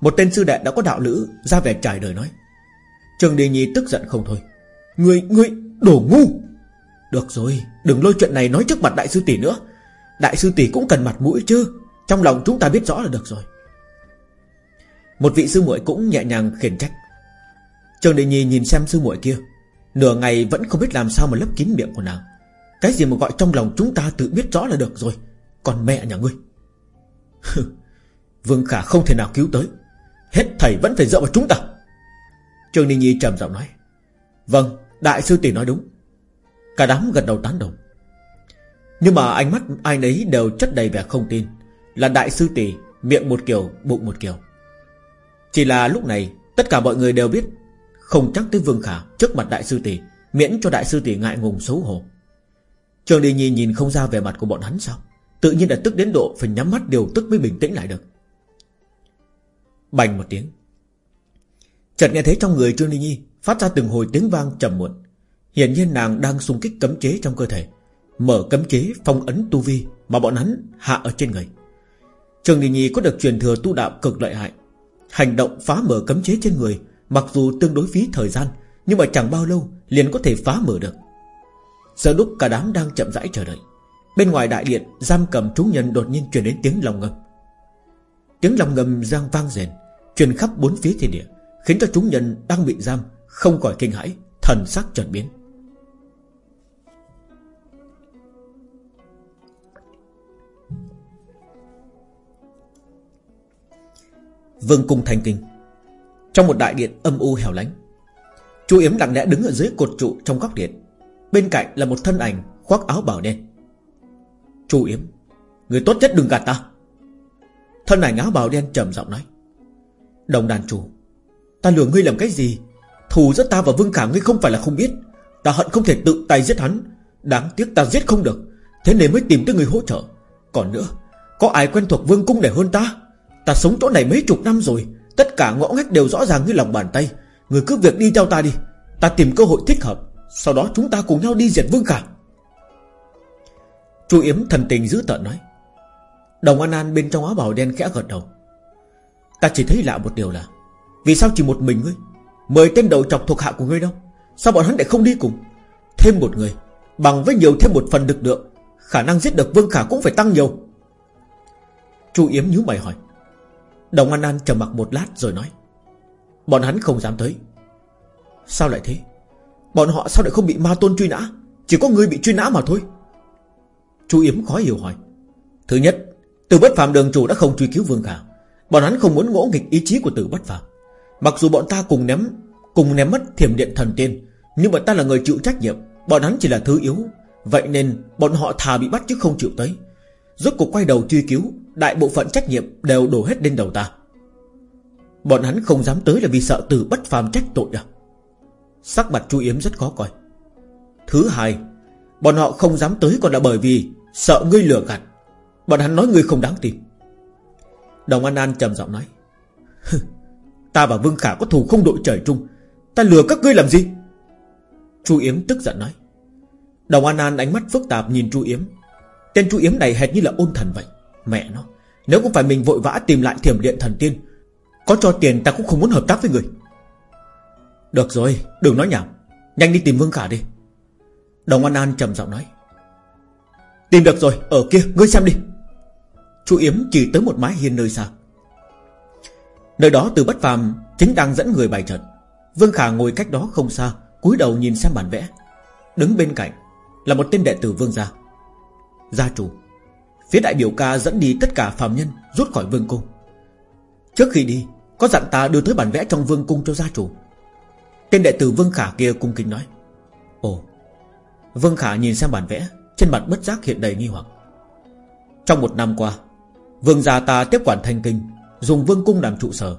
A: Một tên sư đệ đã có đạo lữ Ra vẻ trải đời nói. Trường Đình Nhi tức giận không thôi. Ngươi, ngươi, đổ ngu! Được rồi, đừng lôi chuyện này nói trước mặt đại sư tỷ nữa. Đại sư tỷ cũng cần mặt mũi chứ Trong lòng chúng ta biết rõ là được rồi. Một vị sư muội cũng nhẹ nhàng khiển trách. Trường Đình Nhi nhìn xem sư muội kia Nửa ngày vẫn không biết làm sao mà lấp kín miệng của nàng. Cái gì mà gọi trong lòng chúng ta tự biết rõ là được rồi Còn mẹ nhà ngươi? Vương Khả không thể nào cứu tới. Hết thầy vẫn phải dựa vào chúng ta. Trường Ninh Nhi trầm giọng nói. Vâng đại sư tỷ nói đúng. Cả đám gật đầu tán đồng. Nhưng mà ánh mắt ai nấy đều chất đầy vẻ không tin. Là đại sư tỷ, Miệng một kiểu, bụng một kiểu. Chỉ là lúc này, Tất cả mọi người đều biết, Không chắc tới Vương Khả trước mặt đại sư tỷ, Miễn cho đại sư tỷ ngại ngùng xấu hổ. Trường Đi Nhi nhìn không ra vẻ mặt của bọn hắn sao? Tự nhiên là tức đến độ Phải nhắm mắt điều tức mới bình tĩnh lại được. Bành một tiếng. Chợt nghe thấy trong người Trương Đi Nhi Phát ra từng hồi tiếng vang trầm muộn. Hiển nhiên nàng đang xung kích cấm chế trong cơ thể. Mở cấm chế phong ấn tu vi Mà bọn hắn hạ ở trên người. Trường Đình Nhi có được truyền thừa tu đạo cực lợi hại. Hành động phá mở cấm chế trên người, Mặc dù tương đối phí thời gian, Nhưng mà chẳng bao lâu liền có thể phá mở được. Giờ lúc cả đám đang chậm rãi chờ đợi, Bên ngoài đại điện Giam cầm chúng nhân đột nhiên truyền đến tiếng lòng ngầm. Tiếng lòng ngầm giang vang rền, Truyền khắp bốn phía thiên địa, Khiến cho chúng nhân đang bị giam Không khỏi kinh hãi, Thần sắc chợt biến. Vương cung thành kinh. Trong một đại điện âm u hẻo lánh, Chu Yếm lặng lẽ đứng ở dưới cột trụ trong góc điện. Bên cạnh là một thân ảnh Khoác áo bảo đen. Chu Yếm, Người tốt nhất đừng gạt ta. Thân ảnh áo bào đen trầm giọng nói. Đồng đàn chủ, Ta lừa ngươi làm cái gì? Thù giữa ta và Vương Khả ngươi không phải là không biết. Ta hận không thể tự tay giết hắn. Đáng tiếc ta giết không được. Thế nên mới tìm tới người hỗ trợ. Còn nữa, Có ai quen thuộc Vương Cung để hơn ta? Ta sống chỗ này mấy chục năm rồi, Tất cả ngõ ngách đều rõ ràng như lòng bàn tay. Người cứ việc đi theo ta đi, Ta tìm cơ hội thích hợp, Sau đó chúng ta cùng nhau đi diệt Vương Khả Chu Yếm thần tình giữ tợn nói. Đồng An An bên trong áo bào đen khẽ gật đầu. Ta chỉ thấy lạ một điều là, vì sao chỉ một mình ngươi? Mời tên đầu chọc thuộc hạ của ngươi đâu? Sao bọn hắn lại không đi cùng? Thêm một người, Bằng với nhiều thêm một phần lực lượng, Khả năng giết được Vương Khả cũng phải tăng nhiều. Chu Yếm nhíu mày hỏi. Đồng An An trầm mặc một lát rồi nói, Bọn hắn không dám tới. Sao lại thế? Bọn họ sao lại không bị ma tôn truy nã? Chỉ có người bị truy nã mà thôi. Chu Yếm khó hiểu hỏi, Thứ nhất, Từ bất Phạm đường chủ đã không truy cứu Vương Khả. Bọn hắn không muốn ngỗ nghịch ý chí của tử bất Phạm. Mặc dù bọn ta cùng ném Cùng ném mất thiểm điện thần tiên, Nhưng mà ta là người chịu trách nhiệm. Bọn hắn chỉ là thứ yếu, Vậy nên bọn họ thà bị bắt chứ không chịu tới. Rốt cuộc quay đầu truy cứu Đại bộ phận trách nhiệm đều đổ hết lên đầu ta. Bọn hắn không dám tới là vì sợ từ bất phàm trách tội à? Sắc mặt chu yếm rất khó coi. Thứ hai, Bọn họ không dám tới còn là bởi vì Sợ ngươi lừa gạt. Bọn hắn nói ngươi không đáng tin. Đồng An An trầm giọng nói Ta và Vương Khả có thù không đội trời chung, Ta lừa các ngươi làm gì? Chu Yếm tức giận nói. Đồng An An ánh mắt phức tạp nhìn Chu Yếm. Tên Chu Yếm này hệt như là ôn thần vậy. Mẹ nó, Nếu không phải mình vội vã tìm lại thiểm điện thần tiên, Có cho tiền ta cũng không muốn hợp tác với người. Được rồi, Đừng nói nhảm. Nhanh đi tìm Vương Khả đi. Đồng An An trầm giọng nói. Tìm được rồi, Ở kia, ngươi xem đi. Chú Yếm chỉ tới một mái hiên nơi xa. Nơi đó từ bất phàm Chính đang dẫn người bài trận. Vương Khả ngồi cách đó không xa, cúi đầu nhìn xem bản vẽ. Đứng bên cạnh Là một tên đệ tử vương gia. Gia chủ. Phía đại biểu ca dẫn đi tất cả phạm nhân, Rút khỏi vương cung. Trước khi đi, Có dặn ta đưa tới bản vẽ trong vương cung cho gia chủ. Tên đệ tử vương khả kia cung kính nói, Ồ. Vương khả nhìn sang bản vẽ, Trên mặt bất giác hiện đầy nghi hoặc. Trong một năm qua, Vương gia ta tiếp quản thanh kinh, Dùng vương cung làm trụ sở,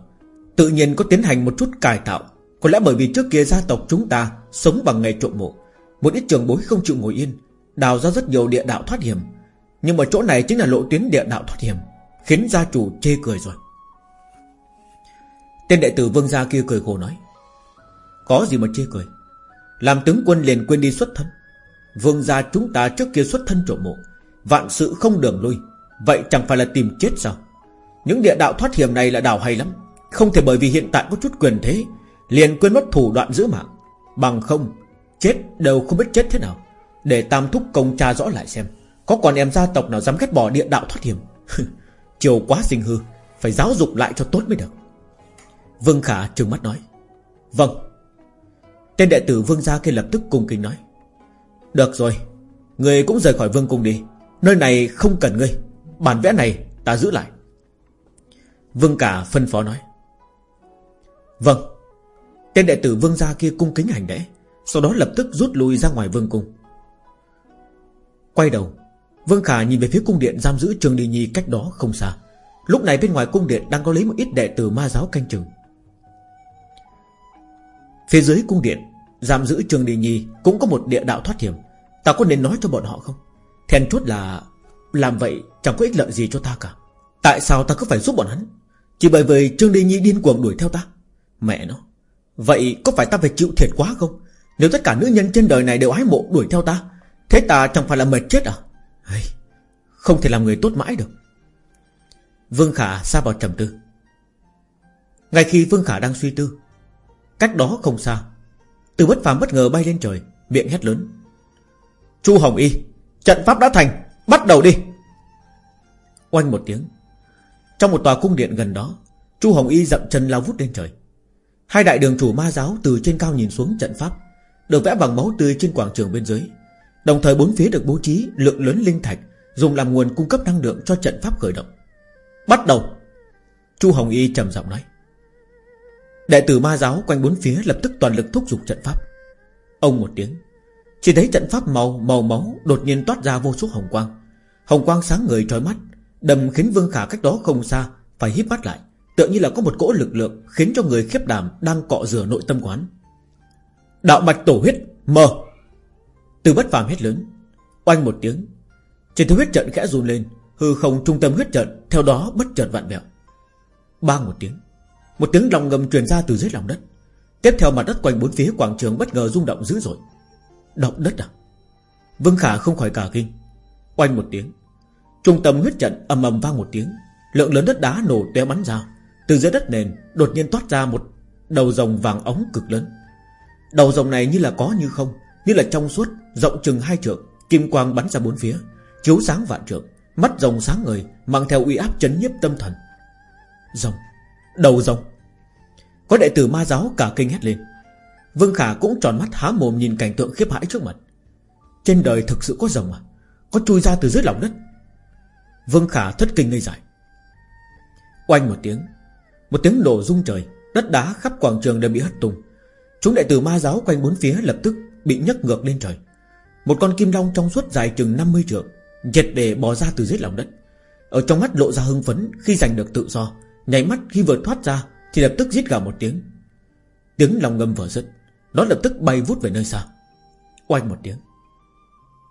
A: Tự nhiên có tiến hành một chút cải tạo. Có lẽ bởi vì trước kia gia tộc chúng ta Sống bằng nghề trộm mộ, Một ít trường bối không chịu ngồi yên, Đào ra rất nhiều địa đạo thoát hiểm nhưng mà chỗ này chính là lộ tuyến địa đạo thoát hiểm, Khiến gia chủ chê cười rồi. Tên đệ tử vương gia kia cười khổ nói, Có gì mà chê cười? Làm tướng quân liền quên đi xuất thân. Vương gia chúng ta trước kia xuất thân trộm mộ, Vạn sự không đường lui, Vậy chẳng phải là tìm chết sao? Những địa đạo thoát hiểm này là đảo hay lắm, Không thể bởi vì hiện tại có chút quyền thế, Liền quên mất thủ đoạn giữ mạng. Bằng không, Chết đều không biết chết thế nào, Để tam thúc công tra rõ lại xem. Có còn em gia tộc nào dám ghét bỏ địa đạo thoát hiểm? Chiều quá sinh hư, Phải giáo dục lại cho tốt mới được. Vương Khả trừng mắt nói Vâng. Tên đệ tử Vương gia kia lập tức cung kính nói, Được rồi, Người cũng rời khỏi Vương Cung đi. Nơi này không cần ngươi, Bản vẽ này ta giữ lại. Vương Cả phân phó nói Vâng. Tên đệ tử Vương gia kia cung kính hành lễ, Sau đó lập tức rút lui ra ngoài Vương Cung. Quay đầu Vương Khả nhìn về phía cung điện giam giữ Trường Đi Nhi cách đó không xa. Lúc này bên ngoài cung điện đang có lấy một ít đệ tử ma giáo canh chừng. Phía dưới cung điện, Giam giữ Trường Đi Nhi Cũng có một địa đạo thoát hiểm. Ta có nên nói cho bọn họ không? Thèn chốt là Làm vậy chẳng có ích lợi gì cho ta cả. Tại sao ta cứ phải giúp bọn hắn? Chỉ bởi vì Trương Đi Nhi điên cuồng đuổi theo ta? Mẹ nó, Vậy có phải ta phải chịu thiệt quá không? Nếu tất cả nữ nhân trên đời này đều ái mộ đuổi theo ta, Thế ta chẳng phải là mệt chết à? Hey, Không thể làm người tốt mãi được. Vương Khả xa vào trầm tư. Ngay khi Vương Khả đang suy tư Cách đó không xa Từ bất phàm bất ngờ bay lên trời Miệng hét lớn. Chu Hồng Y Trận pháp đã thành Bắt đầu đi. Oanh một tiếng Trong một tòa cung điện gần đó Chu Hồng Y dậm chân lao vút lên trời. Hai đại đường chủ ma giáo từ trên cao nhìn xuống trận pháp Được vẽ bằng máu tươi trên quảng trường bên dưới. Đồng thời bốn phía được bố trí lượng lớn linh thạch, Dùng làm nguồn cung cấp năng lượng cho trận pháp khởi động. Bắt đầu. Chu Hồng Y trầm giọng nói. Đệ tử ma giáo quanh bốn phía lập tức toàn lực thúc giục trận pháp. Ông một tiếng. Chỉ thấy trận pháp màu màu máu Đột nhiên toát ra vô số hồng quang. Hồng quang sáng người trói mắt, Đầm khiến Vương Khả cách đó không xa, Phải híp mắt lại. Tựa như là có một cỗ lực lượng Khiến cho người khiếp đảm đang cọ rửa nội tâm quán. Đạo mạch tổ huyết, Mờ. Từ bất phàm hết lớn. Oanh một tiếng, Trên thứ huyết trận khẽ run lên, Hư không trung tâm huyết trận, Theo đó bất chợt vạn vẹo. Bang một tiếng Một tiếng lòng ngầm truyền ra từ dưới lòng đất. Tiếp theo mặt đất quanh bốn phía quảng trường bất ngờ rung động dữ dội. Động đất à? Vương Khả không khỏi cả kinh. Oanh một tiếng, Trung tâm huyết trận ầm ầm vang một tiếng. Lượng lớn đất đá nổ tóe bắn ra. Từ dưới đất nền, đột nhiên toát ra một Đầu rồng vàng ống cực lớn. Đầu rồng này như là có như không như là trong suốt, Rộng chừng hai trượng, Kim quang bắn ra bốn phía, Chiếu sáng vạn trượng, Mắt rồng sáng ngời, Mang theo uy áp chấn nhiếp tâm thần. Rồng, Đầu rồng. Có đệ tử ma giáo cả kinh hét lên. Vương Khả cũng tròn mắt há mồm nhìn cảnh tượng khiếp hãi trước mặt. Trên đời thực sự có rồng à? Có chui ra từ dưới lòng đất? Vương Khả thất kinh ngây dại. Oanh một tiếng Một tiếng đổ rung trời, Đất đá khắp quảng trường đều bị hất tung. Chúng đệ tử ma giáo quanh bốn phía lập tức Bị nhấc ngược lên trời. Một con kim long trong suốt dài chừng 50 trượng giật để bò ra từ dưới lòng đất. Ở trong mắt lộ ra hưng phấn khi giành được tự do Nhảy mắt khi vừa thoát ra Thì lập tức giết gào một tiếng. Tiếng lòng ngâm vỡ dứt Nó lập tức bay vút về nơi xa. Oanh một tiếng,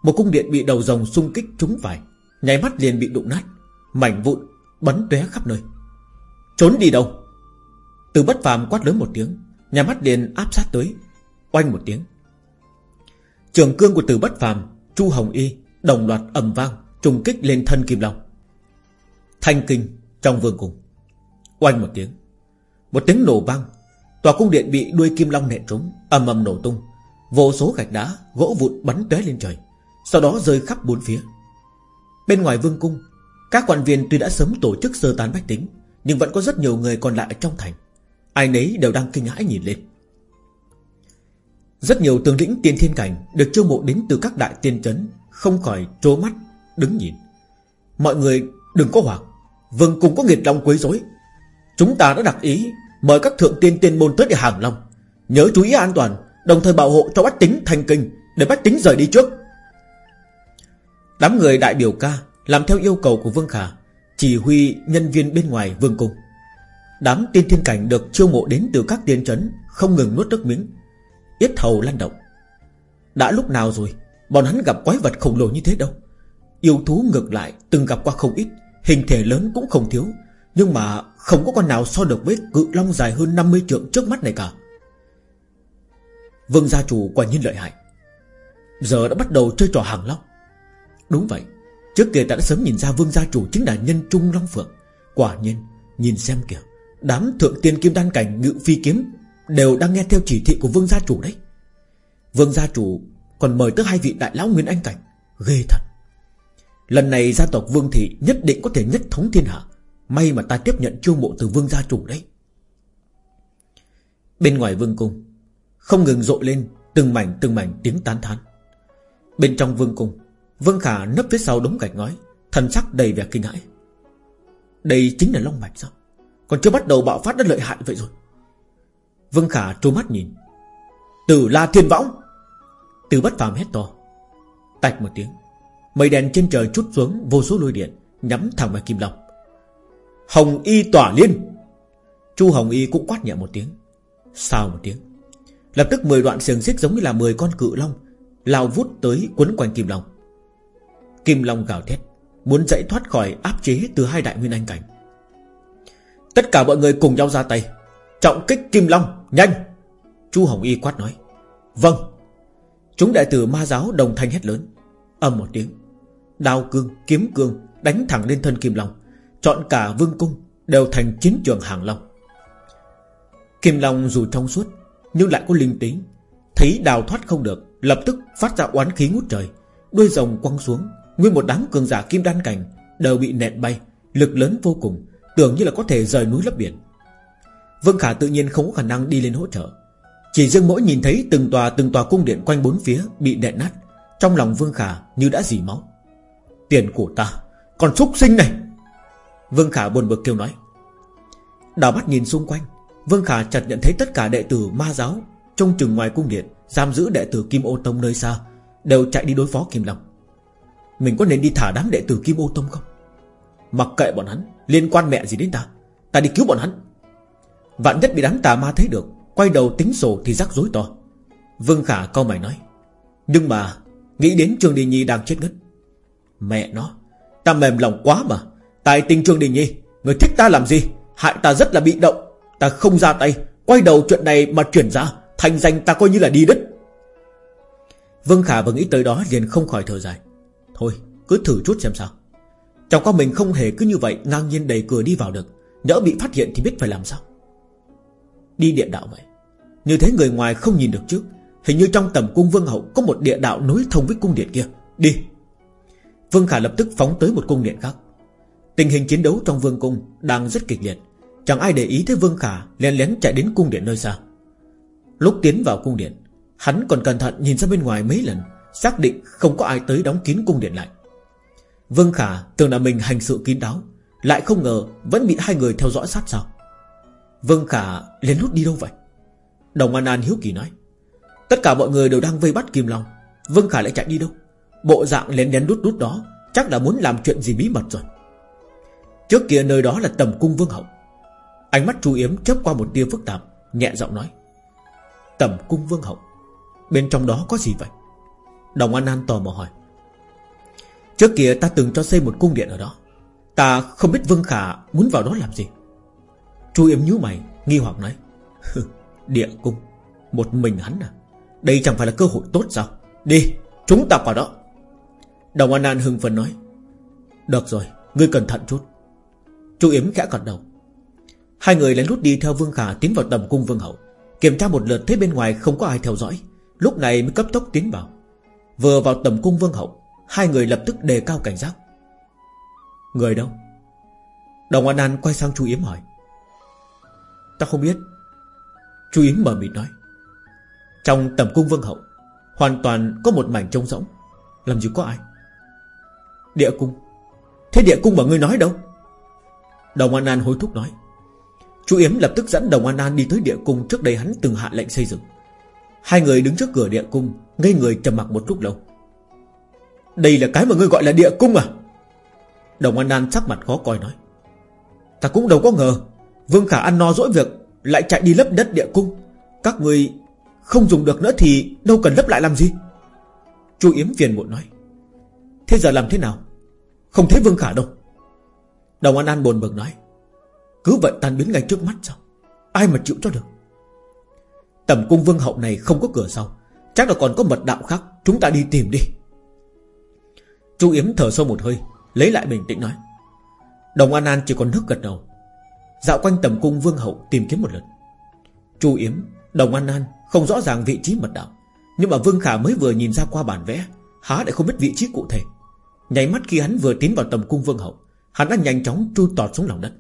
A: Một cung điện bị đầu rồng xung kích trúng phải Nhảy mắt liền bị đụng nát, Mảnh vụn bắn tóe khắp nơi. Trốn đi đâu? Từ bất phàm quát lớn một tiếng, Nhà mắt liền áp sát tới. Oanh một tiếng Trường cương của từ bất phàm, Chu Hồng Y, Đồng loạt ầm vang, Trùng kích lên thân Kim Long. Thanh kinh trong vương cung. Oanh một tiếng. Một tiếng nổ vang. Tòa cung điện bị đuôi Kim Long nện trúng, ầm ầm nổ tung. Vô số gạch đá, Gỗ vụn bắn tóe lên trời, Sau đó rơi khắp bốn phía. Bên ngoài vương cung, Các quan viên tuy đã sớm tổ chức sơ tán bách tính, Nhưng vẫn có rất nhiều người còn lại trong thành. Ai nấy đều đang kinh hãi nhìn lên. Rất nhiều tướng lĩnh tiên thiên cảnh Được chiêu mộ đến từ các đại tiên trấn Không khỏi trố mắt, đứng nhìn. Mọi người, đừng có hoảng. Vương cùng có nghiệt long quấy rối. Chúng ta đã đặt ý, Mời các thượng tiên tiên môn tới để hàng long. Nhớ chú ý an toàn, Đồng thời bảo hộ cho bách tính thành kinh, Để bách tính rời đi trước. Đám người đại biểu ca Làm theo yêu cầu của Vương Khả, Chỉ huy nhân viên bên ngoài vương cung. Đám tiên thiên cảnh được chiêu mộ đến từ các tiên trấn Không ngừng nuốt nước miếng. Yết hầu lăn động. Đã lúc nào rồi, Bọn hắn gặp quái vật khổng lồ như thế đâu? Yêu thú ngược lại, từng gặp qua không ít, Hình thể lớn cũng không thiếu, Nhưng mà không có con nào so được với cự long dài hơn 50 trượng trước mắt này cả. Vương gia chủ quả nhiên lợi hại. Giờ đã bắt đầu chơi trò hàng long. Đúng vậy, Trước kia ta đã sớm nhìn ra vương gia chủ chính là nhân trung long phượng. Quả nhiên, Nhìn xem kìa, Đám thượng tiên kim đan cảnh ngự phi kiếm Đều đang nghe theo chỉ thị của vương gia chủ đấy. Vương gia chủ Còn mời tới hai vị đại lão Nguyên Anh Cảnh, Ghê thật. Lần này gia tộc Vương Thị nhất định có thể nhất thống thiên hạ, May mà ta tiếp nhận chiêu mộ từ Vương gia chủ đấy. Bên ngoài Vương Cung, Không ngừng rộ lên Từng mảnh từng mảnh tiếng tán thán. Bên trong Vương Cung, Vương Khả nấp phía sau đống gạch ngói, Thần sắc đầy vẻ kinh hãi. Đây chính là Long Mạch sao? Còn chưa bắt đầu bạo phát đã lợi hại vậy rồi. Vương Khả trố mắt nhìn. Tử La Thiên Võng. Từ bất phàm hét to. Tạch một tiếng. Mây đèn trên trời chút xuống vô số lôi điện, Nhắm thẳng vào Kim Long. Hồng Y tỏa liên. Chu Hồng Y cũng quát nhẹ một tiếng. Sao một tiếng. Lập tức 10 đoạn xiềng xích giống như là 10 con cự long, Lao vút tới quấn quanh Kim Long. Kim Long gào thét, Muốn dãy thoát khỏi áp chế từ hai đại nguyên anh cảnh. Tất cả mọi người cùng nhau ra tay. Trọng kích Kim Long Nhanh! Chu Hồng Y quát nói. Vâng. Chúng đại tử ma giáo đồng thanh hét lớn. Âm một tiếng. Đao cương, kiếm cương Đánh thẳng lên thân Kim Long. Chọn cả vương cung Đều thành chiến trường hàng long. Kim Long dù trong suốt Nhưng lại có linh tính. Thấy đào thoát không được Lập tức phát ra oán khí ngút trời. Đuôi rồng quăng xuống Nguyên một đám cường giả kim đan cảnh Đều bị nẹt bay Lực lớn vô cùng Tưởng như là có thể rời núi lấp biển. Vương Khả tự nhiên không có khả năng đi lên hỗ trợ. Chỉ riêng mỗi nhìn thấy từng tòa từng tòa cung điện quanh bốn phía Bị nẹt nát, Trong lòng Vương Khả như đã dì máu. Tiền của ta Còn súc sinh này! Vương Khả buồn bực kêu nói. Đào mắt nhìn xung quanh, Vương Khả chợt nhận thấy tất cả đệ tử, ma giáo Trong chừng ngoài cung điện, Giam giữ đệ tử Kim Ô Tông nơi xa, Đều chạy đi đối phó Kim Long. Mình có nên đi thả đám đệ tử Kim Ô Tông không? Mặc kệ bọn hắn, Liên quan mẹ gì đến ta Ta đi cứu bọn hắn. Vạn nhất bị đám tà ma thấy được, Quay đầu tính sổ thì rắc rối to. Vương Khả câu mày nói, Nhưng mà, Nghĩ đến Trương Đình Nhi đang chết ngất. Mẹ nó, Ta mềm lòng quá mà. Tại tình Trương Đình Nhi, Người thích ta làm gì? Hại ta rất là bị động. Ta không ra tay, Quay đầu chuyện này mà chuyển ra, Thành danh ta coi như là đi đất Vương Khả vừa nghĩ tới đó liền không khỏi thở dài. Thôi, cứ thử chút xem sao. Chẳng con mình không hề cứ như vậy Ngang nhiên đầy cửa đi vào được. Nhỡ bị phát hiện thì biết phải làm sao. Đi địa đạo vậy. Như thế người ngoài không nhìn được trước. Hình như trong tầm cung vương hậu Có một địa đạo nối thông với cung điện kia. Đi. Vương Khả lập tức phóng tới một cung điện khác. Tình hình chiến đấu trong vương cung Đang rất kịch liệt. Chẳng ai để ý tới Vương Khả lén lén chạy đến cung điện nơi xa. Lúc tiến vào cung điện, Hắn còn cẩn thận nhìn ra bên ngoài mấy lần, Xác định không có ai tới đóng kín cung điện lại. Vương Khả tưởng là mình hành sự kín đáo, Lại không ngờ Vẫn bị hai người theo dõi sát sao. Vương Khả lén lút đi đâu vậy? Đồng An An hiếu kỳ nói. Tất cả mọi người đều đang vây bắt Kim Long. Vương Khả lại chạy đi đâu? Bộ dạng lén lén đút đút đó Chắc là muốn làm chuyện gì bí mật rồi. Trước kia nơi đó là tầm cung Vương Hậu. Ánh mắt chú Yếm chớp qua một tia phức tạp, Nhẹ giọng nói. Tầm cung Vương Hậu? Bên trong đó có gì vậy? Đồng An An tò mò hỏi. Trước kia ta từng cho xây một cung điện ở đó. Ta không biết Vương Khả muốn vào đó làm gì. Chu Yếm nhíu mày, Nghi hoặc nói Địa cung, Một mình hắn à? Đây chẳng phải là cơ hội tốt sao? Đi, Chúng ta vào đó. Đồng An An hưng phấn nói, Được rồi, Ngươi cẩn thận chút. Chu Yếm khẽ gật đầu. Hai người lén lút đi theo Vương Khả tiến vào tầm cung Vương Hậu, Kiểm tra một lượt thấy bên ngoài không có ai theo dõi, Lúc này mới cấp tốc tiến vào. Vừa vào tầm cung Vương Hậu, Hai người lập tức đề cao cảnh giác. Người đâu? Đồng An An quay sang Chu Yếm hỏi. Ta không biết. Chu Yếm mở mịt nói. Trong tầm cung vương hậu, Hoàn toàn có một mảnh trống rỗng. Làm gì có ai? Địa cung. Thế địa cung mà ngươi nói đâu? Đồng An An hối thúc nói. Chú Yếm lập tức dẫn Đồng An An đi tới địa cung Trước đây hắn từng hạ lệnh xây dựng. Hai người đứng trước cửa địa cung, Ngây người trầm mặc một lúc lâu. Đây là cái mà ngươi gọi là địa cung à? Đồng An An sắc mặt khó coi nói. Ta cũng đâu có ngờ. Vương Khả ăn no dỗi việc, Lại chạy đi lấp đất địa cung. Các người không dùng được nữa thì Đâu cần lấp lại làm gì? Chu Yếm phiền muộn nói, Thế giờ làm thế nào? Không thấy Vương Khả đâu. Đồng An An buồn bực nói, Cứ vậy tan biến ngay trước mắt sao? Ai mà chịu cho được? Tầm cung vương hậu này không có cửa sau, Chắc là còn có mật đạo khác, Chúng ta đi tìm đi. Chu Yếm thở sâu một hơi, Lấy lại bình tĩnh nói, Đồng An An chỉ còn nước gật đầu Dạo quanh tầm cung vương hậu tìm kiếm một lượt Chu Yếm, Đồng An An không rõ ràng vị trí mật đạo, Nhưng mà Vương Khả mới vừa nhìn ra qua bản vẽ, Há lại không biết vị trí cụ thể. Nháy mắt khi hắn vừa tiến vào tầm cung vương hậu, Hắn đã nhanh chóng chui tọt xuống lòng đất.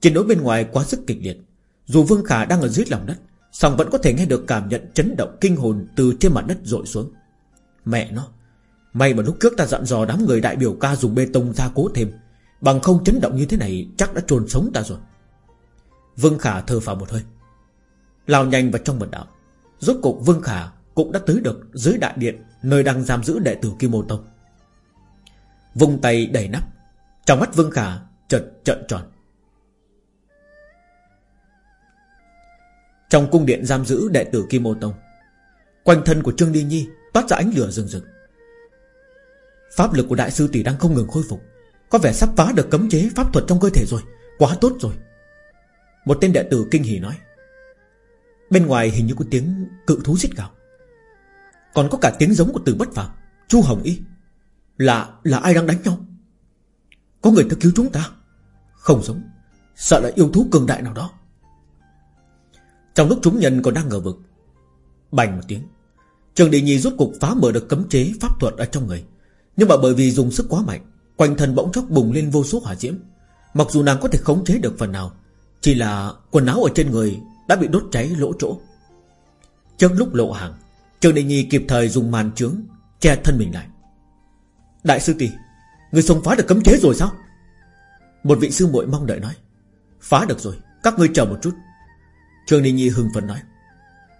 A: Chiến đấu bên ngoài quá sức kịch liệt, Dù Vương Khả đang ở dưới lòng đất, song vẫn có thể nghe được cảm nhận chấn động kinh hồn Từ trên mặt đất dội xuống. Mẹ nó, May mà lúc trước ta dặn dò đám người đại biểu ca dùng bê tông gia cố thêm Bằng không chấn động như thế này, Chắc đã trồn sống ta rồi. Vương Khả thơ phào một hơi. Lao nhanh vào trong mật đạo. Rốt cục Vương Khả cũng đã tới được Dưới đại điện nơi đang giam giữ đệ tử Kim Mô Tông. Vùng tay đầy nắp. Trong mắt Vương Khả chợt trợn tròn. Trong cung điện giam giữ đệ tử Kim Mô Tông, Quanh thân của Trương Đi Nhi Toát ra ánh lửa rừng rực. Pháp lực của đại sư tỷ đang không ngừng khôi phục. Có vẻ sắp phá được cấm chế pháp thuật trong cơ thể rồi. Quá tốt rồi. Một tên đệ tử kinh hỉ nói. Bên ngoài hình như có tiếng cự thú giết gào. Còn có cả tiếng giống của từ bất phạm Chu Hồng Y, Là là ai đang đánh nhau? Có người tới cứu chúng ta? Không giống. Sợ là yêu thú cường đại nào đó. Trong lúc chúng nhân còn đang ngờ vực, Bành một tiếng. Trường Địa Nhi rút cục phá mở được cấm chế pháp thuật ở trong người. Nhưng mà bởi vì dùng sức quá mạnh Quanh thân bỗng chốc bùng lên vô số hỏa diễm. Mặc dù nàng có thể khống chế được phần nào, Chỉ là quần áo ở trên người Đã bị đốt cháy lỗ chỗ. Trước lúc lộ hàng Trường Đình Nhi kịp thời dùng màn trướng Che thân mình lại. Đại sư tỷ, Người xông phá được cấm chế rồi sao? Một vị sư muội mong đợi nói. Phá được rồi, Các ngươi chờ một chút. Trường Địa Nhi hưng phấn nói.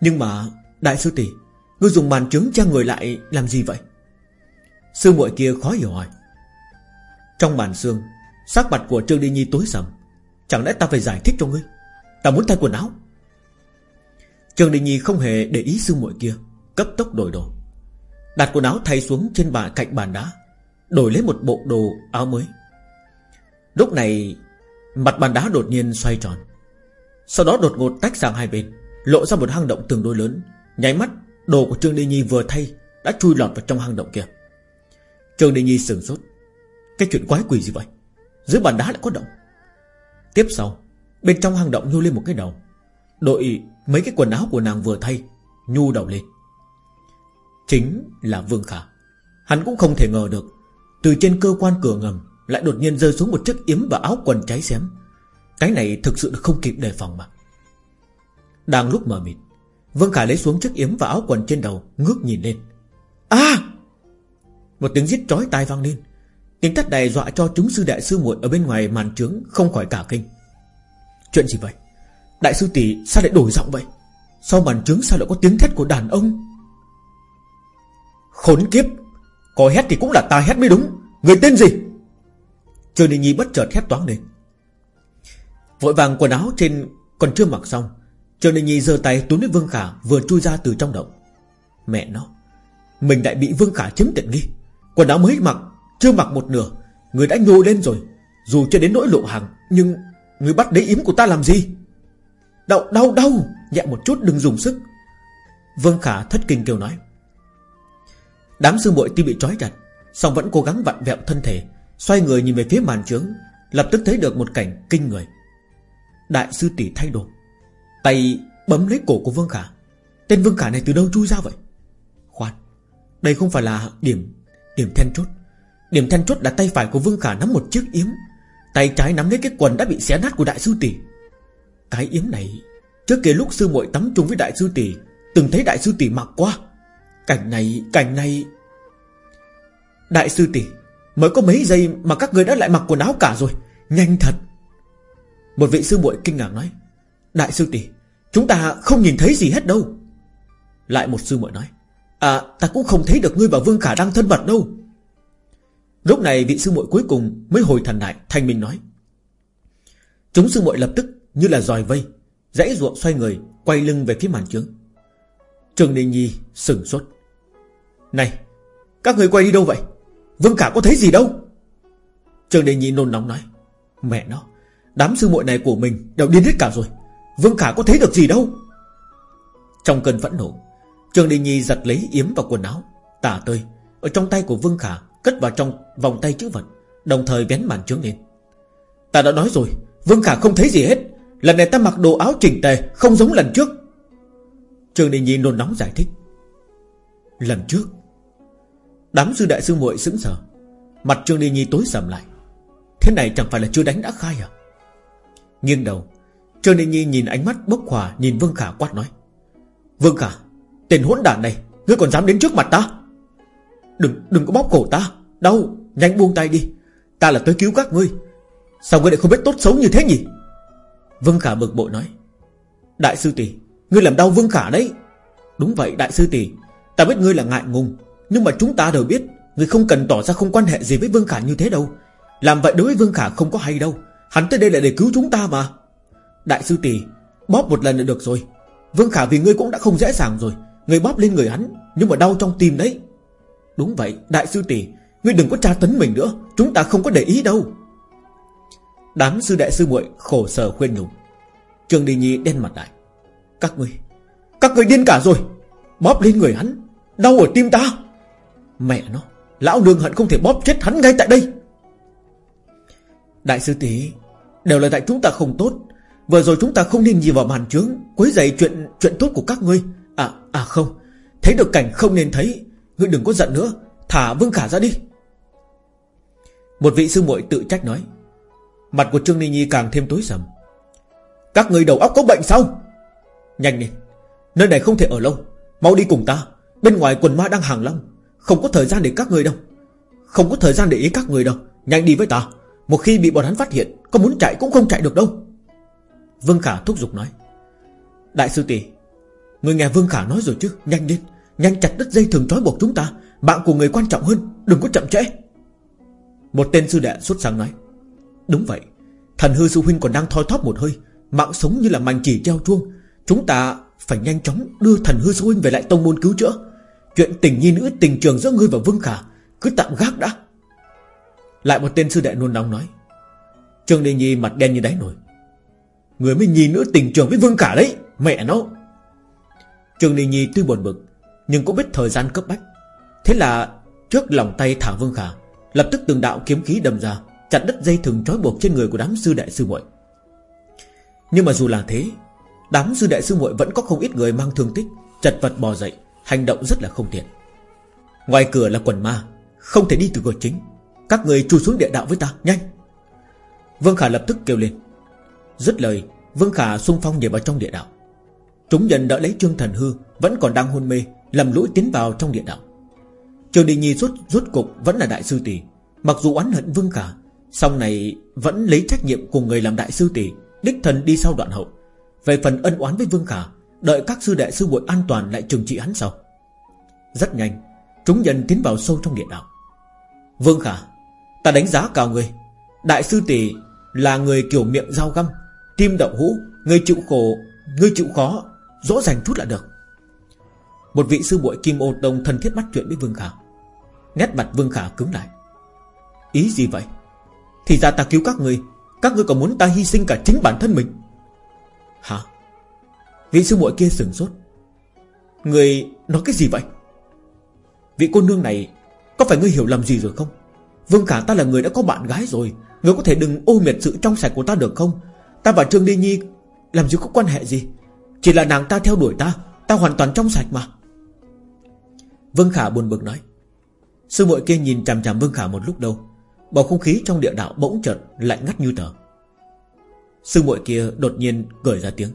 A: Nhưng mà, Đại sư tỷ, Ngươi dùng màn trướng che người lại làm gì vậy? Sư muội kia khó hiểu hỏi. Trong màn xương, Sắc mặt của Trương Đi Nhi tối sầm. Chẳng lẽ ta phải giải thích cho ngươi? Ta muốn thay quần áo. Trương Đi Nhi không hề để ý sư muội kia, Cấp tốc đổi đồ. Đặt quần áo thay xuống trên bàn cạnh bàn đá, Đổi lấy một bộ đồ áo mới. Lúc này, Mặt bàn đá đột nhiên xoay tròn. Sau đó đột ngột tách sang hai bên, Lộ ra một hang động tương đối lớn. Nháy mắt, đồ của Trương Đi Nhi vừa thay, Đã chui lọt vào trong hang động kia. Trương Đi Nhi sửng sốt. Cái chuyện quái quỷ gì vậy? Dưới bàn đá lại có động. Tiếp sau, Bên trong hang động nhu lên một cái đầu. Đội mấy cái quần áo của nàng vừa thay, Nhu đầu lên. Chính là Vương Khả. Hắn cũng không thể ngờ được, Từ trên cơ quan cửa ngầm Lại đột nhiên rơi xuống một chiếc yếm và áo quần cháy xém. Cái này thực sự không kịp đề phòng mà. Đang lúc mờ mịt, Vương Khả lấy xuống chiếc yếm và áo quần trên đầu, Ngước nhìn lên. À! Một tiếng giết trói tai vang lên. Tiếng tắt này dọa cho chúng sư đại sư muội Ở bên ngoài màn trướng không khỏi cả kinh. Chuyện gì vậy? Đại sư tỷ sao lại đổi giọng vậy? Sau màn trướng sao lại có tiếng thét của đàn ông? Khốn kiếp! Có hét thì cũng là ta hét mới đúng. Người tên gì? Trương Đình Nhi bất chợt hét toáng lên. Vội vàng quần áo trên Còn chưa mặc xong, Trương Đình Nhi giơ tay túm lấy Vương Khả Vừa chui ra từ trong động. Mẹ nó, Mình lại bị Vương Khả chiếm tiện nghi. Quần áo mới mặc chưa mặc một nửa, Người đã nhô lên rồi. Dù chưa đến nỗi lộ hàng, Nhưng Người bắt đấy yếm của ta làm gì? Đau đau đau! Nhẹ một chút, đừng dùng sức. Vương Khả thất kinh kêu nói. Đám sư muội tuy bị trói chặt, song vẫn cố gắng vặn vẹo thân thể, Xoay người nhìn về phía màn trướng, Lập tức thấy được một cảnh kinh người. Đại sư tỷ thay đồ Tay bấm lấy cổ của Vương Khả. Tên Vương Khả này từ đâu chui ra vậy? Khoan, Đây không phải là điểm Điểm then chốt. Điểm then chốt là tay phải của Vương Khả nắm một chiếc yếm. Tay trái nắm lấy cái quần đã bị xé nát của đại sư tỷ. Cái yếm này, Trước kia lúc sư muội tắm chung với đại sư tỷ, từng thấy đại sư tỷ mặc qua. Cảnh này Cảnh này. Đại sư tỷ, Mới có mấy giây mà các người đã lại mặc quần áo cả rồi. Nhanh thật. Một vị sư muội kinh ngạc nói, Đại sư tỷ, Chúng ta không nhìn thấy gì hết đâu. Lại một sư muội nói À ta cũng không thấy được ngươi và Vương Khả đang thân mật đâu. Lúc này vị sư muội cuối cùng Mới hồi thần lại, thanh minh nói, Chúng sư muội lập tức như là dòi vây, Dãy ruộng xoay người, Quay lưng về phía màn trướng. Trường Ninh Nhi sừng sốt, Này, Các người quay đi đâu vậy? Vương Khả có thấy gì đâu? Trường Ninh Nhi nôn nóng nói, Mẹ nó, Đám sư muội này của mình đều điên hết cả rồi, Vương Khả có thấy được gì đâu? Trong cơn phẫn nộ, Trường Đình Nhi giật lấy yếm vào quần áo, Tả tơi, Ở trong tay của Vương Khả Cất vào trong vòng tay chữ vật, Đồng thời vén màn trướng lên. Ta đã nói rồi, Vương Khả không thấy gì hết. Lần này ta mặc đồ áo chỉnh tề, Không giống lần trước. Trường Đình Nhi nôn nóng giải thích. Lần trước, Đám sư đại sư muội sững sờ. Mặt Trương Đình Nhi tối sầm lại. Thế này chẳng phải là chưa đánh đã khai à? Nghiêng đầu, Trương Đình Nhi nhìn ánh mắt bốc hỏa, Nhìn Vương Khả quát nói. Vương Khả, Tên hỗn đản này, Ngươi còn dám đến trước mặt ta? Đừng đừng có bóp cổ ta. Đau Nhanh buông tay đi. Ta là tới cứu các ngươi. Sao ngươi lại không biết tốt xấu như thế nhỉ? Vương Khả bực bội nói. Đại sư tỷ, Ngươi làm đau Vương Khả đấy. Đúng vậy, đại sư tỷ. Ta biết ngươi là ngại ngùng, Nhưng mà chúng ta đều biết, Ngươi không cần tỏ ra không quan hệ gì với Vương Khả như thế đâu. Làm vậy đối với Vương Khả không có hay đâu. Hắn tới đây là để cứu chúng ta mà. Đại sư tỷ, Bóp một lần là được rồi. Vương Khả vì ngươi cũng đã không dễ dàng rồi. Ngươi bóp lên người hắn, Nhưng mà đau trong tim đấy. Đúng vậy, đại sư tỷ, Ngươi đừng có tra tấn mình nữa, Chúng ta không có để ý đâu. Đám sư đại sư muội khổ sở khuyên nhủ. Trường Đình Nhi đen mặt lại. Các ngươi Các ngươi điên cả rồi. Bóp lên người hắn, Đau ở tim ta. Mẹ nó, Lão nương hận không thể bóp chết hắn ngay tại đây. Đại sư tỷ, Đều là tại chúng ta không tốt. Vừa rồi chúng ta không nên nhìn vào màn trướng, Quấy dậy chuyện chuyện tốt của các ngươi. À à không, Thấy được cảnh không nên thấy. Ngươi đừng có giận nữa Thả Vương Khả ra đi. Một vị sư muội tự trách nói Mặt của Trương Ni Nhi càng thêm tối sầm. Các người đầu óc có bệnh sao? Nhanh đi, Nơi này không thể ở lâu Mau đi cùng ta. Bên ngoài quần ma đang hàng long Không có thời gian để các người đâu. Không có thời gian để ý các người đâu Nhanh đi với ta. Một khi bị bọn hắn phát hiện Có muốn chạy cũng không chạy được đâu. Vương Khả thúc giục nói Đại sư tỷ Người nghe Vương Khả nói rồi chứ Nhanh lên. Nhanh chặt đứt dây thường trói buộc chúng ta. Bạn của người quan trọng hơn, Đừng có chậm trễ. Một tên sư đệ xuất sáng nói, Đúng vậy, Thần hư sư huynh còn đang thoi thóp một hơi, Mạng sống như là mảnh chỉ treo chuông. Chúng ta phải nhanh chóng đưa thần hư sư huynh về lại tông môn cứu chữa. Chuyện tình nhi nữ, tình trường giữa ngươi và Vương Khả Cứ tạm gác đã. Lại một tên sư đệ nôn nóng nói, Trương Đình Nhi mặt đen như đáy nổi Người mới nhi nữ tình trường với Vương Khả đấy, Mẹ nó. Trương Đình Nhi tuy buồn bực nhưng cũng biết thời gian cấp bách. Thế là trước lòng tay thả Vương Khả, Lập tức từng đạo kiếm khí đâm ra, Chặt đứt dây thừng trói buộc trên người của đám sư đại sư muội. Nhưng mà dù là thế, Đám sư đại sư muội vẫn có không ít người mang thương tích, Chật vật bò dậy, Hành động rất là không tiện. Ngoài cửa là quần ma, Không thể đi từ cửa chính. Các người chui xuống địa đạo với ta, nhanh! Vương Khả lập tức kêu lên. Dứt lời, Vương Khả xung phong nhảy vào trong địa đạo. Chúng nhân đỡ lấy Trương Thần Hư, Vẫn còn đang hôn mê Lầm lũi tiến vào trong địa đạo. Triều Đình Nhi rút, rút cục vẫn là đại sư tỷ Mặc dù oán hận Vương Khả Sau này vẫn lấy trách nhiệm cùng người làm đại sư tỷ Đích thần đi sau đoạn hậu. Về phần ân oán với Vương Khả Đợi các sư đệ sư muội an toàn lại trừng trị hắn sau. Rất nhanh Chúng nhân tiến vào sâu trong địa đạo. Vương Khả Ta đánh giá cao người Đại sư tỷ là người kiểu miệng dao găm Tim đậu hũ Người chịu khổ Người chịu khó rõ ràng chút là được. Một vị sư muội Kim Ô Tông thân thiết bắt chuyện với Vương Khả. Nét mặt Vương Khả cứng lại. Ý gì vậy? Thì ra ta cứu các người. Các người còn muốn ta hy sinh cả chính bản thân mình? Hả? Vị sư muội kia sửng sốt. Người nói cái gì vậy? Vị cô nương này, Có phải ngươi hiểu lầm gì rồi không? Vương Khả ta là người đã có bạn gái rồi. Ngươi có thể đừng ô miệt sự trong sạch của ta được không? Ta và Trương Đi Nhi Làm gì có quan hệ gì? Chỉ là nàng ta theo đuổi ta. Ta hoàn toàn trong sạch mà. Vương Khả buồn bực nói. Sư muội kia nhìn chằm chằm Vương Khả một lúc đâu, Bầu không khí trong địa đạo bỗng chợt lạnh ngắt như tờ. Sư muội kia đột nhiên cười ra tiếng.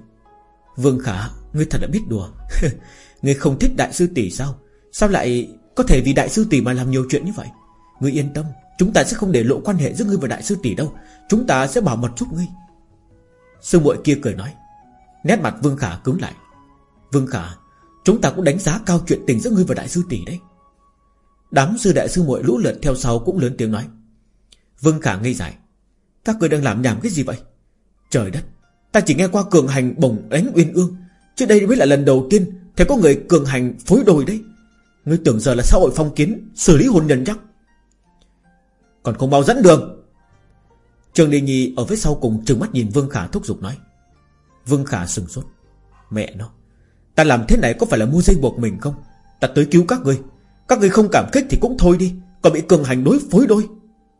A: Vương Khả, Ngươi thật là biết đùa. Ngươi không thích đại sư tỷ sao? Sao lại có thể vì đại sư tỷ mà làm nhiều chuyện như vậy? Ngươi yên tâm, Chúng ta sẽ không để lộ quan hệ giữa ngươi và đại sư tỷ đâu. Chúng ta sẽ bảo mật giúp ngươi. Sư muội kia cười nói. Nét mặt Vương Khả cứng lại. Vương Khả Chúng ta cũng đánh giá cao chuyện tình giữa ngươi và đại sư tỷ đấy. Đám sư đại sư muội lũ lượt theo sau cũng lớn tiếng nói. Vương Khả ngây giải Các ngươi đang làm nhảm cái gì vậy? Trời đất, Ta chỉ nghe qua cường hành bồng đánh uyên ương. Chứ đây mới là lần đầu tiên, Thấy có người cường hành phối đôi đấy. Ngươi tưởng giờ là xã hội phong kiến, Xử lý hôn nhân chắc Còn không bao dẫn đường. Trường Đình Nhi ở phía sau cùng trừng mắt nhìn Vương Khả thúc giục nói. Vương Khả sừng sốt. Mẹ nó. Ta làm thế này có phải là mua dây buộc mình không? Ta tới cứu các ngươi. Các ngươi không cảm kích thì cũng thôi đi. Còn bị cường hành đối phối đôi.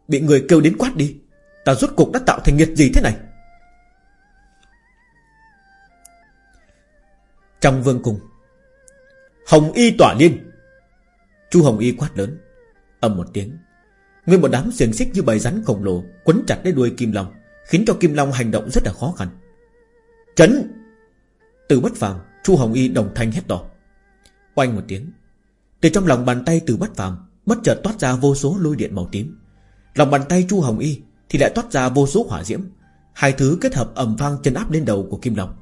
A: Bị người kêu đến quát đi. Ta rốt cuộc đã tạo thành nghiệt gì thế này? Trong vương cung, Hồng y tỏa liên. Chu Hồng y quát lớn. Ầm một tiếng. Nguyên một đám xiềng xích như bầy rắn khổng lồ Quấn chặt lấy đuôi Kim Long, Khiến cho Kim Long hành động rất là khó khăn. Chấn! Từ bất phàm Chu Hồng Y đồng thanh hét to. Oanh một tiếng, Từ trong lòng bàn tay từ bất phàm, Bất chợt toát ra vô số lôi điện màu tím. Lòng bàn tay Chu Hồng Y Thì lại toát ra vô số hỏa diễm, Hai thứ kết hợp ầm vang chân áp lên đầu của Kim Long.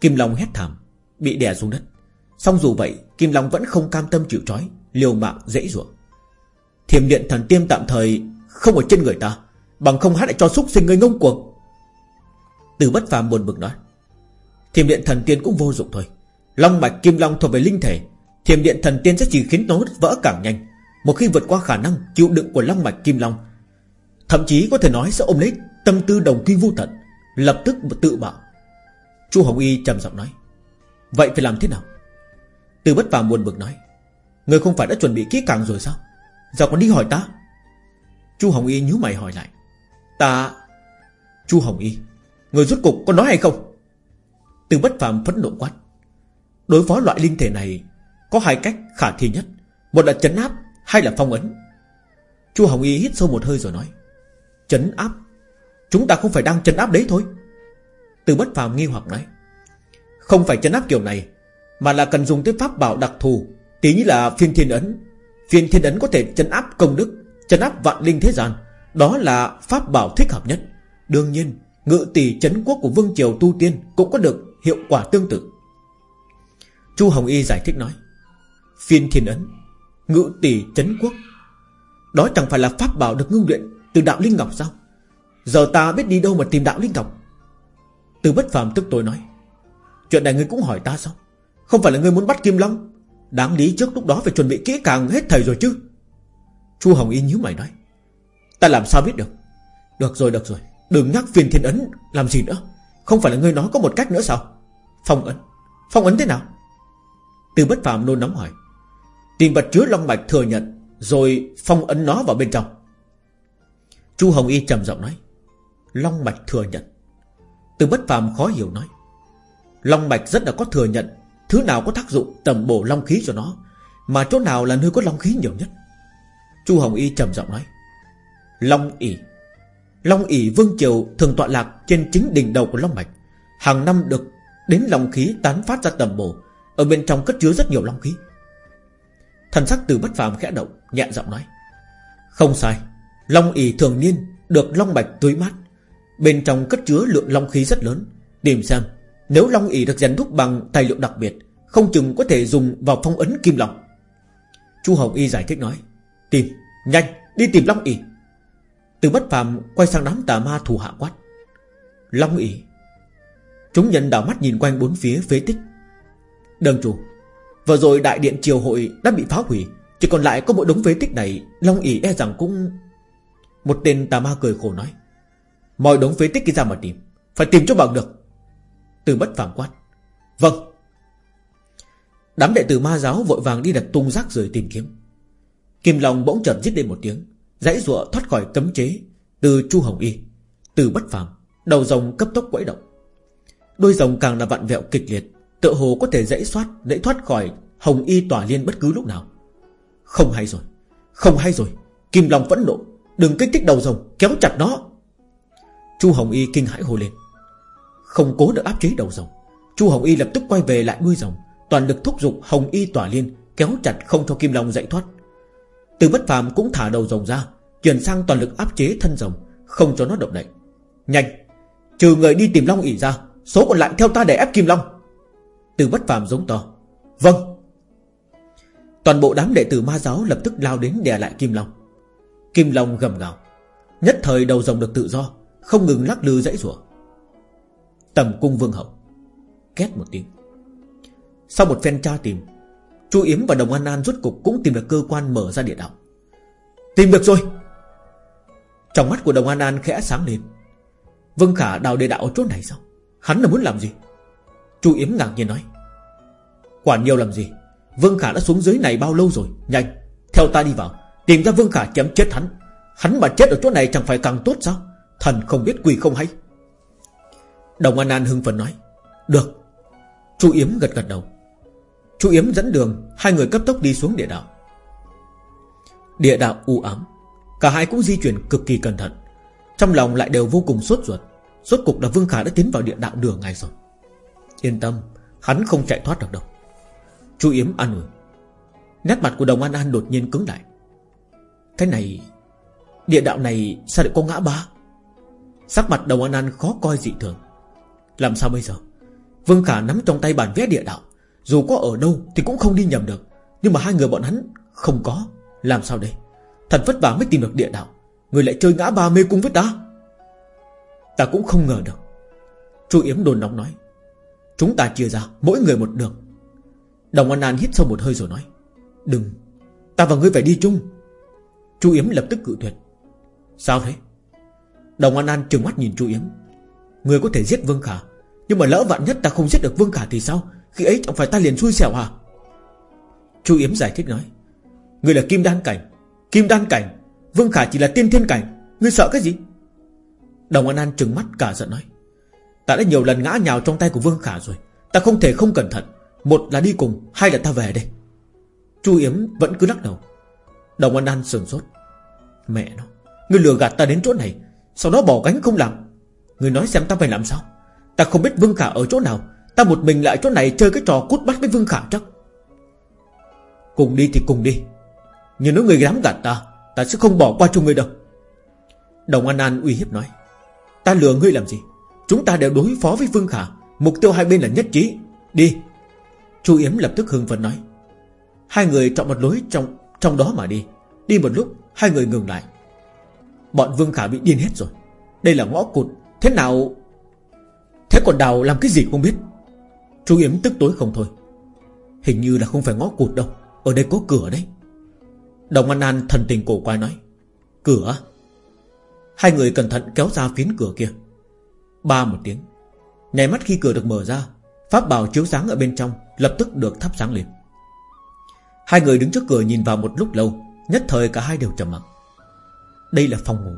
A: Kim Long hét thảm, Bị đè xuống đất. Song dù vậy, Kim Long vẫn không cam tâm chịu trói, Liều mạng dễ dụa. Thiềm điện thần tiêm tạm thời Không ở trên người ta, Bằng không hát lại cho xúc sinh người ngông cuồng. Từ bất phàm buồn bực nói Thiềm điện thần tiên cũng vô dụng thôi. Long mạch kim long thuộc về linh thể. Thiềm điện thần tiên sẽ chỉ khiến nó vỡ càng nhanh. Một khi vượt qua khả năng chịu đựng của long mạch kim long, Thậm chí có thể nói sẽ ôm lấy tâm tư đồng kim vô tận, Lập tức tự bạo Chu Hồng Y trầm giọng nói, Vậy phải làm thế nào? Từ bất phàm buồn bực nói, Người không phải đã chuẩn bị kỹ càng rồi sao? Giờ còn đi hỏi ta? Chu Hồng Y nhíu mày hỏi lại, Ta Chu Hồng Y, Người rút cục có nói hay không? Từ bất phàm phẫn nộ quát. Đối phó loại linh thể này, Có hai cách khả thi nhất. Một là chấn áp hay là phong ấn. Chu Hồng Y hít sâu một hơi rồi nói, Chấn áp? Chúng ta không phải đang chấn áp đấy thôi. Từ bất phàm nghi hoặc nói, Không phải chấn áp kiểu này, Mà là cần dùng tới pháp bảo đặc thù Tí như là phiên thiên ấn. Phiên thiên ấn có thể chấn áp công đức, Chấn áp vạn linh thế gian. Đó là pháp bảo thích hợp nhất. Đương nhiên, ngự tỷ chấn quốc của Vương Triều Tu Tiên Cũng có được hiệu quả tương tự. Chu Hồng Y giải thích nói, Phiên thiên ấn, Ngự tỷ chấn quốc, Đó chẳng phải là pháp bảo được ngưng luyện Từ đạo Linh Ngọc sao? Giờ ta biết đi đâu mà tìm đạo Linh Ngọc? Từ bất phàm tức tôi nói, Chuyện này ngươi cũng hỏi ta sao? Không phải là ngươi muốn bắt Kim Long? Đáng lý trước lúc đó phải chuẩn bị kỹ càng hết thầy rồi chứ. Chu Hồng Y nhíu mày nói, Ta làm sao biết được? Được rồi được rồi, Đừng nhắc phiền thiên ấn làm gì nữa. Không phải là ngươi nói có một cách nữa sao? Phong ấn. Phong ấn thế nào? Từ bất phàm nôn nóng hỏi. Tìm vật chứa long mạch thừa nhận, Rồi phong ấn nó vào bên trong. Chu Hồng Y trầm giọng nói. Long mạch thừa nhận. Từ bất phàm khó hiểu nói. Long mạch rất là có thừa nhận. Thứ nào có tác dụng tầm bổ long khí cho nó, Mà chỗ nào là nơi có long khí nhiều nhất? Chu Hồng Y trầm giọng nói. Long ỉ Long ỉ Vương Triều thường tọa lạc Trên chính đỉnh đầu của Long Mạch, Hàng năm được đến long khí tán phát ra tầm bồ Ở bên trong cất chứa rất nhiều long khí. Thần sắc từ bất phàm khẽ động Nhẹ giọng nói. Không sai Long ỉ thường niên được Long bạch tưới mát. Bên trong cất chứa lượng long khí rất lớn. Tìm xem nếu Long ỉ được rèn đúc bằng tài liệu đặc biệt Không chừng có thể dùng vào phong ấn Kim Long. Chu Hồng Y giải thích nói Tìm, nhanh, đi tìm Long ỉ Từ bất phàm quay sang đám tà ma thủ hạ quát Long ỉ Chúng nhân đảo mắt nhìn quanh bốn phía phế tích. Đường chủ, Vừa rồi đại điện triều hội đã bị phá hủy, Chỉ còn lại có một đống phế tích này, Long ỉ e rằng cũng Một tên tà ma cười khổ nói, Mọi đống phế tích kia ra mà tìm, Phải tìm cho bằng được. Từ bất phàm quát Vâng. Đám đệ tử ma giáo vội vàng đi đặt tung rác rồi tìm kiếm. Kim Long bỗng chợt giết lên một tiếng, Dãy ruộng thoát khỏi cấm chế Từ Chu Hồng Y, Từ bất phàm, Đầu rồng cấp tốc quẫy động. Đôi rồng càng là vặn vẹo kịch liệt Tự hồ có thể dãy thoát dễ thoát khỏi Hồng Y tỏa liên bất cứ lúc nào. Không hay rồi, Không hay rồi, Kim Long vẫn nộ, Đừng kích thích đầu rồng, Kéo chặt nó. Chu Hồng Y kinh hãi hô lên. Không cố được áp chế đầu rồng, Chu Hồng Y lập tức quay về lại đuôi rồng, Toàn lực thúc giục Hồng Y tỏa liên, Kéo chặt không cho Kim Long dậy thoát. Từ bất phàm cũng thả đầu rồng ra, Chuyển sang toàn lực áp chế thân rồng, Không cho nó động đậy. Nhanh, Trừ người đi tìm Long ỉ ra Số còn lại theo ta để ép Kim Long. Từ bất phàm giống to. Vâng. Toàn bộ đám đệ tử ma giáo lập tức lao đến đè lại Kim Long. Kim Long gầm gào. Nhất thời đầu rồng được tự do, Không ngừng lắc lư dãy rủa. Tầm cung vương hậu, Két một tiếng. Sau một phen tra tìm, Chu Yếm và Đồng An An rốt cục cũng tìm được cơ quan mở ra địa đạo. Tìm được rồi. Trong mắt của Đồng An An khẽ sáng lên. Vương Khả đào địa đạo ở chỗ này sao? Hắn là muốn làm gì? Chu Yếm ngạc nhiên nói. Quản nhiều làm gì? Vương Khả đã xuống dưới này bao lâu rồi? Nhanh, Theo ta đi vào, Tìm ra Vương Khả chém chết hắn. Hắn mà chết ở chỗ này chẳng phải càng tốt sao? Thần không biết quỷ không hay. Đồng An An hưng phấn nói. Được. Chu Yếm gật gật đầu. Chu Yếm dẫn đường, Hai người cấp tốc đi xuống địa đạo. Địa đạo u ám, Cả hai cũng di chuyển cực kỳ cẩn thận. Trong lòng lại đều vô cùng sốt ruột. Rốt cục là Vương Khả đã tiến vào địa đạo đường ngay rồi. Yên tâm, Hắn không chạy thoát được đâu. Chú Yếm an ủi. Nét mặt của đồng An An đột nhiên cứng lại. Cái này, Địa đạo này sao lại có ngã ba? Sắc mặt đồng An An khó coi dị thường. Làm sao bây giờ? Vương Khả nắm trong tay bản vẽ địa đạo. Dù có ở đâu thì cũng không đi nhầm được. Nhưng mà hai người bọn hắn không có. Làm sao đây? Thật vất vả mới tìm được địa đạo. Người lại chơi ngã ba mê cung với ta. Ta cũng không ngờ được. Chu Yếm đồn nóng nói, Chúng ta chia ra mỗi người một đường. Đồng An An hít sâu một hơi rồi nói, Đừng, Ta và ngươi phải đi chung. Chu Yếm lập tức cự tuyệt, Sao thế? Đồng An An trừng mắt nhìn Chu Yếm, Ngươi có thể giết Vương Khả, Nhưng mà lỡ vạn nhất ta không giết được Vương Khả thì sao? Khi ấy chẳng phải ta liền xui xẻo à? Chu Yếm giải thích nói, Ngươi là Kim Đan Cảnh, Kim Đan Cảnh, Vương Khả chỉ là tiên thiên cảnh, Ngươi sợ cái gì? Đồng An An trừng mắt cả giận nói, Ta đã nhiều lần ngã nhào trong tay của Vương Khả rồi, Ta không thể không cẩn thận. Một là đi cùng, Hai là ta về đây. Chu Yếm vẫn cứ lắc đầu. Đồng An An sườn sốt, Mẹ nó, Ngươi lừa gạt ta đến chỗ này, Sau đó bỏ gánh không làm. Ngươi nói xem ta phải làm sao? Ta không biết Vương Khả ở chỗ nào, Ta một mình lại chỗ này chơi cái trò cút bắt với Vương Khả chắc. Cùng đi thì cùng đi, Nhưng nếu người dám gạt ta Ta sẽ không bỏ qua cho ngươi đâu. Đồng An An uy hiếp nói Ta lừa ngươi làm gì? Chúng ta đều đối phó với Vương Khả. Mục tiêu hai bên là nhất trí. Đi. Chu Yếm lập tức hưng phấn nói. Hai người chọn một lối trong trong đó mà đi. Đi một lúc, hai người ngừng lại. Bọn Vương Khả bị điên hết rồi. Đây là ngõ cụt. Thế nào? Thế còn đào làm cái gì không biết? Chu Yếm tức tối không thôi. Hình như là không phải ngõ cụt đâu. Ở đây có cửa đấy. Đồng An An thần tình cổ quái nói. Cửa? Hai người cẩn thận kéo ra phiến cửa kia. Ba một tiếng Nhảy mắt khi cửa được mở ra, Pháp bảo chiếu sáng ở bên trong Lập tức được thắp sáng lên. Hai người đứng trước cửa nhìn vào một lúc lâu, Nhất thời cả hai đều trầm mặc. Đây là phòng ngủ,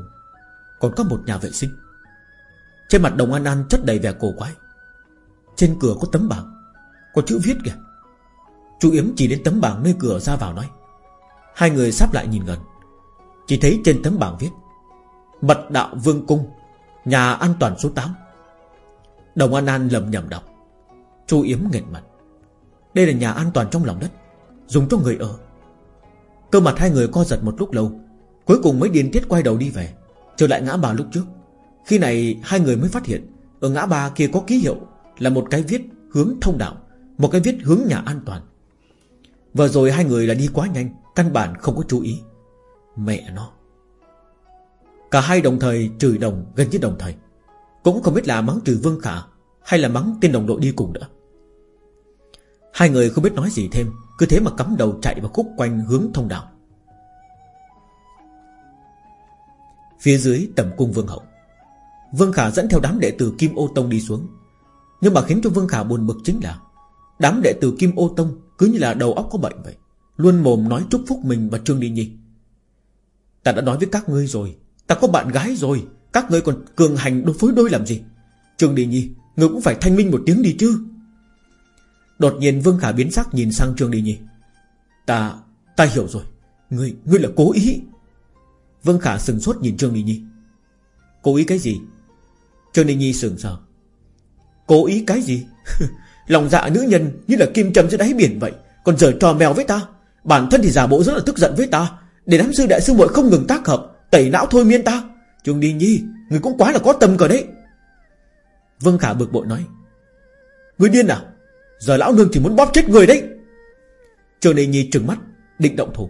A: Còn có một nhà vệ sinh. Trên mặt đồng An An chất đầy vẻ cổ quái. Trên cửa có tấm bảng, Có chữ viết kìa. Chú Yếm chỉ đến tấm bảng nơi cửa ra vào nói. Hai người sắp lại nhìn gần, Chỉ thấy trên tấm bảng viết Mật đạo vương cung, Nhà an toàn số 8 Đồng An An lầm nhầm đọc. Chu Yếm nghẹn mặt. Đây là nhà an toàn trong lòng đất, Dùng cho người ở. Cơ mặt hai người co giật một lúc lâu, Cuối cùng mới điên tiết quay đầu đi về, Trở lại ngã ba lúc trước. Khi này, hai người mới phát hiện, Ở ngã ba kia có ký hiệu Là một cái viết hướng thông đạo, Một cái viết hướng nhà an toàn. Vừa rồi hai người là đi quá nhanh, Căn bản không có chú ý. Mẹ nó. Cả hai đồng thời trừ đồng gần như đồng thời. Cũng không biết là mắng trừ Vương Khả Hay là mắng tên đồng đội đi cùng nữa. Hai người không biết nói gì thêm, Cứ thế mà cắm đầu chạy vào khúc quanh hướng thông đạo. Phía dưới tầm cung Vương Hậu. Vương Khả dẫn theo đám đệ tử Kim Ô Tông đi xuống. Nhưng mà khiến cho Vương Khả buồn bực chính là, Đám đệ tử Kim Ô Tông Cứ như là đầu óc có bệnh vậy, Luôn mồm nói chúc phúc mình và Trương Đi Nhi. Ta đã nói với các ngươi rồi Ta có bạn gái rồi, Các ngươi còn cường hành đối phối đôi làm gì? Trường Đình Nhi, Ngươi cũng phải thanh minh một tiếng đi chứ. Đột nhiên Vương Khả biến sắc nhìn sang Trương Đình Nhi. Ta Ta hiểu rồi, Ngươi Ngươi là cố ý. Vương Khả sừng sốt nhìn Trương Đình Nhi. Cố ý cái gì? Trương Đình Nhi sừng sờ. Cố ý cái gì? Lòng dạ nữ nhân như là kim châm dưới đáy biển vậy, Còn giờ trò mèo với ta. Bản thân thì giả bộ rất là tức giận với ta, Để đám sư đại sư muội không ngừng tác hợp. Tẩy não thôi miên ta. Trường Đi Nhi, Người cũng quá là có tâm cờ đấy. Vương Khả bực bội nói Người điên à? Giờ lão nương chỉ muốn bóp chết người đấy. Trường Đi Nhi trừng mắt, Định động thủ.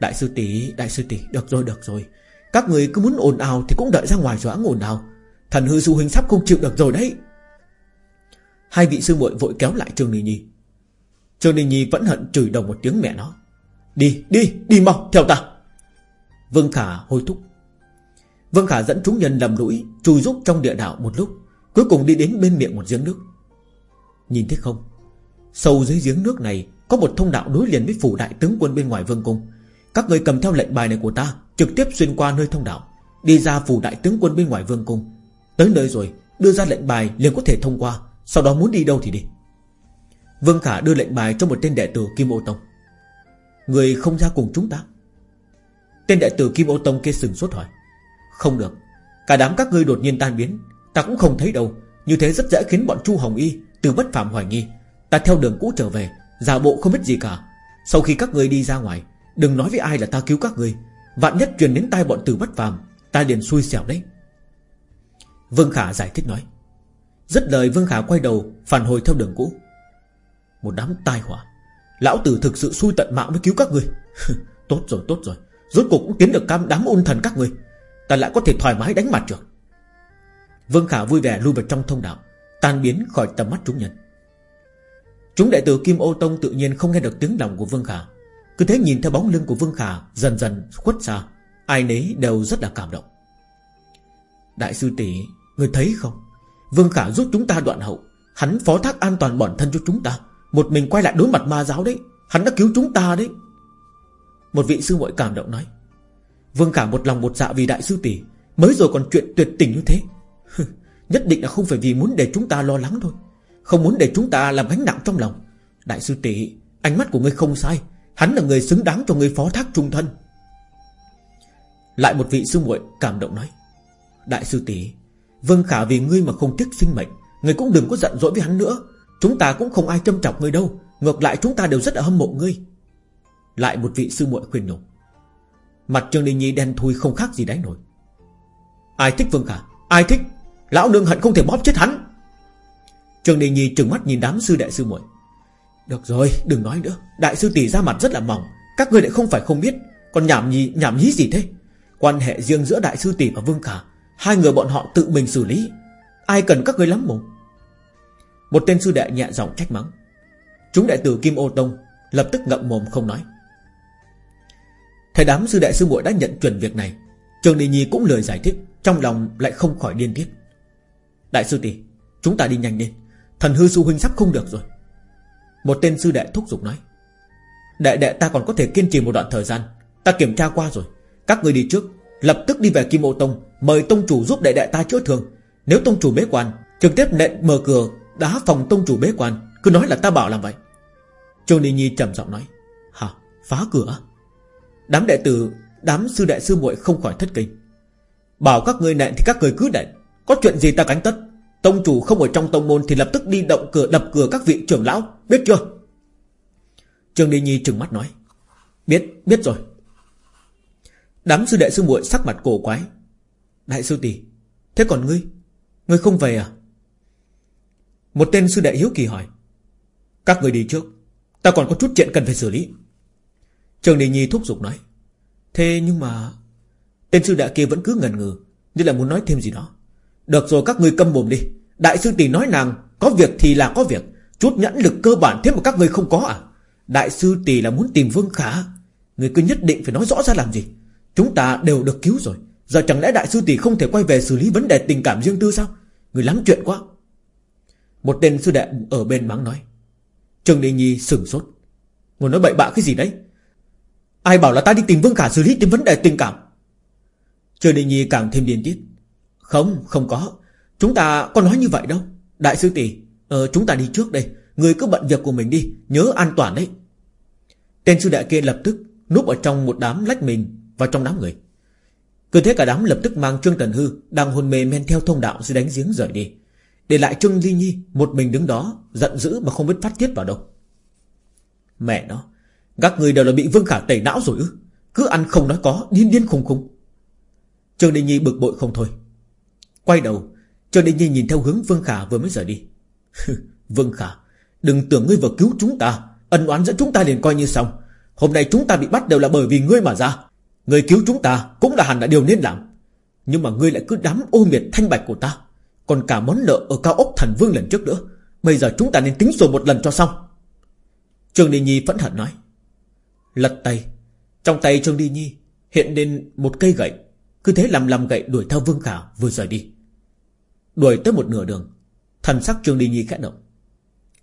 A: Đại sư tỷ, Đại sư tỷ, Được rồi được rồi. Các người cứ muốn ồn ào Thì cũng đợi ra ngoài rồi ồn ào. Thần hư du huynh sắp không chịu được rồi đấy. Hai vị sư muội vội kéo lại Trương Đình Nhi. Trương Đình Nhi vẫn hận chửi đồng một tiếng mẹ nó. Đi đi đi mau, theo ta. Vương Khả hôi thúc. Vương Khả dẫn chúng nhân lầm lũi, Chui rúc trong địa đạo một lúc, Cuối cùng đi đến bên miệng một giếng nước. Nhìn thấy không? Sâu dưới giếng nước này Có một thông đạo nối liền với phủ đại tướng quân bên ngoài vương cung. Các người cầm theo lệnh bài này của ta, Trực tiếp xuyên qua nơi thông đạo, Đi ra phủ đại tướng quân bên ngoài vương cung. Tới nơi rồi, Đưa ra lệnh bài liền có thể thông qua, Sau đó muốn đi đâu thì đi. Vương Khả đưa lệnh bài cho một tên đệ tử Kim Ô Tông. Người không ra cùng chúng ta. Tên đệ tử Kim Ô Tông kia sừng sốt hỏi. Không được, Cả đám các ngươi đột nhiên tan biến, Ta cũng không thấy đâu. Như thế rất dễ khiến bọn Chu Hồng Y, Từ bất phạm hoài nghi. Ta theo đường cũ trở về, Giả bộ không biết gì cả. Sau khi các ngươi đi ra ngoài, Đừng nói với ai là ta cứu các ngươi. Vạn nhất truyền đến tai bọn từ bất phàm Ta liền xui xẻo đấy. Vương Khả giải thích nói. Rất lời, Vương Khả quay đầu, Phản hồi theo đường cũ. Một đám tai họa. Lão tử thực sự xui tận mạng mới cứu các người Tốt rồi tốt rồi. Rốt cuộc cũng tiến được cam đám ôn thần các người. Ta lại có thể thoải mái đánh mặt được. Vương Khả vui vẻ lui vào trong thông đạo, Tan biến khỏi tầm mắt chúng nhân. Chúng đệ tử Kim Ô Tông tự nhiên không nghe được tiếng lòng của Vương Khả. Cứ thế nhìn theo bóng lưng của Vương Khả, Dần dần khuất xa, Ai nấy đều rất là cảm động. Đại sư tỷ, Người thấy không? Vương Khả giúp chúng ta đoạn hậu. Hắn phó thác an toàn bản thân cho chúng ta. Một mình quay lại đối mặt ma giáo đấy. Hắn đã cứu chúng ta đấy. Một vị sư muội cảm động nói, Vương cả một lòng một dạ vì đại sư tỷ, Mới rồi còn chuyện tuyệt tình như thế. Nhất định là không phải vì muốn để chúng ta lo lắng thôi, Không muốn để chúng ta làm gánh nặng trong lòng. Đại sư tỷ, Ánh mắt của ngươi không sai, Hắn là người xứng đáng cho ngươi phó thác trung thân. Lại một vị sư muội cảm động nói, Đại sư tỷ, Vương Khả vì ngươi mà không tiếc sinh mệnh, Ngươi cũng đừng có giận dỗi với hắn nữa. Chúng ta cũng không ai châm chọc ngươi đâu, Ngược lại chúng ta đều rất là hâm mộ ngươi. Lại một vị sư muội khuyên nhủ. Mặt Trương Đình Nhi đen thui không khác gì đáy nổi. Ai thích Vương Khả? Ai thích? Lão nương hận không thể bóp chết hắn. Trương Đình Nhi trừng mắt nhìn đám sư đại sư muội. Được rồi đừng nói nữa. Đại sư tỷ ra mặt rất là mỏng. Các ngươi lại không phải không biết. Còn nhảm nhí, nhảm nhí gì thế? Quan hệ riêng giữa đại sư tỷ và Vương Khả Hai người bọn họ tự mình xử lý. Ai cần các ngươi lắm mồm? Một tên sư đệ nhẹ giọng trách mắng. Chúng đệ tử Kim Ô Tông Lập tức ngậm mồm không nói. Thầy đám sư đại sư muội đã nhận chuẩn việc này. Trường Đình Nhi cũng lời giải thích, Trong lòng lại không khỏi điên tiết. Đại sư tỷ, Chúng ta đi nhanh lên. Thần hư sư huynh sắp không được rồi. Một tên sư đệ thúc giục nói. Đệ đệ ta còn có thể kiên trì một đoạn thời gian. Ta kiểm tra qua rồi. Các người đi trước, Lập tức đi về Kim Ô Tông, Mời Tông Chủ giúp đệ đệ ta chữa thương. Nếu Tông Chủ bế quan, Trực tiếp nện mở cửa, Đá phòng Tông Chủ bế quan. Cứ nói là ta bảo làm vậy. Trương Đình Nhi trầm giọng nói. Hả? Phá cửa Đám đệ tử Đám sư đệ sư muội không khỏi thất kinh. Bảo các ngươi nện thì các người cứ nện Có chuyện gì ta cánh tất? Tông chủ không ở trong tông môn thì lập tức đi động cửa đập cửa các vị trưởng lão Biết chưa? Trương Đình Nhi trừng mắt nói. Biết, biết rồi. Đám sư đệ sư muội sắc mặt cổ quái. Đại sư tỷ Thế còn ngươi? Ngươi không về à? Một tên sư đệ hiếu kỳ hỏi. Các người đi trước Ta còn có chút chuyện cần phải xử lý. Trường Đình Nhi thúc giục nói, Thế nhưng mà, Tên sư đệ kia vẫn cứ ngần ngừ, Như là muốn nói thêm gì đó. Được rồi, các ngươi câm mồm đi. Đại sư tỷ nói nàng, Có việc thì là có việc. Chút nhẫn lực cơ bản thế mà các ngươi không có à? Đại sư tỷ là muốn tìm Vương Khả. Người cứ nhất định phải nói rõ ra làm gì. Chúng ta đều được cứu rồi. Giờ chẳng lẽ đại sư tỷ không thể quay về xử lý vấn đề tình cảm riêng tư sao? Người lắm chuyện quá. Một tên sư đệ ở bên mắng nói. Trương Đình Nhi sửng sốt. Ngồi nói bậy bạ cái gì đấy? Ai bảo là ta đi tìm Vương Khả xử lý tìm vấn đề tình cảm? Trời Đình Nhi càng thêm điên tiết. Không, không có. Chúng ta có nói như vậy đâu. Đại sư tỷ ờ, Chúng ta đi trước đây. Người cứ bận việc của mình đi Nhớ an toàn đấy. Tên sư đệ kia lập tức Núp ở trong một đám lách mình Vào trong đám người. Cứ thế cả đám lập tức mang Trương Tần Hư Đang hôn mê men theo thông đạo dưới đánh giếng rời đi. Để lại Trương Ly Nhi Một mình đứng đó Giận dữ mà không biết phát tiết vào đâu. Mẹ nó các người đều là bị Vương Khả tẩy não rồi ư? Cứ ăn không nói có, Điên điên khùng khùng. Trương đình Nhi bực bội không thôi. Quay đầu, Trương đình Nhi nhìn theo hướng Vương Khả vừa mới rời đi. Vương Khả, Đừng tưởng ngươi vừa cứu chúng ta, Ân oán giữa chúng ta liền coi như xong. Hôm nay chúng ta bị bắt đều là bởi vì ngươi mà ra. Ngươi cứu chúng ta cũng là hẳn là điều nên làm. Nhưng mà ngươi lại cứ đám ô miệt thanh bạch của ta. Còn cả món nợ ở cao ốc thần vương lần trước nữa. Bây giờ chúng ta nên tính sổ một lần cho xong. Trương đình Nhi phẫn hận nói. Lật tay. Trong tay Trương Đi Nhi hiện lên một cây gậy, Cứ thế làm làm gậy đuổi theo Vương Khả vừa rời đi. Đuổi tới một nửa đường, Thần sắc Trương Đi Nhi khẽ động.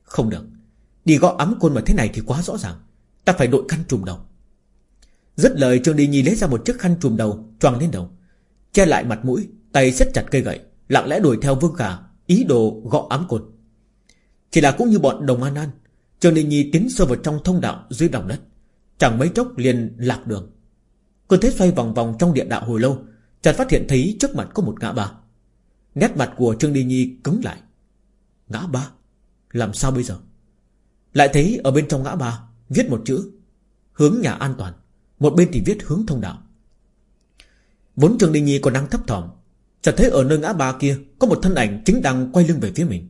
A: Không được, Đi gõ ấm côn mà thế này thì quá rõ ràng, Ta phải đội khăn trùm đầu. Dứt lời Trương Đi Nhi lấy ra một chiếc khăn trùm đầu choàng lên đầu, Che lại mặt mũi, Tay siết chặt cây gậy, Lặng lẽ đuổi theo Vương Khả Ý đồ gõ ấm côn. Chỉ là cũng như bọn đồng an an, Trương Đi Nhi tiến sâu vào trong thông đạo dưới lòng đất. Chẳng mấy chốc liền lạc đường. Cơ thế xoay vòng vòng trong địa đạo hồi lâu, Chợt phát hiện thấy trước mặt có một ngã ba. Nét mặt của Trương Đi Nhi cứng lại. Ngã ba? Làm sao bây giờ? Lại thấy ở bên trong ngã ba Viết một chữ, Hướng nhà an toàn. Một bên thì viết hướng thông đạo. Vốn Trương Đi Nhi còn đang thấp thỏm, Chợt thấy ở nơi ngã ba kia Có một thân ảnh chính đang quay lưng về phía mình.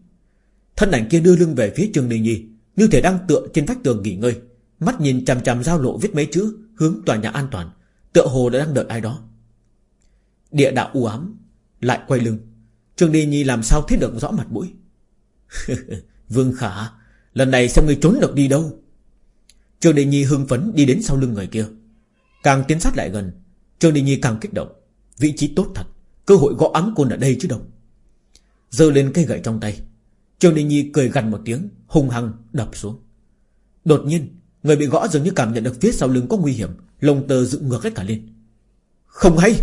A: Thân ảnh kia đưa lưng về phía Trương Đi Nhi, Như thể đang tựa trên vách tường nghỉ ngơi. Mắt nhìn chằm chằm giao lộ viết mấy chữ Hướng tòa nhà an toàn, Tựa hồ đã đang đợi ai đó. Địa đạo u ám, Lại quay lưng. Trương Đi Nhi làm sao thấy được rõ mặt mũi? Vương Khả, Lần này xem ngươi trốn được đi đâu? Trương Đi Nhi hưng phấn đi đến sau lưng người kia. Càng tiến sát lại gần, Trương Đi Nhi càng kích động. Vị trí tốt thật, Cơ hội gõ ám côn ở đây chứ đâu. Giơ lên cây gậy trong tay, Trương Đi Nhi cười gần một tiếng, Hung hăng đập xuống. Đột nhiên Người bị gõ dường như cảm nhận được phía sau lưng có nguy hiểm, Lông tơ dựng ngược hết cả lên. Không hay!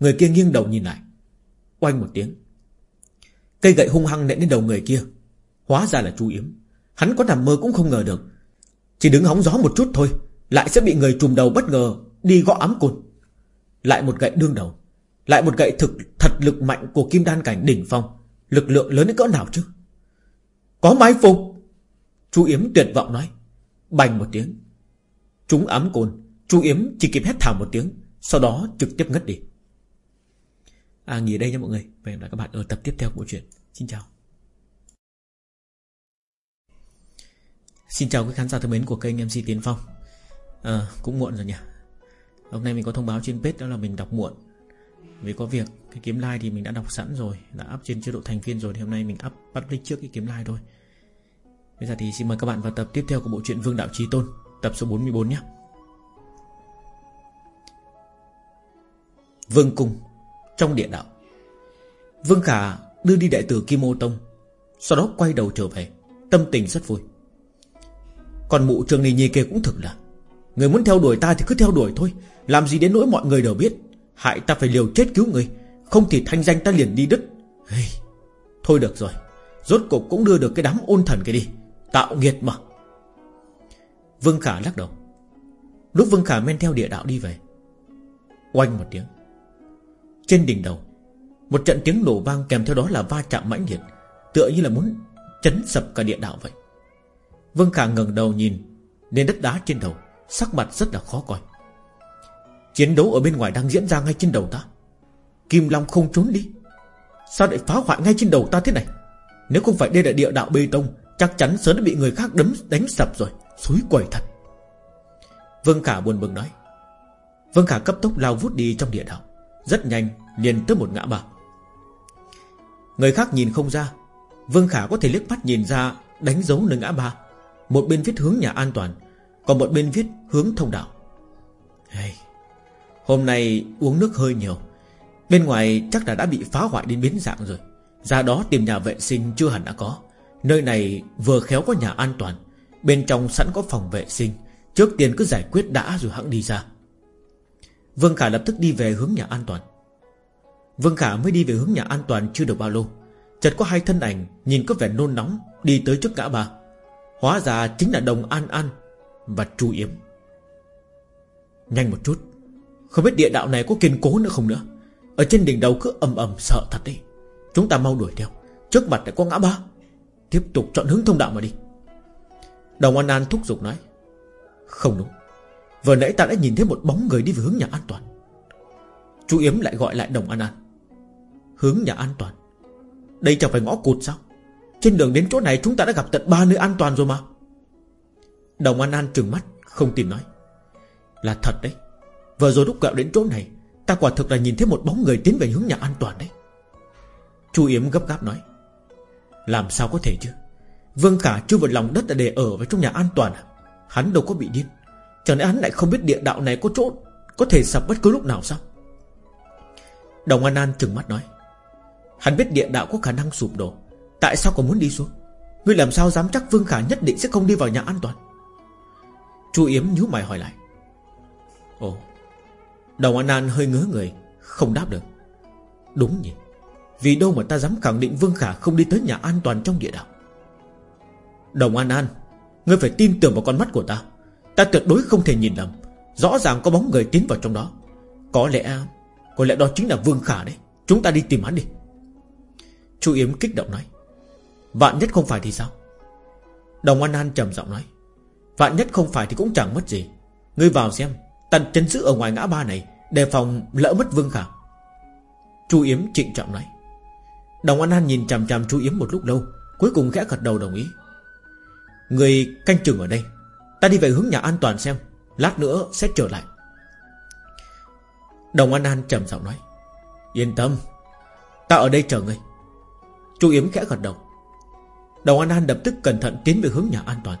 A: Người kia nghiêng đầu nhìn lại. Oanh một tiếng. Cây gậy hung hăng nện lên đầu người kia. Hóa ra là chú Yếm. Hắn có nằm mơ cũng không ngờ được. Chỉ đứng hóng gió một chút thôi, Lại sẽ bị người trùm đầu bất ngờ Đi gõ ám côn. Lại một gậy đương đầu. Lại một gậy thực, thật lực mạnh của kim đan cảnh đỉnh phong. Lực lượng lớn đến cỡ nào chứ? Có mai phục! Chú Yếm tuyệt vọng nói. Bành một tiếng. Chúng ám côn Chú Yếm chỉ kịp hét thảm một tiếng Sau đó trực tiếp ngất đi. À nghỉ đây nha mọi người. Và hẹn gặp lại các bạn ở tập tiếp theo của bộ truyện. Xin chào. Xin chào quý khán giả thân mến của kênh MC Tiến Phong. À, Cũng muộn rồi nhỉ? Hôm nay mình có thông báo trên page đó là mình đọc muộn. Vì có việc Cái kiếm like thì mình đã đọc sẵn rồi Đã up trên chế độ thành viên rồi Thì hôm nay mình up public trước cái kiếm like thôi. Bây giờ thì xin mời các bạn vào tập tiếp theo của bộ truyện Vương Đạo Trí Tôn Tập số 44 nhé. Vương Cung trong địa đạo. Vương Khả đưa đi đại tử Kim Ô Tông Sau đó quay đầu trở về Tâm tình rất vui. Còn mụ trường này nhi kia cũng thực là Người muốn theo đuổi ta thì cứ theo đuổi thôi Làm gì đến nỗi mọi người đều biết. Hại ta phải liều chết cứu người Không thì thanh danh ta liền đi đứt. Hey, Thôi được rồi Rốt cục cũng đưa được cái đám ôn thần kia đi. Tạo nghiệt mà. Vương Khả lắc đầu. Lúc Vương Khả men theo địa đạo đi về, Oanh một tiếng. Trên đỉnh đầu, Một trận tiếng nổ vang kèm theo đó là va chạm mãnh liệt, Tựa như là muốn chấn sập cả địa đạo vậy. Vương Khả ngẩng đầu nhìn Nên đất đá trên đầu, Sắc mặt rất là khó coi. Chiến đấu ở bên ngoài đang diễn ra ngay trên đầu ta. Kim Long không trốn đi. Sao lại phá hoại ngay trên đầu ta thế này? Nếu không phải đây là địa đạo bê tông Chắc chắn sớm đã bị người khác đấm đánh sập rồi. Xúi quẩy thật. Vương Khả buồn bực nói. Vương Khả cấp tốc lao vút đi trong địa đạo. Rất nhanh liền tới một ngã ba. Người khác nhìn không ra. Vương Khả có thể liếc mắt nhìn ra Đánh dấu nơi ngã ba. Một bên viết hướng nhà an toàn Còn một bên viết hướng thông đạo. Hey, Hôm nay uống nước hơi nhiều. Bên ngoài chắc là đã bị phá hoại đến biến dạng rồi. Ra đó tìm nhà vệ sinh chưa hẳn đã có. Nơi này vừa khéo có nhà an toàn, Bên trong sẵn có phòng vệ sinh. Trước tiên cứ giải quyết đã rồi hãng đi ra. Vương Khả lập tức đi về hướng nhà an toàn. Vương Khả mới đi về hướng nhà an toàn chưa được bao lâu. Chợt có hai thân ảnh Nhìn có vẻ nôn nóng Đi tới trước ngã ba. Hóa ra chính là Đồng An An Và Chu Yếm. Nhanh một chút. Không biết địa đạo này có kiên cố nữa không nữa. Ở trên đỉnh đầu cứ ầm ầm sợ thật đi Chúng ta mau đuổi theo. Trước mặt lại có ngã ba. Tiếp tục chọn hướng thông đạo mà đi. Đồng An An thúc giục nói, Không đúng. Vừa nãy ta đã nhìn thấy một bóng người đi về hướng nhà an toàn. Chú Yếm lại gọi lại Đồng An An, Hướng nhà an toàn? Đây chẳng phải ngõ cụt sao? Trên đường đến chỗ này chúng ta đã gặp tận ba nơi an toàn rồi mà. Đồng An An trừng mắt, Không tin nói, Là thật đấy. Vừa rồi lúc gạo đến chỗ này, Ta quả thực là nhìn thấy một bóng người tiến về hướng nhà an toàn đấy. Chu Yếm gấp gáp nói làm sao có thể chứ? Vương Khả chưa vượt lòng đất để ở vào trong nhà an toàn à? Hắn đâu có bị điên. Chẳng lẽ hắn lại không biết địa đạo này có chỗ, Có thể sập bất cứ lúc nào sao? Đồng An An trừng mắt nói. Hắn biết địa đạo có khả năng sụp đổ. Tại sao còn muốn đi xuống? Ngươi làm sao dám chắc Vương Khả nhất định sẽ không đi vào nhà an toàn? Chu Yếm nhíu mày hỏi lại. Ồ. Đồng An An hơi ngớ người, Không đáp được. Đúng nhỉ? Vì đâu mà ta dám khẳng định Vương Khả không đi tới nhà an toàn trong địa đạo? Đồng An An, Ngươi phải tin tưởng vào con mắt của ta. Ta tuyệt đối không thể nhìn lầm. Rõ ràng có bóng người tiến vào trong đó. Có lẽ Có lẽ đó chính là Vương Khả đấy. Chúng ta đi tìm hắn đi. Chu Yếm kích động nói. Vạn nhất không phải thì sao? Đồng An An trầm giọng nói. Vạn nhất không phải thì cũng chẳng mất gì. Ngươi vào xem Tần chân giữ ở ngoài ngã ba này, Đề phòng lỡ mất Vương Khả. Chu Yếm trịnh trọng nói. Đồng An An nhìn chằm chằm Chu Yếm một lúc lâu, Cuối cùng khẽ gật đầu đồng ý. Người canh chừng ở đây, Ta đi về hướng nhà an toàn xem, Lát nữa sẽ trở lại. Đồng An An trầm giọng nói, Yên tâm, Ta ở đây chờ ngươi. Chu Yếm khẽ gật đầu. Đồng An An lập tức cẩn thận tiến về hướng nhà an toàn.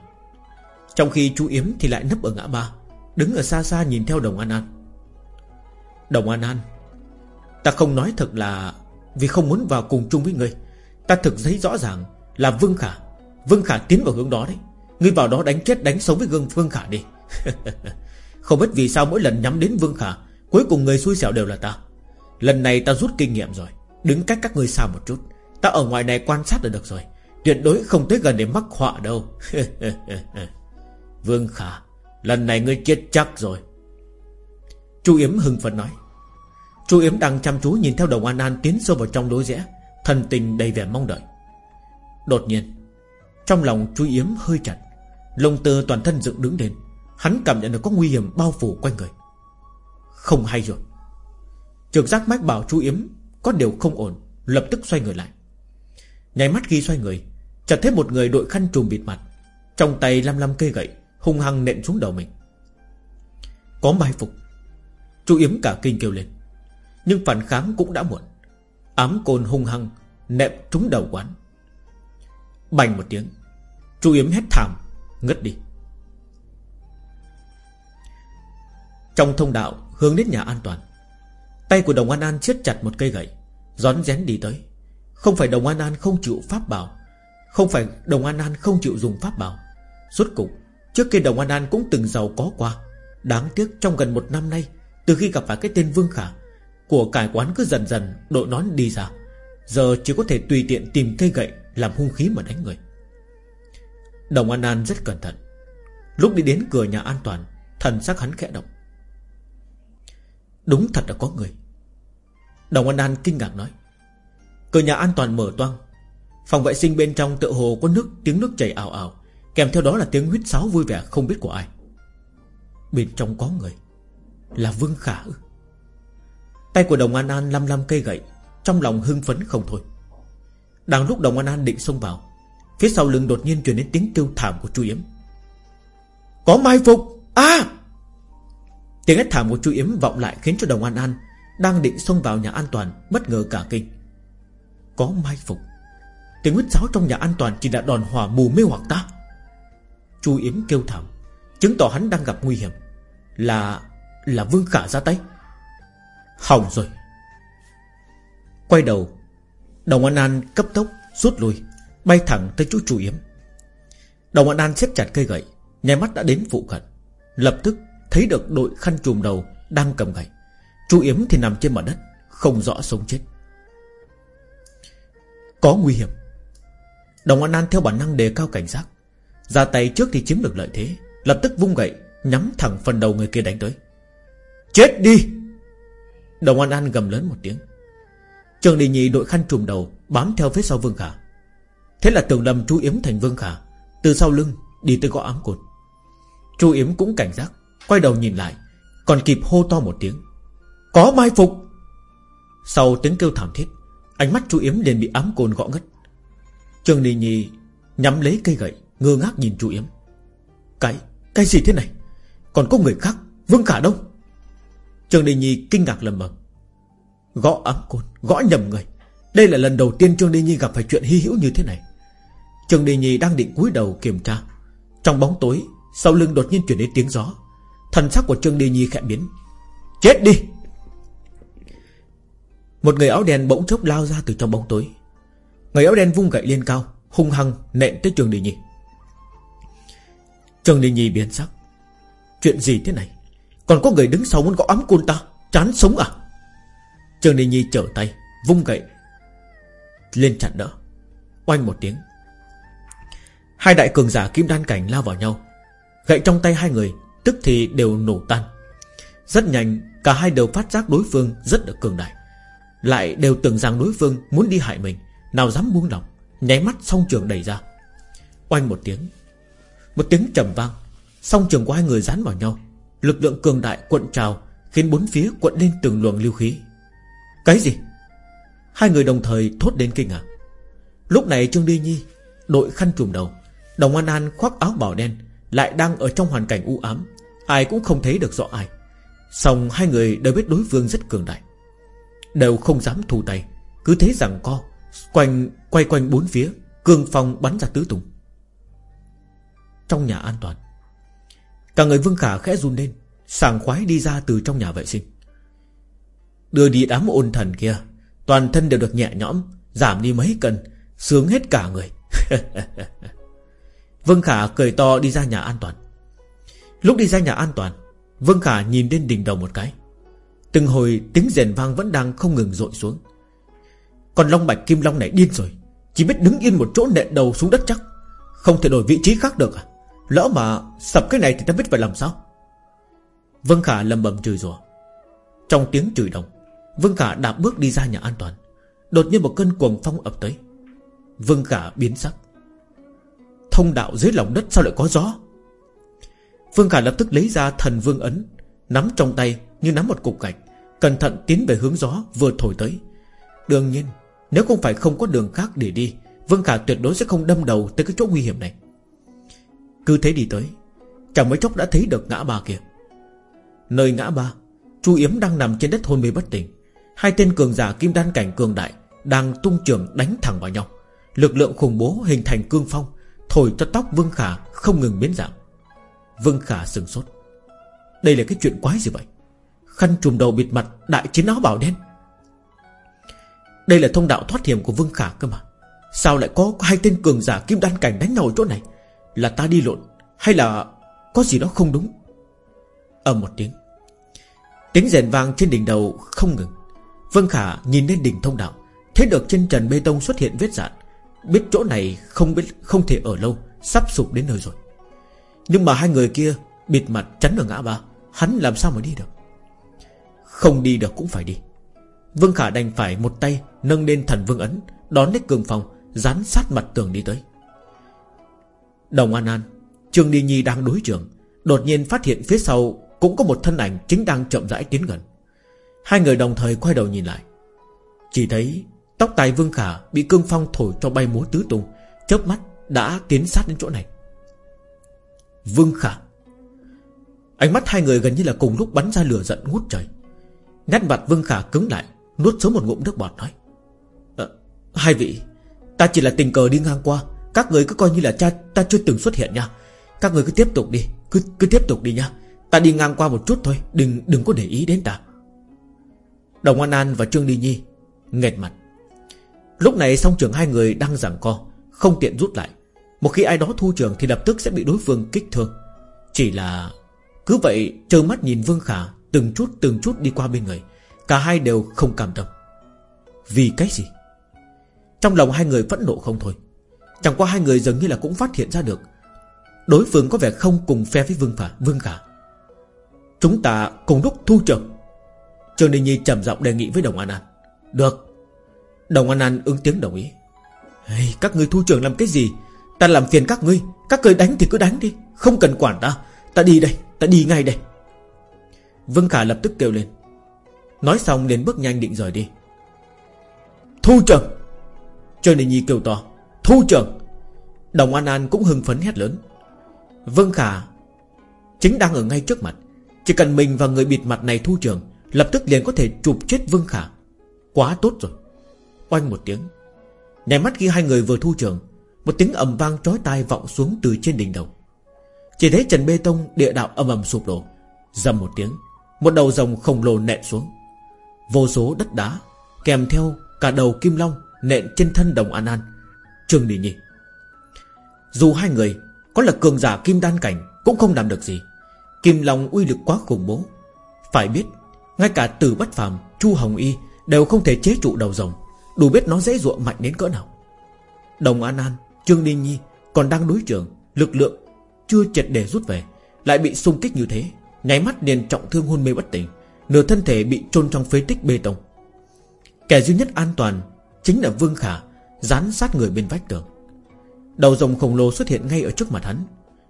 A: Trong khi chú Yếm thì lại nấp ở ngã ba, Đứng ở xa xa nhìn theo Đồng An An. Đồng An An, Ta không nói thật là vì không muốn vào cùng chung với ngươi. Ta thực giấy rõ ràng là Vương Khả Vương Khả tiến vào hướng đó đấy. Ngươi vào đó đánh chết, đánh sống với gương Vương Khả đi. Không biết vì sao mỗi lần nhắm đến Vương Khả, Cuối cùng người xui xẻo đều là ta. Lần này ta rút kinh nghiệm rồi, Đứng cách các ngươi xa một chút. Ta ở ngoài này quan sát là được rồi, Tuyệt đối không tới gần để mắc họa đâu. Vương Khả, Lần này ngươi chết chắc rồi. Chu Yếm hưng phấn nói. Chu Yếm đang chăm chú nhìn theo đồng An An Tiến sâu vào trong lối rẽ, Thần tình đầy vẻ mong đợi. Đột nhiên, Trong lòng Chu Yếm hơi chặt, Lông tơ toàn thân dựng đứng lên, Hắn cảm nhận được có nguy hiểm bao phủ quanh người. Không hay rồi. Trực giác mách bảo Chu Yếm Có điều không ổn, Lập tức xoay người lại. Nháy mắt khi xoay người, Chợt thấy một người đội khăn trùm bịt mặt, Trong tay lăm lăm cây gậy, Hung hăng nện xuống đầu mình. Có mai phục. Chu Yếm cả kinh kêu lên. Nhưng phản kháng cũng đã muộn. Ám côn hung hăng Nệm trúng đầu quán. Bành một tiếng, Chu Yếm hét thảm, Ngất đi. Trong thông đạo hướng đến nhà an toàn, Tay của đồng An An siết chặt một cây gậy Gión rén đi tới. Không phải đồng An An không chịu pháp bảo, Không phải đồng An An không chịu dùng pháp bảo. Suốt cục, Trước kia đồng An An cũng từng giàu có qua, Đáng tiếc trong gần một năm nay, Từ khi gặp phải cái tên Vương Khả của cải quán cứ dần dần đội nón đi ra. Giờ chỉ có thể tùy tiện tìm cây gậy Làm hung khí mà đánh người. Đồng An An rất cẩn thận. Lúc đi đến cửa nhà an toàn, Thần sắc hắn khẽ động. Đúng thật là có người. Đồng An An kinh ngạc nói. Cửa nhà an toàn mở toang. Phòng vệ sinh bên trong tựa hồ có nước, Tiếng nước chảy ảo ảo Kèm theo đó là tiếng huyết sáo vui vẻ không biết của ai. Bên trong có người. Là Vương Khả ư? Tay của đồng An An lăm lăm cây gậy, Trong lòng hưng phấn không thôi. Đang lúc đồng An An định xông vào, Phía sau lưng đột nhiên truyền đến tiếng kêu thảm của Chu Yếm. Có mai phục! À Tiếng hét thảm của Chu Yếm vọng lại Khiến cho đồng An An Đang định xông vào nhà an toàn, Bất ngờ cả kinh. Có mai phục? Tiếng huyết sáo trong nhà an toàn chỉ là đòn hỏa mù mê hoặc ta? Chu Yếm kêu thảm, Chứng tỏ hắn đang gặp nguy hiểm. Là... là Vương Khả ra tay. Hỏng rồi. Quay đầu, Đồng An An cấp tốc rút lui, Bay thẳng tới chỗ chủ Yếm. Đồng An An xếp chặt cây gậy Nhai mắt đã đến phụ cận, Lập tức thấy được đội khăn trùm đầu Đang cầm gậy. Chú Yếm thì nằm trên mặt đất, Không rõ sống chết. Có nguy hiểm. Đồng An An theo bản năng đề cao cảnh giác. Ra tay trước thì chiếm được lợi thế, Lập tức vung gậy, Nhắm thẳng phần đầu người kia đánh tới. Chết đi! Đồng An An gầm lớn một tiếng. Trường Đình Nhị đội khăn trùm đầu Bám theo phía sau Vương Khả. Thế là tường đầm chú Yếm thành Vương Khả Từ sau lưng đi tới gõ ám cột. Chú Yếm cũng cảnh giác Quay đầu nhìn lại Còn kịp hô to một tiếng. Có mai phục! Sau tiếng kêu thảm thiết Ánh mắt chú Yếm liền bị ám cồn gõ ngất. Trương đình Nhi Nhắm lấy cây gậy Ngơ ngác nhìn chú Yếm. Cái, cái gì thế này? Còn có người khác Vương Khả đâu? Trường Đình Nhi kinh ngạc lầm bầm. Gõ ấm côn, gõ nhầm người. Đây là lần đầu tiên Trương Đình Nhi gặp phải chuyện hy hữu như thế này. Trường Đình Nhi đang định cúi đầu kiểm tra. Trong bóng tối Sau lưng đột nhiên chuyển đến tiếng gió. Thần sắc của Trương Đình Nhi khẽ biến. Chết đi! Một người áo đen bỗng chốc lao ra từ trong bóng tối. Người áo đen vung gậy lên cao Hung hăng nện tới Trường Đình Nhi. Trường Đình Nhi biến sắc. Chuyện gì thế này? Còn có người đứng sau muốn gõ ấm côn ta? Chán sống à? Trương Đình Nhi trở tay, Vung gậy Lên chặn đỡ. Oanh một tiếng. Hai đại cường giả kim đan cảnh lao vào nhau. Gậy trong tay hai người, Tức thì đều nổ tan. Rất nhanh, Cả hai đều phát giác đối phương rất là cường đại. Lại đều tưởng rằng đối phương muốn đi hại mình, Nào dám buông lòng, Nháy mắt song trường đẩy ra. Oanh một tiếng. Một tiếng trầm vang, Song trường của hai người dán vào nhau. Lực lượng cường đại cuộn trào Khiến bốn phía cuộn lên từng luồng lưu khí. Cái gì? Hai người đồng thời thốt đến kinh ngạc. Lúc này Trương Đi Nhi, Đội khăn trùm đầu, Đồng An An khoác áo bảo đen, Lại đang ở trong hoàn cảnh u ám. Ai cũng không thấy được rõ ai. Xong hai người đều biết đối phương rất cường đại. Đều không dám thu tay. Cứ thế rằng co, Quanh, quay quanh bốn phía, Cương phong bắn ra tứ tung. Trong nhà an toàn Cả người Vương Khả khẽ run lên, Sảng khoái đi ra từ trong nhà vệ sinh. Đưa đi đám ôn thần kia, Toàn thân đều được nhẹ nhõm, Giảm đi mấy cân, Sướng hết cả người. Vương Khả cười to đi ra nhà an toàn. Lúc đi ra nhà an toàn, Vương Khả nhìn lên đỉnh đầu một cái. Từng hồi tiếng rèn vang vẫn đang không ngừng rội xuống. Còn Long Bạch Kim Long này điên rồi, Chỉ biết đứng yên một chỗ nện đầu xuống đất chắc, Không thể đổi vị trí khác được à? Lỡ mà sập cái này thì ta biết phải làm sao? Vương Khả lầm bầm chửi rủa. Trong tiếng chửi đồng, Vương Khả đạp bước đi ra nhà an toàn. Đột nhiên một cơn cuồng phong ập tới. Vương Khả biến sắc. Thông đạo dưới lòng đất sao lại có gió? Vương Khả lập tức lấy ra thần vương ấn, Nắm trong tay như nắm một cục gạch, Cẩn thận tiến về hướng gió vừa thổi tới. Đương nhiên, Nếu không phải không có đường khác để đi, Vương Khả tuyệt đối sẽ không đâm đầu tới cái chỗ nguy hiểm này. Cứ thế đi tới, Chẳng mấy chốc đã thấy được ngã ba kia. Nơi ngã ba, Chu Yếm đang nằm trên đất hôn mê bất tỉnh. Hai tên cường giả kim đan cảnh cường đại Đang tung trường đánh thẳng vào nhau. Lực lượng khủng bố hình thành cương phong, Thổi cho tóc Vương Khả không ngừng biến dạng. Vương Khả sừng sốt. Đây là cái chuyện quái gì vậy? Khăn trùm đầu bịt mặt, đại chiến áo bảo đen. Đây là thông đạo thoát hiểm của Vương Khả cơ mà. Sao lại có hai tên cường giả kim đan cảnh đánh nhau ở chỗ này? Là ta đi lộn, Hay là có gì đó không đúng? Ầm một tiếng. Tiếng rèn vang trên đỉnh đầu không ngừng. Vương Khả nhìn lên đỉnh thông đạo, Thấy được trên trần bê tông xuất hiện vết dạn. Biết chỗ này không biết, không thể ở lâu, Sắp sụp đến nơi rồi. Nhưng mà hai người kia bịt mặt chắn ở ngã ba, Hắn làm sao mà đi được? Không đi được cũng phải đi. Vương Khả đành phải một tay Nâng lên thần vương ấn, Đón lấy cường phòng, Dán sát mặt tường đi tới. Đồng An An Trương Đi Nhi đang đối trường Đột nhiên phát hiện phía sau Cũng có một thân ảnh chính đang chậm rãi tiến gần. Hai người đồng thời quay đầu nhìn lại. Chỉ thấy Tóc tai Vương Khả bị cương phong thổi cho bay múa tứ tung chớp mắt đã tiến sát đến chỗ này. Vương Khả. Ánh mắt hai người gần như là cùng lúc bắn ra lửa giận ngút trời. Nét mặt Vương Khả cứng lại Nuốt xuống một ngụm nước bọt nói. À, Hai vị Ta chỉ là tình cờ đi ngang qua các người cứ coi như là cha, ta chưa từng xuất hiện nha. Các người cứ tiếp tục đi, Cứ cứ tiếp tục đi nha. Ta đi ngang qua một chút thôi, Đừng đừng có để ý đến ta. Đồng An An và Trương Đi Nhi Nghẹt mặt. Lúc này song trường hai người đang giằng co, Không tiện rút lại. Một khi ai đó thu trường thì lập tức sẽ bị đối phương kích thương. Chỉ là Cứ vậy trơ mắt nhìn Vương Khả Từng chút từng chút đi qua bên người. Cả hai đều không cảm động. Vì cái gì? Trong lòng hai người phẫn nộ không thôi. Chẳng qua hai người dường như là cũng phát hiện ra được. Đối phương có vẻ không cùng phe với Vương Phả Vương Khả. Chúng ta cùng lúc thu trường Trường Đình Nhi trầm giọng đề nghị với Đồng An An. Được. Đồng An An ứng tiếng đồng ý. Hey, Các ngươi thu trường làm cái gì? Ta làm phiền các ngươi. Các ngươi đánh thì cứ đánh đi. Không cần quản ta. Ta đi đây. Ta đi ngay đây. Vương Khả lập tức kêu lên. Nói xong liền bước nhanh định rời đi. Thu trưởng Trương Đình Nhi kêu to. Thu trưởng. Đồng An An cũng hưng phấn hét lớn. Vương Khả, Chính đang ở ngay trước mặt. Chỉ cần mình và người bịt mặt này thu trưởng, Lập tức liền có thể chụp chết Vương Khả. Quá tốt rồi. Oanh một tiếng. Nhảy mắt khi hai người vừa thu trưởng, Một tiếng ầm vang trói tai vọng xuống từ trên đỉnh đầu. Chỉ thấy trần bê tông địa đạo âm ầm sụp đổ. Dầm một tiếng, Một đầu rồng khổng lồ nện xuống. Vô số đất đá Kèm theo cả đầu kim long Nện trên thân đồng An An. Trương Đình Nhi. Dù hai người có là cường giả kim đan cảnh Cũng không làm được gì. Kim long uy lực quá khủng bố. Phải biết, Ngay cả từ bất phàm, Chu Hồng Y Đều không thể chế trụ đầu rồng, Đủ biết nó dễ dụa mạnh đến cỡ nào. Đồng An An, Trương Ninh Nhi Còn đang đối trường Lực lượng Chưa triệt để rút về, Lại bị xung kích như thế, Nháy mắt liền trọng thương hôn mê bất tỉnh, Nửa thân thể bị chôn trong phế tích bê tông. Kẻ duy nhất an toàn Chính là Vương Khả Dán sát người bên vách tường. Đầu rồng khổng lồ xuất hiện ngay ở trước mặt hắn.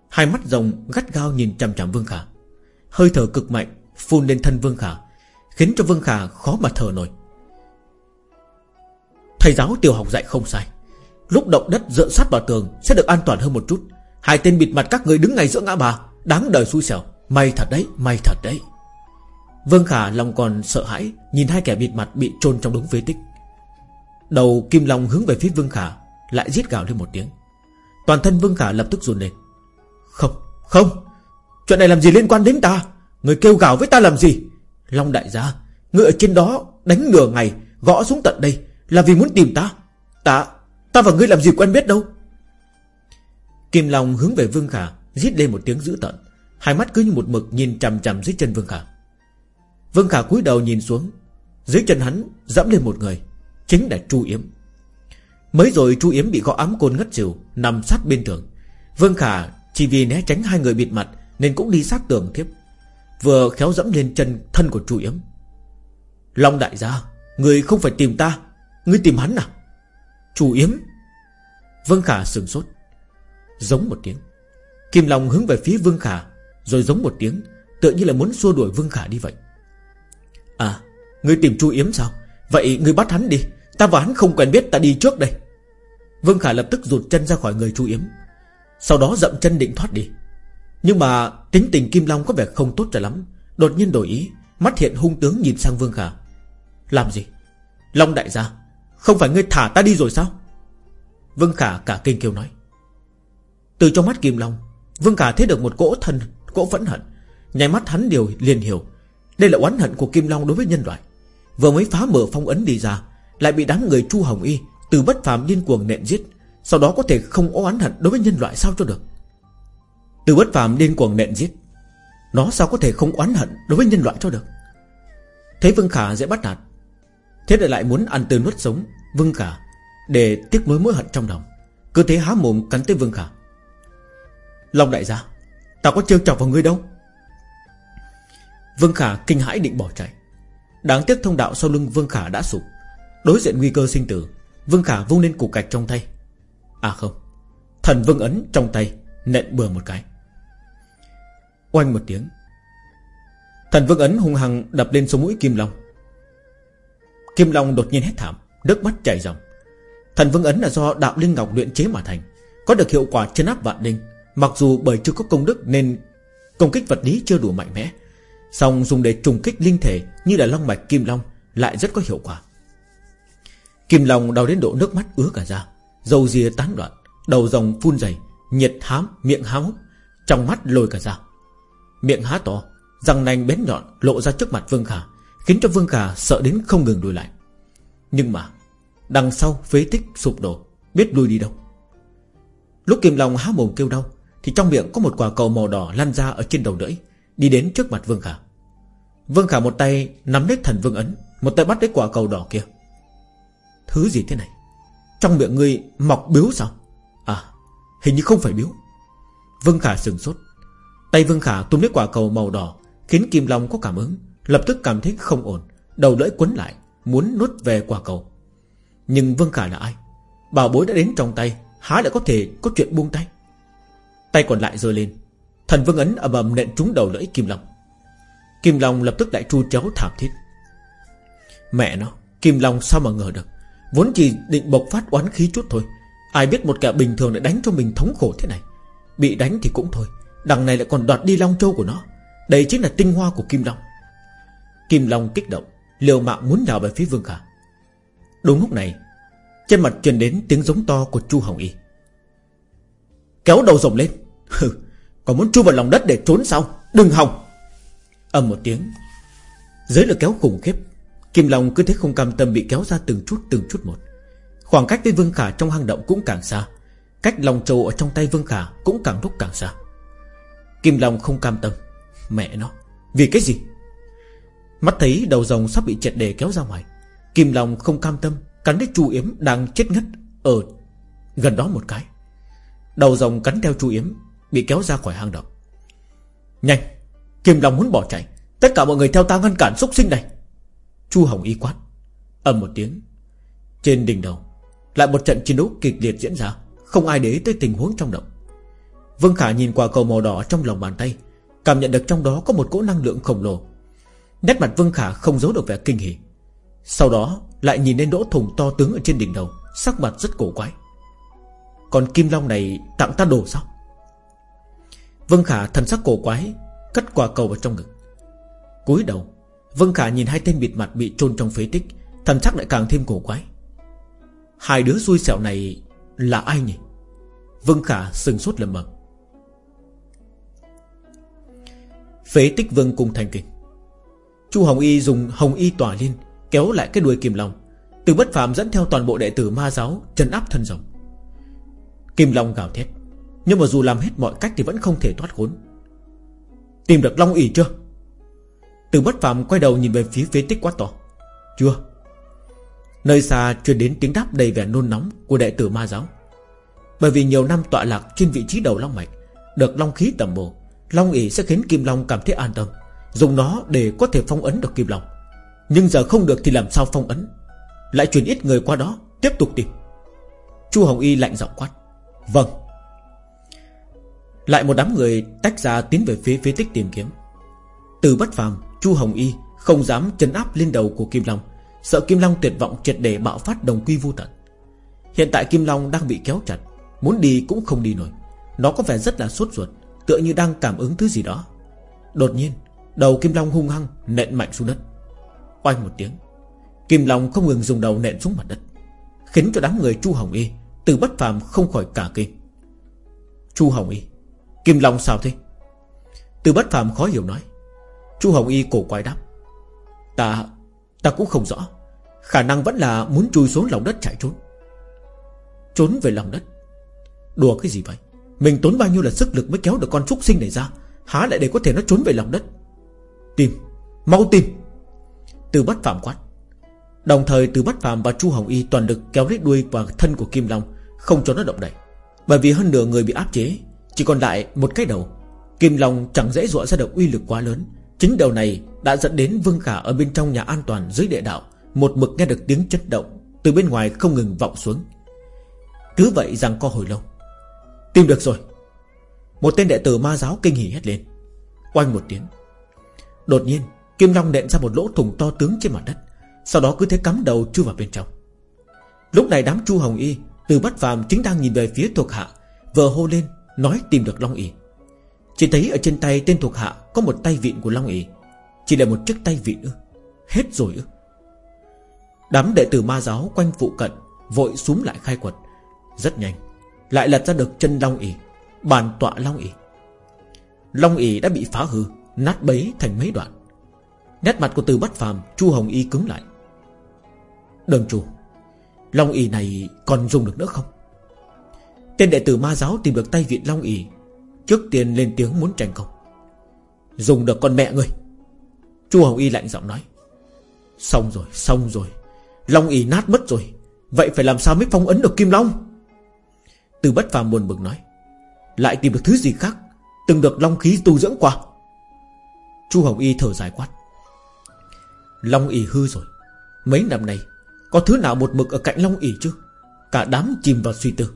A: Hai mắt rồng gắt gao nhìn chằm chằm Vương Khả. Hơi thở cực mạnh Phun lên thân Vương Khả Khiến cho Vương Khả khó mà thở nổi. Thầy giáo tiểu học dạy không sai. Lúc động đất dựa sát vào tường Sẽ được an toàn hơn một chút. Hai tên bịt mặt các người đứng ngay giữa ngã bà Đáng đời xui xẻo. May thật đấy, may thật đấy. Vương Khả lòng còn sợ hãi Nhìn hai kẻ bịt mặt bị chôn trong đống phế tích. Đầu Kim Long hướng về phía Vương Khả Lại giết gào lên một tiếng. Toàn thân Vương Khả lập tức run lên. Không, không Chuyện này làm gì liên quan đến ta? Người kêu gào với ta làm gì? Long đại gia Người ở trên đó đánh nửa ngày Gõ xuống tận đây Là vì muốn tìm ta. Ta, ta và ngươi làm gì quen biết đâu? Kim Long hướng về Vương Khả Giết lên một tiếng dữ tận Hai mắt cứ như một mực nhìn chằm chằm dưới chân Vương Khả. Vương Khả cúi đầu nhìn xuống. Dưới chân hắn dẫm lên một người. Chính là Chu Yếm. Mới rồi Chu Yếm bị gõ ám côn ngất xỉu, Nằm sát bên tường. Vương Khả chỉ vì né tránh hai người bịt mặt Nên cũng đi sát tường tiếp Vừa khéo dẫm lên chân thân của Chu Yếm. Long đại gia, Người không phải tìm ta, Người tìm hắn à? Chu Yếm. Vương Khả sừng sốt, Giống một tiếng. Kim Long hướng về phía Vương Khả, Rồi giống một tiếng, Tựa như là muốn xua đuổi Vương Khả đi vậy. À Người tìm Chu Yếm sao? Vậy người bắt hắn đi. Ta và hắn không quen biết ta đi trước đây. Vương Khả lập tức rụt chân ra khỏi người Chu Yếm. Sau đó dậm chân định thoát đi. Nhưng mà tính tình Kim Long có vẻ không tốt cho lắm. Đột nhiên đổi ý, Mắt hiện hung tướng nhìn sang Vương Khả. Làm gì? Long đại gia, Không phải ngươi thả ta đi rồi sao? Vương Khả cả kinh kêu nói. Từ trong mắt Kim Long, Vương Khả thấy được một cỗ thân, Cỗ phẫn hận. Nhảy mắt hắn điều liền hiểu. Đây là oán hận của Kim Long đối với nhân loại. Vừa mới phá mở phong ấn đi ra lại bị đám người Chu Hồng Y Từ bất phàm điên cuồng nện giết, Sau đó có thể không oán hận đối với nhân loại sao cho được. Từ bất phàm điên cuồng nện giết, Nó sao có thể không oán hận đối với nhân loại cho được? Thấy Vương Khả dễ bắt nạt, Thế lại lại muốn ăn tươi nuốt sống Vương Khả Để tiếc nuối mối hận trong lòng. Cứ thế há mồm cắn tới Vương Khả. Long đại gia Tao có trêu chọc vào ngươi đâu. Vương Khả kinh hãi định bỏ chạy. Đáng tiếc thông đạo sau lưng Vương Khả đã sụp. Đối diện nguy cơ sinh tử, Vương Khả vung lên cục gạch trong tay. À không, Thần Vương Ấn trong tay, Nện bừa một cái. Oanh một tiếng, Thần Vương Ấn hung hăng đập lên số mũi Kim Long. Kim Long đột nhiên hét thảm, Nước mắt chảy ròng Thần Vương Ấn là do đạo Linh Ngọc luyện chế mà thành, Có được hiệu quả chân áp vạn linh. Mặc dù bởi chưa có công đức nên Công kích vật lý chưa đủ mạnh mẽ, song dùng để trùng kích linh thể Như là long mạch kim long Lại rất có hiệu quả. Kim long đau đến độ nước mắt ứa cả ra Dầu dìa tán loạn, Đầu rồng phun dày, Nhiệt hám, miệng há hốc, Trong mắt lồi cả ra Miệng há to, Răng nanh bén nhọn lộ ra trước mặt Vương Khả, Khiến cho Vương Khả sợ đến không ngừng lùi lại. Nhưng mà, Đằng sau phế tích sụp đổ, Biết lùi đi đâu? Lúc Kim Long há mồm kêu đau, Thì trong miệng có một quả cầu màu đỏ lăn ra ở trên đầu lưỡi Đi đến trước mặt Vương Khả. Vương Khả một tay nắm lấy thần Vương Ấn, Một tay bắt lấy quả cầu đỏ kia. Thứ gì thế này? Trong miệng ngươi mọc biếu sao? À hình như không phải biếu. Vương Khả sừng sốt. Tay Vương Khả túm lấy quả cầu màu đỏ, Khiến Kim Long có cảm ứng, Lập tức cảm thấy không ổn, Đầu lưỡi quấn lại, Muốn nuốt về quả cầu. Nhưng Vương Khả là ai? Bảo bối đã đến trong tay, Há lại có thể có chuyện buông tay? Tay còn lại rơi lên. Thần vương ấn ầm ầm nện trúng đầu lưỡi Kim Long. Kim Long lập tức lại tru chéo thảm thiết. Mẹ nó, Kim Long sao mà ngờ được? Vốn chỉ định bộc phát oán khí chút thôi. Ai biết một kẻ bình thường lại đánh cho mình thống khổ thế này. Bị đánh thì cũng thôi. Đằng này lại còn đoạt đi Long Châu của nó. Đây chính là tinh hoa của Kim Long. Kim Long kích động, Liều mạng muốn nhào về phía Vương Khả. Đúng lúc này, Trên mặt truyền đến tiếng giống to của Chu Hồng Y. Kéo đầu rồng lên. Hừ, Còn muốn chui vào lòng đất để trốn sao? Đừng hòng! Âm một tiếng, Dưới lực kéo khủng khiếp Kim Long cứ thế không cam tâm bị kéo ra từng chút từng chút một. Khoảng cách với Vương Khả trong hang động cũng càng xa. Cách lòng trầu ở trong tay Vương Khả Cũng càng lúc càng xa. Kim Long không cam tâm. Mẹ nó, Vì cái gì? Mắt thấy đầu rồng sắp bị triệt đề kéo ra ngoài, Kim Long không cam tâm, Cắn đến chu yếm đang chết ngất Ở gần đó một cái. Đầu rồng cắn theo chu yếm, Bị kéo ra khỏi hang động. Nhanh, Kim Long muốn bỏ chạy. Tất cả mọi người theo ta ngăn cản xúc sinh này. Chu Hồng Y quát. Ầm một tiếng. Trên đỉnh đầu, Lại một trận chiến đấu kịch liệt diễn ra. Không ai để tới tình huống trong động. Vương Khả nhìn qua cầu màu đỏ trong lòng bàn tay, Cảm nhận được trong đó có một cỗ năng lượng khổng lồ. Nét mặt Vương Khả không giấu được vẻ kinh hỉ. Sau đó, lại nhìn lên đỗ thùng to tướng ở trên đỉnh đầu, Sắc mặt rất cổ quái. Còn Kim Long này tặng ta đồ sao? Vương Khả thần sắc cổ quái, Cất quả cầu vào trong ngực. Cúi đầu Vương Khả nhìn hai tên bịt mặt bị chôn trong phế tích, Thần sắc lại càng thêm cổ quái. Hai đứa xui xẻo này Là ai nhỉ? Vương Khả sừng sốt lầm bầm. Phế tích vương cung thành kinh. Chu Hồng Y dùng hồng y tỏa liên, Kéo lại cái đuôi kim long Từ bất phàm dẫn theo toàn bộ đệ tử ma giáo, Trấn áp thân rồng. Kim long gào thét, Nhưng mà dù làm hết mọi cách thì vẫn không thể thoát khốn. Tìm được long ỉ chưa? Từ bất phàm quay đầu nhìn về phía phế tích quá to. Chưa. Nơi xa truyền đến tiếng đáp đầy vẻ nôn nóng Của đệ tử ma giáo. Bởi vì nhiều năm tọa lạc trên vị trí đầu long mạch, Được long khí tầm bổ, Long ỉ sẽ khiến Kim Long cảm thấy an tâm, Dùng nó để có thể phong ấn được Kim Long. Nhưng giờ không được thì làm sao phong ấn? Lại truyền ít người qua đó, Tiếp tục tìm. Chu Hồng Y lạnh giọng quát. Vâng. Lại một đám người tách ra tiến về phía phía tích tìm kiếm. Từ bất phàm Chu Hồng Y không dám chấn áp lên đầu của Kim Long, Sợ Kim Long tuyệt vọng triệt để bạo phát đồng quy vô tận. Hiện tại Kim Long đang bị kéo chặt, Muốn đi cũng không đi nổi. Nó có vẻ rất là sốt ruột, Tựa như đang cảm ứng thứ gì đó. Đột nhiên, Đầu Kim Long hung hăng nện mạnh xuống đất. Oanh một tiếng, Kim Long không ngừng dùng đầu nện xuống mặt đất, Khiến cho đám người Chu Hồng Y Từ bất phàm không khỏi cả kinh. Chu Hồng Y, Kim Long sao thế? Từ bất phàm khó hiểu nói. Chu Hồng Y cổ quái đáp. Ta Ta cũng không rõ. Khả năng vẫn là muốn chui xuống lòng đất chạy trốn. Trốn về lòng đất? Đùa cái gì vậy? Mình tốn bao nhiêu là sức lực mới kéo được con trúc sinh này ra? Há lại để có thể nó trốn về lòng đất? Tìm, Mau tìm. Từ bắt phạm quát. Đồng thời từ bắt phạm và Chu Hồng Y toàn lực kéo lấy đuôi và thân của Kim Long, Không cho nó động đậy. Bởi vì hơn nửa người bị áp chế, Chỉ còn lại một cái đầu. Kim Long chẳng dễ dọa ra được uy lực quá lớn. Chính điều này đã dẫn đến Vương Khả ở bên trong nhà an toàn dưới địa đạo. Một mực nghe được tiếng chất động, Từ bên ngoài không ngừng vọng xuống. Cứ vậy rằng co hồi lâu. Tìm được rồi. Một tên đệ tử ma giáo kinh hỉ hét lên. Oanh một tiếng. Đột nhiên, Kim Long đệm ra một lỗ thủng to tướng trên mặt đất, Sau đó cứ thế cắm đầu chui vào bên trong. Lúc này đám chu hồng y Từ bắt phàm chính đang nhìn về phía thuộc hạ Vờ hô lên, nói tìm được Long y. Chỉ thấy ở trên tay tên thuộc hạ Có một tay vịn của Long ỉ Chỉ là một chiếc tay vịn ư? Hết rồi ư? Đám đệ tử ma giáo quanh phụ cận Vội xuống lại khai quật. Rất nhanh, Lại lật ra được chân Long ỉ Bàn tọa Long ỉ Long ỉ đã bị phá hư, Nát bấy thành mấy đoạn. Nét mặt của từ bắt phàm, Chu Hồng Y cứng lại. Đường chủ, Long ỉ này còn dùng được nữa không? Tên đệ tử ma giáo tìm được tay viện Long ỉ Trước tiên lên tiếng muốn tranh công. Dùng được con mẹ ngươi. Chu Hồng Y lạnh giọng nói. Xong rồi xong rồi. Long ỉ nát mất rồi. Vậy phải làm sao mới phong ấn được Kim Long? Từ bất phàm buồn bực nói. Lại tìm được thứ gì khác? Từng được long khí tu dưỡng qua. Chu Hồng Y thở dài quát. Long ỉ hư rồi. Mấy năm nay, Có thứ nào một mực ở cạnh Long ỉ chứ? Cả đám chìm vào suy tư.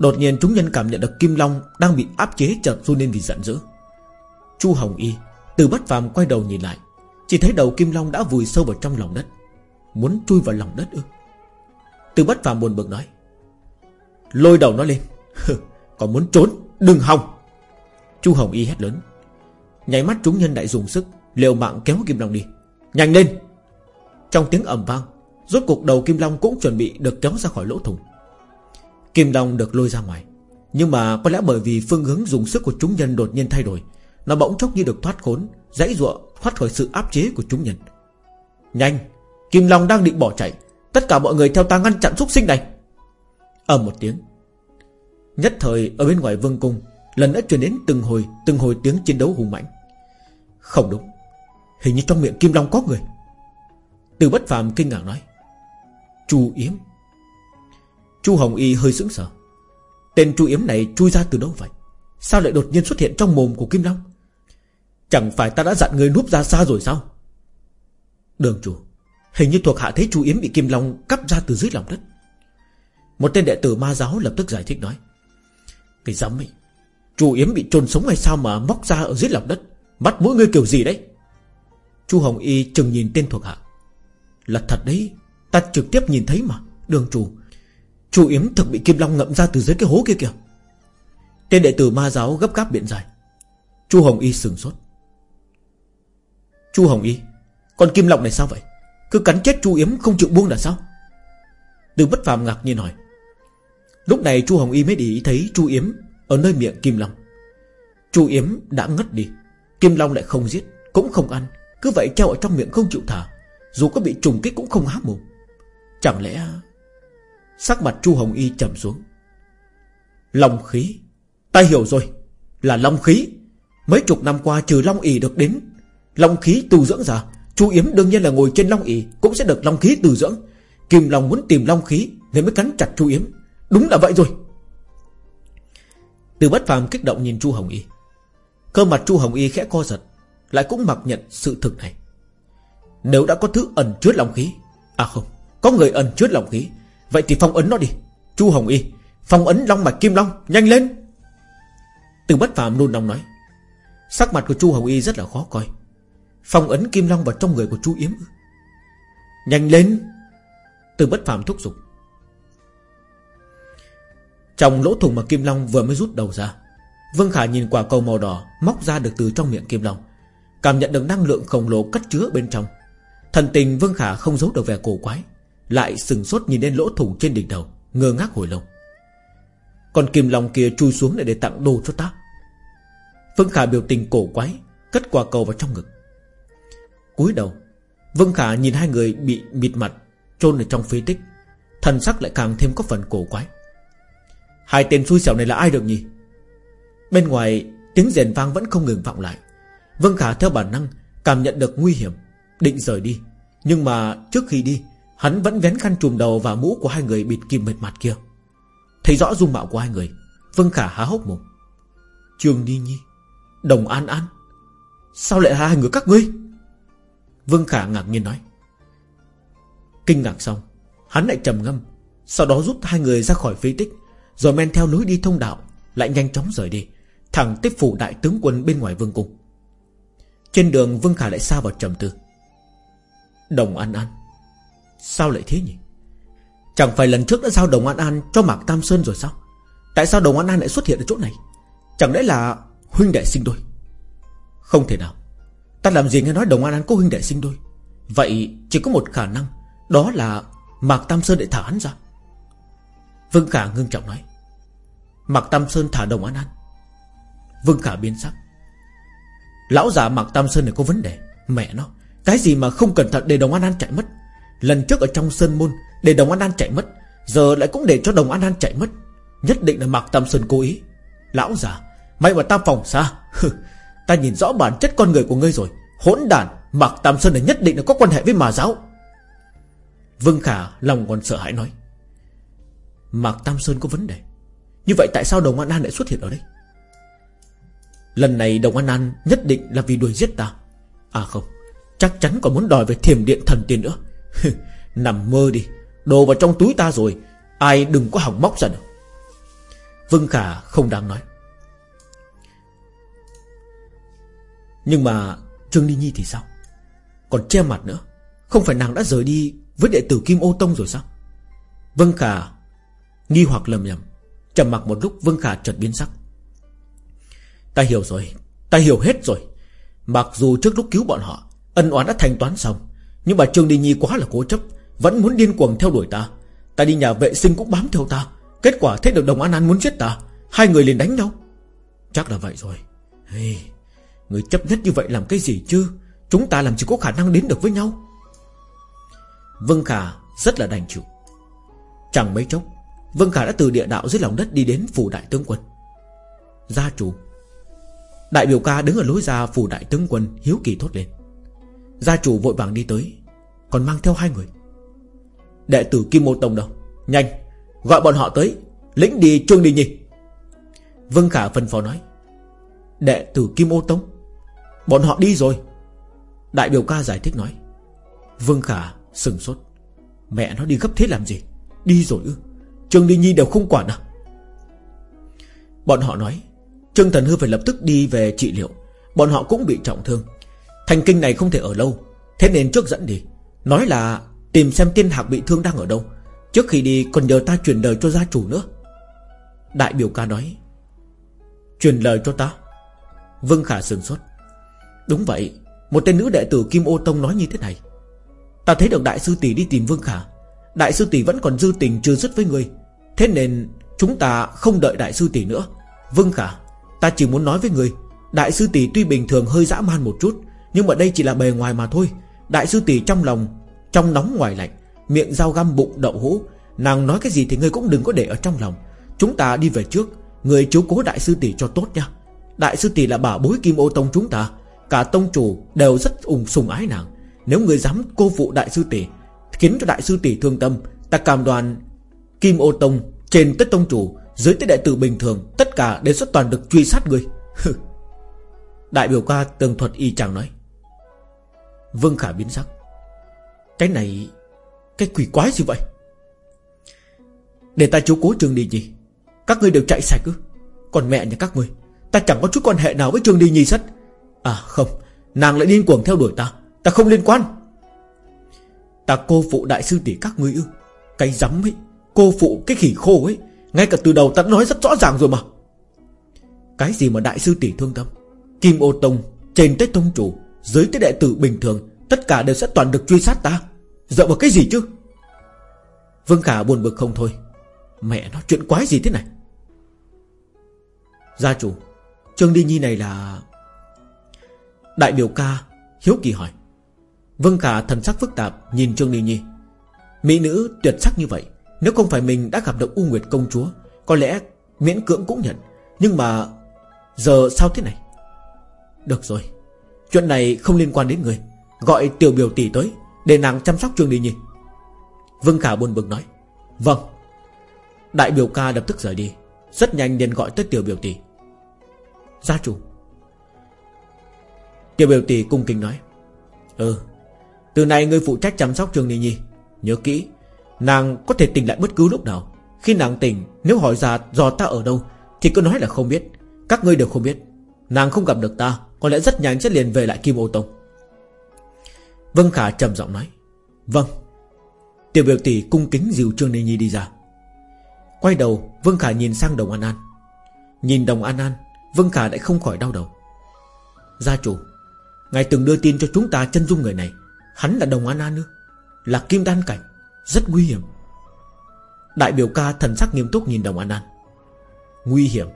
A: Đột nhiên chúng nhân cảm nhận được Kim Long Đang bị áp chế chợt run lên vì giận dữ. Chu Hồng Y, Từ bất phàm quay đầu nhìn lại, Chỉ thấy đầu Kim Long đã vùi sâu vào trong lòng đất, Muốn chui vào lòng đất ư? Từ bất phàm buồn bực nói, Lôi đầu nó lên Còn muốn trốn, đừng hòng. Chu Hồng Y hét lớn, Nháy mắt chúng nhân đại dùng sức, Liều mạng kéo Kim Long đi. Nhanh lên! Trong tiếng ầm vang, Rốt cuộc đầu Kim Long cũng chuẩn bị được kéo ra khỏi lỗ thủng. Kim Long được lôi ra ngoài. Nhưng mà có lẽ bởi vì phương hướng dùng sức của chúng nhân đột nhiên thay đổi, Nó bỗng chốc như được thoát khốn, Dãy ruộng thoát khỏi sự áp chế của chúng nhân. Nhanh, Kim Long đang định bỏ chạy. Tất cả mọi người theo ta ngăn chặn xúc sinh này. Ầm một tiếng. Nhất thời, ở bên ngoài vương cung, Lần đã truyền đến từng hồi Từng hồi tiếng chiến đấu hùng mạnh. Không đúng. Hình như trong miệng Kim Long có người. Từ bất phàm kinh ngạc nói, Chu Yếm Chu Hồng Y hơi sững sờ. Tên Chu Yếm này chui ra từ đâu vậy? Sao lại đột nhiên xuất hiện trong mồm của Kim Long? Chẳng phải ta đã dặn người núp ra xa rồi sao? Đường chủ, Hình như thuộc hạ thấy Chu Yếm bị Kim Long cắp ra từ dưới lòng đất. Một tên đệ tử ma giáo lập tức giải thích nói, Cái dám ấy, Chu Yếm bị trôn sống hay sao mà móc ra ở dưới lòng đất? Mắt mỗi người kiểu gì đấy? Chu Hồng Y chừng nhìn tên thuộc hạ, Là thật đấy, Ta trực tiếp nhìn thấy mà, Đường chủ. Chu Yếm thực bị Kim Long ngậm ra từ dưới cái hố kia kìa. Tên đệ tử ma giáo gấp gáp biện giải. Chu Hồng Y sừng sốt. Chu Hồng Y, Con Kim Long này sao vậy? Cứ cắn chết Chu Yếm không chịu buông là sao? Từ bất phàm ngạc nhiên hỏi. Lúc này Chu Hồng Y mới để ý thấy Chu Yếm Ở nơi miệng Kim Long. Chu Yếm đã ngất đi. Kim Long lại không giết, Cũng không ăn. Cứ vậy treo ở trong miệng không chịu thả. Dù có bị trùng kích cũng không há mồm. Chẳng lẽ Sắc mặt Chu Hồng Y trầm xuống. Long khí. Ta hiểu rồi. Là long khí. Mấy chục năm qua trừ long ỉ được đến, Long khí tu dưỡng giả, Chu Yếm đương nhiên là ngồi trên long ỉ Cũng sẽ được long khí tu dưỡng. Kim Long muốn tìm long khí Nên mới cắn chặt Chu Yếm. Đúng là vậy rồi. Từ bất phàm kích động nhìn Chu Hồng Y. Cơ mặt Chu Hồng Y khẽ co giật, Lại cũng mặc nhận sự thực này. Nếu đã có thứ ẩn chứa long khí À không, Có người ẩn chứa long khí Vậy thì phong ấn nó đi. Chu Hồng Y, Phong ấn Long Mạch Kim Long, Nhanh lên. Từ bất phàm nôn nóng nói. Sắc mặt của Chu Hồng Y rất là khó coi. Phong ấn Kim Long vào trong người của Chu Yếm Nhanh lên. Từ bất phàm thúc giục. Trong lỗ thủng mà Kim Long vừa mới rút đầu ra, Vương Khả nhìn quả cầu màu đỏ Móc ra được từ trong miệng Kim Long, Cảm nhận được năng lượng khổng lồ cất chứa bên trong. Thần tình Vương Khả không giấu được vẻ cổ quái lại sừng sốt nhìn lên lỗ thủng trên đỉnh đầu Ngơ ngác hồi lâu. Còn kim long kia chui xuống để, để tặng đồ cho ta. Vương Khả biểu tình cổ quái Cất quả cầu vào trong ngực. Cúi đầu Vương Khả nhìn hai người bị bịt mặt chôn ở trong phế tích. Thần sắc lại càng thêm có phần cổ quái. Hai tên xui xẻo này là ai được nhỉ? Bên ngoài Tiếng rèn vang vẫn không ngừng vọng lại. Vương Khả theo bản năng Cảm nhận được nguy hiểm Định rời đi. Nhưng mà trước khi đi Hắn vẫn vén khăn trùm đầu và mũ của hai người bịt kim mệt mặt kia. Thấy rõ dung mạo của hai người Vân Khả há hốc mồm. Trường Ni Nhi, Đồng An An, Sao lại là hai người các ngươi? Vương Khả ngạc nhiên nói. Kinh ngạc xong, Hắn lại trầm ngâm, Sau đó rút hai người ra khỏi phế tích, Rồi men theo lối đi thông đạo, Lại nhanh chóng rời đi, Thẳng tiếp phủ đại tướng quân bên ngoài vương cung. Trên đường, Vương Khả lại xa vào trầm tư. Đồng An An Sao lại thế nhỉ? Chẳng phải lần trước đã giao Đồng An An cho Mạc Tam Sơn rồi sao? Tại sao Đồng An An lại xuất hiện ở chỗ này? Chẳng lẽ là huynh đệ sinh đôi? Không thể nào. Ta làm gì nghe nói Đồng An An có huynh đệ sinh đôi? Vậy chỉ có một khả năng, Đó là Mạc Tam Sơn để thả hắn ra. Vương Khả ngưng trọng nói. Mạc Tam Sơn thả Đồng An An. Vương Khả biến sắc. Lão già Mạc Tam Sơn này có vấn đề. Mẹ nó, Cái gì mà không cẩn thận để Đồng An An chạy mất? Lần trước ở trong Sơn Môn, Để Đồng An An chạy mất, Giờ lại cũng để cho Đồng An An chạy mất. Nhất định là Mạc Tam Sơn cố ý. Lão già may mà ta phòng xa. Ta nhìn rõ bản chất con người của ngươi rồi. Hỗn đàn Mạc Tam Sơn này nhất định là có quan hệ với mà giáo. Vương Khả lòng còn sợ hãi nói, Mạc Tam Sơn có vấn đề. Như vậy tại sao Đồng An An lại xuất hiện ở đây? Lần này Đồng An An nhất định là vì đuổi giết ta. À không, Chắc chắn còn muốn đòi về thiềm điện thần tiên nữa. Nằm mơ đi, Đồ vào trong túi ta rồi, Ai đừng có hỏng móc ra nữa Vương Khả không đáng nói. Nhưng mà Trương Ly Nhi thì sao? Còn che mặt nữa, Không phải nàng đã rời đi với đệ tử Kim Ô Tông rồi sao? Vương Khả Nghi hoặc lầm nhầm, trầm mặc một lúc Vương Khả chợt biến sắc. Ta hiểu rồi, Ta hiểu hết rồi. Mặc dù trước lúc cứu bọn họ, Ân oán đã thanh toán xong nhưng mà Trương Đi Nhi quá là cố chấp Vẫn muốn điên cuồng theo đuổi ta. Ta đi nhà vệ sinh cũng bám theo ta. Kết quả thấy được đồng An An muốn giết ta Hai người liền đánh nhau. Chắc là vậy rồi. Hey, Người chấp nhất như vậy làm cái gì chứ? Chúng ta làm chỉ có khả năng đến được với nhau. Vương Khả rất là đành chịu. Chẳng mấy chốc Vương Khả đã từ địa đạo dưới lòng đất đi đến phủ đại tướng quân. Gia chủ. Đại biểu ca đứng ở lối ra phủ đại tướng quân Hiếu kỳ thốt lên. Gia chủ vội vàng đi tới, Còn mang theo hai người. Đệ tử Kim Mô Tông đâu? Nhanh, gọi bọn họ tới, Lĩnh đi Trương Đi Nhi. Vương Khả phân phó nói, Đệ tử Kim Ô Tông, Bọn họ đi rồi. Đại biểu ca giải thích nói, Vương Khả sừng sốt, Mẹ nó đi gấp thế làm gì? Đi rồi ư? Trương Đi Nhi đều không quản à? Bọn họ nói, Trương Thần Hư phải lập tức đi về trị liệu, Bọn họ cũng bị trọng thương. Thành kinh này không thể ở lâu. Thế nên trước dẫn đi. Nói là tìm xem tiên hạc bị thương đang ở đâu. Trước khi đi còn nhờ ta truyền lời cho gia chủ nữa. Đại biểu ca nói, Truyền lời cho ta? Vương Khả sừng sốt. Đúng vậy, Một tên nữ đệ tử Kim Ô Tông nói như thế này. Ta thấy được đại sư tỷ đi tìm Vương Khả. Đại sư tỷ vẫn còn dư tình chưa dứt với người. Thế nên chúng ta không đợi đại sư tỷ nữa. Vương Khả, Ta chỉ muốn nói với người, Đại sư tỷ tuy bình thường hơi dã man một chút nhưng mà đây chỉ là bề ngoài mà thôi. Đại sư tỷ trong lòng, Trong nóng ngoài lạnh, Miệng dao găm bụng đậu hũ. Nàng nói cái gì thì ngươi cũng đừng có để ở trong lòng. Chúng ta đi về trước, Người chiếu cố đại sư tỷ cho tốt nha. Đại sư tỷ là bà bối kim ô tông chúng ta. Cả tông chủ đều rất ủng sùng ái nàng. Nếu người dám cô phụ đại sư tỷ Khiến cho đại sư tỷ thương tâm, Ta cảm đoàn Kim ô tông Trên tất tông chủ, Dưới tới đệ tử bình thường, Tất cả đều xuất toàn được truy sát người Đại biểu ca tường thuật y chàng nói. Vương Khả biến sắc. Cái này, Cái quỷ quái gì vậy? Để ta chú cố trương đi Nhi. Các ngươi đều chạy sạch ư? Còn mẹ nhà các ngươi, Ta chẳng có chút quan hệ nào với Trương Đi Nhi sắt. À không, Nàng lại điên cuồng theo đuổi ta. Ta không liên quan. Ta cô phụ đại sư tỷ các ngươi ư? Cái rắm ấy, Cô phụ cái khỉ khô ấy, Ngay cả từ đầu ta nói rất rõ ràng rồi mà. Cái gì mà đại sư tỷ thương tâm? Kim ô tông, Trên tới tông chủ dưới tới đệ tử bình thường, Tất cả đều sẽ toàn được truy sát ta. Dựa vào cái gì chứ? Vương Khả buồn bực không thôi. Mẹ nó chuyện quái gì thế này? Gia chủ, Trương Đi Nhi này là Đại biểu ca Hiếu kỳ hỏi. Vương Khả thần sắc phức tạp Nhìn Trương Đi Nhi. Mỹ nữ tuyệt sắc như vậy, Nếu không phải mình đã gặp được U Nguyệt công chúa, Có lẽ miễn cưỡng cũng nhận. Nhưng mà Giờ sao thế này? Được rồi Chuyện này không liên quan đến người. Gọi tiểu biểu tỷ tới, Để nàng chăm sóc Trương Đi Nhi. Vương Khả buồn bực nói Vâng. Đại biểu ca lập tức rời đi, Rất nhanh liền gọi tới tiểu biểu tỷ. Gia chủ. Tiểu biểu tỷ cung kính nói Ừ Từ nay ngươi phụ trách chăm sóc Trương Ni Nhi. Nhớ kỹ, Nàng có thể tỉnh lại bất cứ lúc nào. Khi nàng tỉnh, Nếu hỏi ra do ta ở đâu, Thì cứ nói là không biết. Các ngươi đều không biết. Nàng không gặp được ta có lẽ rất nhanh sẽ liền về lại Kim Ô Tông. Vân Khả trầm giọng nói. Vâng. Tiểu biểu tỷ cung kính dìu Trương Ni Nhi đi ra. Quay đầu, Vương Khả nhìn sang Đồng An An. Nhìn Đồng An An, Vương Khả lại không khỏi đau đầu. Gia chủ, Ngài từng đưa tin cho chúng ta chân dung người này. Hắn là Đồng An An ư? Là Kim Đan Cảnh. Rất nguy hiểm. Đại biểu ca thần sắc nghiêm túc nhìn Đồng An An. Nguy hiểm?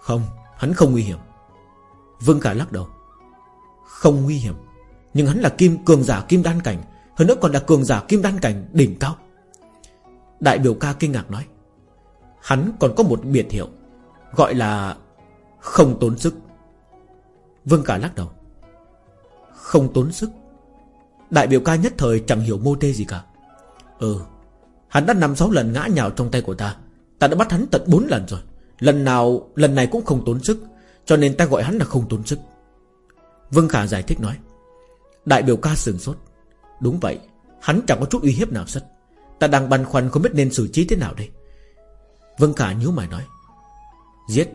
A: Không, hắn không nguy hiểm. Vương Khả lắc đầu. Không nguy hiểm, Nhưng hắn là kim, cường giả Kim Đan Cảnh, Hơn nữa còn là cường giả Kim Đan Cảnh đỉnh cao. Đại biểu ca kinh ngạc nói, Hắn còn có một biệt hiệu, Gọi là Không tốn sức. Vương cả lắc đầu. Không tốn sức? Đại biểu ca nhất thời chẳng hiểu mô tê gì cả. Ừ Hắn đã năm sáu lần ngã nhào trong tay của ta Ta đã bắt hắn tận bốn lần rồi. Lần nào, lần này cũng không tốn sức. Cho nên ta gọi hắn là không tốn sức. Vương Khả giải thích nói, Đại biểu ca sừng sốt. Đúng vậy, Hắn chẳng có chút uy hiếp nào sất Ta đang băn khoăn không biết nên xử trí thế nào đây. Vương Khả nhíu mày nói, Giết.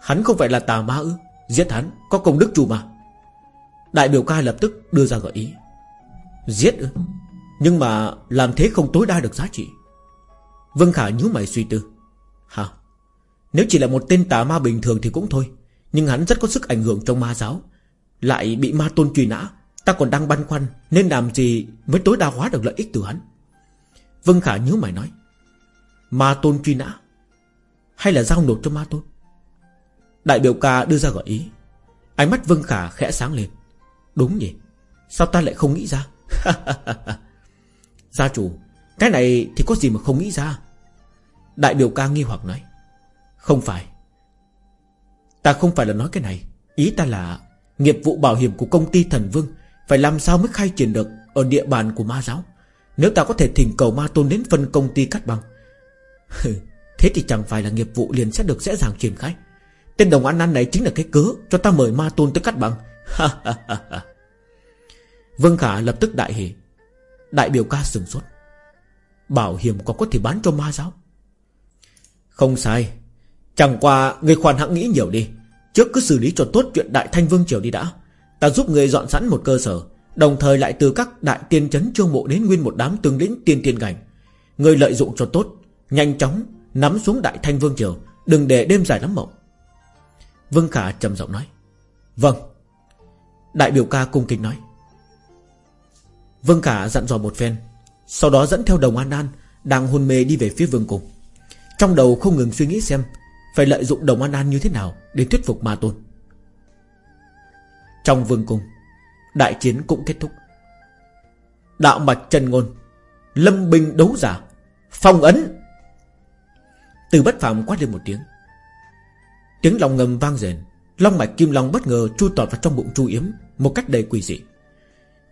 A: Hắn không phải là tà ma ư? Giết hắn, có công đức chủ mà. Đại biểu ca lập tức đưa ra gợi ý, Giết ư? Nhưng mà làm thế không tối đa được giá trị. Vương Khả nhíu mày suy tư, Hả? Nếu chỉ là một tên tà ma bình thường thì cũng thôi. Nhưng hắn rất có sức ảnh hưởng trong ma giáo. Lại bị ma tôn truy nã, Ta còn đang băn khoăn Nên làm gì mới tối đa hóa được lợi ích từ hắn. Vân Khả nhớ mày nói, Ma tôn truy nã? Hay là giao nộp cho ma tôn? Đại biểu ca đưa ra gợi ý. Ánh mắt Vân Khả khẽ sáng lên. Đúng nhỉ, Sao ta lại không nghĩ ra? Gia chủ, Cái này thì có gì mà không nghĩ ra? Đại biểu ca nghi hoặc nói, Không phải Ta không phải là nói cái này. Ý ta là, Nghiệp vụ bảo hiểm của công ty thần vương Phải làm sao mới khai triển được Ở địa bàn của ma giáo? Nếu ta có thể thỉnh cầu ma tôn đến phân công ty cắt băng Thế thì chẳng phải là nghiệp vụ liền sẽ được dễ dàng triển khai. Tên đồng ăn ăn này chính là cái cớ Cho ta mời ma tôn tới cắt băng. Vương Khả lập tức đại hỉ. Đại biểu ca sừng sốt. Bảo hiểm còn có thể bán cho ma giáo? Không sai. Chẳng qua, người khoan hãng nghĩ nhiều đi. Trước cứ xử lý cho tốt chuyện Đại Thanh Vương Triều đi đã. Ta giúp người dọn sẵn một cơ sở, Đồng thời lại từ các đại tiên chấn trương mộ Đến nguyên một đám tương lĩnh tiên tiên cảnh Người lợi dụng cho tốt, Nhanh chóng nắm xuống Đại Thanh Vương Triều, Đừng để đêm dài lắm mộng. Vương Khả trầm giọng nói Vâng. Đại biểu ca cung kính nói. Vương Khả dặn dò một phen, Sau đó dẫn theo đồng An An Đang hôn mê đi về phía vương cung. Trong đầu không ngừng suy nghĩ xem phải lợi dụng đồng An An như thế nào Để thuyết phục ma tôn? Trong vương cung, Đại chiến cũng kết thúc. Đạo mạch chân ngôn, Lâm binh đấu giả, Phong ấn. Từ bất phạm quát lên một tiếng. Tiếng lòng ngầm vang rền, Long mạch kim long bất ngờ chui tọt vào trong bụng Chu Yếm Một cách đầy quỷ dị.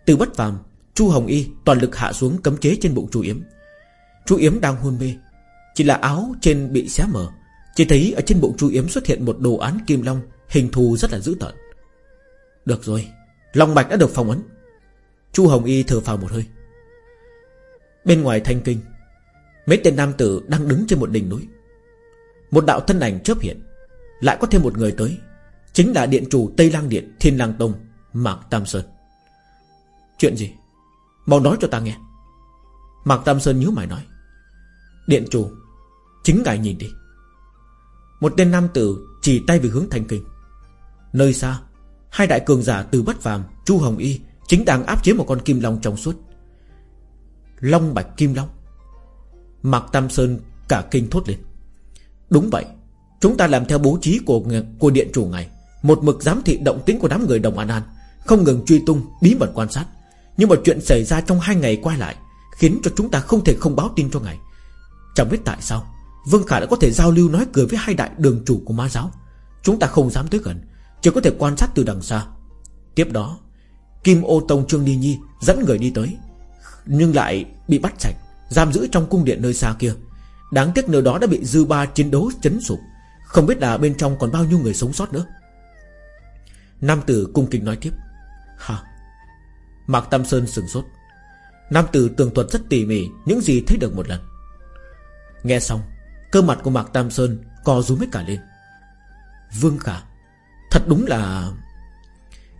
A: Từ bất phàm, Chu Hồng Y toàn lực hạ xuống cấm chế trên bụng Chu Yếm. Chu Yếm đang hôn mê, Chỉ là áo trên bị xé mở chỉ thấy ở trên bụng Chu Yếm xuất hiện một đồ án kim long, Hình thù rất là dữ tợn. Được rồi, Long mạch đã được phòng ấn. Chu Hồng Y thở phào một hơi. Bên ngoài thanh kinh, Mấy tên nam tử đang đứng trên một đỉnh núi. Một đạo thân ảnh chớp hiện, Lại có thêm một người tới, Chính là điện chủ Tây Lang Điện Thiên Lang Tông, Mạc Tam Sơn. Chuyện gì? Mau nói cho ta nghe. Mạc Tam Sơn nhíu mày nói. Điện chủ, Chính ngài nhìn đi. Một tên nam tử chỉ tay về hướng thành kinh Nơi xa, Hai đại cường giả từ bất phàm, Chu Hồng Y Chính đang áp chế một con kim long trong suốt. Long bạch kim long. Mạc Tam Sơn cả kinh thốt lên. Đúng vậy, Chúng ta làm theo bố trí của của điện chủ ngài. Một mực giám thị động tính của đám người đồng An An, Không ngừng truy tung, bí mật quan sát. Nhưng mà chuyện xảy ra trong hai ngày qua lại Khiến cho chúng ta không thể không báo tin cho ngài. Chẳng biết tại sao Vương Khả đã có thể giao lưu nói cười với hai đại đường chủ của ma giáo. Chúng ta không dám tới gần, Chỉ có thể quan sát từ đằng xa. Tiếp đó, Kim ô tông Trương Ly Nhi dẫn người đi tới, Nhưng lại bị bắt sạch, Giam giữ trong cung điện nơi xa kia. Đáng tiếc nơi đó đã bị dư ba chiến đấu chấn sụp, Không biết là bên trong còn bao nhiêu người sống sót nữa. Nam tử cung kính nói tiếp Hả Mạc Tam Sơn sừng sốt. Nam tử tường thuật rất tỉ mỉ, Những gì thấy được một lần. Nghe xong Cơ mặt của Mạc Tam Sơn co rúm hết cả lên. Vương Khả, Thật đúng là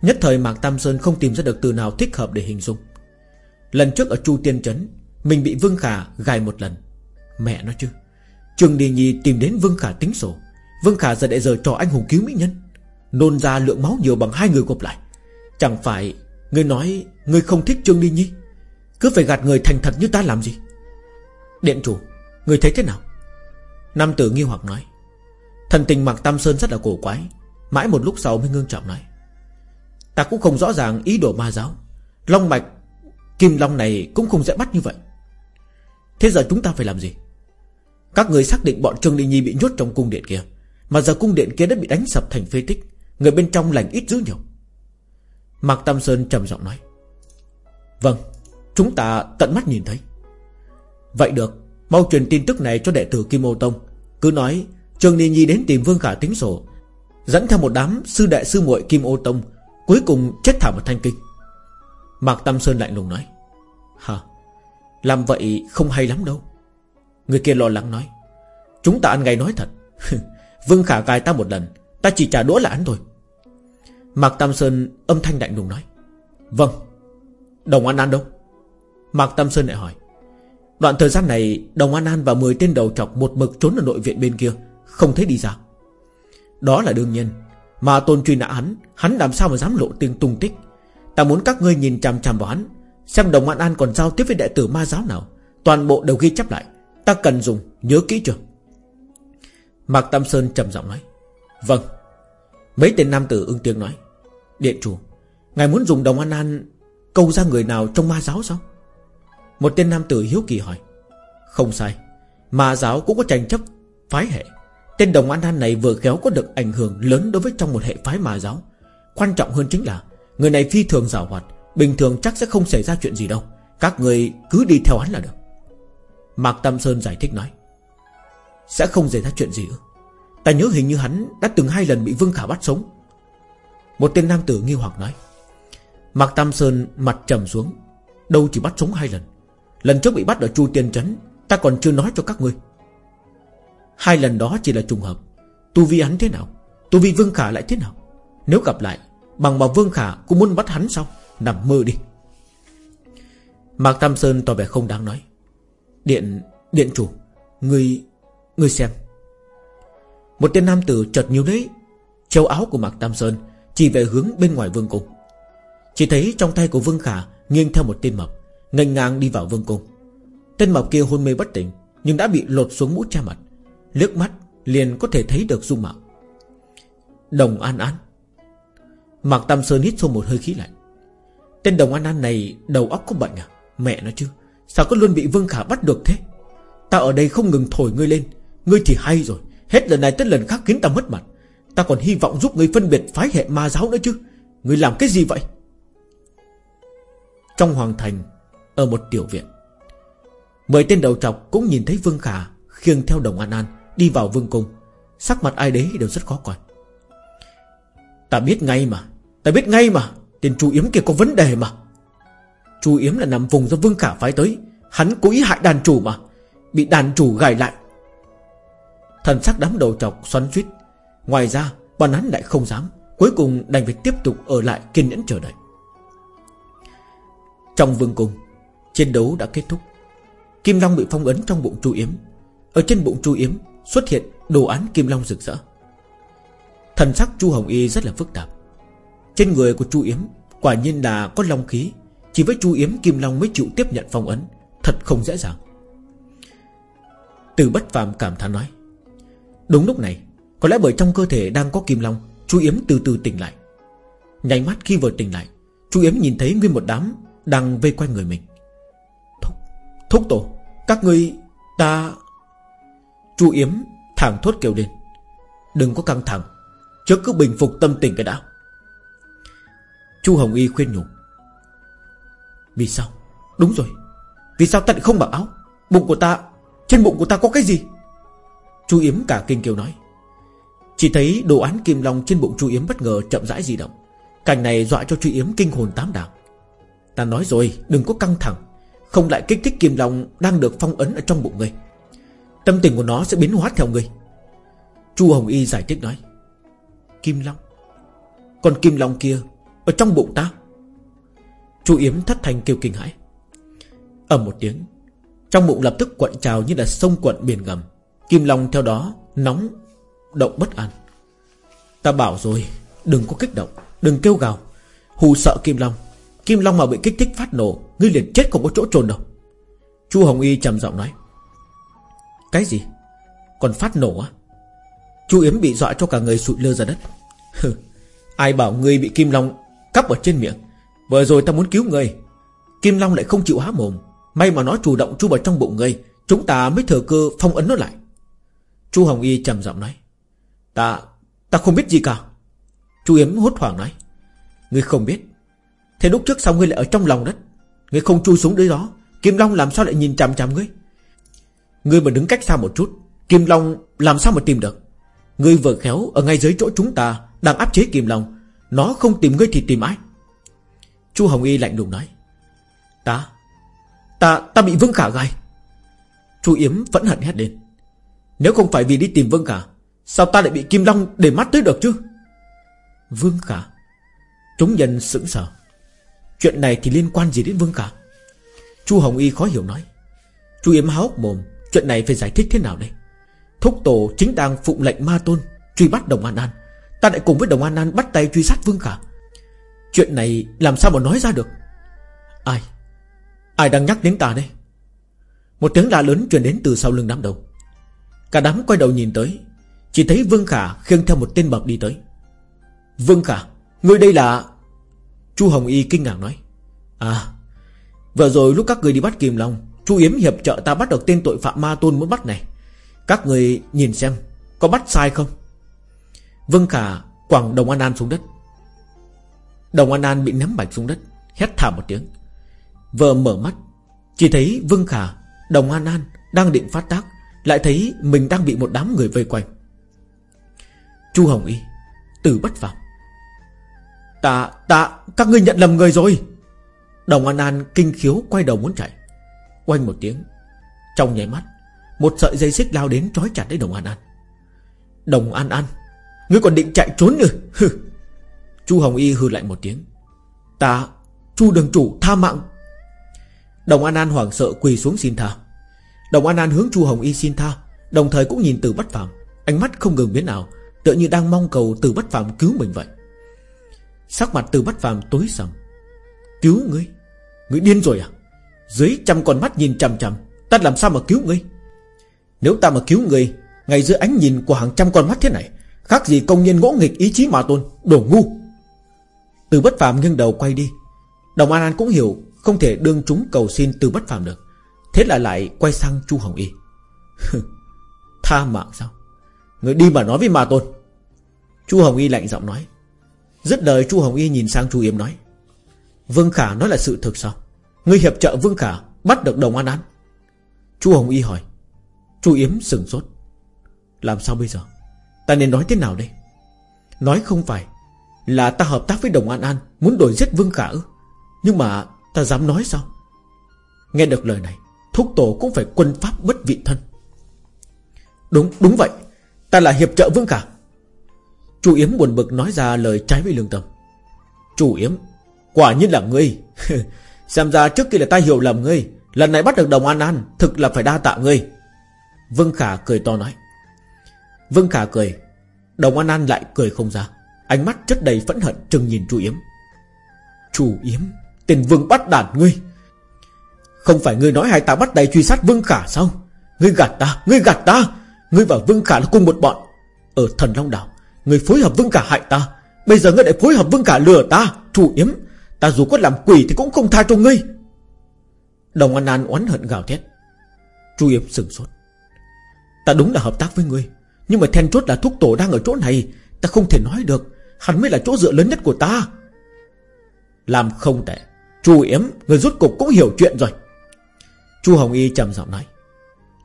A: Nhất thời Mạc Tam Sơn không tìm ra được từ nào thích hợp để hình dung. Lần trước ở Chu Tiên Trấn, Mình bị Vương Khả gài một lần. Mẹ nó chứ, Trường Đi Nhi tìm đến Vương Khả tính sổ. Vương Khả giờ để giờ trò anh hùng cứu mỹ nhân, Nôn ra lượng máu nhiều bằng hai người gộp lại. Chẳng phải Người nói Người không thích Trương Đi Nhi? Cứ phải gạt người thành thật như ta làm gì? Điện chủ Người thấy thế nào? Nam tử nghi hoặc nói, Thần tình Mạc Tam Sơn rất là cổ quái, Mãi một lúc sau mới ngưng trọng nói, Ta cũng không rõ ràng ý đồ ma giáo, Long mạch, Kim Long này cũng không dễ bắt như vậy. Thế giờ chúng ta phải làm gì? Các người xác định bọn Trương Linh Nhi bị nhốt trong cung điện kia, Mà giờ cung điện kia đã bị đánh sập thành phế tích, Người bên trong lành ít dữ nhiều. Mạc Tam Sơn trầm giọng nói Vâng Chúng ta tận mắt nhìn thấy. Vậy được Mau truyền tin tức này cho đệ tử Kim Ô Tông. Cứ nói, Trương Ni Nhi đến tìm Vương Khả tính sổ, Dẫn theo một đám sư đệ sư muội Kim Ô Tông, Cuối cùng chết thảm ở Thanh Kinh. Mạc Tam Sơn lạnh lùng nói, Hả? Làm vậy không hay lắm đâu. Người kia lo lắng nói, Chúng ta ăn ngay nói thật. Vương Khả gài ta một lần, Ta chỉ trả đũa là ăn thôi. Mạc Tam Sơn âm thanh lạnh lùng nói Vâng Đồng ăn ăn đâu? Mạc Tam Sơn lại hỏi Đoạn thời gian này, Đồng An An và 10 tên đầu chọc Một mực trốn ở nội viện bên kia, Không thấy đi ra. Đó là đương nhiên, Mà tôn truy nã hắn Hắn làm sao mà dám lộ tiếng tung tích? Ta muốn các ngươi nhìn chằm chằm vào hắn, Xem Đồng An An còn giao tiếp với đệ tử ma giáo nào. Toàn bộ đều ghi chép lại, Ta cần dùng, nhớ kỹ chưa? Mạc Tam Sơn trầm giọng nói Vâng. Mấy tên nam tử ưng tiếng nói, Điện chủ, Ngài muốn dùng đồng an an Câu ra người nào trong ma giáo sao? Một tên nam tử hiếu kỳ hỏi, Không sai mà giáo cũng có tranh chấp phái hệ. Tên đồng an an này vừa khéo có được ảnh hưởng lớn Đối với trong một hệ phái mà giáo. Quan trọng hơn chính là, Người này phi thường rào hoạt, Bình thường chắc sẽ không xảy ra chuyện gì đâu. Các người cứ đi theo hắn là được. Mạc Tam Sơn giải thích nói, Sẽ không xảy ra chuyện gì ư? Ta nhớ hình như hắn đã từng hai lần bị Vương Khả bắt sống. Một tên nam tử nghi hoặc nói, Mạc Tam Sơn mặt trầm xuống, Đâu chỉ bắt sống hai lần Lần trước bị bắt ở Chu Tiên Trấn, Ta còn chưa nói cho các ngươi. Hai lần đó chỉ là trùng hợp. Tu vi hắn thế nào? Tu vi Vương Khả lại thế nào? Nếu gặp lại, Bằng mà Vương Khả cũng muốn bắt hắn sao? Nằm mơ đi. Mạc Tam Sơn tỏ vẻ không đáng nói. Điện Điện chủ Người Người xem. Một tên nam tử chợt nhíu đấy Châu áo của Mạc Tam Sơn, Chỉ về hướng bên ngoài vương cung. Chỉ thấy trong tay của Vương Khả Nghiêng theo một tên mập nghênh ngang đi vào vương cung. Tên mập kia hôn mê bất tỉnh, Nhưng đã bị lột xuống mũ che mặt. Liếc mắt, liền có thể thấy được dung mạo. Đồng An An. Mạc Tam Sơn hít sâu một hơi khí lạnh. Tên Đồng An An này đầu óc có bệnh à Mẹ nó chứ, Sao cứ luôn bị Vương Khả bắt được thế? Ta ở đây không ngừng thổi ngươi lên, Ngươi thì hay rồi, Hết lần này tới lần khác khiến ta mất mặt. Ta còn hy vọng giúp ngươi phân biệt phái hệ ma giáo nữa chứ. Ngươi làm cái gì vậy? Trong hoàng thành ở một tiểu viện. Mười tên đầu trọc cũng nhìn thấy Vương Khả Khiêng theo đồng An An Đi vào vương cung. Sắc mặt ai đấy đều rất khó coi. Ta biết ngay mà, Ta biết ngay mà, Tên chú Yếm kia có vấn đề mà. Chú Yếm là nằm vùng do Vương Khả phái tới, Hắn cố ý hại đàn chủ mà, Bị đàn chủ gài lại. Thần sắc đám đầu trọc xoắn suýt Ngoài ra, bọn hắn lại không dám, Cuối cùng đành phải tiếp tục ở lại kiên nhẫn chờ đợi. Trong vương cung Chiến đấu đã kết thúc. Kim Long bị phong ấn trong bụng Chu Yếm. Ở trên bụng Chu Yếm xuất hiện đồ án Kim Long rực rỡ. Thần sắc Chu Hồng Y rất là phức tạp. Trên người của Chu Yếm, Quả nhiên là có long khí. Chỉ với Chu Yếm, Kim Long mới chịu tiếp nhận phong ấn. Thật không dễ dàng. Từ bất phàm cảm thán nói, Đúng lúc này, Có lẽ bởi trong cơ thể đang có Kim Long, Chu Yếm từ từ tỉnh lại. Nhanh mắt khi vừa tỉnh lại, Chu Yếm nhìn thấy nguyên một đám Đang vây quanh người mình thúc tổ, Các ngươi ta Chu Yếm thẳng thốt kêu lên. Đừng có căng thẳng, Trước cứ bình phục tâm tình cái đã. Chu Hồng Y khuyên nhủ. Vì sao? Đúng rồi. Vì sao ta lại không mặc áo? Bụng của ta, Trên bụng của ta có cái gì? Chu Yếm cả kinh kêu nói. Chỉ thấy đồ án kim long trên bụng Chu Yếm bất ngờ chậm rãi di động. Cảnh này dọa cho Chu Yếm kinh hồn tám đảo. Ta nói rồi, đừng có căng thẳng. Không lại kích thích kim long Đang được phong ấn ở trong bụng ngươi Tâm tình của nó sẽ biến hóa theo ngươi Chu Hồng Y giải thích nói, Kim Long Còn Kim Long kia Ở trong bụng ta. Chu Yếm thất thành kêu kinh hãi. Ở một tiếng, Trong bụng lập tức quặn trào như là sông quặn biển ngầm. Kim Long theo đó Nóng, Động bất an. Ta bảo rồi, Đừng có kích động, Đừng kêu gào. Hù sợ Kim Long Kim Long mà bị kích thích phát nổ Ngươi liền chết không có chỗ trồn đâu. Chu Hồng Y trầm giọng nói Cái gì? Còn phát nổ á? Chu Yếm bị dọa cho cả người sụi lơ ra đất. Ai bảo ngươi bị Kim Long Cắp ở trên miệng? Vừa rồi ta muốn cứu ngươi. Kim Long lại không chịu há mồm. May mà nó chủ động chui vào trong bụng ngươi Chúng ta mới thừa cơ phong ấn nó lại. Chu Hồng Y trầm giọng nói Ta, ta không biết gì cả. Chu Yếm hốt hoảng nói Ngươi không biết Thế lúc trước sao ngươi lại ở trong lòng đất? Ngươi không chui xuống dưới đó. Kim Long làm sao lại nhìn chằm chằm ngươi? Ngươi mà đứng cách xa một chút, Kim Long làm sao mà tìm được? Ngươi vừa khéo ở ngay dưới chỗ chúng ta Đang áp chế Kim Long, Nó không tìm ngươi thì tìm ai? Chu Hồng Y lạnh lùng nói, Ta Ta ta bị Vương Khả gai. Chu Yếm vẫn hận hét lên, Nếu không phải vì đi tìm Vương Khả, Sao ta lại bị Kim Long để mắt tới được chứ? Vương Khả, Chúng nhân sững sờ. Chuyện này thì liên quan gì đến Vương cả? Chu Hồng Y khó hiểu nói. Chu Yếm háo mồm, Chuyện này phải giải thích thế nào đây? Thúc tổ chính đang phụng lệnh ma tôn Truy bắt Đồng An An. Ta lại cùng với Đồng An An bắt tay truy sát Vương Khả Chuyện này làm sao mà nói ra được? Ai? Ai đang nhắc đến ta đây? Một tiếng la lớn truyền đến từ sau lưng đám đông. Cả đám quay đầu nhìn tới, Chỉ thấy Vương Khả khiêng theo một tên bậc đi tới. Vương Khả, Ngươi đây là Chu Hồng Y kinh ngạc nói À Vừa rồi lúc các người đi bắt Kim Long, Chu Yếm hiệp trợ ta bắt được tên tội phạm ma tôn muốn bắt này. Các người nhìn xem, Có bắt sai không? Vương Khả quẳng Đồng An An xuống đất. Đồng An An bị ném bạch xuống đất, Hét thảm một tiếng. Vừa mở mắt, Chỉ thấy Vương Khả, Đồng An An đang định phát tác, Lại thấy mình đang bị một đám người vây quanh. Chu Hồng Y Từ bất phạm Ta, ta, các ngươi nhận lầm người rồi. Đồng An An kinh khiếu quay đầu muốn chạy. Quanh một tiếng Trong nháy mắt Một sợi dây xích lao đến trói chặt lấy Đồng An An. Đồng An An Ngươi còn định chạy trốn nữa Chu Hồng Y hư lạnh một tiếng. Ta Chu đường chủ tha mạng. Đồng An An hoảng sợ quỳ xuống xin tha. Đồng An An hướng Chu Hồng Y xin tha Đồng thời cũng nhìn từ bất phàm. Ánh mắt không ngừng biến nào Tựa như đang mong cầu từ bất phàm cứu mình vậy. Sắc mặt từ bất phàm tối sầm. Cứu ngươi? Ngươi điên rồi à? Dưới trăm con mắt nhìn chằm chằm, Ta làm sao mà cứu ngươi? Nếu ta mà cứu ngươi, Ngay giữa ánh nhìn của hàng trăm con mắt thế này, Khác gì công nhân ngỗ nghịch ý chí mà tôn, Đồ ngu. Từ bất phàm nghiêng đầu quay đi. Đồng An An cũng hiểu Không thể đương chúng cầu xin từ bất phàm được. Thế là lại quay sang Chu Hồng Y. Tha mạng sao? Người đi mà nói với mà tôn. Chu Hồng Y lạnh giọng nói. Dứt lời Chu Hồng Y nhìn sang Chu Yếm nói, Vương Khả nói là sự thực sao? Ngươi hiệp trợ Vương Khả Bắt được đồng an án. Chu Hồng Y hỏi, Chu Yếm sừng sốt, Làm sao bây giờ? Ta nên nói thế nào đây? Nói không phải Là ta hợp tác với đồng an an Muốn đổi giết Vương Khả ư? Nhưng mà ta dám nói sao? Nghe được lời này, Thúc tổ cũng phải quân pháp bất vị thân. Đúng đúng vậy, Ta là hiệp trợ Vương Khả Chu Yếm buồn bực nói ra lời trái với lương tâm. Chu Yếm, Quả nhiên là ngươi. Xem ra trước kia là ta hiểu lầm ngươi, Lần này bắt được đồng an an, Thực là phải đa tạ ngươi. Vương Khả cười to nói. Vương Khả cười, Đồng an an lại cười không ra, Ánh mắt chất đầy phẫn hận trừng nhìn Chu Yếm. Chu Yếm Tên Vương bắt đàn ngươi. Không phải ngươi nói hai ta bắt tay truy sát Vương Khả sao? Ngươi gạt ta, Ngươi gạt ta. Ngươi và Vương Khả là cùng một bọn. Ở thần Long Đảo người phối hợp Vương cả hại ta. Bây giờ ngươi lại phối hợp Vương cả lừa ta Chủ yếm. Ta dù có làm quỷ thì cũng không tha cho ngươi. Đồng An An oán hận gào thét. Chu Yếm sừng sốt. Ta đúng là hợp tác với ngươi, Nhưng mà then chốt là thuốc tổ đang ở chỗ này, Ta không thể nói được. Hắn mới là chỗ dựa lớn nhất của ta. Làm không tệ. Chu Yếm Người rút cục cũng hiểu chuyện rồi. Chu Hồng Y trầm giọng nói.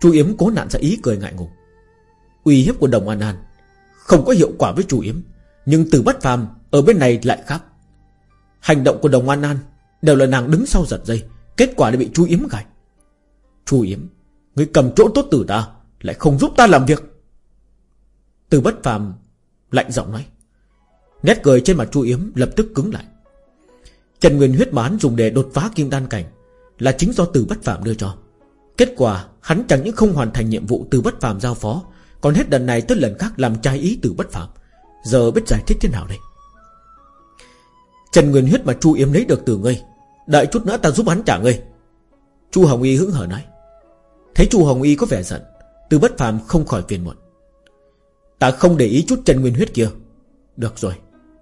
A: Chu Yếm cố nạn ra ý cười ngại ngùng. Uy hiếp của Đồng An An không có hiệu quả với Chu Yếm, Nhưng từ bất phàm Ở bên này lại khác. Hành động của Đồng An An Đều là nàng đứng sau giật dây, Kết quả lại bị Chu Yếm gài. Chu Yếm Người cầm chỗ tốt từ ta, Lại không giúp ta làm việc. Từ bất phàm Lạnh giọng nói. Nét cười trên mặt Chu Yếm lập tức cứng lại. Trần Nguyên huyết mán dùng để đột phá kim đan cảnh Là chính do từ bất phàm đưa cho. Kết quả hắn chẳng những không hoàn thành nhiệm vụ từ bất phàm giao phó còn hết lần này tới lần khác làm trái ý từ bất phạm. Giờ biết giải thích thế nào đây? Trần Nguyên huyết mà Chu Yếm lấy được từ ngươi, Đợi chút nữa ta giúp hắn trả ngươi. Chu Hồng Y hững hở nói. Thấy Chu Hồng Y có vẻ giận, Từ bất phàm không khỏi phiền muộn. Ta không để ý chút Trần Nguyên huyết kia. Được rồi,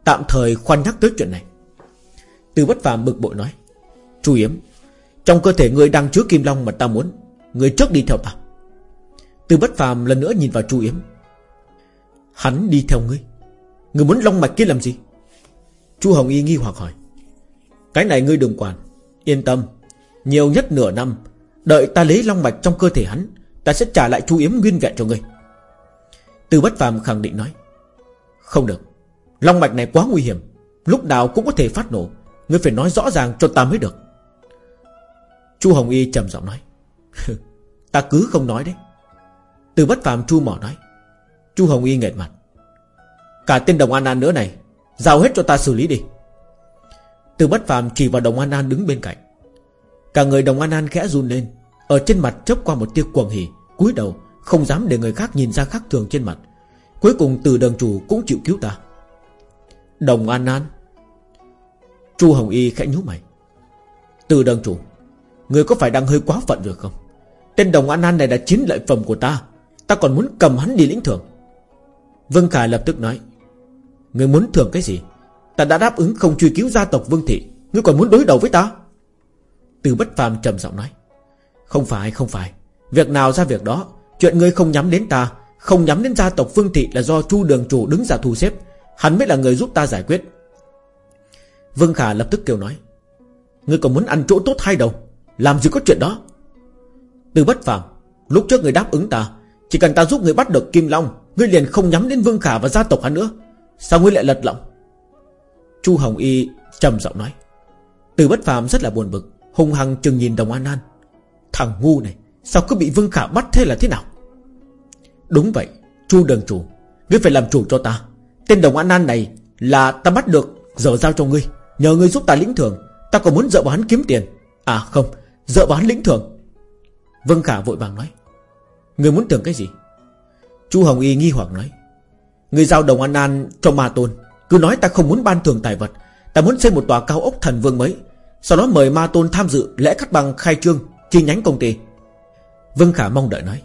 A: Tạm thời khoan nhắc tới chuyện này. Từ bất phàm bực bội nói. Chu Yếm, Trong cơ thể ngươi đang chứa kim long mà ta muốn, Ngươi trước đi theo ta. Từ bất phàm lần nữa nhìn vào Chu Yếm. Hắn đi theo ngươi. Ngươi muốn long mạch kia làm gì? Chu Hồng Y nghi hoặc hỏi. Cái này ngươi đừng quản. Yên tâm. Nhiều nhất nửa năm, Đợi ta lấy long mạch trong cơ thể hắn, Ta sẽ trả lại Chu Yếm nguyên vẹn cho ngươi. Từ bất phàm khẳng định nói. Không được. Long mạch này quá nguy hiểm. Lúc nào cũng có thể phát nổ. Ngươi phải nói rõ ràng cho ta mới được. Chu Hồng Y trầm giọng nói. Ta cứ không nói đấy. Từ bất phàm chu mỏ nói. Chu Hồng Y nghẹt mặt. Cả tên đồng An An nữa này, Giao hết cho ta xử lý đi. Từ bất phàm chỉ vào đồng An An đứng bên cạnh. Cả người đồng An An khẽ run lên, Ở trên mặt chớp qua một tia cuồng hỉ, cúi đầu, không dám để người khác nhìn ra khác thường trên mặt. Cuối cùng từ đường chủ cũng chịu cứu ta. Đồng An An. Chu Hồng Y khẽ nhú mày. Từ đường chủ, Người có phải đang hơi quá phận rồi không? Tên đồng An An này là chiến lợi phẩm của ta. Ta còn muốn cầm hắn đi lĩnh thưởng. Vương khả lập tức nói Người muốn thưởng cái gì? Ta đã đáp ứng không truy cứu gia tộc Vương Thị. Ngươi còn muốn đối đầu với ta? Từ bất phàm trầm giọng nói, Không phải không phải. Việc nào ra việc đó, Chuyện ngươi không nhắm đến ta, Không nhắm đến gia tộc Vương Thị là do Chu Đường Chủ đứng ra thu xếp. Hắn mới là người giúp ta giải quyết. Vương Khả lập tức kêu nói, Ngươi còn muốn ăn chỗ tốt hay đâu? Làm gì có chuyện đó? Từ bất phàm, Lúc trước người đáp ứng ta chỉ cần ta giúp người bắt được Kim Long, Ngươi liền không nhắm đến Vương Khả và gia tộc hắn nữa. Sao ngươi lại lật lọng? Chu Hồng Y trầm giọng nói. Từ bất phàm rất là buồn bực, Hung hăng chừng nhìn đồng An An. Thằng ngu này, Sao cứ bị Vương Khả bắt thế là thế nào? Đúng vậy, Chu đường chủ, Ngươi phải làm chủ cho ta. Tên đồng An An này là ta bắt được, Giờ giao cho ngươi. Nhờ ngươi giúp ta lĩnh thưởng, Ta còn muốn dợ vào hắn kiếm tiền. À không, Dợ vào hắn lĩnh thưởng. Vương Khả vội vàng nói người muốn tưởng cái gì? Chu Hồng Y nghi hoặc nói. Người giao đồng An An cho Ma Tôn. Cứ nói ta không muốn ban thưởng tài vật. Ta muốn xây một tòa cao ốc thần vương mới. Sau đó mời Ma Tôn tham dự lễ cắt bằng khai trương, Chi nhánh công ty. Vương Khả mong đợi nói.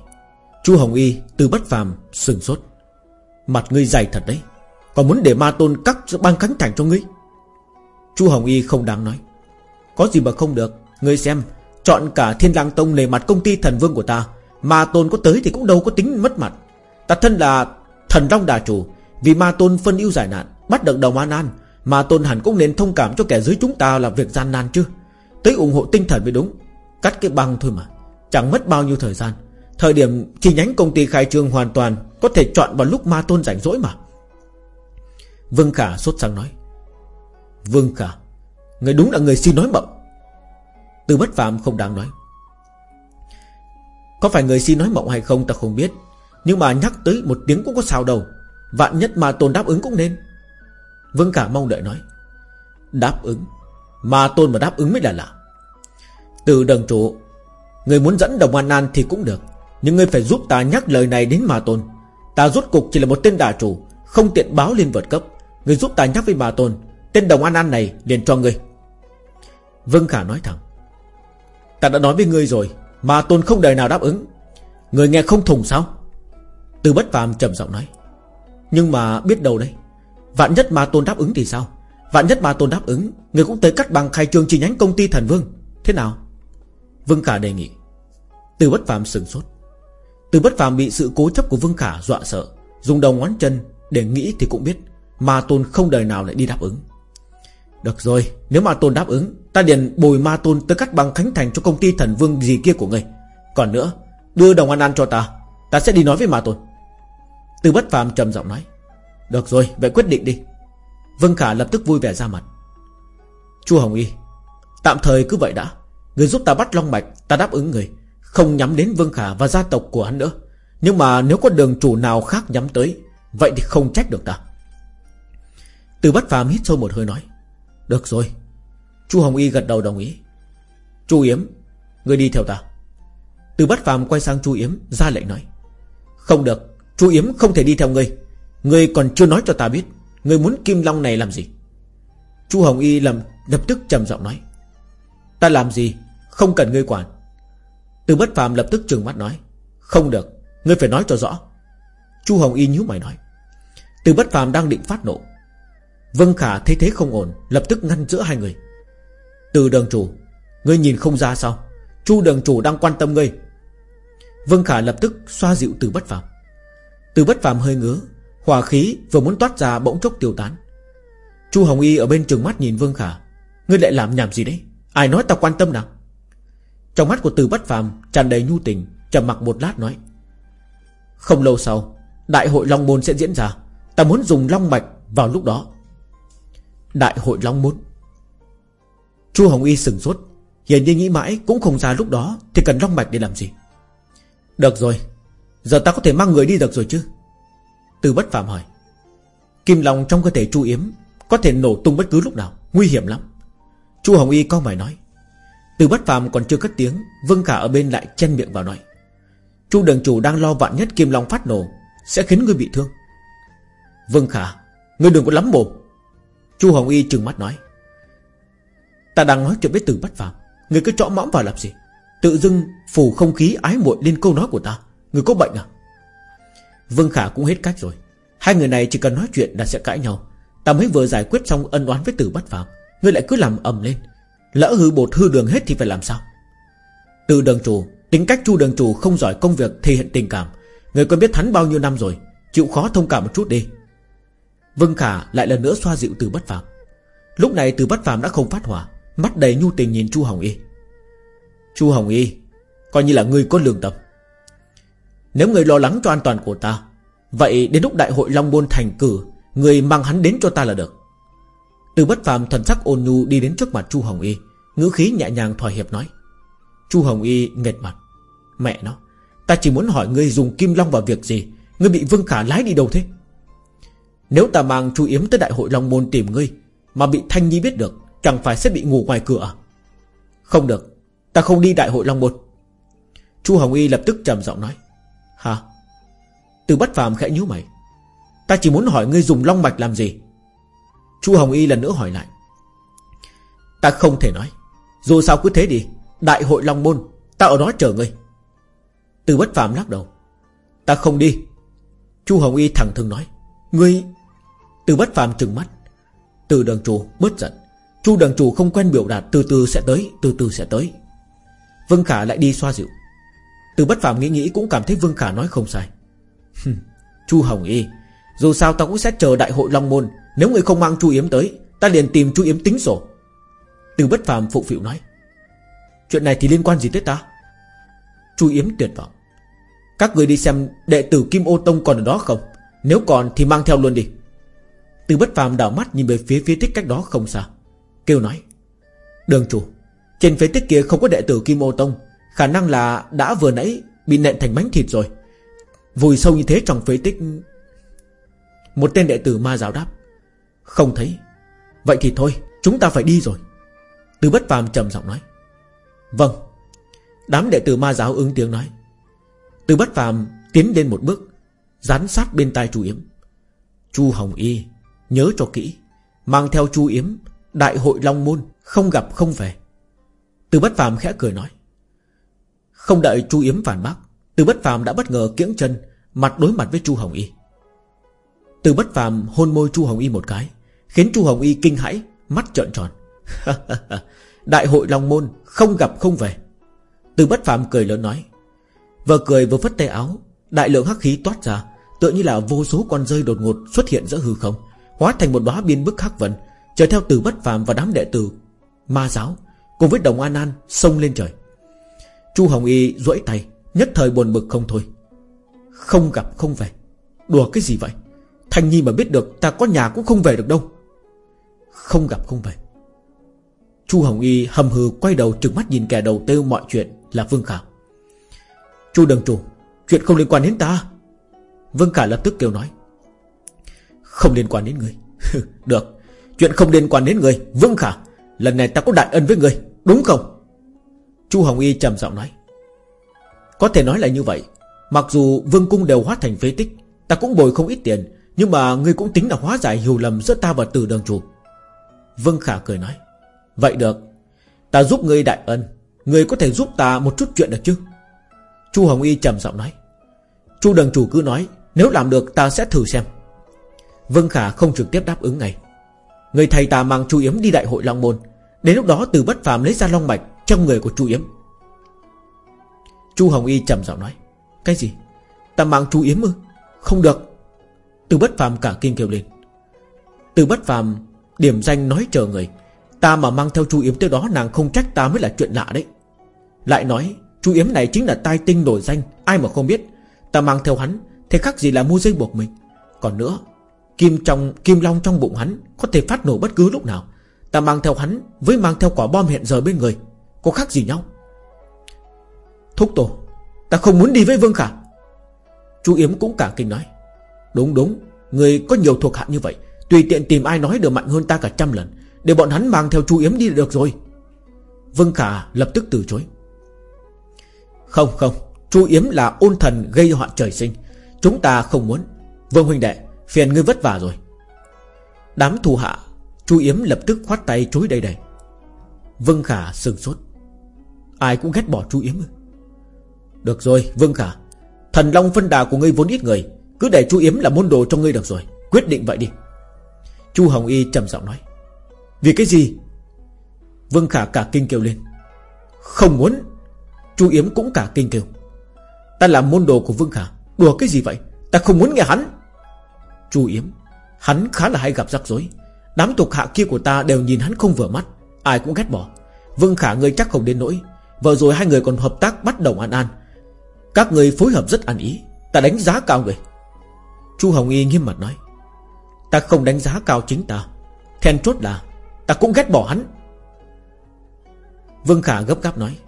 A: Chu Hồng Y từ bất phàm sừng sốt. Mặt ngươi dày thật đấy. Còn muốn để ma tôn cắt ban cánh thành cho ngươi? Chu Hồng Y không đáng nói. Có gì mà không được. Ngươi xem, Chọn cả thiên lang tông nề mặt công ty thần vương của ta. Ma tôn có tới thì cũng đâu có tính mất mặt. Ta thân là thần long đà chủ, Vì ma tôn phân ưu giải nạn, Bắt được đầu ma an Ma tôn hẳn cũng nên thông cảm cho kẻ dưới chúng ta là việc gian nan chứ. Tới ủng hộ tinh thần mới đúng, Cắt cái băng thôi mà, Chẳng mất bao nhiêu thời gian. Thời điểm chi nhánh công ty khai trương hoàn toàn Có thể chọn vào lúc ma tôn rảnh rỗi mà. Vương Khả sốt sang nói, Vương Khả, Người đúng là người xin nói mộng. Từ bất phạm không đáng nói có phải người xin nói mộng hay không ta không biết. Nhưng mà nhắc tới một tiếng cũng có sao đâu. Vạn nhất mà tôn đáp ứng cũng nên. Vương Khả mong đợi nói. Đáp ứng. Mà tôn mà đáp ứng mới là lạ. Từ đường chủ, Người muốn dẫn đồng an an thì cũng được. Nhưng người phải giúp ta nhắc lời này đến mà Tôn. Ta rốt cục chỉ là một tên đà chủ, Không tiện báo lên vượt cấp. Người giúp ta nhắc với mà Tôn, Tên đồng an an này liền cho người Vương Khả nói thẳng. Ta đã nói với ngươi rồi Ma Tôn không đời nào đáp ứng. Người nghe không thùng sao? Từ bất phàm trầm giọng nói. Nhưng mà biết đâu đây? Vạn nhất mà Tôn đáp ứng thì sao? Vạn nhất mà Tôn đáp ứng, Người cũng tới cắt bằng khai trương chi nhánh công ty thần vương. Thế nào? Vương Khả đề nghị. Từ bất phàm sừng sốt. Từ bất phàm bị sự cố chấp của Vương Khả dọa sợ, Dùng đầu ngón chân để nghĩ thì cũng biết Ma Tôn không đời nào lại đi đáp ứng. Được rồi, Nếu Ma Tôn đáp ứng, Ta liền bồi Ma Tôn tới cắt băng khánh thành cho công ty thần vương gì kia của ngươi. Còn nữa, Đưa đồng ăn ăn cho ta Ta sẽ đi nói với Ma Tôn. Từ bất phàm trầm giọng nói, Được rồi, vậy quyết định đi. Vương Khả lập tức vui vẻ ra mặt. Chu Hồng Y, Tạm thời cứ vậy đã. Người giúp ta bắt Long Mạch, Ta đáp ứng người, không nhắm đến Vương Khả và gia tộc của hắn nữa. Nhưng mà nếu có đường chủ nào khác nhắm tới, Vậy thì không trách được ta. Từ bất phàm hít sâu một hơi nói được rồi. Chu Hồng Y gật đầu đồng ý. Chu Yếm, Người đi theo ta. Từ bất phàm quay sang Chu Yếm, ra lệnh nói. Không được, Chu Yếm không thể đi theo ngươi. Ngươi còn chưa nói cho ta biết, Ngươi muốn Kim Long này làm gì? Chu Hồng Y lầm, lập tức trầm giọng nói. Ta làm gì? Không cần ngươi quản. Từ bất phàm lập tức trừng mắt nói. Không được, Ngươi phải nói cho rõ. Chu Hồng Y nhíu mày nói. Từ bất phàm đang định phát nộ Vân Khả thấy thế không ổn, Lập tức ngăn giữa hai người. Từ đường chủ, Ngươi nhìn không ra sao? Chu đường chủ đang quan tâm ngươi. Vân Khả lập tức xoa dịu từ bất phàm. Từ bất phàm hơi ngứa Hòa khí vừa muốn toát ra bỗng chốc tiêu tán. Chu Hồng Y ở bên trường mắt nhìn Vương Khả. Ngươi lại làm nhảm gì đấy? Ai nói ta quan tâm nào? Trong mắt của từ bất phàm tràn đầy nhu tình, trầm mặc một lát nói. Không lâu sau, Đại hội Long Môn sẽ diễn ra. Ta muốn dùng Long Mạch vào lúc đó. Đại hội Long Môn. Chu Hồng Y sừng sốt, Hiển nhiên nghĩ mãi cũng không ra lúc đó Thì cần long mạch để làm gì. Được rồi, Giờ ta có thể mang người đi được rồi chứ? Từ bất Phạm hỏi. Kim Long trong cơ thể Chu Yếm Có thể nổ tung bất cứ lúc nào, Nguy hiểm lắm. Chu Hồng Y co mày nói. Từ bất phàm còn chưa cất tiếng, Vương Khả ở bên lại chen miệng vào nói. Chu đường chủ đang lo vạn nhất Kim Long phát nổ, Sẽ khiến ngươi bị thương. Vương Khả, Ngươi đừng có lắm mồm. Chu Hồng Y trừng mắt nói. Ta đang nói chuyện với từ bắt vào, người cứ trõ mõm vào làm gì? Tự dưng phủ không khí ái muội lên câu nói của ta. Người có bệnh à? Vương Khả cũng hết cách rồi. Hai người này chỉ cần nói chuyện là sẽ cãi nhau. Ta mới vừa giải quyết xong ân oán với từ bất vào, Ngươi lại cứ làm ầm lên. Lỡ hư bột hư đường hết thì phải làm sao? Từ đường chủ Tính cách chu đường chủ không giỏi công việc thể hiện tình cảm. Người quen biết hắn bao nhiêu năm rồi? Chịu khó thông cảm một chút đi. Vương Khả, lại lần nữa xoa dịu từ bất phàm. Lúc này từ bất phàm đã không phát hỏa, Mắt đầy nhu tình nhìn chu Hồng Y. Chu Hồng Y, Coi như là người có lương tâm. Nếu người lo lắng cho an toàn của ta, Vậy đến lúc đại hội Long Môn thành cử, Người mang hắn đến cho ta là được. Từ bất phàm thần sắc ôn nhu đi đến trước mặt chu Hồng Y, ngữ khí nhẹ nhàng thỏa hiệp nói. Chu Hồng Y nghệt mặt. Mẹ nó, Ta chỉ muốn hỏi ngươi dùng kim long vào việc gì? Ngươi bị Vương Khả lái đi đâu thế? Nếu ta mang chu Yếm tới đại hội Long Môn tìm ngươi, Mà bị Thanh Nhi biết được, Chẳng phải sẽ bị ngủ ngoài cửa à? Không được, Ta không đi đại hội Long Môn. Chu Hồng Y lập tức trầm giọng nói Hả Từ bất phàm khẽ nhíu mày. Ta chỉ muốn hỏi ngươi dùng long mạch làm gì? Chu Hồng Y lần nữa hỏi lại, Ta không thể nói. Dù sao cứ thế đi, Đại hội Long Môn, Ta ở đó chờ ngươi. Từ bất phàm lắc đầu, Ta không đi. Chu Hồng Y thẳng thừng nói, Ngươi từ bất phàm trừng mắt. Từ đường chủ bớt giận. Chu đường chủ không quen biểu đạt, từ từ sẽ tới, Từ từ sẽ tới. Vương Khả lại đi xoa dịu. Từ bất phàm nghĩ nghĩ cũng cảm thấy Vương Khả nói không sai. Chu Hồng Y, Dù sao ta cũng sẽ chờ đại hội Long Môn. Nếu người không mang Chu Yếm tới, Ta liền tìm Chu Yếm tính sổ. Từ bất phàm phụ phịu nói. Chuyện này thì liên quan gì tới ta? Chu Yếm tuyệt vọng. Các người đi xem đệ tử Kim Ô Tông còn ở đó không? Nếu còn thì mang theo luôn đi. Từ bất phàm đảo mắt nhìn về phía phía tích cách đó không xa. Kêu nói, Đường chủ, Trên phế tích kia không có đệ tử Kim Ô Tông, Khả năng là đã vừa nãy Bị nện thành bánh thịt rồi. Vùi sâu như thế trong phế tích. Một tên đệ tử ma giáo đáp, Không thấy. Vậy thì thôi, chúng ta phải đi rồi. Từ bất phàm trầm giọng nói Vâng. Đám đệ tử ma giáo ứng tiếng nói. Từ bất phàm tiến lên một bước Dán sát bên tai chu Yếm. Chu Hồng Y Nhớ cho kỹ, Mang theo chu Yếm, Đại hội Long Môn, Không gặp không về. Từ bất phàm khẽ cười nói, Không đợi chu Yếm phản bác, Từ bất phàm đã bất ngờ kiễng chân, Mặt đối mặt với chu Hồng Y. Từ bất phàm hôn môi chu Hồng Y một cái, Khiến chu Hồng Y kinh hãi, Mắt trợn tròn. Đại hội Long Môn, không gặp không về. Từ bất phàm cười lớn nói, Vừa cười vừa phất tay áo, Đại lượng hắc khí toát ra, Tựa như là vô số con rơi đột ngột xuất hiện giữa hư không. Hóa thành một đóa biên bức khắc vận, Chờ theo từ bất phàm và đám đệ tử Ma giáo Cùng với đồng An An xông lên trời. Chu Hồng Y duỗi tay Nhất thời buồn bực không thôi. Không gặp không về. Đùa cái gì vậy? Thanh Nhi mà biết được ta có nhà cũng không về được đâu. Không gặp không về. Chu Hồng Y hầm hừ quay đầu trừng mắt nhìn kẻ đầu tiêu mọi chuyện là Vương Khả. Chu đường chủ Chuyện không liên quan đến ta. Vương Khả lập tức kêu nói. Không liên quan đến người. Được. Chuyện không liên quan đến người, Vương Khả, Lần này ta có đại ân với người, Đúng không? Chu Hồng Y trầm giọng nói. Có thể nói là như vậy. Mặc dù vương cung đều hóa thành phế tích, Ta cũng bồi không ít tiền, Nhưng mà ngươi cũng tính là hóa giải hiểu lầm giữa ta và từ đường chủ. Vương Khả cười nói. Vậy được. Ta giúp ngươi đại ân. Ngươi có thể giúp ta một chút chuyện được chứ? Chu Hồng Y trầm giọng nói. Chu đường chủ cứ nói, Nếu làm được ta sẽ thử xem. Vân Khả không trực tiếp đáp ứng ngay. Người thầy ta mang Chu Yếm đi đại hội Long Môn. Đến lúc đó từ bất phàm lấy ra long mạch Trong người của Chu Yếm. Chu Hồng Y trầm giọng nói, Cái gì? Ta mang Chu Yếm ư? Không được. Từ bất phàm cả kinh kêu lên. Từ bất phàm, điểm danh nói chờ người. Ta mà mang theo Chu Yếm tới đó Nàng không trách ta mới là chuyện lạ đấy. Lại nói, Chu Yếm này chính là tai tinh nổi danh, Ai mà không biết. Ta mang theo hắn, Thế khác gì là mua dây buộc mình. Còn nữa Kim trong, kim long trong bụng hắn Có thể phát nổ bất cứ lúc nào. Ta mang theo hắn Với mang theo quả bom hiện giờ bên người. Có khác gì nhau? Thúc tổ, Ta không muốn đi với Vương Khả. Chú Yếm cũng cả kinh nói. Đúng đúng, Người có nhiều thuộc hạ như vậy, Tùy tiện tìm ai nói được mạnh hơn ta cả trăm lần. Để bọn hắn mang theo chú Yếm đi được rồi. Vương Khả lập tức từ chối. Không không, Chú Yếm là ôn thần gây họa trời sinh. Chúng ta không muốn. Vương huynh đệ Phiền ngươi vất vả rồi. Đám thù hạ, chu Yếm lập tức khoát tay chối đầy đầy Vương Khả sừng sốt. Ai cũng ghét bỏ chu Yếm Được rồi, Vương Khả. Thần Long phân đà của ngươi vốn ít người, Cứ để chu Yếm là môn đồ cho ngươi được rồi. Quyết định vậy đi. Chu Hồng Y trầm giọng nói. Vì cái gì? Vương Khả cả kinh kêu lên. Không muốn. Chu Yếm cũng cả kinh kêu. Ta là môn đồ của Vương Khả. Đùa cái gì vậy? Ta không muốn nghe hắn. Chu Yếm. Hắn khá là hay gặp rắc rối. Đám tục hạ kia của ta đều nhìn hắn không vừa mắt, Ai cũng ghét bỏ. Vương Khả ngươi chắc không đến nỗi, Vừa rồi hai người còn hợp tác bắt đầu An An. Các người phối hợp rất ăn ý, Ta đánh giá cao người. Chu Hồng Y nghiêm mặt nói, Ta không đánh giá cao chính ta. Then chốt là, Ta cũng ghét bỏ hắn. Vương Khả gấp gáp nói,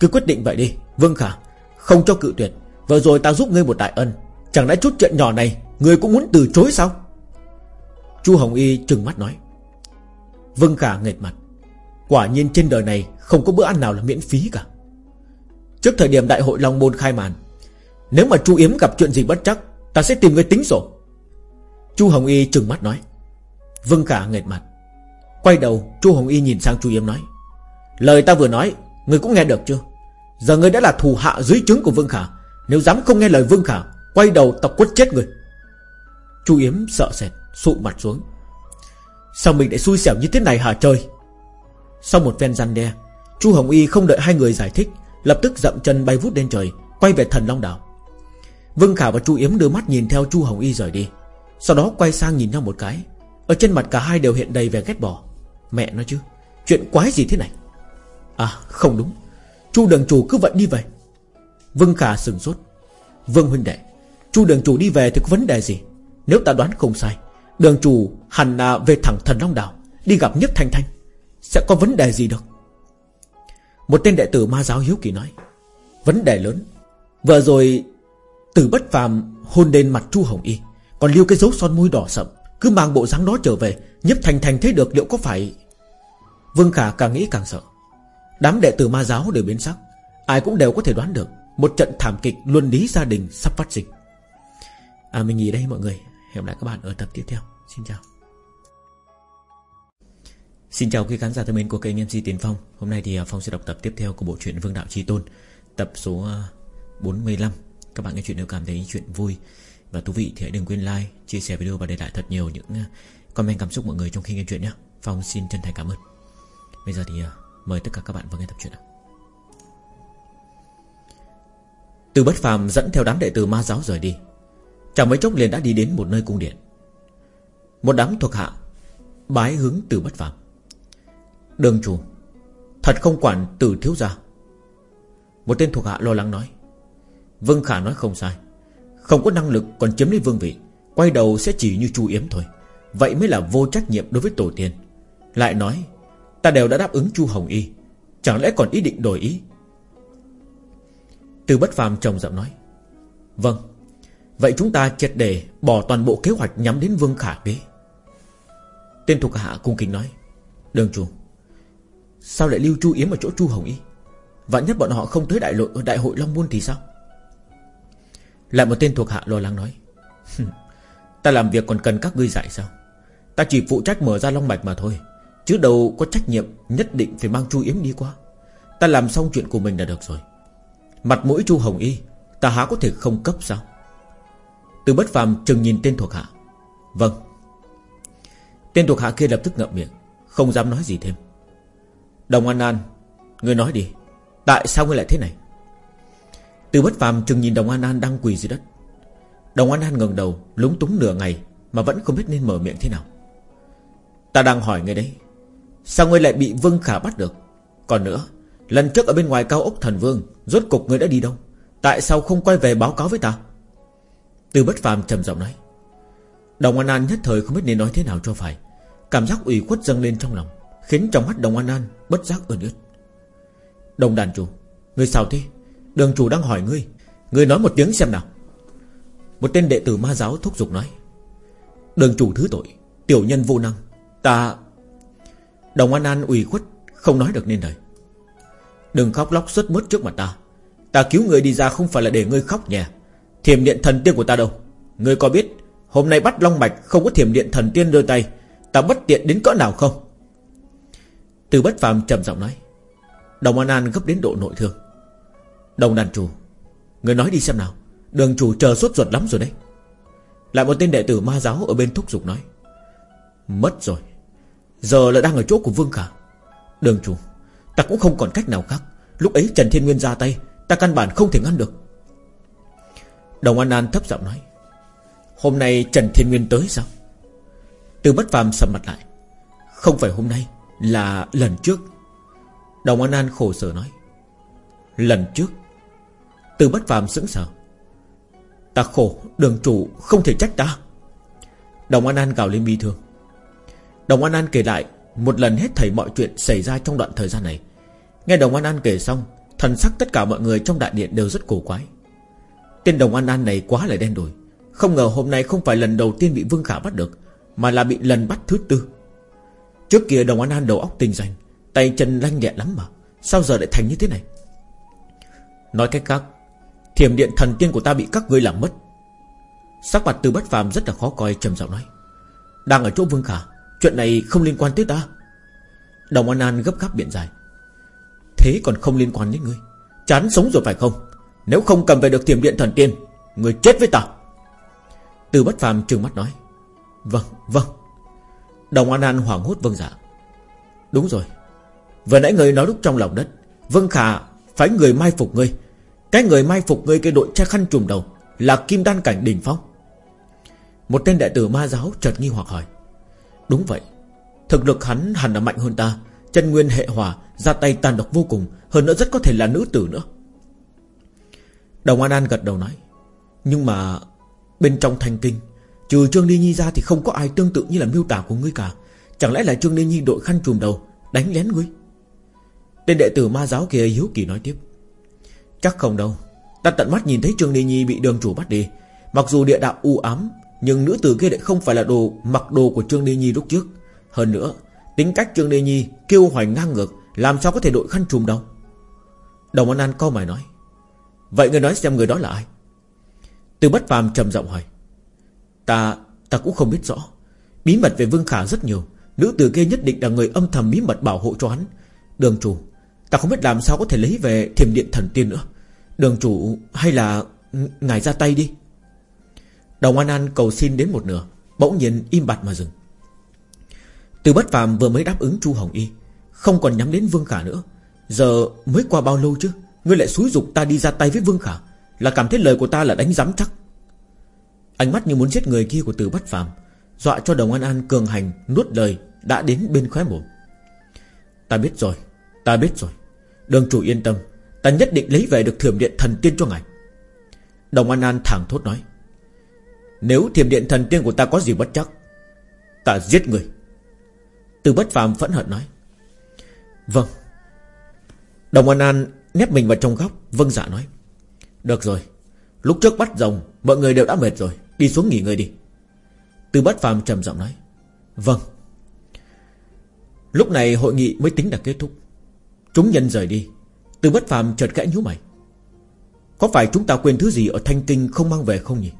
A: Cứ quyết định vậy đi, Vương Khả, Không cho cự tuyệt. Vừa rồi ta giúp ngươi một đại ân, Chẳng lẽ chút chuyện nhỏ này người cũng muốn từ chối sao? Chu Hồng Y trừng mắt nói. Vương Khả nghệt mặt. Quả nhiên trên đời này Không có bữa ăn nào là miễn phí cả. Trước thời điểm đại hội Long Môn khai màn, Nếu mà Chu Yếm gặp chuyện gì bất chắc, Ta sẽ tìm người tính sổ. Chu Hồng Y trừng mắt nói. Vương Khả nghệt mặt. Quay đầu, Chu Hồng Y nhìn sang Chu Yếm nói. Lời ta vừa nói, Người cũng nghe được chưa? Giờ người đã là thù hạ dưới trứng của Vương Khả. Nếu dám không nghe lời Vương Khả, Quay đầu tao quất chết người. Chu Yếm sợ sệt Sụ mặt xuống. Sao mình lại xui xẻo như thế này hả trời? Sau một phen răn đe, Chu Hồng Y không đợi hai người giải thích, Lập tức dậm chân bay vút lên trời, Quay về thần Long Đảo. Vương Khả và Chu Yếm đưa mắt nhìn theo Chu Hồng Y rời đi, Sau đó quay sang nhìn nhau một cái. Ở trên mặt cả hai đều hiện đầy vẻ ghét bỏ. Mẹ nói chứ, Chuyện quái gì thế này? À không đúng. Chu đường chủ cứ vậy đi về. Vương Khả sừng sốt. Vương huynh đệ, Chu đường chủ đi về thì có vấn đề gì? Nếu ta đoán không sai, Đường chủ hẳn là về thẳng thần Long Đảo, Đi gặp Nhất Thanh Thanh, Sẽ có vấn đề gì được? Một tên đệ tử ma giáo hiếu kỳ nói, Vấn đề lớn. Vừa rồi Tử bất phàm hôn lên mặt Chu Hồng Y, Còn lưu cái dấu son môi đỏ sậm, Cứ mang bộ dáng đó trở về, Nhất Thanh Thanh thấy được liệu có phải? Vương Khả càng nghĩ càng sợ. Đám đệ tử ma giáo đều biến sắc, Ai cũng đều có thể đoán được, Một trận thảm kịch luân lý gia đình sắp phát sinh. À mình nghỉ đây mọi người. Hẹn lại các bạn ở tập tiếp theo. Xin chào. Xin chào quý khán giả thân mến của kênh MC Tiến Phong. Hôm nay thì à, Phong sẽ đọc tập tiếp theo của bộ truyện Vương Đạo Chi Tôn Tập số à, 45 Các bạn nghe chuyện nếu cảm thấy chuyện vui Và thú vị thì hãy đừng quên like, chia sẻ video và để lại thật nhiều những à, comment cảm xúc mọi người trong khi nghe chuyện nhé. Phong xin chân thành cảm ơn. Bây giờ thì mời tất cả các bạn vào nghe tập truyện Từ bất phàm dẫn theo đám đệ tử ma giáo rời đi. Chẳng mấy chốc liền đã đi đến một nơi cung điện. Một đám thuộc hạ Bái hướng từ bất phàm. Đường chủ, Thật không quản từ thiếu gia. Một tên thuộc hạ lo lắng nói. Vương Khả nói không sai. Không có năng lực còn chiếm lấy vương vị, Quay đầu sẽ chỉ như chu yếm thôi. Vậy mới là vô trách nhiệm đối với tổ tiên. Lại nói, Ta đều đã đáp ứng chu Hồng Y, Chẳng lẽ còn ý định đổi ý? Từ bất phàm trầm giọng nói. Vâng. Vậy chúng ta triệt để bỏ toàn bộ kế hoạch nhắm đến Vương Khả kế. Tên thuộc hạ cung kính nói, Đường chủ, Sao lại lưu Chu Yếm ở chỗ Chu Hồng Y? Vạn nhất bọn họ không tới đại lộ đại hội Long Môn thì sao? Lại một tên thuộc hạ lo lắng nói Ta làm việc còn cần các ngươi dạy sao? Ta chỉ phụ trách mở ra long mạch mà thôi, Chứ đâu có trách nhiệm Nhất định phải mang Chu Yếm đi qua. Ta làm xong chuyện của mình là được rồi. Mặt mũi Chu Hồng Y, Ta há có thể không cấp sao? Từ bất phàm chừng nhìn tên thuộc hạ. Vâng. Tên thuộc hạ kia lập tức ngậm miệng, Không dám nói gì thêm. Đồng An An, Ngươi nói đi, Tại sao ngươi lại thế này? Từ bất phàm chừng nhìn đồng An An đang quỳ dưới đất. Đồng An An ngẩng đầu, Lúng túng nửa ngày Mà vẫn không biết nên mở miệng thế nào. Ta đang hỏi ngươi đấy, Sao ngươi lại bị Vương Khả bắt được? Còn nữa, Lần trước ở bên ngoài cao ốc thần vương, Rốt cục ngươi đã đi đâu? Tại sao không quay về báo cáo với ta? Từ bất phàm trầm giọng nói. Đồng An An nhất thời không biết nên nói thế nào cho phải. Cảm giác ủy khuất dâng lên trong lòng, Khiến trong mắt Đồng An An bất giác ươn ướt Đồng đàn chủ Ngươi sao thế? Đường chủ đang hỏi ngươi. Ngươi nói một tiếng xem nào. Một tên đệ tử ma giáo thúc giục nói. Đường chủ thứ tội, Tiểu nhân vô năng, Ta Đồng An An ủy khuất, Không nói được nên lời. Đừng khóc lóc xuất mướt trước mặt ta. Ta cứu người đi ra không phải là để ngươi khóc nhè. Thiểm điện thần tiên của ta đâu? Ngươi có biết, Hôm nay bắt Long Mạch không có thiểm điện thần tiên đưa tay, Ta bất tiện đến cỡ nào không? Từ bất phàm trầm giọng nói. Đồng An An gấp đến độ nội thương. Đồng đàn chủ Người nói đi xem nào. Đường chủ chờ suốt ruột lắm rồi đấy. Lại một tên đệ tử ma giáo ở bên thúc giục nói. Mất rồi. Giờ là đang ở chỗ của Vương Khả. Đường chủ, Ta cũng không còn cách nào khác. Lúc ấy Trần Thiên Nguyên ra tay, Ta căn bản không thể ngăn được. Đồng An An thấp giọng nói, Hôm nay Trần Thiên Nguyên tới sao? Từ bất phàm sầm mặt lại, Không phải hôm nay, Là lần trước. Đồng An An khổ sở nói, Lần trước? Từ bất phàm sững sờ, Ta khổ, đường chủ không thể trách ta. Đồng An An gào lên bi thương, Đồng An An kể lại, Một lần hết thảy mọi chuyện xảy ra trong đoạn thời gian này. Nghe Đồng An An kể xong, Thần sắc tất cả mọi người trong đại điện đều rất cổ quái. Tên Đồng An An này quá là đen đủi. Không ngờ hôm nay không phải lần đầu tiên bị Vương Khả bắt được, Mà là bị lần bắt thứ tư. Trước kia Đồng An An đầu óc tinh danh Tay chân lanh nhẹ lắm mà. Sao giờ lại thành như thế này? Nói cách khác, Thiểm điện thần tiên của ta bị các ngươi làm mất. Sắc mặt từ bất phàm rất là khó coi, trầm giọng nói. Đang ở chỗ Vương Khả, Chuyện này không liên quan tới ta. Đồng An An gấp gáp biện dài Thế còn không liên quan đến ngươi? Chán sống rồi phải không? Nếu không cầm về được thiểm điện thần tiên, Người chết với ta. Từ bất phàm trừng mắt nói Vâng vâng. Đồng An An hoảng hốt vâng dạ. Đúng rồi. Vừa nãy người nói lúc trong lòng đất Vâng Khả phải người mai phục ngươi. Cái người mai phục ngươi, cái đội che khăn trùm đầu, Là kim đan cảnh đỉnh phong. Một tên đệ tử ma giáo chợt nghi hoặc hỏi, Đúng vậy. Thực lực hắn hẳn là mạnh hơn ta, Chân nguyên hệ hòa Ra tay tàn độc vô cùng, Hơn nữa rất có thể là nữ tử nữa. Đồng An An gật đầu nói, Nhưng mà Bên trong thành kinh, Trừ Trương Ly Nhi ra thì không có ai tương tự như là miêu tả của ngươi cả. Chẳng lẽ là Trương Ly Nhi đội khăn trùm đầu, Đánh lén ngươi? Tên đệ tử ma giáo kia hiếu kỳ nói tiếp, Chắc không đâu. Ta tận mắt nhìn thấy Trương Ly Nhi bị đường chủ bắt đi. Mặc dù địa đạo u ám, Nhưng nữ tử kia lại không phải là đồ, Mặc đồ của Trương Ly Nhi lúc trước. Hơn nữa, Tính cách Trương Ly Nhi kêu hoành ngang ngược, Làm sao có thể đội khăn trùm đâu? Đồng An An câu mày nói Vậy người nói xem người đó là ai? Từ bất phàm trầm giọng hỏi. Ta Ta cũng không biết rõ. Bí mật về Vương Khả rất nhiều. Nữ tử kia nhất định là người âm thầm bí mật bảo hộ cho hắn. Đường chủ, Ta không biết làm sao có thể lấy về thiềm điện thần tiên nữa. Đường chủ, hay là Ngài ra tay đi. Đồng An An cầu xin đến một nửa, Bỗng nhiên im bặt mà dừng. Từ bất phàm vừa mới đáp ứng Chu Hồng Y, Không còn nhắm đến Vương Khả nữa. Giờ mới qua bao lâu chứ? Ngươi lại xúi dục ta đi ra tay với Vương Khả, Là cảm thấy lời của ta là đánh giám chắc. Ánh mắt như muốn giết người kia của từ bất phàm, Dọa cho đồng an an cường hành Nuốt lời đã đến bên khóe mồm. Ta biết rồi, Ta biết rồi. Đường chủ yên tâm, Ta nhất định lấy về được thiểm điện thần tiên cho ngài. Đồng An An thẳng thốt nói, Nếu thiểm điện thần tiên của ta có gì bất chắc, Ta giết người. Từ bất phàm phẫn hận nói Vâng. Đồng An An nép mình vào trong góc Vâng dạ nói. Được rồi, Lúc trước bắt rồng, Mọi người đều đã mệt rồi, Đi xuống nghỉ ngơi đi. Từ bất phàm trầm giọng nói Vâng. Lúc này hội nghị mới tính là kết thúc. Chúng nhân rời đi Từ bất phàm chợt kẽ nhíu mày. Có phải chúng ta quên thứ gì ở thanh kinh không mang về không nhỉ?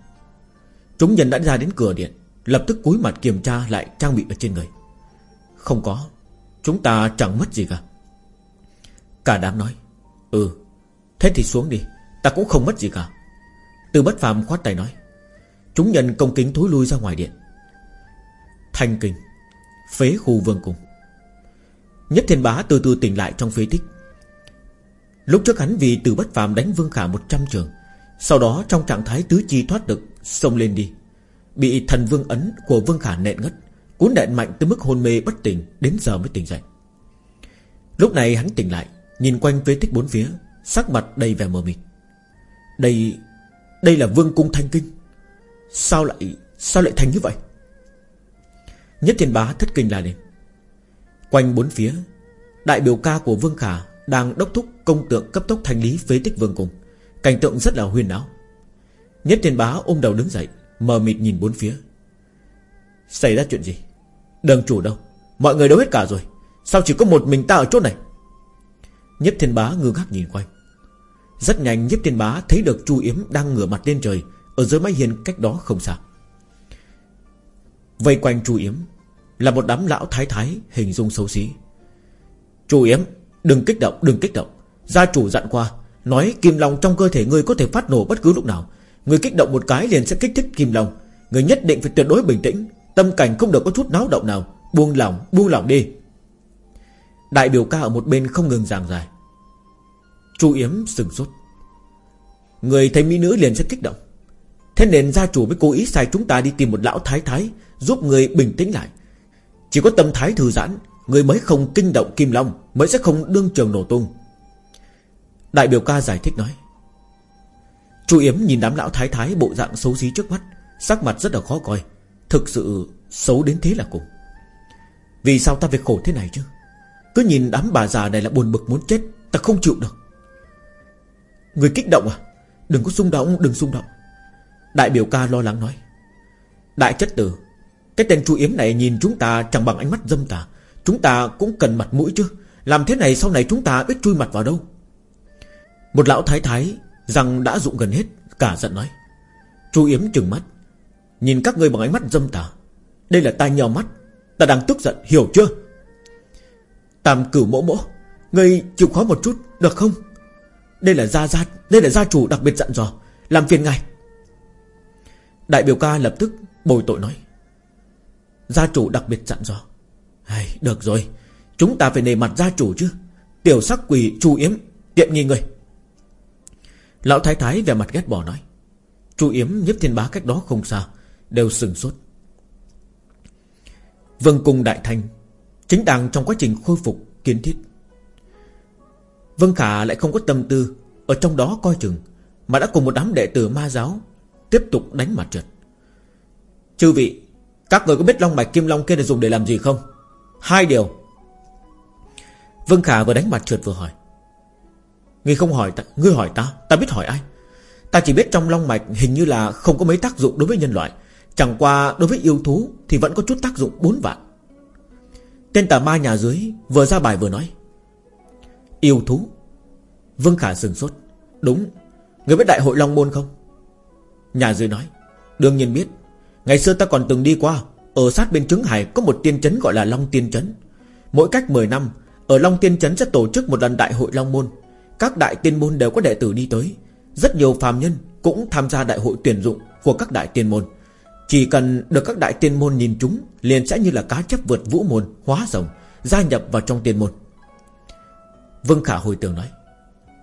A: Chúng nhân đã ra đến cửa điện, Lập tức cúi mặt kiểm tra lại trang bị ở trên người. Không có, Chúng ta chẳng mất gì cả. Cả đám nói Ừ Thế thì xuống đi, Ta cũng không mất gì cả. Từ bất phàm khoát tay nói, Chúng nhân công kính thối lui ra ngoài điện. Thanh kinh, Phế khu vương cung. Nhất thiên bá từ từ tỉnh lại trong phế tích. Lúc trước hắn vì từ bất phàm đánh Vương Khả 100 trường, Sau đó trong trạng thái tứ chi thoát được Xông lên đi. Bị thần vương ấn của Vương Khả nện ngất, Cuốn đạn mạnh tới mức hôn mê bất tỉnh, Đến giờ mới tỉnh dậy. Lúc này hắn tỉnh lại Nhìn quanh phế tích bốn phía, Sắc mặt đầy vẻ mờ mịt. Đây Đây là vương cung thanh kinh. Sao lại Sao lại thành như vậy? Nhất thiên bá thất kinh là lên. Quanh bốn phía, Đại biểu ca của Vương Khả Đang đốc thúc công tượng cấp tốc thanh lý phế tích vương cung. Cảnh tượng rất là huyền áo Nhất thiên bá ôm đầu đứng dậy, Mờ mịt nhìn bốn phía. Xảy ra chuyện gì? Đường chủ đâu? Mọi người đâu hết cả rồi. Sao chỉ có một mình ta ở chỗ này? Nhếp thiên bá ngơ ngác nhìn quanh. Rất nhanh Nhếp thiên bá thấy được Chu Yếm đang ngửa mặt lên trời, Ở dưới mái hiên cách đó không xa. Vây quanh Chu Yếm Là một đám lão thái thái hình dung xấu xí. Chu Yếm, Đừng kích động, đừng kích động. Gia chủ dặn qua, Nói kim long trong cơ thể ngươi có thể phát nổ bất cứ lúc nào. Người kích động một cái liền sẽ kích thích kim long. Người nhất định phải tuyệt đối bình tĩnh, Tâm cảnh không được có chút náo động nào. Buông lỏng buông lỏng đi. Đại biểu ca ở một bên không ngừng giảng dài Chu Yếm sừng sốt. Người thấy mỹ nữ liền sẽ kích động. Thế nên gia chủ mới cố ý sai chúng ta đi tìm một lão thái thái, Giúp người bình tĩnh lại. Chỉ có tâm thái thư giãn, Người mới không kinh động Kim Long, Mới sẽ không đương trường nổ tung. Đại biểu ca giải thích nói. Chu Yếm nhìn đám lão thái thái bộ dạng xấu xí trước mắt, Sắc mặt rất là khó coi, Thực sự xấu đến thế là cùng. Vì sao ta phải khổ thế này chứ? Cứ nhìn đám bà già này là buồn bực muốn chết, Ta không chịu được. Người kích động à? Đừng có xung động, đừng xung động. Đại biểu ca lo lắng nói. Đại chất tử, Cái tên chu yếm này nhìn chúng ta chẳng bằng ánh mắt dâm tà. Chúng ta cũng cần mặt mũi chứ. Làm thế này sau này chúng ta biết chui mặt vào đâu. Một lão thái thái Rằng đã dụng gần hết, Cả giận nói. Chu yếm trừng mắt. Nhìn các ngươi bằng ánh mắt dâm tà. Đây là tai nhò mắt. Ta đang tức giận, hiểu chưa? Tam cửu mỗ mỗ. Ngươi chịu khó một chút được không? Đây là gia gia Đây là gia chủ đặc biệt dặn dò. Làm phiền ngài. Đại biểu ca lập tức bồi tội nói. Gia chủ đặc biệt dặn dò. Hay, Được rồi. Chúng ta phải nề mặt gia chủ chứ. Tiểu sắc quỷ chu yếm Tiện nghi người. Lão thái thái về mặt ghét bỏ nói. Chu yếm nhấp thiên bá cách đó không xa Đều sừng sốt. Vâng cùng đại thanh Chính đang trong quá trình khôi phục kiến thiết. Vân Khả lại không có tâm tư, Ở trong đó coi chừng Mà đã cùng một đám đệ tử ma giáo Tiếp tục đánh mặt trượt Chư vị, Các người có biết long mạch kim long kia là dùng để làm gì không? Hai điều. Vân Khả vừa đánh mặt trượt vừa hỏi. Ngươi không hỏi ta, Ngươi hỏi ta Ta biết hỏi ai? Ta chỉ biết trong long mạch hình như là không có mấy tác dụng đối với nhân loại. Chẳng qua đối với yêu thú Thì vẫn có chút tác dụng bốn vạn. Tên tà ma nhà dưới Vừa ra bài vừa nói. Yêu thú. Vương Khả sừng sốt. Đúng. Người biết đại hội Long Môn không? Nhà dưới nói. Đương nhiên biết. Ngày xưa ta còn từng đi qua. Ở sát bên Trứng Hải có một tiên trấn gọi là Long Tiên Trấn Mỗi cách 10 năm, Ở Long Tiên Trấn sẽ tổ chức một lần đại hội Long Môn. Các đại tiên môn đều có đệ tử đi tới. Rất nhiều phàm nhân cũng tham gia đại hội tuyển dụng Của các đại tiên môn. Chỉ cần được các đại tiên môn nhìn chúng, Liền sẽ như là cá chấp vượt vũ môn, Hóa rồng, Gia nhập vào trong tiên môn. Vương Khả hồi tưởng nói,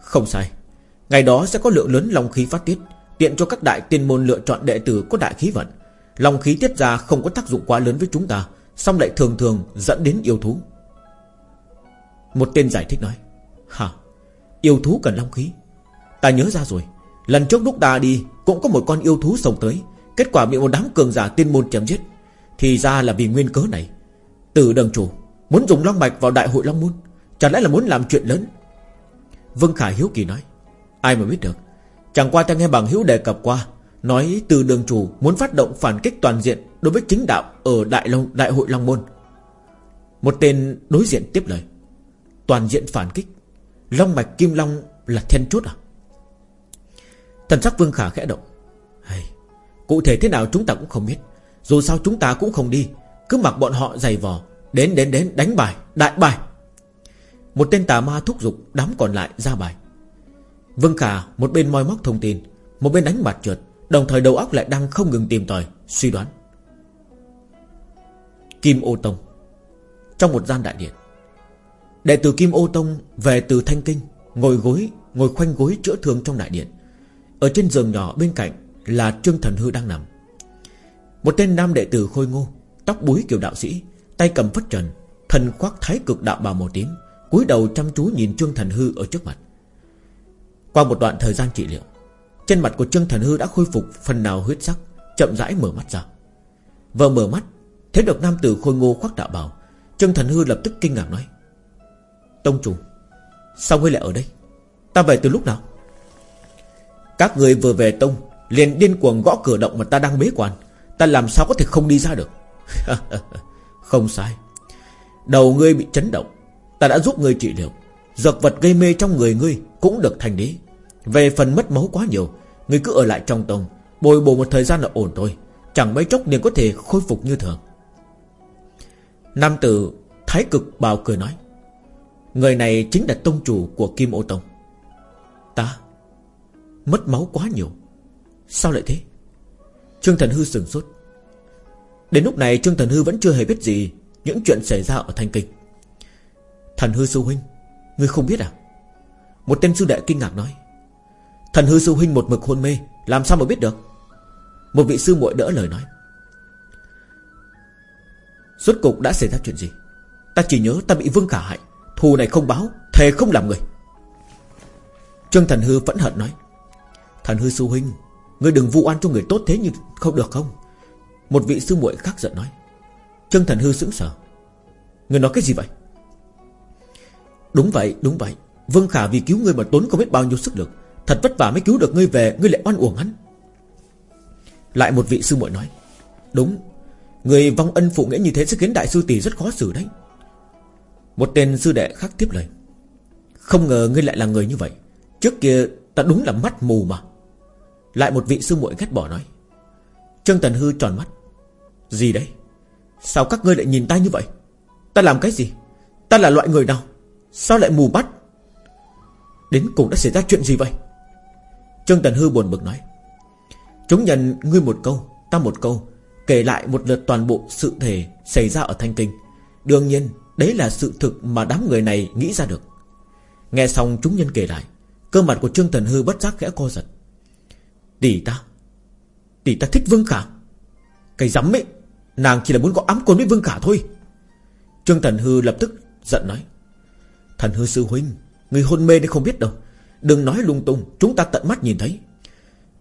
A: Không sai, Ngày đó sẽ có lượng lớn long khí phát tiết, Tiện cho các đại tiên môn lựa chọn đệ tử có đại khí vận. Long khí tiết ra không có tác dụng quá lớn với chúng ta Xong lại thường thường dẫn đến yêu thú. Một tên giải thích nói, Hả? Yêu thú cần long khí? Ta nhớ ra rồi, Lần trước lúc ta đi, Cũng có một con yêu thú sống tới Kết quả bị một đám cường giả tiên môn chém giết. Thì ra là vì nguyên cớ này. Từ đường chủ, Muốn dùng long mạch vào đại hội long môn Chẳng lẽ là muốn làm chuyện lớn? Vương Khải Hiếu Kỳ nói, Ai mà biết được. Chẳng qua ta nghe bằng Hiếu đề cập qua, Nói từ đường chủ muốn phát động phản kích toàn diện Đối với chính đạo ở Đại Long, Đại hội Long Môn. Một tên đối diện tiếp lời, Toàn diện phản kích, Long mạch kim long là then chốt à? Thần sắc Vương Khả khẽ động Cụ thể thế nào chúng ta cũng không biết. Dù sao chúng ta cũng không đi. Cứ mặc bọn họ giày vò, Đến đến đến, đánh bài, Đại bài. Một tên tà ma thúc giục Đám còn lại ra bài. Vương Khả, một bên moi móc thông tin, Một bên đánh mặt trượt, Đồng thời đầu óc lại đang không ngừng tìm tòi, Suy đoán. Kim Ô Tông. Trong một gian đại điện, Đệ tử Kim Ô Tông về từ Thanh Kinh, Ngồi gối, Ngồi khoanh gối chữa thương trong đại điện. Ở trên giường nhỏ bên cạnh là Trương Thần Hư đang nằm. Một tên nam đệ tử khôi ngô, Tóc búi kiểu đạo sĩ, Tay cầm phất trần, Thần khoác thái cực đạo bào màu tím, cúi đầu chăm chú nhìn Trương Thần Hư ở trước mặt. Qua một đoạn thời gian trị liệu, Trên mặt của Trương Thần Hư đã khôi phục phần nào huyết sắc, Chậm rãi mở mắt ra. Vừa mở mắt, Thấy được nam tử khôi ngô khoác đạo bào, Trương Thần Hư lập tức kinh ngạc nói, Tông chủ, Sao ngươi lại ở đây? Ta về từ lúc nào? Các người vừa về tông Liền điên cuồng gõ cửa động mà ta đang bế quan. Ta làm sao có thể không đi ra được? Không sai. Đầu ngươi bị chấn động. Ta đã giúp ngươi trị liệu. Dược vật gây mê trong người ngươi Cũng được thành lý Về phần mất máu quá nhiều, Ngươi cứ ở lại trong tông, Bồi bổ một thời gian là ổn thôi. Chẳng mấy chốc liền có thể khôi phục như thường. Nam tử Thái cực bào cười nói, Người này chính là tông chủ của Kim Ô Tông. Ta Mất máu quá nhiều Sao lại thế? Trương Thần Hư sừng sốt. Đến lúc này Trương Thần Hư vẫn chưa hề biết gì Những chuyện xảy ra ở Thanh Kinh. Thần Hư Sư Huynh, Ngươi không biết à? Một tên sư đệ kinh ngạc nói. Thần Hư Sư Huynh một mực hôn mê, Làm sao mà biết được? Một vị sư muội đỡ lời nói. Rốt cục đã xảy ra chuyện gì? Ta chỉ nhớ ta bị Vương Khả hại, Thù này không báo, Thề không làm người. Trương Thần Hư vẫn hận nói. Thần Hư Sư Huynh Ngươi đừng vu oan cho người tốt thế như không được không? Một vị sư muội khác giận nói. Trương Thần Hư sững sờ. Ngươi nói cái gì vậy? Đúng vậy đúng vậy. Vương Khả vì cứu ngươi mà tốn không biết bao nhiêu sức lực. Thật vất vả mới cứu được ngươi về, Ngươi lại oan uổng hắn. Lại một vị sư muội nói. Đúng. Người vong ân phụ nghĩa như thế sẽ khiến đại sư tỷ rất khó xử đấy. Một tên sư đệ khác tiếp lời. Không ngờ ngươi lại là người như vậy. Trước kia ta đúng là mắt mù mà. Lại một vị sư muội ghét bỏ nói, Trương Tần Hư tròn mắt. Gì đấy? Sao các ngươi lại nhìn ta như vậy? Ta làm cái gì? Ta là loại người nào? Sao lại mù bắt Đến cùng đã xảy ra chuyện gì vậy? Trương Tần Hư buồn bực nói, Chúng nhận ngươi một câu, Ta một câu, Kể lại một lượt toàn bộ sự thể Xảy ra ở Thanh Kinh. Đương nhiên, đấy là sự thực mà đám người này nghĩ ra được. Nghe xong, chúng nhân kể lại, Cơ mặt của Trương Tần Hư bất giác khẽ co giật. Tỷ ta. Tỷ ta thích Vương Khả. Cái rắm ấy Nàng chỉ là muốn có ám côn với Vương Khả thôi. Trương Thần Hư lập tức giận nói. Thần Hư Sư Huynh Người hôn mê nên không biết đâu. Đừng nói lung tung Chúng ta tận mắt nhìn thấy.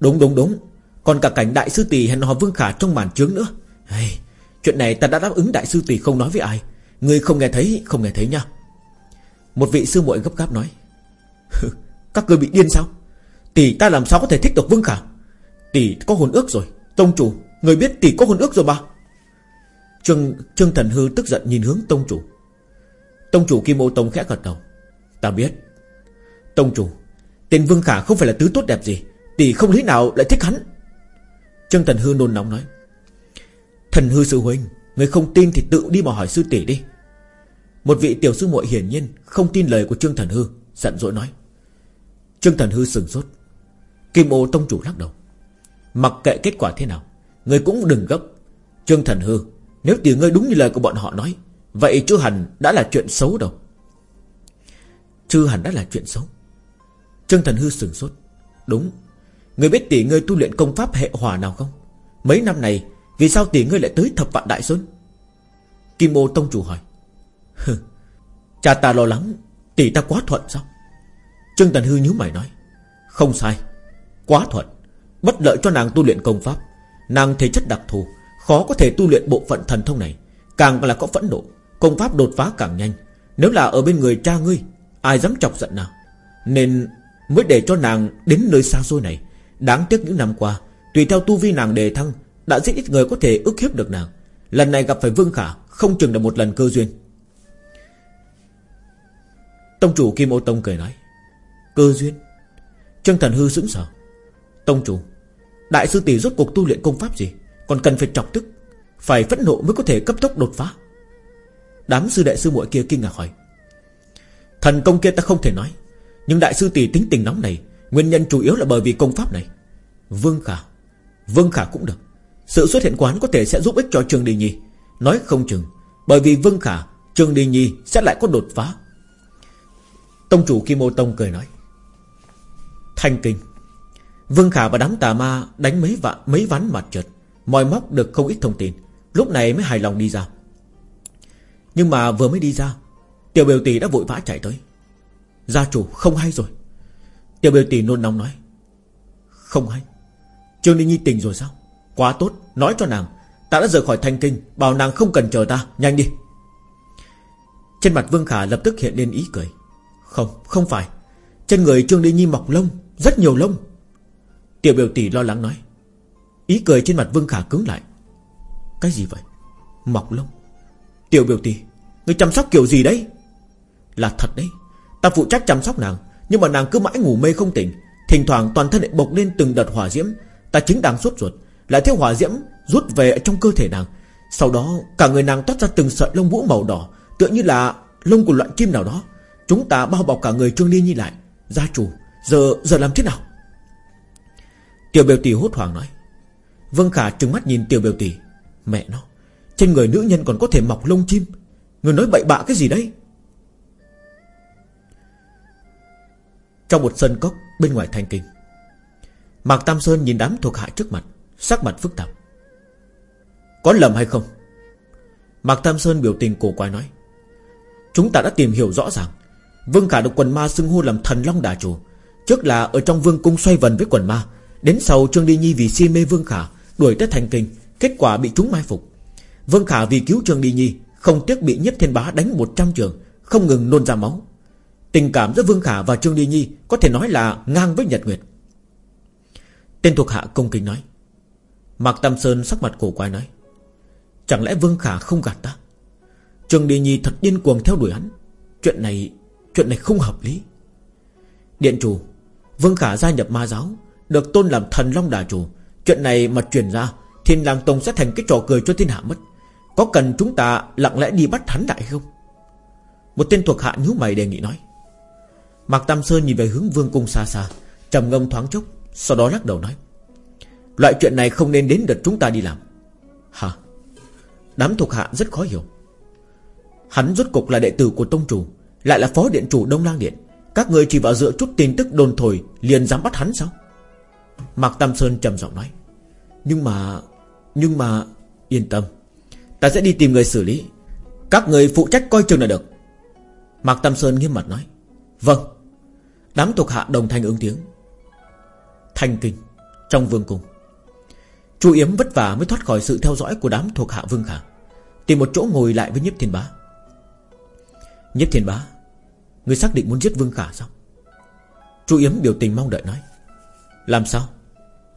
A: Đúng đúng đúng. Còn cả cảnh đại sư tỷ hẹn hò Vương Khả trong màn trướng nữa. Hey, Chuyện này ta đã đáp ứng đại sư tỷ không nói với ai. Người không nghe thấy không nghe thấy nha. Một vị sư muội gấp gáp nói. Các ngươi bị điên sao? Tỷ ta làm sao có thể thích được Vương Khả? Tỷ có hồn ước rồi. Tông chủ Người biết tỷ có hồn ước rồi mà. Trương, Trương Thần Hư tức giận nhìn hướng Tông chủ. Tông chủ Kim Ô Tông khẽ gật đầu. Ta biết. Tông chủ Tên Vương Khả không phải là tứ tốt đẹp gì. Tỷ không lý nào lại thích hắn. Trương Thần Hư nôn nóng nói. Thần Hư sư huynh Người không tin thì tự đi mà hỏi sư tỷ đi. Một vị tiểu sư muội hiển nhiên Không tin lời của Trương Thần Hư Giận dỗi nói. Trương Thần Hư sừng sốt. Kim ô tông chủ lắc đầu. Mặc kệ kết quả thế nào, Người cũng đừng gấp. Trương Thần Hư, Nếu tỷ ngươi đúng như lời của bọn họ nói, Vậy chưa hẳn đã là chuyện xấu đâu. Chưa hẳn đã là chuyện xấu. Trương Thần Hư sửng sốt. Đúng, Người biết tỷ ngươi tu luyện công pháp hệ hỏa nào không? Mấy năm này, Vì sao tỷ ngươi lại tới thập vạn đại xuân Kim ô tông chủ hỏi. Cha ta lo lắng, Tỷ ta quá thuận sao? Trương Tần Hư nhíu mày nói. Không sai, Quá thuận. Bất lợi cho nàng tu luyện công pháp. Nàng thể chất đặc thù, Khó có thể tu luyện bộ phận thần thông này. Càng là có phẫn nộ, Công pháp đột phá càng nhanh. Nếu là ở bên người cha ngươi, Ai dám chọc giận nào Nên mới để cho nàng đến nơi xa xôi này. Đáng tiếc những năm qua, Tùy theo tu vi nàng đề thăng, Đã rất ít người có thể ức hiếp được nàng. Lần này gặp phải Vương Khả, Không chừng là một lần cơ duyên. Tông chủ Kim Ô Tông cười nói, Cơ duyên. Trương Thần Hư sững sờ. Tông chủ Đại sư tỷ rốt cuộc tu luyện công pháp gì? Còn cần phải chọc tức, Phải phẫn nộ mới có thể cấp tốc đột phá. Đám sư đệ sư muội kia kinh ngạc hỏi. Thần công kia ta không thể nói, Nhưng đại sư tỷ tính tình nóng này, Nguyên nhân chủ yếu là bởi vì công pháp này. Vương Khả Vương Khả cũng được. Sự xuất hiện quán có thể sẽ giúp ích cho Trường Đình Nhi. Nói không chừng, Bởi vì Vương Khả Trường Đình Nhi sẽ lại có đột phá. Tông chủ Kim Ô Tông cười nói. Thanh kinh Vương Khả và đám tà ma đánh mấy vạn, mấy ván mặt trượt. Mọi móc được không ít thông tin. Lúc này mới hài lòng đi ra. Nhưng mà vừa mới đi ra, Tiểu biểu tỷ đã vội vã chạy tới. Gia chủ, không hay rồi. Tiểu biểu tỷ nôn nóng nói. Không hay. Trương Ninh Nhi tỉnh rồi sao? Quá tốt, nói cho nàng. Ta đã rời khỏi thanh kinh, Bảo nàng không cần chờ ta. Nhanh đi. Trên mặt Vương Khả lập tức hiện lên ý cười. Không không phải. Trên người Trương Ninh Nhi mọc lông, Rất nhiều lông. Tiểu biểu tỷ lo lắng nói. Ý cười trên mặt Vương Khả cứng lại. Cái gì vậy? Mọc lông. Tiểu biểu tỷ, Người chăm sóc kiểu gì đấy? Là thật đấy. Ta phụ trách chăm sóc nàng, Nhưng mà nàng cứ mãi ngủ mê không tỉnh. Thỉnh thoảng toàn thân lại bộc lên từng đợt hỏa diễm. Ta chính đang sốt ruột, Lại theo hỏa diễm rút về trong cơ thể nàng. Sau đó, cả người nàng toát ra từng sợi lông vũ màu đỏ, Tựa như là lông của loại chim nào đó. Chúng ta bao bọc cả người Trương Liên Nhi lại. Gia chủ, Giờ giờ làm thế nào? Tiểu biểu tỷ hốt hoảng nói. Vương Khả trừng mắt nhìn tiểu biểu tỷ. Mẹ nó, Trên người nữ nhân còn có thể mọc lông chim. Người nói bậy bạ cái gì đấy? Trong một sân cốc bên ngoài thành kinh, Mạc Tam Sơn nhìn đám thuộc hạ trước mặt, Sắc mặt phức tạp. Có lầm hay không? Mạc Tam Sơn biểu tình cổ quái nói. Chúng ta đã tìm hiểu rõ ràng. Vương Khả được quần ma xưng hô làm thần long đà chủ. Trước là ở trong vương cung xoay vần với quần ma. Đến sau Trương Đi Nhi vì si mê Vương Khả, Đuổi tới thành kinh, Kết quả bị chúng mai phục. Vương Khả vì cứu Trương Đi Nhi, Không tiếc bị nhất thiên bá đánh 100 trường, Không ngừng nôn ra máu. Tình cảm giữa Vương Khả và Trương Đi Nhi Có thể nói là ngang với Nhật Nguyệt. Tên thuộc hạ công kính nói. Mạc Tam Sơn sắc mặt cổ quái nói. Chẳng lẽ Vương Khả không gạt ta? Trương Đi Nhi thật điên cuồng theo đuổi hắn. Chuyện này Chuyện này không hợp lý. Điện chủ, Vương Khả gia nhập ma giáo được tôn làm thần long đà chủ. Chuyện này mà truyền ra, Thiên Lang Tông sẽ thành cái trò cười cho thiên hạ mất. Có cần chúng ta lặng lẽ đi bắt hắn lại không? Một tên thuộc hạ nhíu mày đề nghị nói. Mạc Tam Sơn nhìn về hướng vương cung xa xa, trầm ngâm thoáng chốc, Sau đó lắc đầu nói. Loại chuyện này không nên đến đợt chúng ta đi làm. Hả? Đám thuộc hạ rất khó hiểu. Hắn rốt cục là đệ tử của Tông Chủ, Lại là phó điện chủ Đông Lang Điện. Các người chỉ vào dựa chút tin tức đồn thổi, Liền dám bắt hắn sao? Mạc Tam Sơn trầm giọng nói. Nhưng mà Nhưng mà, Yên tâm. Ta sẽ đi tìm người xử lý. Các người phụ trách coi chừng là được. Mạc Tam Sơn nghiêm mặt nói. Vâng. Đám thuộc hạ đồng thanh ứng tiếng. Thanh kinh, Trong vương cung. Chu Yếm vất vả mới thoát khỏi sự theo dõi của đám thuộc hạ vương khả. Tìm một chỗ ngồi lại với nhiếp thiên bá. Nhiếp thiên bá, Người xác định muốn giết vương khả sao? Chu Yếm biểu tình mong đợi nói. Làm sao?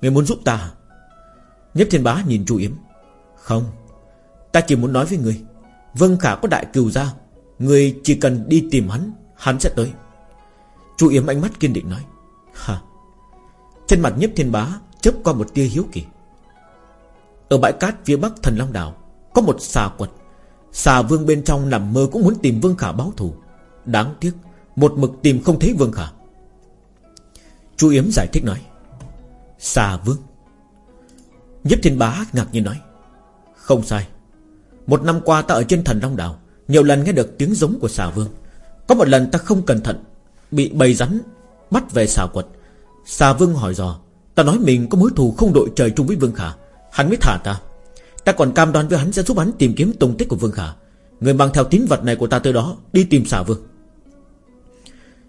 A: Người muốn giúp ta à? Nhếp thiên bá nhìn Chu Yếm. Không Ta chỉ muốn nói với người. Vương khả có đại cừu ra, Người chỉ cần đi tìm hắn Hắn sẽ tới. Chu Yếm ánh mắt kiên định nói. Hả? Trên mặt nhếp thiên bá chớp qua một tia hiếu kỳ. Ở bãi cát phía bắc thần Long Đảo Có một xà quật. Xà vương bên trong nằm mơ cũng muốn tìm Vương Khả báo thù. Đáng tiếc Một mực tìm không thấy Vương Khả. Chu Yếm giải thích nói. Xà vương. Nhếp thiên bá ngạc nhiên nói, Không sai. Một năm qua ta ở trên thần Long Đảo, Nhiều lần nghe được tiếng giống của xà vương. Có một lần ta không cẩn thận, Bị bầy rắn bắt về xà quật. Xà vương hỏi dò, Ta nói mình có mối thù không đội trời chung với Vương Khả, Hắn mới thả ta. Ta còn cam đoan với hắn sẽ giúp hắn tìm kiếm tung tích của Vương Khả. Người mang theo tín vật này của ta tới đó, Đi tìm xà vương.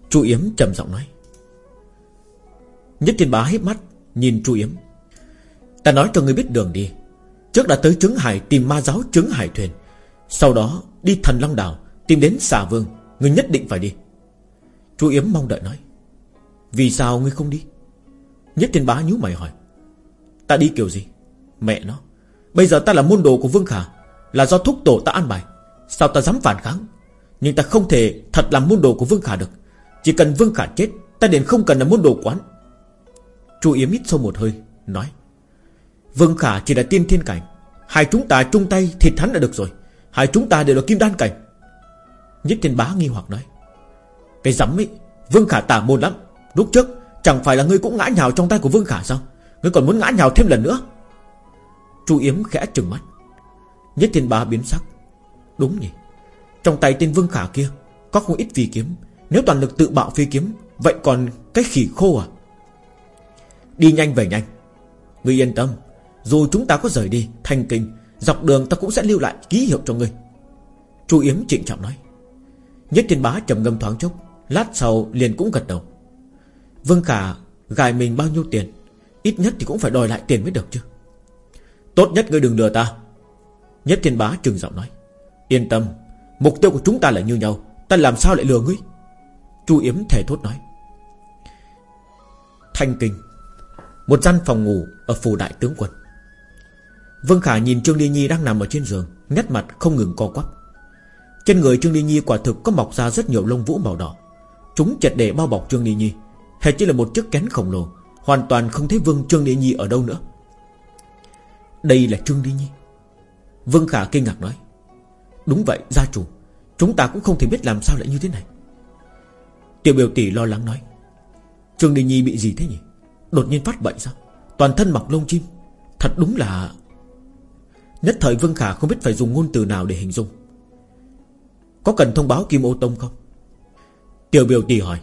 A: Chu Yếm trầm giọng nói. Nhất thiên bá hít mắt Nhìn Chu Yếm. Ta nói cho ngươi biết đường đi. Trước đã tới trứng hải tìm ma giáo trứng hải thuyền. Sau đó đi thần long đảo Tìm đến xà vương. Ngươi nhất định phải đi. Chu Yếm mong đợi nói. Vì sao ngươi không đi? Nhất thiên bá nhíu mày hỏi. Ta đi kiểu gì? Mẹ nó. Bây giờ ta là môn đồ của Vương Khả, Là do thúc tổ ta ăn bài. Sao ta dám phản kháng? Nhưng ta không thể thật làm môn đồ của Vương Khả được. Chỉ cần Vương Khả chết, Ta liền không cần là môn đồ quán. Chu Yếm hít sâu một hơi, Nói, Vương Khả chỉ là tiên thiên cảnh. Hai chúng ta chung tay thịt hắn là được rồi. Hai chúng ta đều là kim đan cảnh. Nhất thiên bá nghi hoặc nói, Cái rắm ấy, Vương Khả tả môn lắm. Lúc trước, chẳng phải là ngươi cũng ngã nhào trong tay của Vương Khả sao? Ngươi còn muốn ngã nhào thêm lần nữa? Chu Yếm khẽ trừng mắt. Nhất thiên bá biến sắc. Đúng nhỉ. Trong tay tên Vương Khả kia, Có không ít phi kiếm. Nếu toàn lực tự bạo phi kiếm, Vậy còn cái khỉ khô à? Đi nhanh về nhanh. Ngươi yên tâm, Dù chúng ta có rời đi, Thành kinh, Dọc đường ta cũng sẽ lưu lại ký hiệu cho ngươi. Chu Yếm trịnh trọng nói. Nhất thiên bá trầm ngâm thoáng chốc, Lát sau liền cũng gật đầu. Vương Khả gài mình bao nhiêu tiền, Ít nhất thì cũng phải đòi lại tiền mới được chứ. Tốt nhất ngươi đừng lừa ta. Nhất thiên bá trừng giọng nói. Yên tâm, Mục tiêu của chúng ta là như nhau, Ta làm sao lại lừa ngươi? Chu Yếm thề thốt nói. Thanh Kinh. Một gian phòng ngủ ở phủ đại tướng quân. Vương Khả nhìn Trương Ly Nhi đang nằm ở trên giường, Nét mặt không ngừng co quắp. Trên người Trương Ly Nhi quả thực có mọc ra rất nhiều lông vũ màu đỏ. Chúng chật để bao bọc Trương Ly Nhi. Hệt chỉ là một chiếc kén khổng lồ, Hoàn toàn không thấy Vương Trương Ly Nhi ở đâu nữa. Đây là Trương Ly Nhi. Vương Khả kinh ngạc nói. Đúng vậy, gia chủ, Chúng ta cũng không thể biết làm sao lại như thế này. Tiểu biểu tỷ lo lắng nói. Trương đi Nhi bị gì thế nhỉ? Đột nhiên phát bệnh sao? Toàn thân mặc lông chim. Thật đúng là Nhất thời Vương Khả không biết phải dùng ngôn từ nào để hình dung. Có cần thông báo Kim Ô Tông không? Tiểu biểu tỷ hỏi.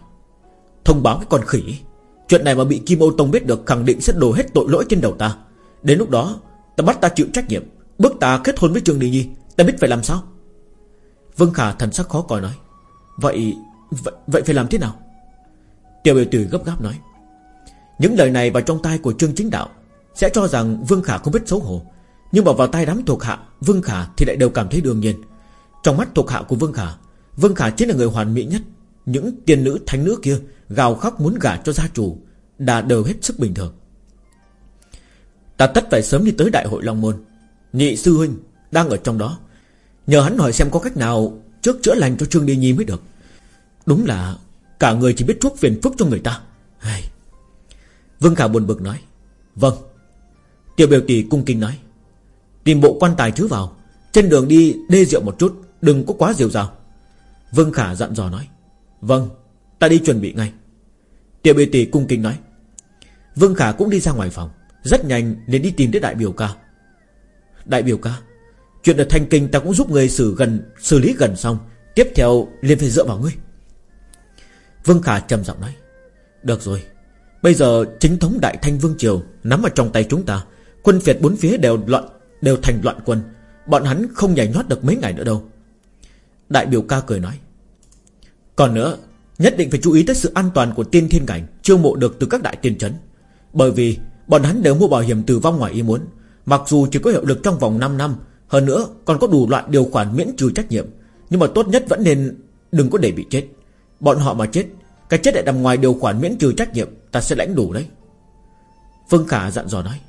A: Thông báo cái con khỉ? Chuyện này mà bị Kim Ô Tông biết được Khẳng định sẽ đổ hết tội lỗi trên đầu ta. Đến lúc đó Ta bắt ta chịu trách nhiệm. Bước ta kết hôn với Trương Đi Nhi Ta biết phải làm sao? Vương Khả thần sắc khó coi nói. Vậy Vậy, vậy phải làm thế nào? Tiểu biểu tỷ gấp gáp nói. Những lời này vào trong tai của Trương Chính Đạo Sẽ cho rằng Vương Khả không biết xấu hổ. Nhưng mà vào tai đám thuộc hạ Vương Khả thì lại đều cảm thấy đương nhiên. Trong mắt thuộc hạ của Vương Khả Vương Khả chính là người hoàn mỹ nhất. Những tiên nữ thánh nữ kia Gào khóc muốn gả cho gia chủ Đã đều hết sức bình thường. Ta tất phải sớm đi tới đại hội Long Môn. Nhị sư huynh đang ở trong đó. Nhờ hắn hỏi xem có cách nào Trước chữa lành cho Trương Đi Nhi mới được. Đúng là Cả người chỉ biết chuốc phiền phức cho người ta. Hay, Vương Khả buồn bực nói Vâng. Tiểu biểu tỷ cung kinh nói, Tìm bộ quan tài chứ vào, Trên đường đi đê rượu một chút, Đừng có quá rượu rào. Vương Khả dặn dò nói Vâng Ta đi chuẩn bị ngay. Tiểu biểu tỷ cung kinh nói, Vương Khả cũng đi ra ngoài phòng, Rất nhanh liền đi tìm đến đại biểu ca. Đại biểu ca? Chuyện ở Thanh Kinh ta cũng giúp người xử gần, xử lý gần xong, Tiếp theo liền phải dựa vào ngươi. Vương Khả trầm giọng nói, Được rồi Bây giờ chính thống Đại Thanh Vương Triều Nắm ở trong tay chúng ta, Quân phiệt bốn phía đều loạn, đều thành loạn quân. Bọn hắn không nhảy nhót được mấy ngày nữa đâu. Đại biểu ca cười nói. Còn nữa, Nhất định phải chú ý tới sự an toàn của tiên thiên cảnh, Chiêu mộ được từ các đại tiên trấn. Bởi vì bọn hắn đều mua bảo hiểm tử vong ngoài ý muốn. Mặc dù chỉ có hiệu lực trong vòng 5 năm, Hơn nữa còn có đủ loại điều khoản miễn trừ trách nhiệm. Nhưng mà tốt nhất vẫn nên Đừng có để bị chết. Bọn họ mà chết, Cái chết lại nằm ngoài điều khoản miễn trừ trách nhiệm. Ta sẽ lãnh đủ đấy. Phương Khả dặn dò nói.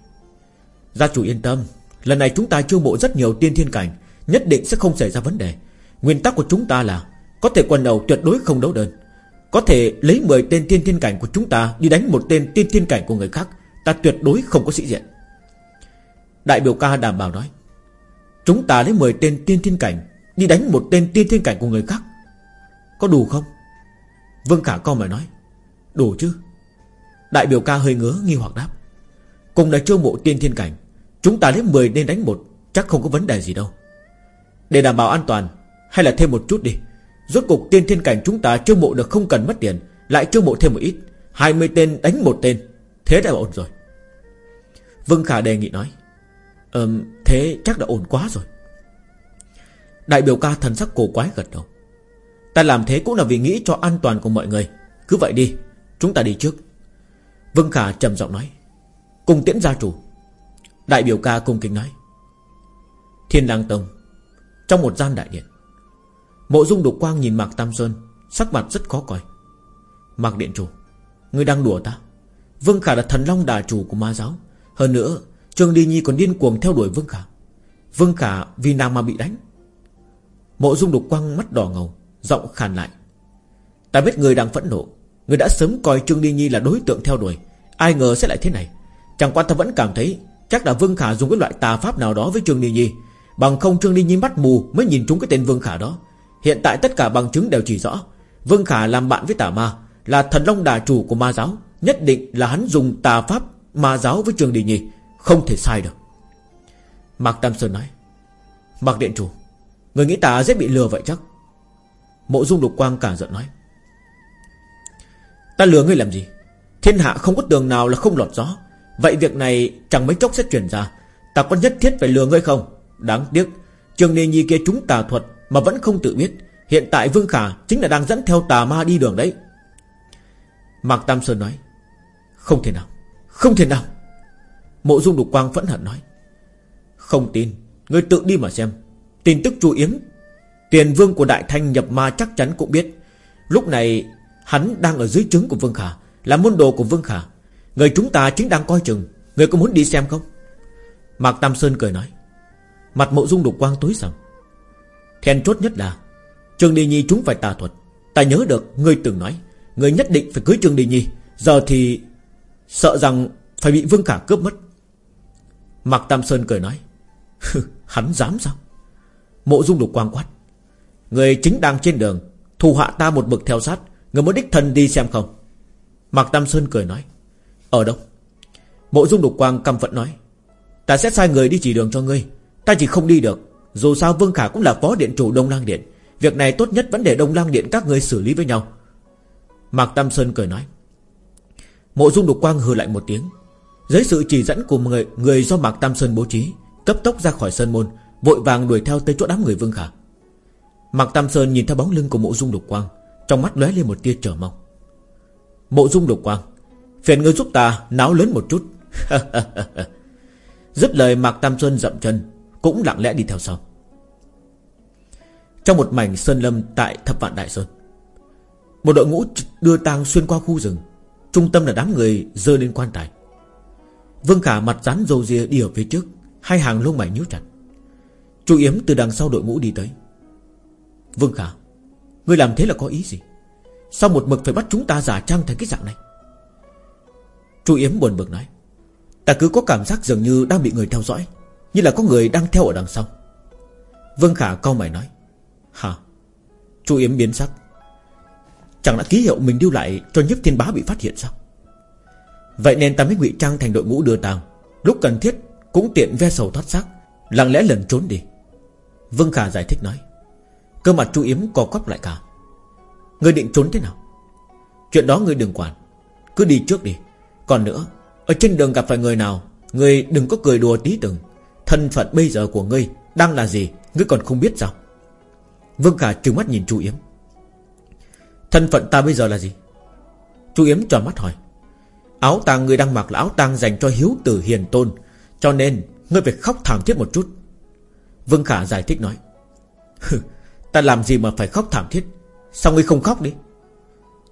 A: Gia chủ yên tâm, Lần này chúng ta chiêu mộ rất nhiều tiên thiên cảnh, Nhất định sẽ không xảy ra vấn đề. Nguyên tắc của chúng ta là Có thể quần đầu tuyệt đối không đấu đơn. Có thể lấy 10 tên tiên thiên cảnh của chúng ta Đi đánh một tên tiên thiên cảnh của người khác, Ta tuyệt đối không có sĩ diện. Đại biểu ca đảm bảo nói, Chúng ta lấy 10 tên tiên thiên cảnh Đi đánh một tên tiên thiên cảnh của người khác, Có đủ không? Vương Khả co mà nói, Đủ chứ. Đại biểu ca hơi ngứa, nghi hoặc đáp. Cùng là chiêu mộ tiên thiên cảnh, Chúng ta lấy 10 nên đánh một, Chắc không có vấn đề gì đâu. Để đảm bảo an toàn, Hay là thêm một chút đi. Rốt cục tiên thiên cảnh chúng ta chiêu mộ được không cần mất tiền, Lại chiêu mộ thêm một ít 20 tên đánh một tên, Thế đã ổn rồi. Vương Khả đề nghị nói, Ừm, thế chắc đã ổn quá rồi. Đại biểu ca thần sắc cổ quái gật đầu, Ta làm thế cũng là vì nghĩ cho an toàn của mọi người. Cứ vậy đi, Chúng ta đi trước. Vương Khả trầm giọng nói. Cùng tiễn gia chủ. Đại biểu ca cung kính nói. Thiên Lang Tông, Trong một gian đại điện, Mộ dung đục quang nhìn Mạc Tam Sơn, Sắc mặt rất khó coi. Mạc Điện Chủ, Ngươi đang đùa ta. Vương Khả là thần long đà chủ của ma giáo. Hơn nữa, Trương Đi Nhi còn điên cuồng theo đuổi Vương Khả Vương Khả vì nàng mà bị đánh. Mộ dung đục quang mắt đỏ ngầu, Giọng khàn lại. Ta biết người đang phẫn nộ. Người đã sớm coi Trương Đi Nhi là đối tượng theo đuổi. Ai ngờ sẽ lại thế này. Chẳng qua ta vẫn cảm thấy Chắc là Vương Khả dùng cái loại tà pháp nào đó với Trương Đi Nhi. Bằng không Trương Đi Nhi mắt mù Mới nhìn trúng cái tên Vương Khả đó. Hiện tại tất cả bằng chứng đều chỉ rõ, Vương Khả làm bạn với tà ma, Là thần long đà chủ của ma giáo. Nhất định là hắn dùng tà pháp ma giáo với Trương Đi Nhi, Không thể sai được. Mạc Tam Sơn nói, Mạc Điện Chủ, Người nghĩ ta dễ bị lừa vậy chắc? Mộ dung lục quang cả giận nói Ta lừa ngươi làm gì? Thiên hạ không có tường nào là không lọt gió. Vậy việc này chẳng mấy chốc sẽ truyền ra. Ta có nhất thiết phải lừa ngươi không? Đáng tiếc, Trường Nê Nhi kia chúng tà thuật Mà vẫn không tự biết. Hiện tại Vương Khả chính là đang dẫn theo tà ma đi đường đấy. Mạc Tam Sơn nói, Không thể nào, Không thể nào. Mộ dung đục quang phẫn hận nói, Không tin, Ngươi tự đi mà xem. Tin tức chu yếm, Tiền vương của Đại Thanh nhập ma chắc chắn cũng biết. Lúc này Hắn đang ở dưới trướng của Vương Khả, Là môn đồ của Vương Khả. Người chúng ta chính đang coi chừng. Người có muốn đi xem không? Mạc Tam Sơn cười nói. Mặt mộ dung đục quang tối sầm. Then chốt nhất là, Trương Đi Nhi chúng phải tà thuật. Ta nhớ được, ngươi từng nói, Ngươi nhất định phải cưới Trương Đi Nhi. Giờ thì Sợ rằng phải bị Vương Khả cướp mất. Mạc Tam Sơn cười nói. Hắn dám sao? Mộ dung đục quang quát. Người chính đang trên đường Thù hạ ta một bực theo sát. Người muốn đích thân đi xem không? Mạc Tam Sơn cười nói Ở đâu? Mộ dung đục quang căm phận nói Ta sẽ sai người đi chỉ đường cho ngươi. Ta chỉ không đi được. Dù sao Vương Khả cũng là phó điện chủ Đông Lang Điện. Việc này tốt nhất vẫn để Đông Lang Điện các người xử lý với nhau. Mạc Tam Sơn cười nói Mộ dung đục quang hừ lại một tiếng Dưới sự chỉ dẫn của người, người do Mạc Tam Sơn bố trí Cấp tốc ra khỏi sân môn Vội vàng đuổi theo tới chỗ đám người Vương Khả. Mạc Tam Sơn nhìn theo bóng lưng của mộ dung đục quang trong mắt lóe lên một tia chờ mong. Mộ dung lục quang, Phiền ngươi giúp ta náo lớn một chút. Dứt lời, Mạc Tam Sơn dậm chân, Cũng lặng lẽ đi theo sau. Trong một mảnh sơn lâm Tại thập vạn đại sơn, Một đội ngũ đưa tang xuyên qua khu rừng. Trung tâm là đám người dơ lên quan tài. Vương Khả mặt rắn râu ria đi ở phía trước, Hai hàng lông mày nhíu chặt. Chu Yếm từ đằng sau đội ngũ đi tới. Vương Khả Ngươi làm thế là có ý gì? Sao một mực phải bắt chúng ta giả trang thành cái dạng này? Chu Yếm buồn bực nói, Ta cứ có cảm giác dường như đang bị người theo dõi, Như là có người đang theo ở đằng sau. Vương Khả câu mày nói, Hả? Chu Yếm biến sắc, Chẳng đã ký hiệu mình điêu lại cho nhiếp thiên bá bị phát hiện sao? Vậy nên ta mới ngụy trang thành đội ngũ đưa tàng Lúc cần thiết cũng tiện ve sầu thoát xác, Lặng lẽ lần trốn đi. Vương Khả giải thích nói Cơ mặt chú yếm co quắp lại cả. Người định trốn thế nào? Chuyện đó người đừng quản. Cứ đi trước đi. Còn nữa, Ở trên đường gặp phải người nào, Người đừng có cười đùa tí từng. Thân phận bây giờ của ngươi Đang là gì, Ngươi còn không biết sao? Vương Khả trừng mắt nhìn chú Yếm. Thân phận ta bây giờ là gì? Chú Yếm tròn mắt hỏi. Áo tang ngươi đang mặc là áo tang dành cho hiếu tử hiền tôn, Cho nên Ngươi phải khóc thảm thiết một chút. Vương Khả giải thích nói. Ta làm gì mà phải khóc thảm thiết? Sao ngươi không khóc đi?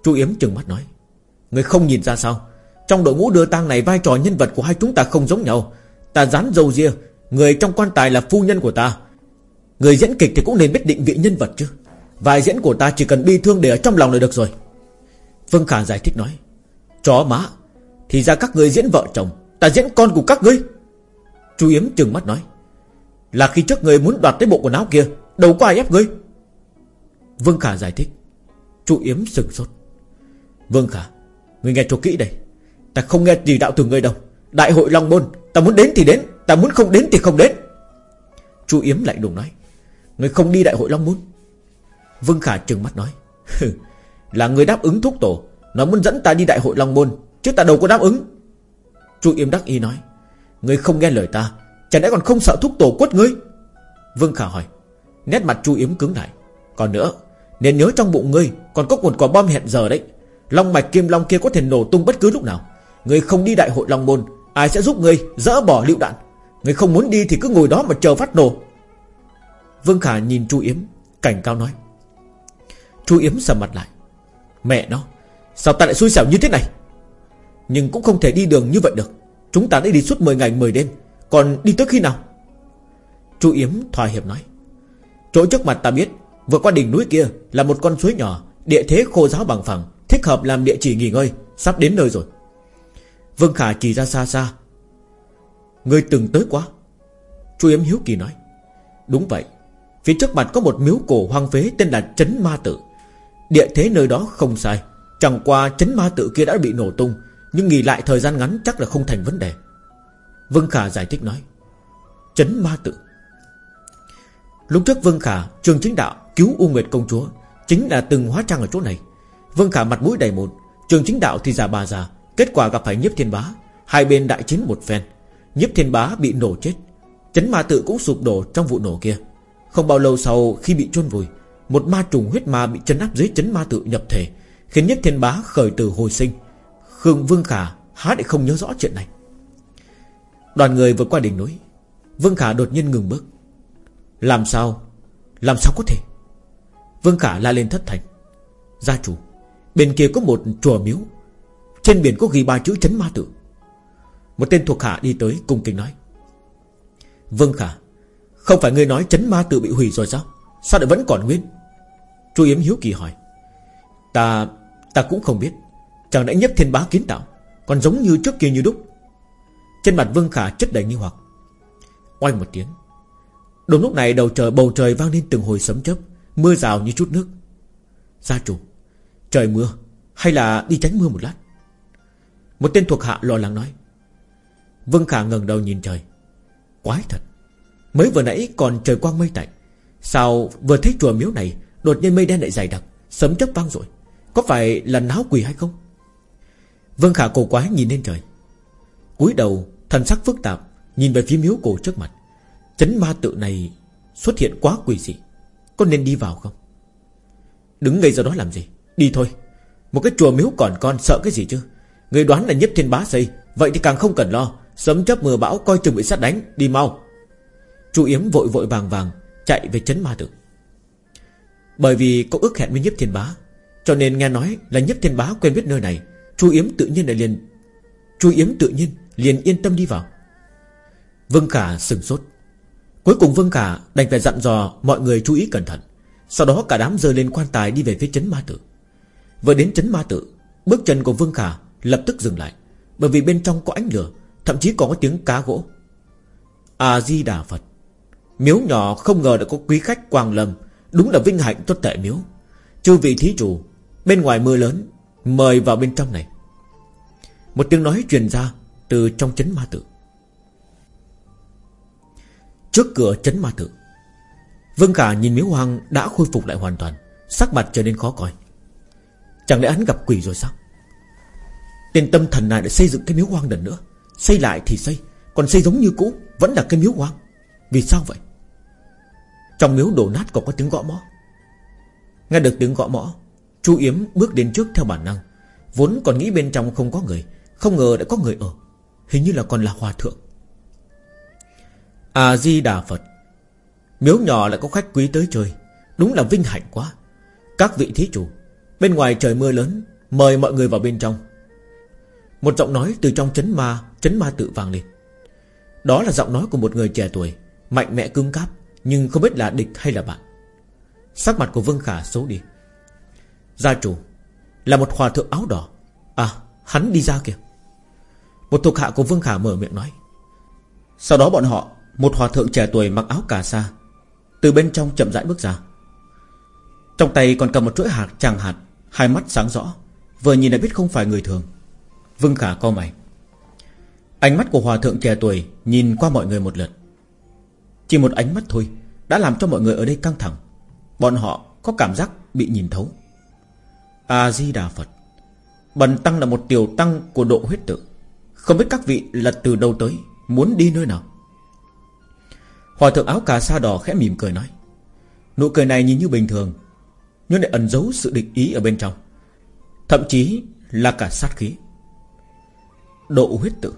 A: Chu Yếm trừng mắt nói. Ngươi không nhìn ra sao? Trong đội ngũ đưa tang này vai trò nhân vật của hai chúng ta không giống nhau. Ta dán dâu ria, Người trong quan tài là phu nhân của ta. Người diễn kịch thì cũng nên biết định vị nhân vật chứ. Vai diễn của ta chỉ cần bi thương để ở trong lòng là được rồi. Vương Khả giải thích nói. Chó má, Thì ra các người diễn vợ chồng, Ta diễn con của các ngươi. Chu Yếm trừng mắt nói. Là khi trước người muốn đoạt tới bộ quần áo kia, Đâu có ai ép ngươi. Vương Khả giải thích. Chu Yếm sừng sốt. Vương Khả Ngươi nghe cho kỹ đây. Ta không nghe gì đạo từ ngươi đâu. Đại hội Long Môn, Ta muốn đến thì đến. Ta muốn không đến thì không đến. Chu Yếm lại đùng nói. Người không đi đại hội Long Môn? Vương Khả trừng mắt nói. Là người đáp ứng thúc tổ. Nó muốn dẫn ta đi đại hội Long Môn, Chứ ta đâu có đáp ứng. Chu Yếm đắc y nói. Người không nghe lời ta Chẳng lẽ còn không sợ thúc tổ quất ngươi? Vương Khả hỏi. Nét mặt Chu Yếm cứng lại. Còn nữa. Nên nhớ trong bụng ngươi Còn có một quả bom hẹn giờ đấy. Long mạch kim long kia có thể nổ tung bất cứ lúc nào. Ngươi không đi đại hội Long Môn, Ai sẽ giúp ngươi dỡ bỏ lựu đạn? Ngươi không muốn đi thì cứ ngồi đó mà chờ phát nổ. Vương Khả nhìn Chu Yếm, Cảnh cao nói. Chu Yếm sầm mặt lại. Mẹ nó, Sao ta lại xui xẻo như thế này? Nhưng cũng không thể đi đường như vậy được. Chúng ta đã đi suốt 10 ngày 10 đêm. Còn đi tới khi nào? Chu Yếm thỏa hiệp nói. Chỗ trước mặt ta biết Vừa qua đỉnh núi kia là một con suối nhỏ, Địa thế khô giáo bằng phẳng, Thích hợp làm địa chỉ nghỉ ngơi, Sắp đến nơi rồi. Vương Khả chỉ ra xa xa. Người từng tới quá. Chu Yếm hiếu kỳ nói. Đúng vậy, Phía trước mặt có một miếu cổ hoang phế tên là Trấn Ma Tự. Địa thế nơi đó không sai, Chẳng qua Trấn Ma Tự kia đã bị nổ tung, Nhưng nghỉ lại thời gian ngắn chắc là không thành vấn đề. Vương Khả giải thích nói. Trấn Ma Tự. Lúc trước Vương Khả, Trường chính đạo cứu U Nguyệt Công Chúa, Chính là từng hóa trang ở chỗ này. Vương Khả mặt mũi đầy một Trường chính đạo thì già bà già, Kết quả gặp phải nhiếp thiên bá, Hai bên đại chiến một phen. Nhiếp thiên bá bị nổ chết, Chấn ma tự cũng sụp đổ trong vụ nổ kia. Không bao lâu sau, khi bị chôn vùi, Một ma trùng huyết ma bị chấn áp dưới chấn ma tự nhập thể, Khiến nhiếp thiên bá khởi từ hồi sinh. Khương Vương Khả há để không nhớ rõ chuyện này. Đoàn người vượt qua đỉnh núi, Vương Khả đột nhiên ngừng bước. Làm sao? Làm sao có thể? Vương Khả la lên thất thành. Gia chủ, Bên kia có một chùa miếu. Trên biển có ghi ba chữ chấn ma tự Một tên thuộc hạ đi tới cung kính nói, Vương khả, Không phải ngươi nói chấn ma tự bị hủy rồi sao? Sao lại vẫn còn nguyên? Chu Yếm hiếu kỳ hỏi, Ta ta cũng không biết. Chẳng lẽ nhất thiên bá kiến tạo, Còn giống như trước kia như đúc. Trên mặt Vương Khả chất đầy nghi hoặc. Oanh một tiếng. Đúng lúc này, đầu trời, bầu trời vang lên từng hồi sấm chớp. Mưa rào như chút nước. Gia chủ, Trời mưa, Hay là đi tránh mưa một lát? Một tên thuộc hạ lo lắng nói. Vương Khả ngẩng đầu nhìn trời. Quái thật, Mới vừa nãy còn trời quang mây tạnh. Sao vừa thấy chùa miếu này, Đột nhiên mây đen lại dày đặc, Sấm chớp vang rồi? Có phải là náo quỷ hay không? Vương Khả cổ quái nhìn lên trời. Cúi đầu, thần sắc phức tạp, Nhìn về phía miếu cổ trước mặt. Chấn ma tự này xuất hiện quá quỷ dị. Có nên đi vào không? Đứng ngây ra đó làm gì? Đi thôi. Một cái chùa miếu còn con sợ cái gì chứ? Người đoán là nhất thiên bá xây. Vậy thì càng không cần lo. Sớm chấp mưa bão coi chừng bị sát đánh. Đi mau. Chu Yếm vội vội vàng vàng Chạy về chấn ma tử. Bởi vì có ước hẹn với nhếp thiên bá, Cho nên nghe nói là nhếp thiên bá quen biết nơi này. Chu Yếm tự nhiên lại liền Chu Yếm tự nhiên liền yên tâm đi vào. Vương Khả sừng sốt. Cuối cùng Vương Khả đành phải dặn dò Mọi người chú ý cẩn thận. Sau đó cả đám rơi lên quan tài đi về phía chấn ma tử. Vừa đến chấn ma tử, Bước chân của Vương Khả lập tức dừng lại, Bởi vì bên trong có ánh lửa, Thậm chí còn có tiếng cá gỗ. A-di-đà Phật. Miếu nhỏ không ngờ đã có quý khách quang lâm, Đúng là vinh hạnh tốt tệ miếu. Chư vị thí chủ, Bên ngoài mưa lớn, Mời vào bên trong này. Một tiếng nói truyền ra Từ trong chấn ma tử. Trước cửa chấn ma tự Vương Khả nhìn miếu hoang đã khôi phục lại hoàn toàn, Sắc mặt trở nên khó coi. Chẳng lẽ hắn gặp quỷ rồi sao? Tên tâm thần này đã xây dựng cái miếu hoang lần nữa, Xây lại thì xây, Còn xây giống như cũ, Vẫn là cái miếu hoang. Vì sao vậy? Trong miếu đổ nát còn có tiếng gõ mõ. Nghe được tiếng gõ mõ, Chu Yếm bước đến trước theo bản năng, Vốn còn nghĩ bên trong không có người, Không ngờ đã có người ở, Hình như là còn là hòa thượng. A-di-đà Phật. Miếu nhỏ lại có khách quý tới chơi. Đúng là vinh hạnh quá. Các vị thí chủ, Bên ngoài trời mưa lớn, Mời mọi người vào bên trong. Một giọng nói từ trong chấn ma Chấn ma tự vang lên. Đó là giọng nói của một người trẻ tuổi, Mạnh mẽ cứng cáp, Nhưng không biết là địch hay là bạn. Sắc mặt của Vương Khả xấu đi. Gia chủ, Là một hòa thượng áo đỏ. À hắn đi ra kìa. Một thuộc hạ của Vương Khả mở miệng nói. Sau đó bọn họ một hòa thượng trẻ tuổi mặc áo cà sa, Từ bên trong chậm rãi bước ra. Trong tay còn cầm một chuỗi hạt tràng hạt, Hai mắt sáng rõ, Vừa nhìn đã biết không phải người thường. Vương Khả co mày. Ánh mắt của hòa thượng trẻ tuổi Nhìn qua mọi người một lượt. Chỉ một ánh mắt thôi Đã làm cho mọi người ở đây căng thẳng. Bọn họ có cảm giác bị nhìn thấu. A-di-đà Phật. Bần tăng là một tiểu tăng của độ huyết tự. Không biết các vị là từ đâu tới, Muốn đi nơi nào? Hòa thượng áo cà sa đỏ khẽ mỉm cười nói, Nụ cười này nhìn như bình thường, Nhưng lại ẩn giấu sự địch ý ở bên trong, Thậm chí là cả sát khí. Độ huyết tự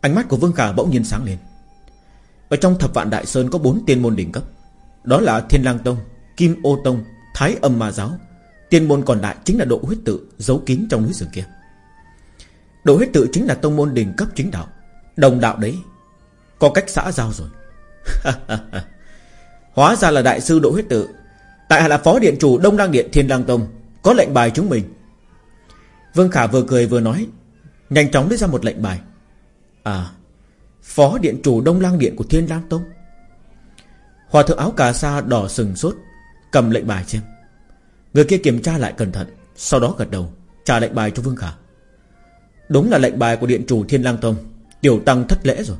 A: Ánh mắt của Vương Khả bỗng nhiên sáng lên. Ở trong thập vạn đại sơn có bốn tiên môn đỉnh cấp, Đó là Thiên lang Tông, Kim ô Tông, Thái âm ma giáo. Tiên môn còn lại chính là độ huyết tự Giấu kín trong núi rừng kia. Độ huyết tự chính là tông môn đỉnh cấp chính đạo, Đồng đạo đấy, Có cách xã giao rồi. Hóa ra là đại sư Đỗ huyết tự. Tại hạ là phó điện chủ Đông Lang Điện Thiên Lang Tông, Có lệnh bài chúng mình. Vương Khả vừa cười vừa nói, Nhanh chóng lấy ra một lệnh bài. À Phó điện chủ Đông Lang Điện của Thiên Lang Tông. Hòa thượng áo cà sa đỏ sừng sốt, Cầm lệnh bài xem. Người kia kiểm tra lại cẩn thận, Sau đó gật đầu, Trả lệnh bài cho Vương Khả. Đúng là lệnh bài của điện chủ Thiên Lang Tông, Tiểu Tăng thất lễ rồi.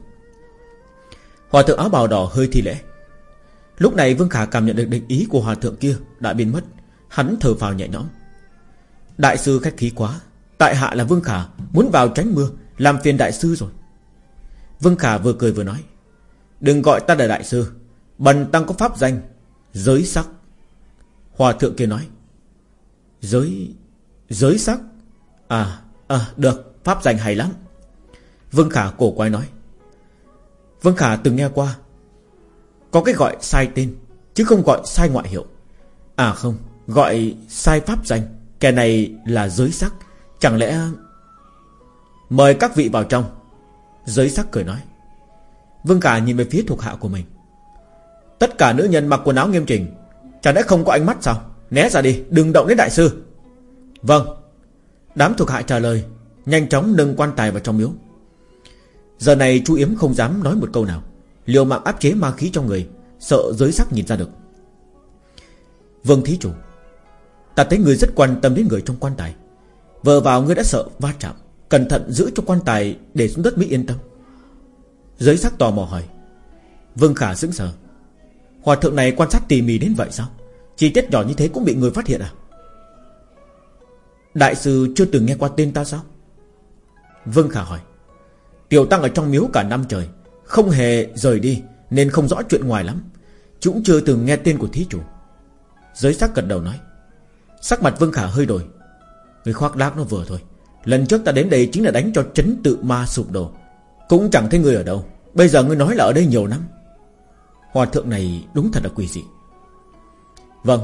A: Hòa thượng áo bào đỏ hơi thi lễ. Lúc này Vương Khả cảm nhận được định ý của hòa thượng kia Đã biến mất. Hắn thở phào nhẹ nhõm. Đại sư khách khí quá Tại hạ là Vương Khả Muốn vào tránh mưa Làm phiền đại sư rồi. Vương Khả vừa cười vừa nói Đừng gọi ta là đại sư Bần tăng có pháp danh Giới sắc. Hòa thượng kia nói Giới... giới sắc? À, à được Pháp danh hay lắm. Vương Khả cổ quay nói Vương Khả từng nghe qua. Có cái gọi sai tên, Chứ không gọi sai ngoại hiệu. À không, Gọi sai pháp danh. Kẻ này là giới sắc. Chẳng lẽ Mời các vị vào trong? Giới sắc cười nói. Vương Khả nhìn về phía thuộc hạ của mình. Tất cả nữ nhân mặc quần áo nghiêm chỉnh Chẳng lẽ không có ánh mắt sao? Né ra đi, đừng động đến đại sư. Vâng. Đám thuộc hạ trả lời, Nhanh chóng nâng quan tài vào trong miếu. Giờ này chú Yếm không dám nói một câu nào. Liều mạng áp chế ma khí trong người, Sợ giới sắc nhìn ra được. Vâng thí chủ. Ta thấy người rất quan tâm đến người trong quan tài. Vợ vào ngươi đã sợ va chạm, Cẩn thận giữ cho quan tài Để xuống đất mới yên tâm. Giới sắc tò mò hỏi. Vương Khả sững sờ. Hòa thượng này quan sát tỉ mỉ đến vậy sao? Chi tiết nhỏ như thế cũng bị người phát hiện à? Đại sư chưa từng nghe qua tên ta sao? Vương Khả hỏi. Tiểu Tăng ở trong miếu cả năm trời, Không hề rời đi, Nên không rõ chuyện ngoài lắm. Chúng chưa từng nghe tên của thí chủ. Giới sắc gật đầu nói, Sắc mặt Vương Khả hơi đổi. Người khoác lác nó vừa thôi, Lần trước ta đến đây chính là đánh cho chấn tự ma sụp đổ. Cũng chẳng thấy người ở đâu, Bây giờ ngươi nói là ở đây nhiều năm. Hòa thượng này đúng thật là quỷ dị. Vâng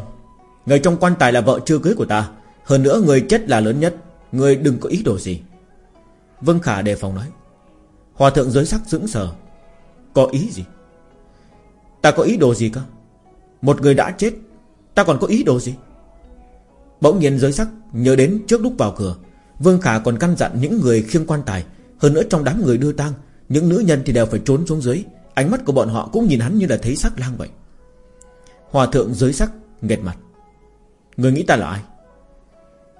A: Người trong quan tài là vợ chưa cưới của ta, Hơn nữa người chết là lớn nhất, Người đừng có ý đồ gì. Vân Khả đề phòng nói Hòa thượng giới sắc dững sờ. Có ý gì? Ta có ý đồ gì cơ? Một người đã chết, Ta còn có ý đồ gì? Bỗng nhiên giới sắc nhớ đến trước lúc vào cửa, Vương Khả còn căn dặn những người khiêng quan tài. Hơn nữa trong đám người đưa tang, Những nữ nhân thì đều phải trốn xuống dưới. Ánh mắt của bọn họ cũng nhìn hắn như là thấy sắc lang vậy. Hòa thượng giới sắc nghẹt mặt. Người nghĩ ta là ai?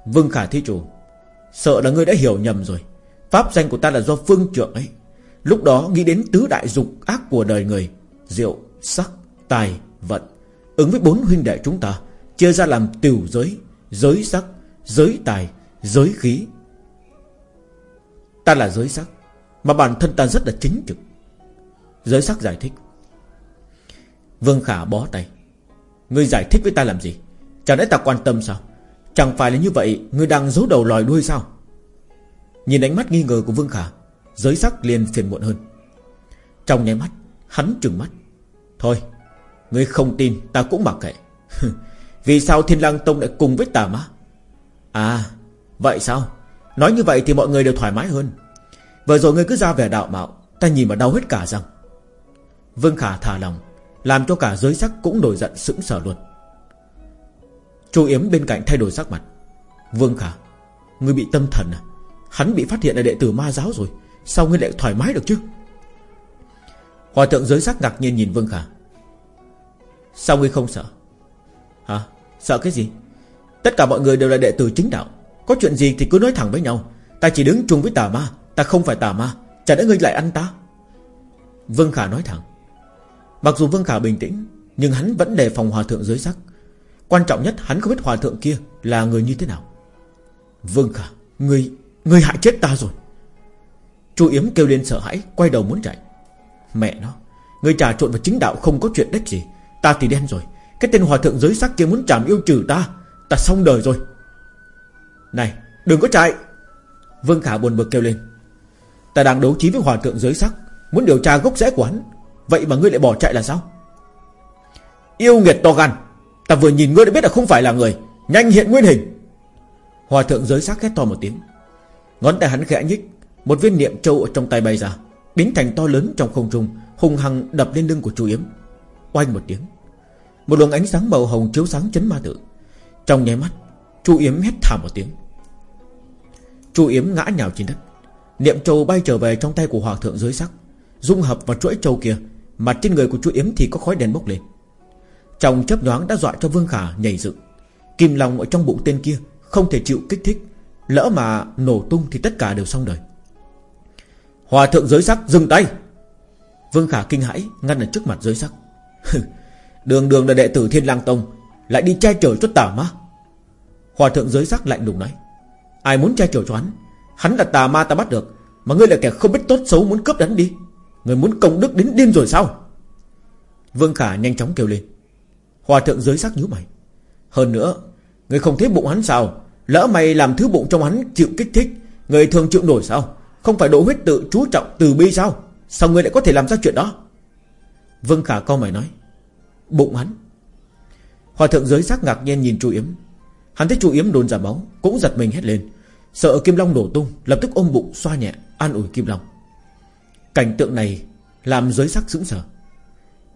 A: Vương Khả thí chủ, Sợ là ngươi đã hiểu nhầm rồi. Pháp danh của ta là do phương trượng ấy. Lúc đó nghĩ đến tứ đại dục ác của đời người rượu sắc, tài, vận. Ứng với bốn huynh đệ chúng ta Chia ra làm tiểu giới Giới sắc, giới tài, giới khí. Ta là giới sắc Mà bản thân ta rất là chính trực. Giới sắc giải thích. Vương Khả bó tay. Ngươi giải thích với ta làm gì? Chẳng lẽ ta quan tâm sao? Chẳng phải là như vậy Ngươi đang giấu đầu lòi đuôi sao? Nhìn ánh mắt nghi ngờ của Vương Khả Giới sắc liền phiền muộn hơn. Trong nháy mắt, Hắn trừng mắt. Thôi, Ngươi không tin, ta cũng mặc kệ. Vì sao Thiên Lang Tông lại cùng với tà ma? À Vậy sao? Nói như vậy thì mọi người đều thoải mái hơn. Vừa rồi ngươi cứ ra vẻ đạo mạo, Ta nhìn mà đau hết cả răng. Vương Khả thả lòng, Làm cho cả giới sắc cũng nổi giận sững sờ luôn. Chu Yếm bên cạnh thay đổi sắc mặt. Vương Khả, Ngươi bị tâm thần à? Hắn bị phát hiện là đệ tử ma giáo rồi. Sao ngươi lại thoải mái được chứ? Hòa thượng giới sắc ngạc nhiên nhìn Vương Khả. Sao ngươi không sợ? Hả? Sợ cái gì? Tất cả mọi người đều là đệ tử chính đạo. Có chuyện gì thì cứ nói thẳng với nhau. Ta chỉ đứng chung với tà ma, Ta không phải tà ma. Chả lẽ ngươi lại ăn ta? Vương Khả nói thẳng. Mặc dù Vương Khả bình tĩnh, Nhưng hắn vẫn đề phòng hòa thượng giới sắc. Quan trọng nhất, hắn không biết hòa thượng kia Là người như thế nào. Vương Khả, Ngươi Ngươi hại chết ta rồi. Chu Yếm kêu lên sợ hãi, Quay đầu muốn chạy. Mẹ nó, người trà trộn vào chính đạo không có chuyện đất gì. Ta thì đen rồi, Cái tên hòa thượng giới sắc kia muốn chảm yêu trừ ta Ta xong đời rồi. Này, đừng có chạy. Vương Khả buồn bực kêu lên. Ta đang đấu trí với hòa thượng giới sắc, Muốn điều tra gốc rễ của hắn. Vậy mà ngươi lại bỏ chạy là sao? Yêu nghiệt to gan, Ta vừa nhìn ngươi đã biết là không phải là người. Nhanh hiện nguyên hình. Hòa thượng giới sắc hét to một tiếng. Ngón tay hắn khẽ nhích một viên niệm châu ở trong tay bay ra, Biến thành to lớn trong không trung Hùng hăng đập lên lưng của chú Yếm. Oanh một tiếng, Một luồng ánh sáng màu hồng chiếu sáng chấn ma tử Trong nháy mắt, Chu Yếm hét thảm một tiếng. Chu Yếm ngã nhào trên đất. Niệm châu bay trở về trong tay của hòa thượng dưới sắc, Dung hợp vào chuỗi châu kia Mặt trên người của chú Yếm thì có khói đèn bốc lên. Trong chớp nhoáng đã dọa cho Vương Khả nhảy dựng. Kim lòng ở trong bụng tên kia Không thể chịu kích thích, Lỡ mà nổ tung thì tất cả đều xong đời. Hòa thượng giới sắc dừng tay. Vương Khả kinh hãi, Ngăn ở trước mặt giới sắc. Đường đường là đệ tử Thiên lang Tông, Lại đi che chở cho tà ma. Hòa thượng giới sắc lạnh lùng nói, Ai muốn che chở cho hắn? Hắn là tà ma ta bắt được, Mà ngươi là kẻ không biết tốt xấu muốn cướp hắn đi. Người muốn công đức đến điên rồi sao? Vương Khả nhanh chóng kêu lên. Hòa thượng giới sắc nhíu mày. Hơn nữa, Người không thấy bụng hắn sao? Lỡ mày làm thứ bụng trong hắn chịu kích thích, Người thường chịu nổi sao? Không phải độ huyết tự chú trọng từ bi sao? Sao người lại có thể làm ra chuyện đó? Vương Khả co mày nói. Bụng hắn. Hòa thượng giới sắc ngạc nhiên nhìn chu Yếm. Hắn thấy chu Yếm đồn ra máu, Cũng giật mình hét lên. Sợ Kim Long đổ tung, Lập tức ôm bụng xoa nhẹ, An ủi Kim Long. Cảnh tượng này Làm giới sắc sững sờ.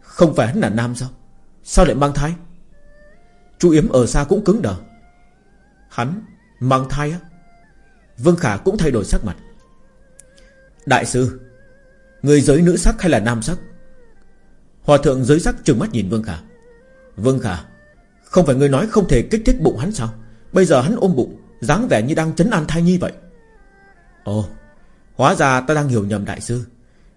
A: Không phải hắn là nam sao? Sao lại mang thai? Chu Yếm ở xa cũng cứng đờ. Hắn mang thai á? Vương Khả cũng thay đổi sắc mặt. Đại sư, Người giới nữ sắc hay là nam sắc? Hòa thượng giới sắc trừng mắt nhìn Vương Khả. Vương Khả, Không phải người nói không thể kích thích bụng hắn sao? Bây giờ hắn ôm bụng, dáng vẻ như đang chấn an thai nhi vậy. Ồ, Hóa ra ta đang hiểu nhầm đại sư.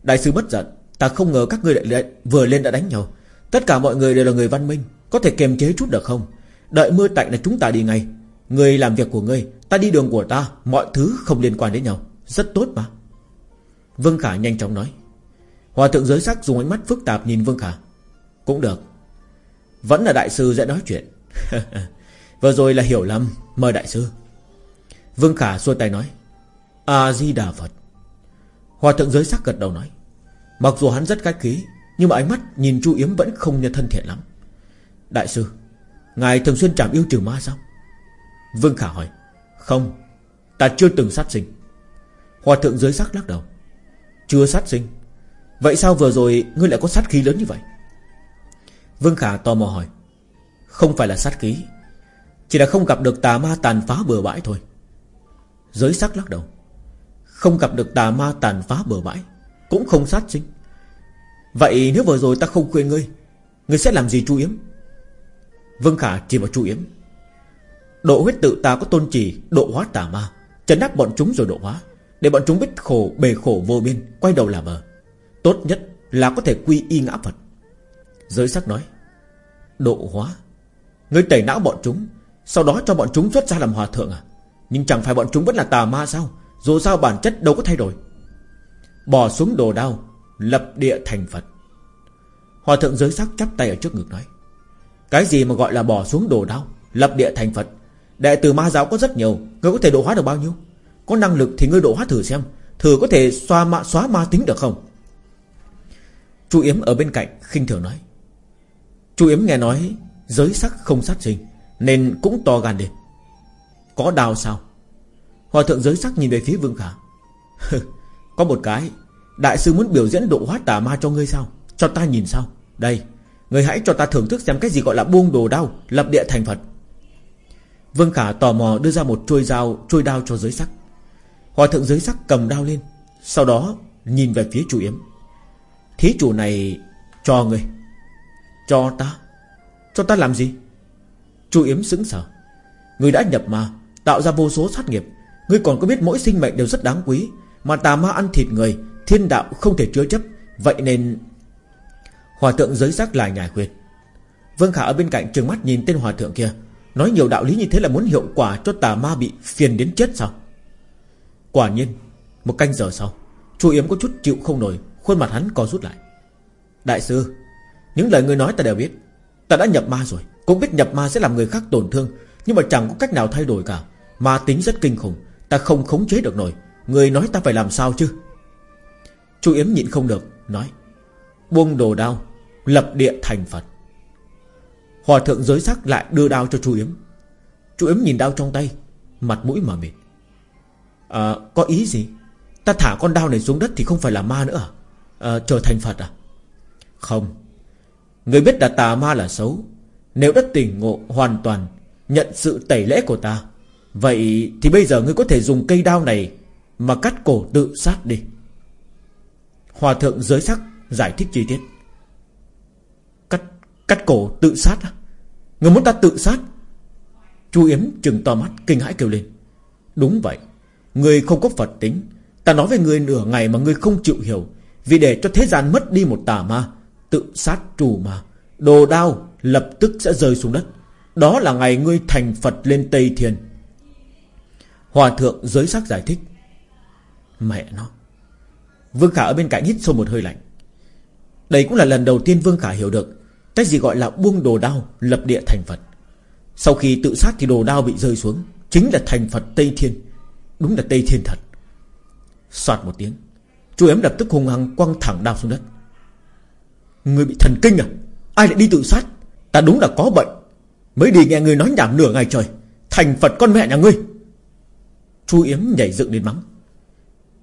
A: Đại sư bất giận, Ta không ngờ các ngươi lại vừa lên đã đánh nhau. Tất cả mọi người đều là người văn minh, Có thể kiềm chế chút được không? Đợi mưa tạnh là chúng ta đi ngay. Người làm việc của ngươi, Ta đi đường của ta, Mọi thứ không liên quan đến nhau. Rất tốt mà. Vương Khả nhanh chóng nói. Hòa thượng giới sắc dùng ánh mắt phức tạp nhìn Vương Khả. Cũng được. Vẫn là đại sư dễ nói chuyện. Vừa rồi là hiểu lầm. Mời đại sư. Vương Khả xua tay nói. A-di-đà Phật. Hòa thượng giới sắc gật đầu nói. Mặc dù hắn rất khách khí, Nhưng mà ánh mắt nhìn Chu Yếm vẫn không như thân thiện lắm. Đại sư, Ngài thường xuyên chạm yêu trừ ma sao? Vương Khả hỏi. Không, Ta chưa từng sát sinh. Hòa thượng giới sắc lắc đầu. Chưa sát sinh. Vậy sao vừa rồi ngươi lại có sát khí lớn như vậy? Vương Khả tò mò hỏi. Không phải là sát khí, Chỉ là không gặp được tà ma tàn phá bừa bãi thôi. Giới sắc lắc đầu. Không gặp được tà ma tàn phá bừa bãi, Cũng không sát sinh. Vậy nếu vừa rồi ta không khuyên ngươi Ngươi sẽ làm gì chu yếm? Vương Khả chỉ vào chu yếm. Độ huyết tự ta có tôn trì Độ hóa tà ma Trấn áp bọn chúng rồi độ hóa. Để bọn chúng biết khổ, bề khổ vô biên, Quay đầu là bờ Tốt nhất là có thể quy y ngã Phật. Giới sắc nói, Độ hóa, Ngươi tẩy não bọn chúng, Sau đó cho bọn chúng xuất ra làm hòa thượng à? Nhưng chẳng phải bọn chúng vẫn là tà ma sao? Dù sao bản chất đâu có thay đổi. Bỏ xuống đồ đao, Lập địa thành Phật. Hòa thượng giới sắc chắp tay ở trước ngực nói, Cái gì mà gọi là bỏ xuống đồ đao, Lập địa thành Phật? Đệ tử ma giáo có rất nhiều, Ngươi có thể độ hóa được bao nhiêu? Có năng lực thì ngươi độ hóa thử xem Thử có thể xóa ma, xóa ma tính được không? Chu Yếm ở bên cạnh khinh thường nói. Chu Yếm nghe nói Giới sắc không sát sinh Nên cũng to gan đi Có đào sao? Hòa thượng giới sắc nhìn về phía Vương Khả. Có một cái Đại sư muốn biểu diễn độ hóa tà ma cho ngươi sao? Cho ta nhìn sao? Đây Người hãy cho ta thưởng thức xem cái gì gọi là buông đồ đao Lập địa thành Phật. Vương Khả tò mò đưa ra một chuôi dao chuôi đao cho giới sắc. Hòa thượng giới sắc cầm đao lên, Sau đó nhìn về phía chủ yếm. Thí chủ này cho người, Cho ta Cho ta làm gì? Chu Yếm sững sờ. Người đã nhập ma, Tạo ra vô số sát nghiệp. Ngươi còn có biết mỗi sinh mệnh đều rất đáng quý, Mà tà ma ăn thịt người, Thiên đạo không thể chứa chấp. Vậy nên, Hòa thượng giới sắc lại nhài khuyên Vương Khả ở bên cạnh trường mắt nhìn tên hòa thượng kia, Nói nhiều đạo lý như thế là muốn hiệu quả cho tà ma bị phiền đến chết sao? Quả nhiên, Một canh giờ sau, Chu Yếm có chút chịu không nổi, Khuôn mặt hắn co rút lại. Đại sư, Những lời người nói ta đều biết. Ta đã nhập ma rồi, Cũng biết nhập ma sẽ làm người khác tổn thương, Nhưng mà chẳng có cách nào thay đổi cả. Ma tính rất kinh khủng, Ta không khống chế được nổi. Người nói ta phải làm sao chứ? Chu Yếm nhịn không được, Nói, Buông đồ đao, Lập địa thành Phật. Hòa thượng giới sắc lại đưa đao cho Chu Yếm. Chu Yếm nhìn đao trong tay, Mặt mũi mà mệt à, Có ý gì? Ta thả con đao này xuống đất thì không phải là ma nữa à, ờ, Trở thành Phật à? Không. Người biết là tà ma là xấu. Nếu đất tỉnh ngộ hoàn toàn Nhận sự tẩy lễ của ta Vậy thì bây giờ ngươi có thể dùng cây đao này Mà cắt cổ tự sát đi. Hòa thượng giới sắc Giải thích chi tiết. Cắt cắt cổ tự sát à Người muốn ta tự sát? Chu Yếm trừng to mắt kinh hãi kêu lên. Đúng vậy. Người không có Phật tính. Ta nói với người nửa ngày mà người không chịu hiểu. Vì để cho thế gian mất đi một tà ma, Tự sát trù ma, Đồ đao lập tức sẽ rơi xuống đất. Đó là ngày ngươi thành Phật lên Tây Thiên. Hòa thượng giới sắc giải thích. Mẹ nó. Vương Khả ở bên cạnh hít sâu một hơi lạnh. Đây cũng là lần đầu tiên Vương Khả hiểu được Cái gì gọi là buông đồ đao Lập địa thành Phật. Sau khi tự sát thì đồ đao bị rơi xuống, Chính là thành Phật Tây Thiên. Đúng là Tây Thiên thật. Xoạt một tiếng, Chú ếm lập tức hung hăng quăng thẳng đao xuống đất. Người bị thần kinh à? Ai lại đi tự sát? Ta đúng là có bệnh. Mới đi nghe người nói nhảm nửa ngày trời. Thành Phật con mẹ nhà ngươi. Chu Yếm nhảy dựng đến mắng.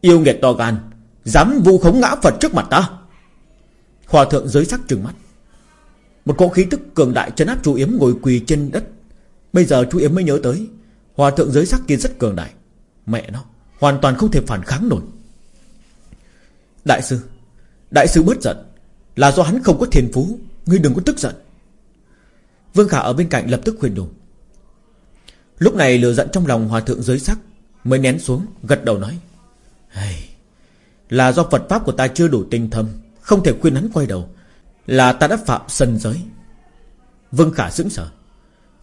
A: Yêu nghiệt to gan, Dám vu khống ngã Phật trước mặt ta. Hòa thượng giới sắc trừng mắt. Một cỗ khí tức cường đại chấn áp Chu Yếm ngồi quỳ trên đất. Bây giờ Chu Yếm mới nhớ tới, Hòa thượng giới sắc kia rất cường đại. Mẹ nó Hoàn toàn không thể phản kháng nổi. Đại sư Đại sư bớt giận Là do hắn không có thiền phú Ngươi đừng có tức giận. Vương Khả ở bên cạnh lập tức khuyên đủ. Lúc này lừa giận trong lòng hòa thượng giới sắc Mới nén xuống gật đầu nói hey, Là do Phật Pháp của ta chưa đủ tinh thâm Không thể khuyên hắn quay đầu Là ta đã phạm sân giới. Vương Khả sững sờ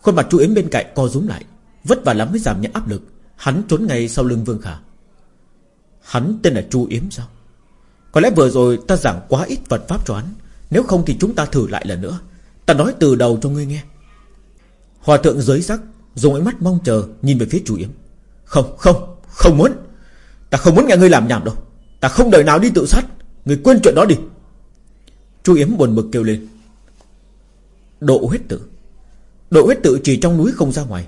A: Khuôn mặt chú Yếm bên cạnh co rúm lại Vất vả lắm mới giảm nhẹ áp lực. Hắn trốn ngay sau lưng Vương Khả. Hắn tên là Chu Yếm sao? Có lẽ vừa rồi ta giảng quá ít vật Pháp cho hắn. Nếu không thì chúng ta thử lại lần nữa. Ta nói từ đầu cho ngươi nghe. Hòa thượng giới sắc, Dùng ánh mắt mong chờ Nhìn về phía Chu Yếm. Không không không muốn. Ta không muốn nghe ngươi làm nhảm đâu. Ta không đời nào đi tự sát. Ngươi quên chuyện đó đi. Chu Yếm buồn bực kêu lên. Độ huyết tử. Độ huyết tự chỉ trong núi không ra ngoài.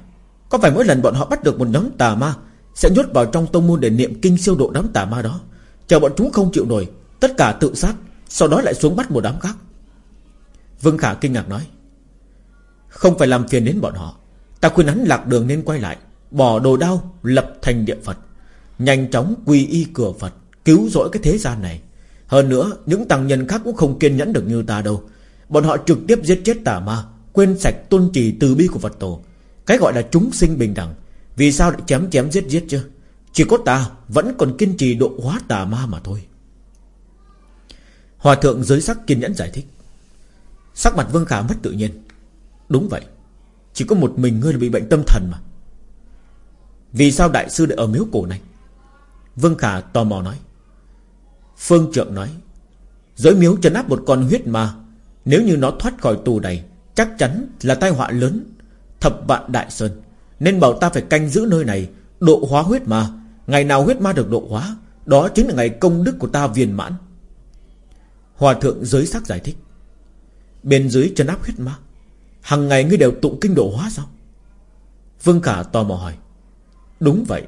A: Có phải mỗi lần bọn họ bắt được một nhóm tà ma, Sẽ nhốt vào trong tông môn để niệm kinh siêu độ đám tà ma đó? Chờ bọn chúng không chịu nổi, Tất cả tự sát, Sau đó lại xuống bắt một đám khác. Vương Khả kinh ngạc nói, Không phải làm phiền đến bọn họ, Ta khuyên hắn lạc đường nên quay lại, Bỏ đồ đao, lập thành địa Phật, Nhanh chóng quy y cửa Phật, Cứu rỗi cái thế gian này. Hơn nữa, những tăng nhân khác cũng không kiên nhẫn được như ta đâu. Bọn họ trực tiếp giết chết tà ma, Quên sạch tôn trì từ bi của Phật tổ. Cái gọi là chúng sinh bình đẳng. Vì sao lại chém chém giết giết chứ? Chỉ có ta vẫn còn kiên trì độ hóa tà ma mà thôi. Hòa thượng giới sắc kiên nhẫn giải thích. Sắc mặt Vương Khả mất tự nhiên. Đúng vậy. Chỉ có một mình ngươi là bị bệnh tâm thần mà. Vì sao đại sư lại ở miếu cổ này? Vương Khả tò mò nói. Phương Trượng nói, Giới miếu trấn áp một con huyết ma. Nếu như nó thoát khỏi tù này Chắc chắn là tai họa lớn Thập vạn đại sơn. Nên bảo ta phải canh giữ nơi này, Độ hóa huyết ma. Ngày nào huyết ma được độ hóa, Đó chính là ngày công đức của ta viên mãn. Hòa thượng giới sắc giải thích. Bên dưới chân áp huyết ma, Hằng ngày ngươi đều tụng kinh độ hóa sao? Vương Khả tò mò hỏi. Đúng vậy,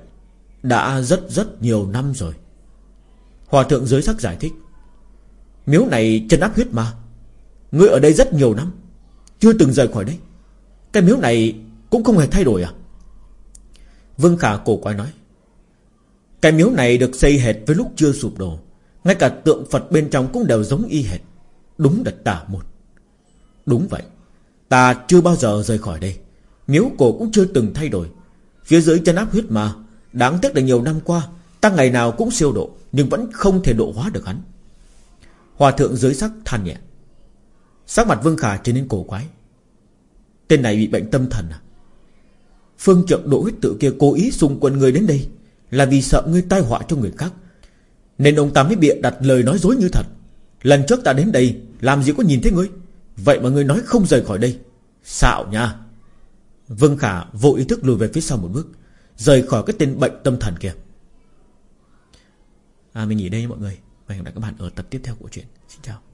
A: Đã rất rất nhiều năm rồi. Hòa thượng giới sắc giải thích. Miếu này chân áp huyết ma, Ngươi ở đây rất nhiều năm, chưa từng rời khỏi đây. Cái miếu này cũng không hề thay đổi à? Vương Khả cổ quái nói. Cái miếu này được xây hệt với lúc chưa sụp đổ. Ngay cả tượng Phật bên trong cũng đều giống y hệt. Đúng là tả một Đúng vậy. Ta chưa bao giờ rời khỏi đây. Miếu cổ cũng chưa từng thay đổi. Phía dưới chân áp huyết mà. Đáng tiếc là nhiều năm qua, Ta ngày nào cũng siêu độ, Nhưng vẫn không thể độ hóa được hắn. Hòa thượng dưới sắc than nhẹ. Sắc mặt Vương Khả trở nên cổ quái. Tên này bị bệnh tâm thần à? Phương trượng đỗ huyết tự kia cố ý xung quân người đến đây Là vì sợ ngươi tai họa cho người khác. Nên ông ta mới bịa đặt lời nói dối như thật. Lần trước ta đến đây, Làm gì có nhìn thấy ngươi? Vậy mà ngươi nói không rời khỏi đây. Xạo nha. Vương Khả vô ý thức lùi về phía sau một bước, Rời khỏi cái tên bệnh tâm thần kia. À mình nghỉ đây mọi người. Và hẹn gặp lại các bạn ở tập tiếp theo của chuyện. Xin chào.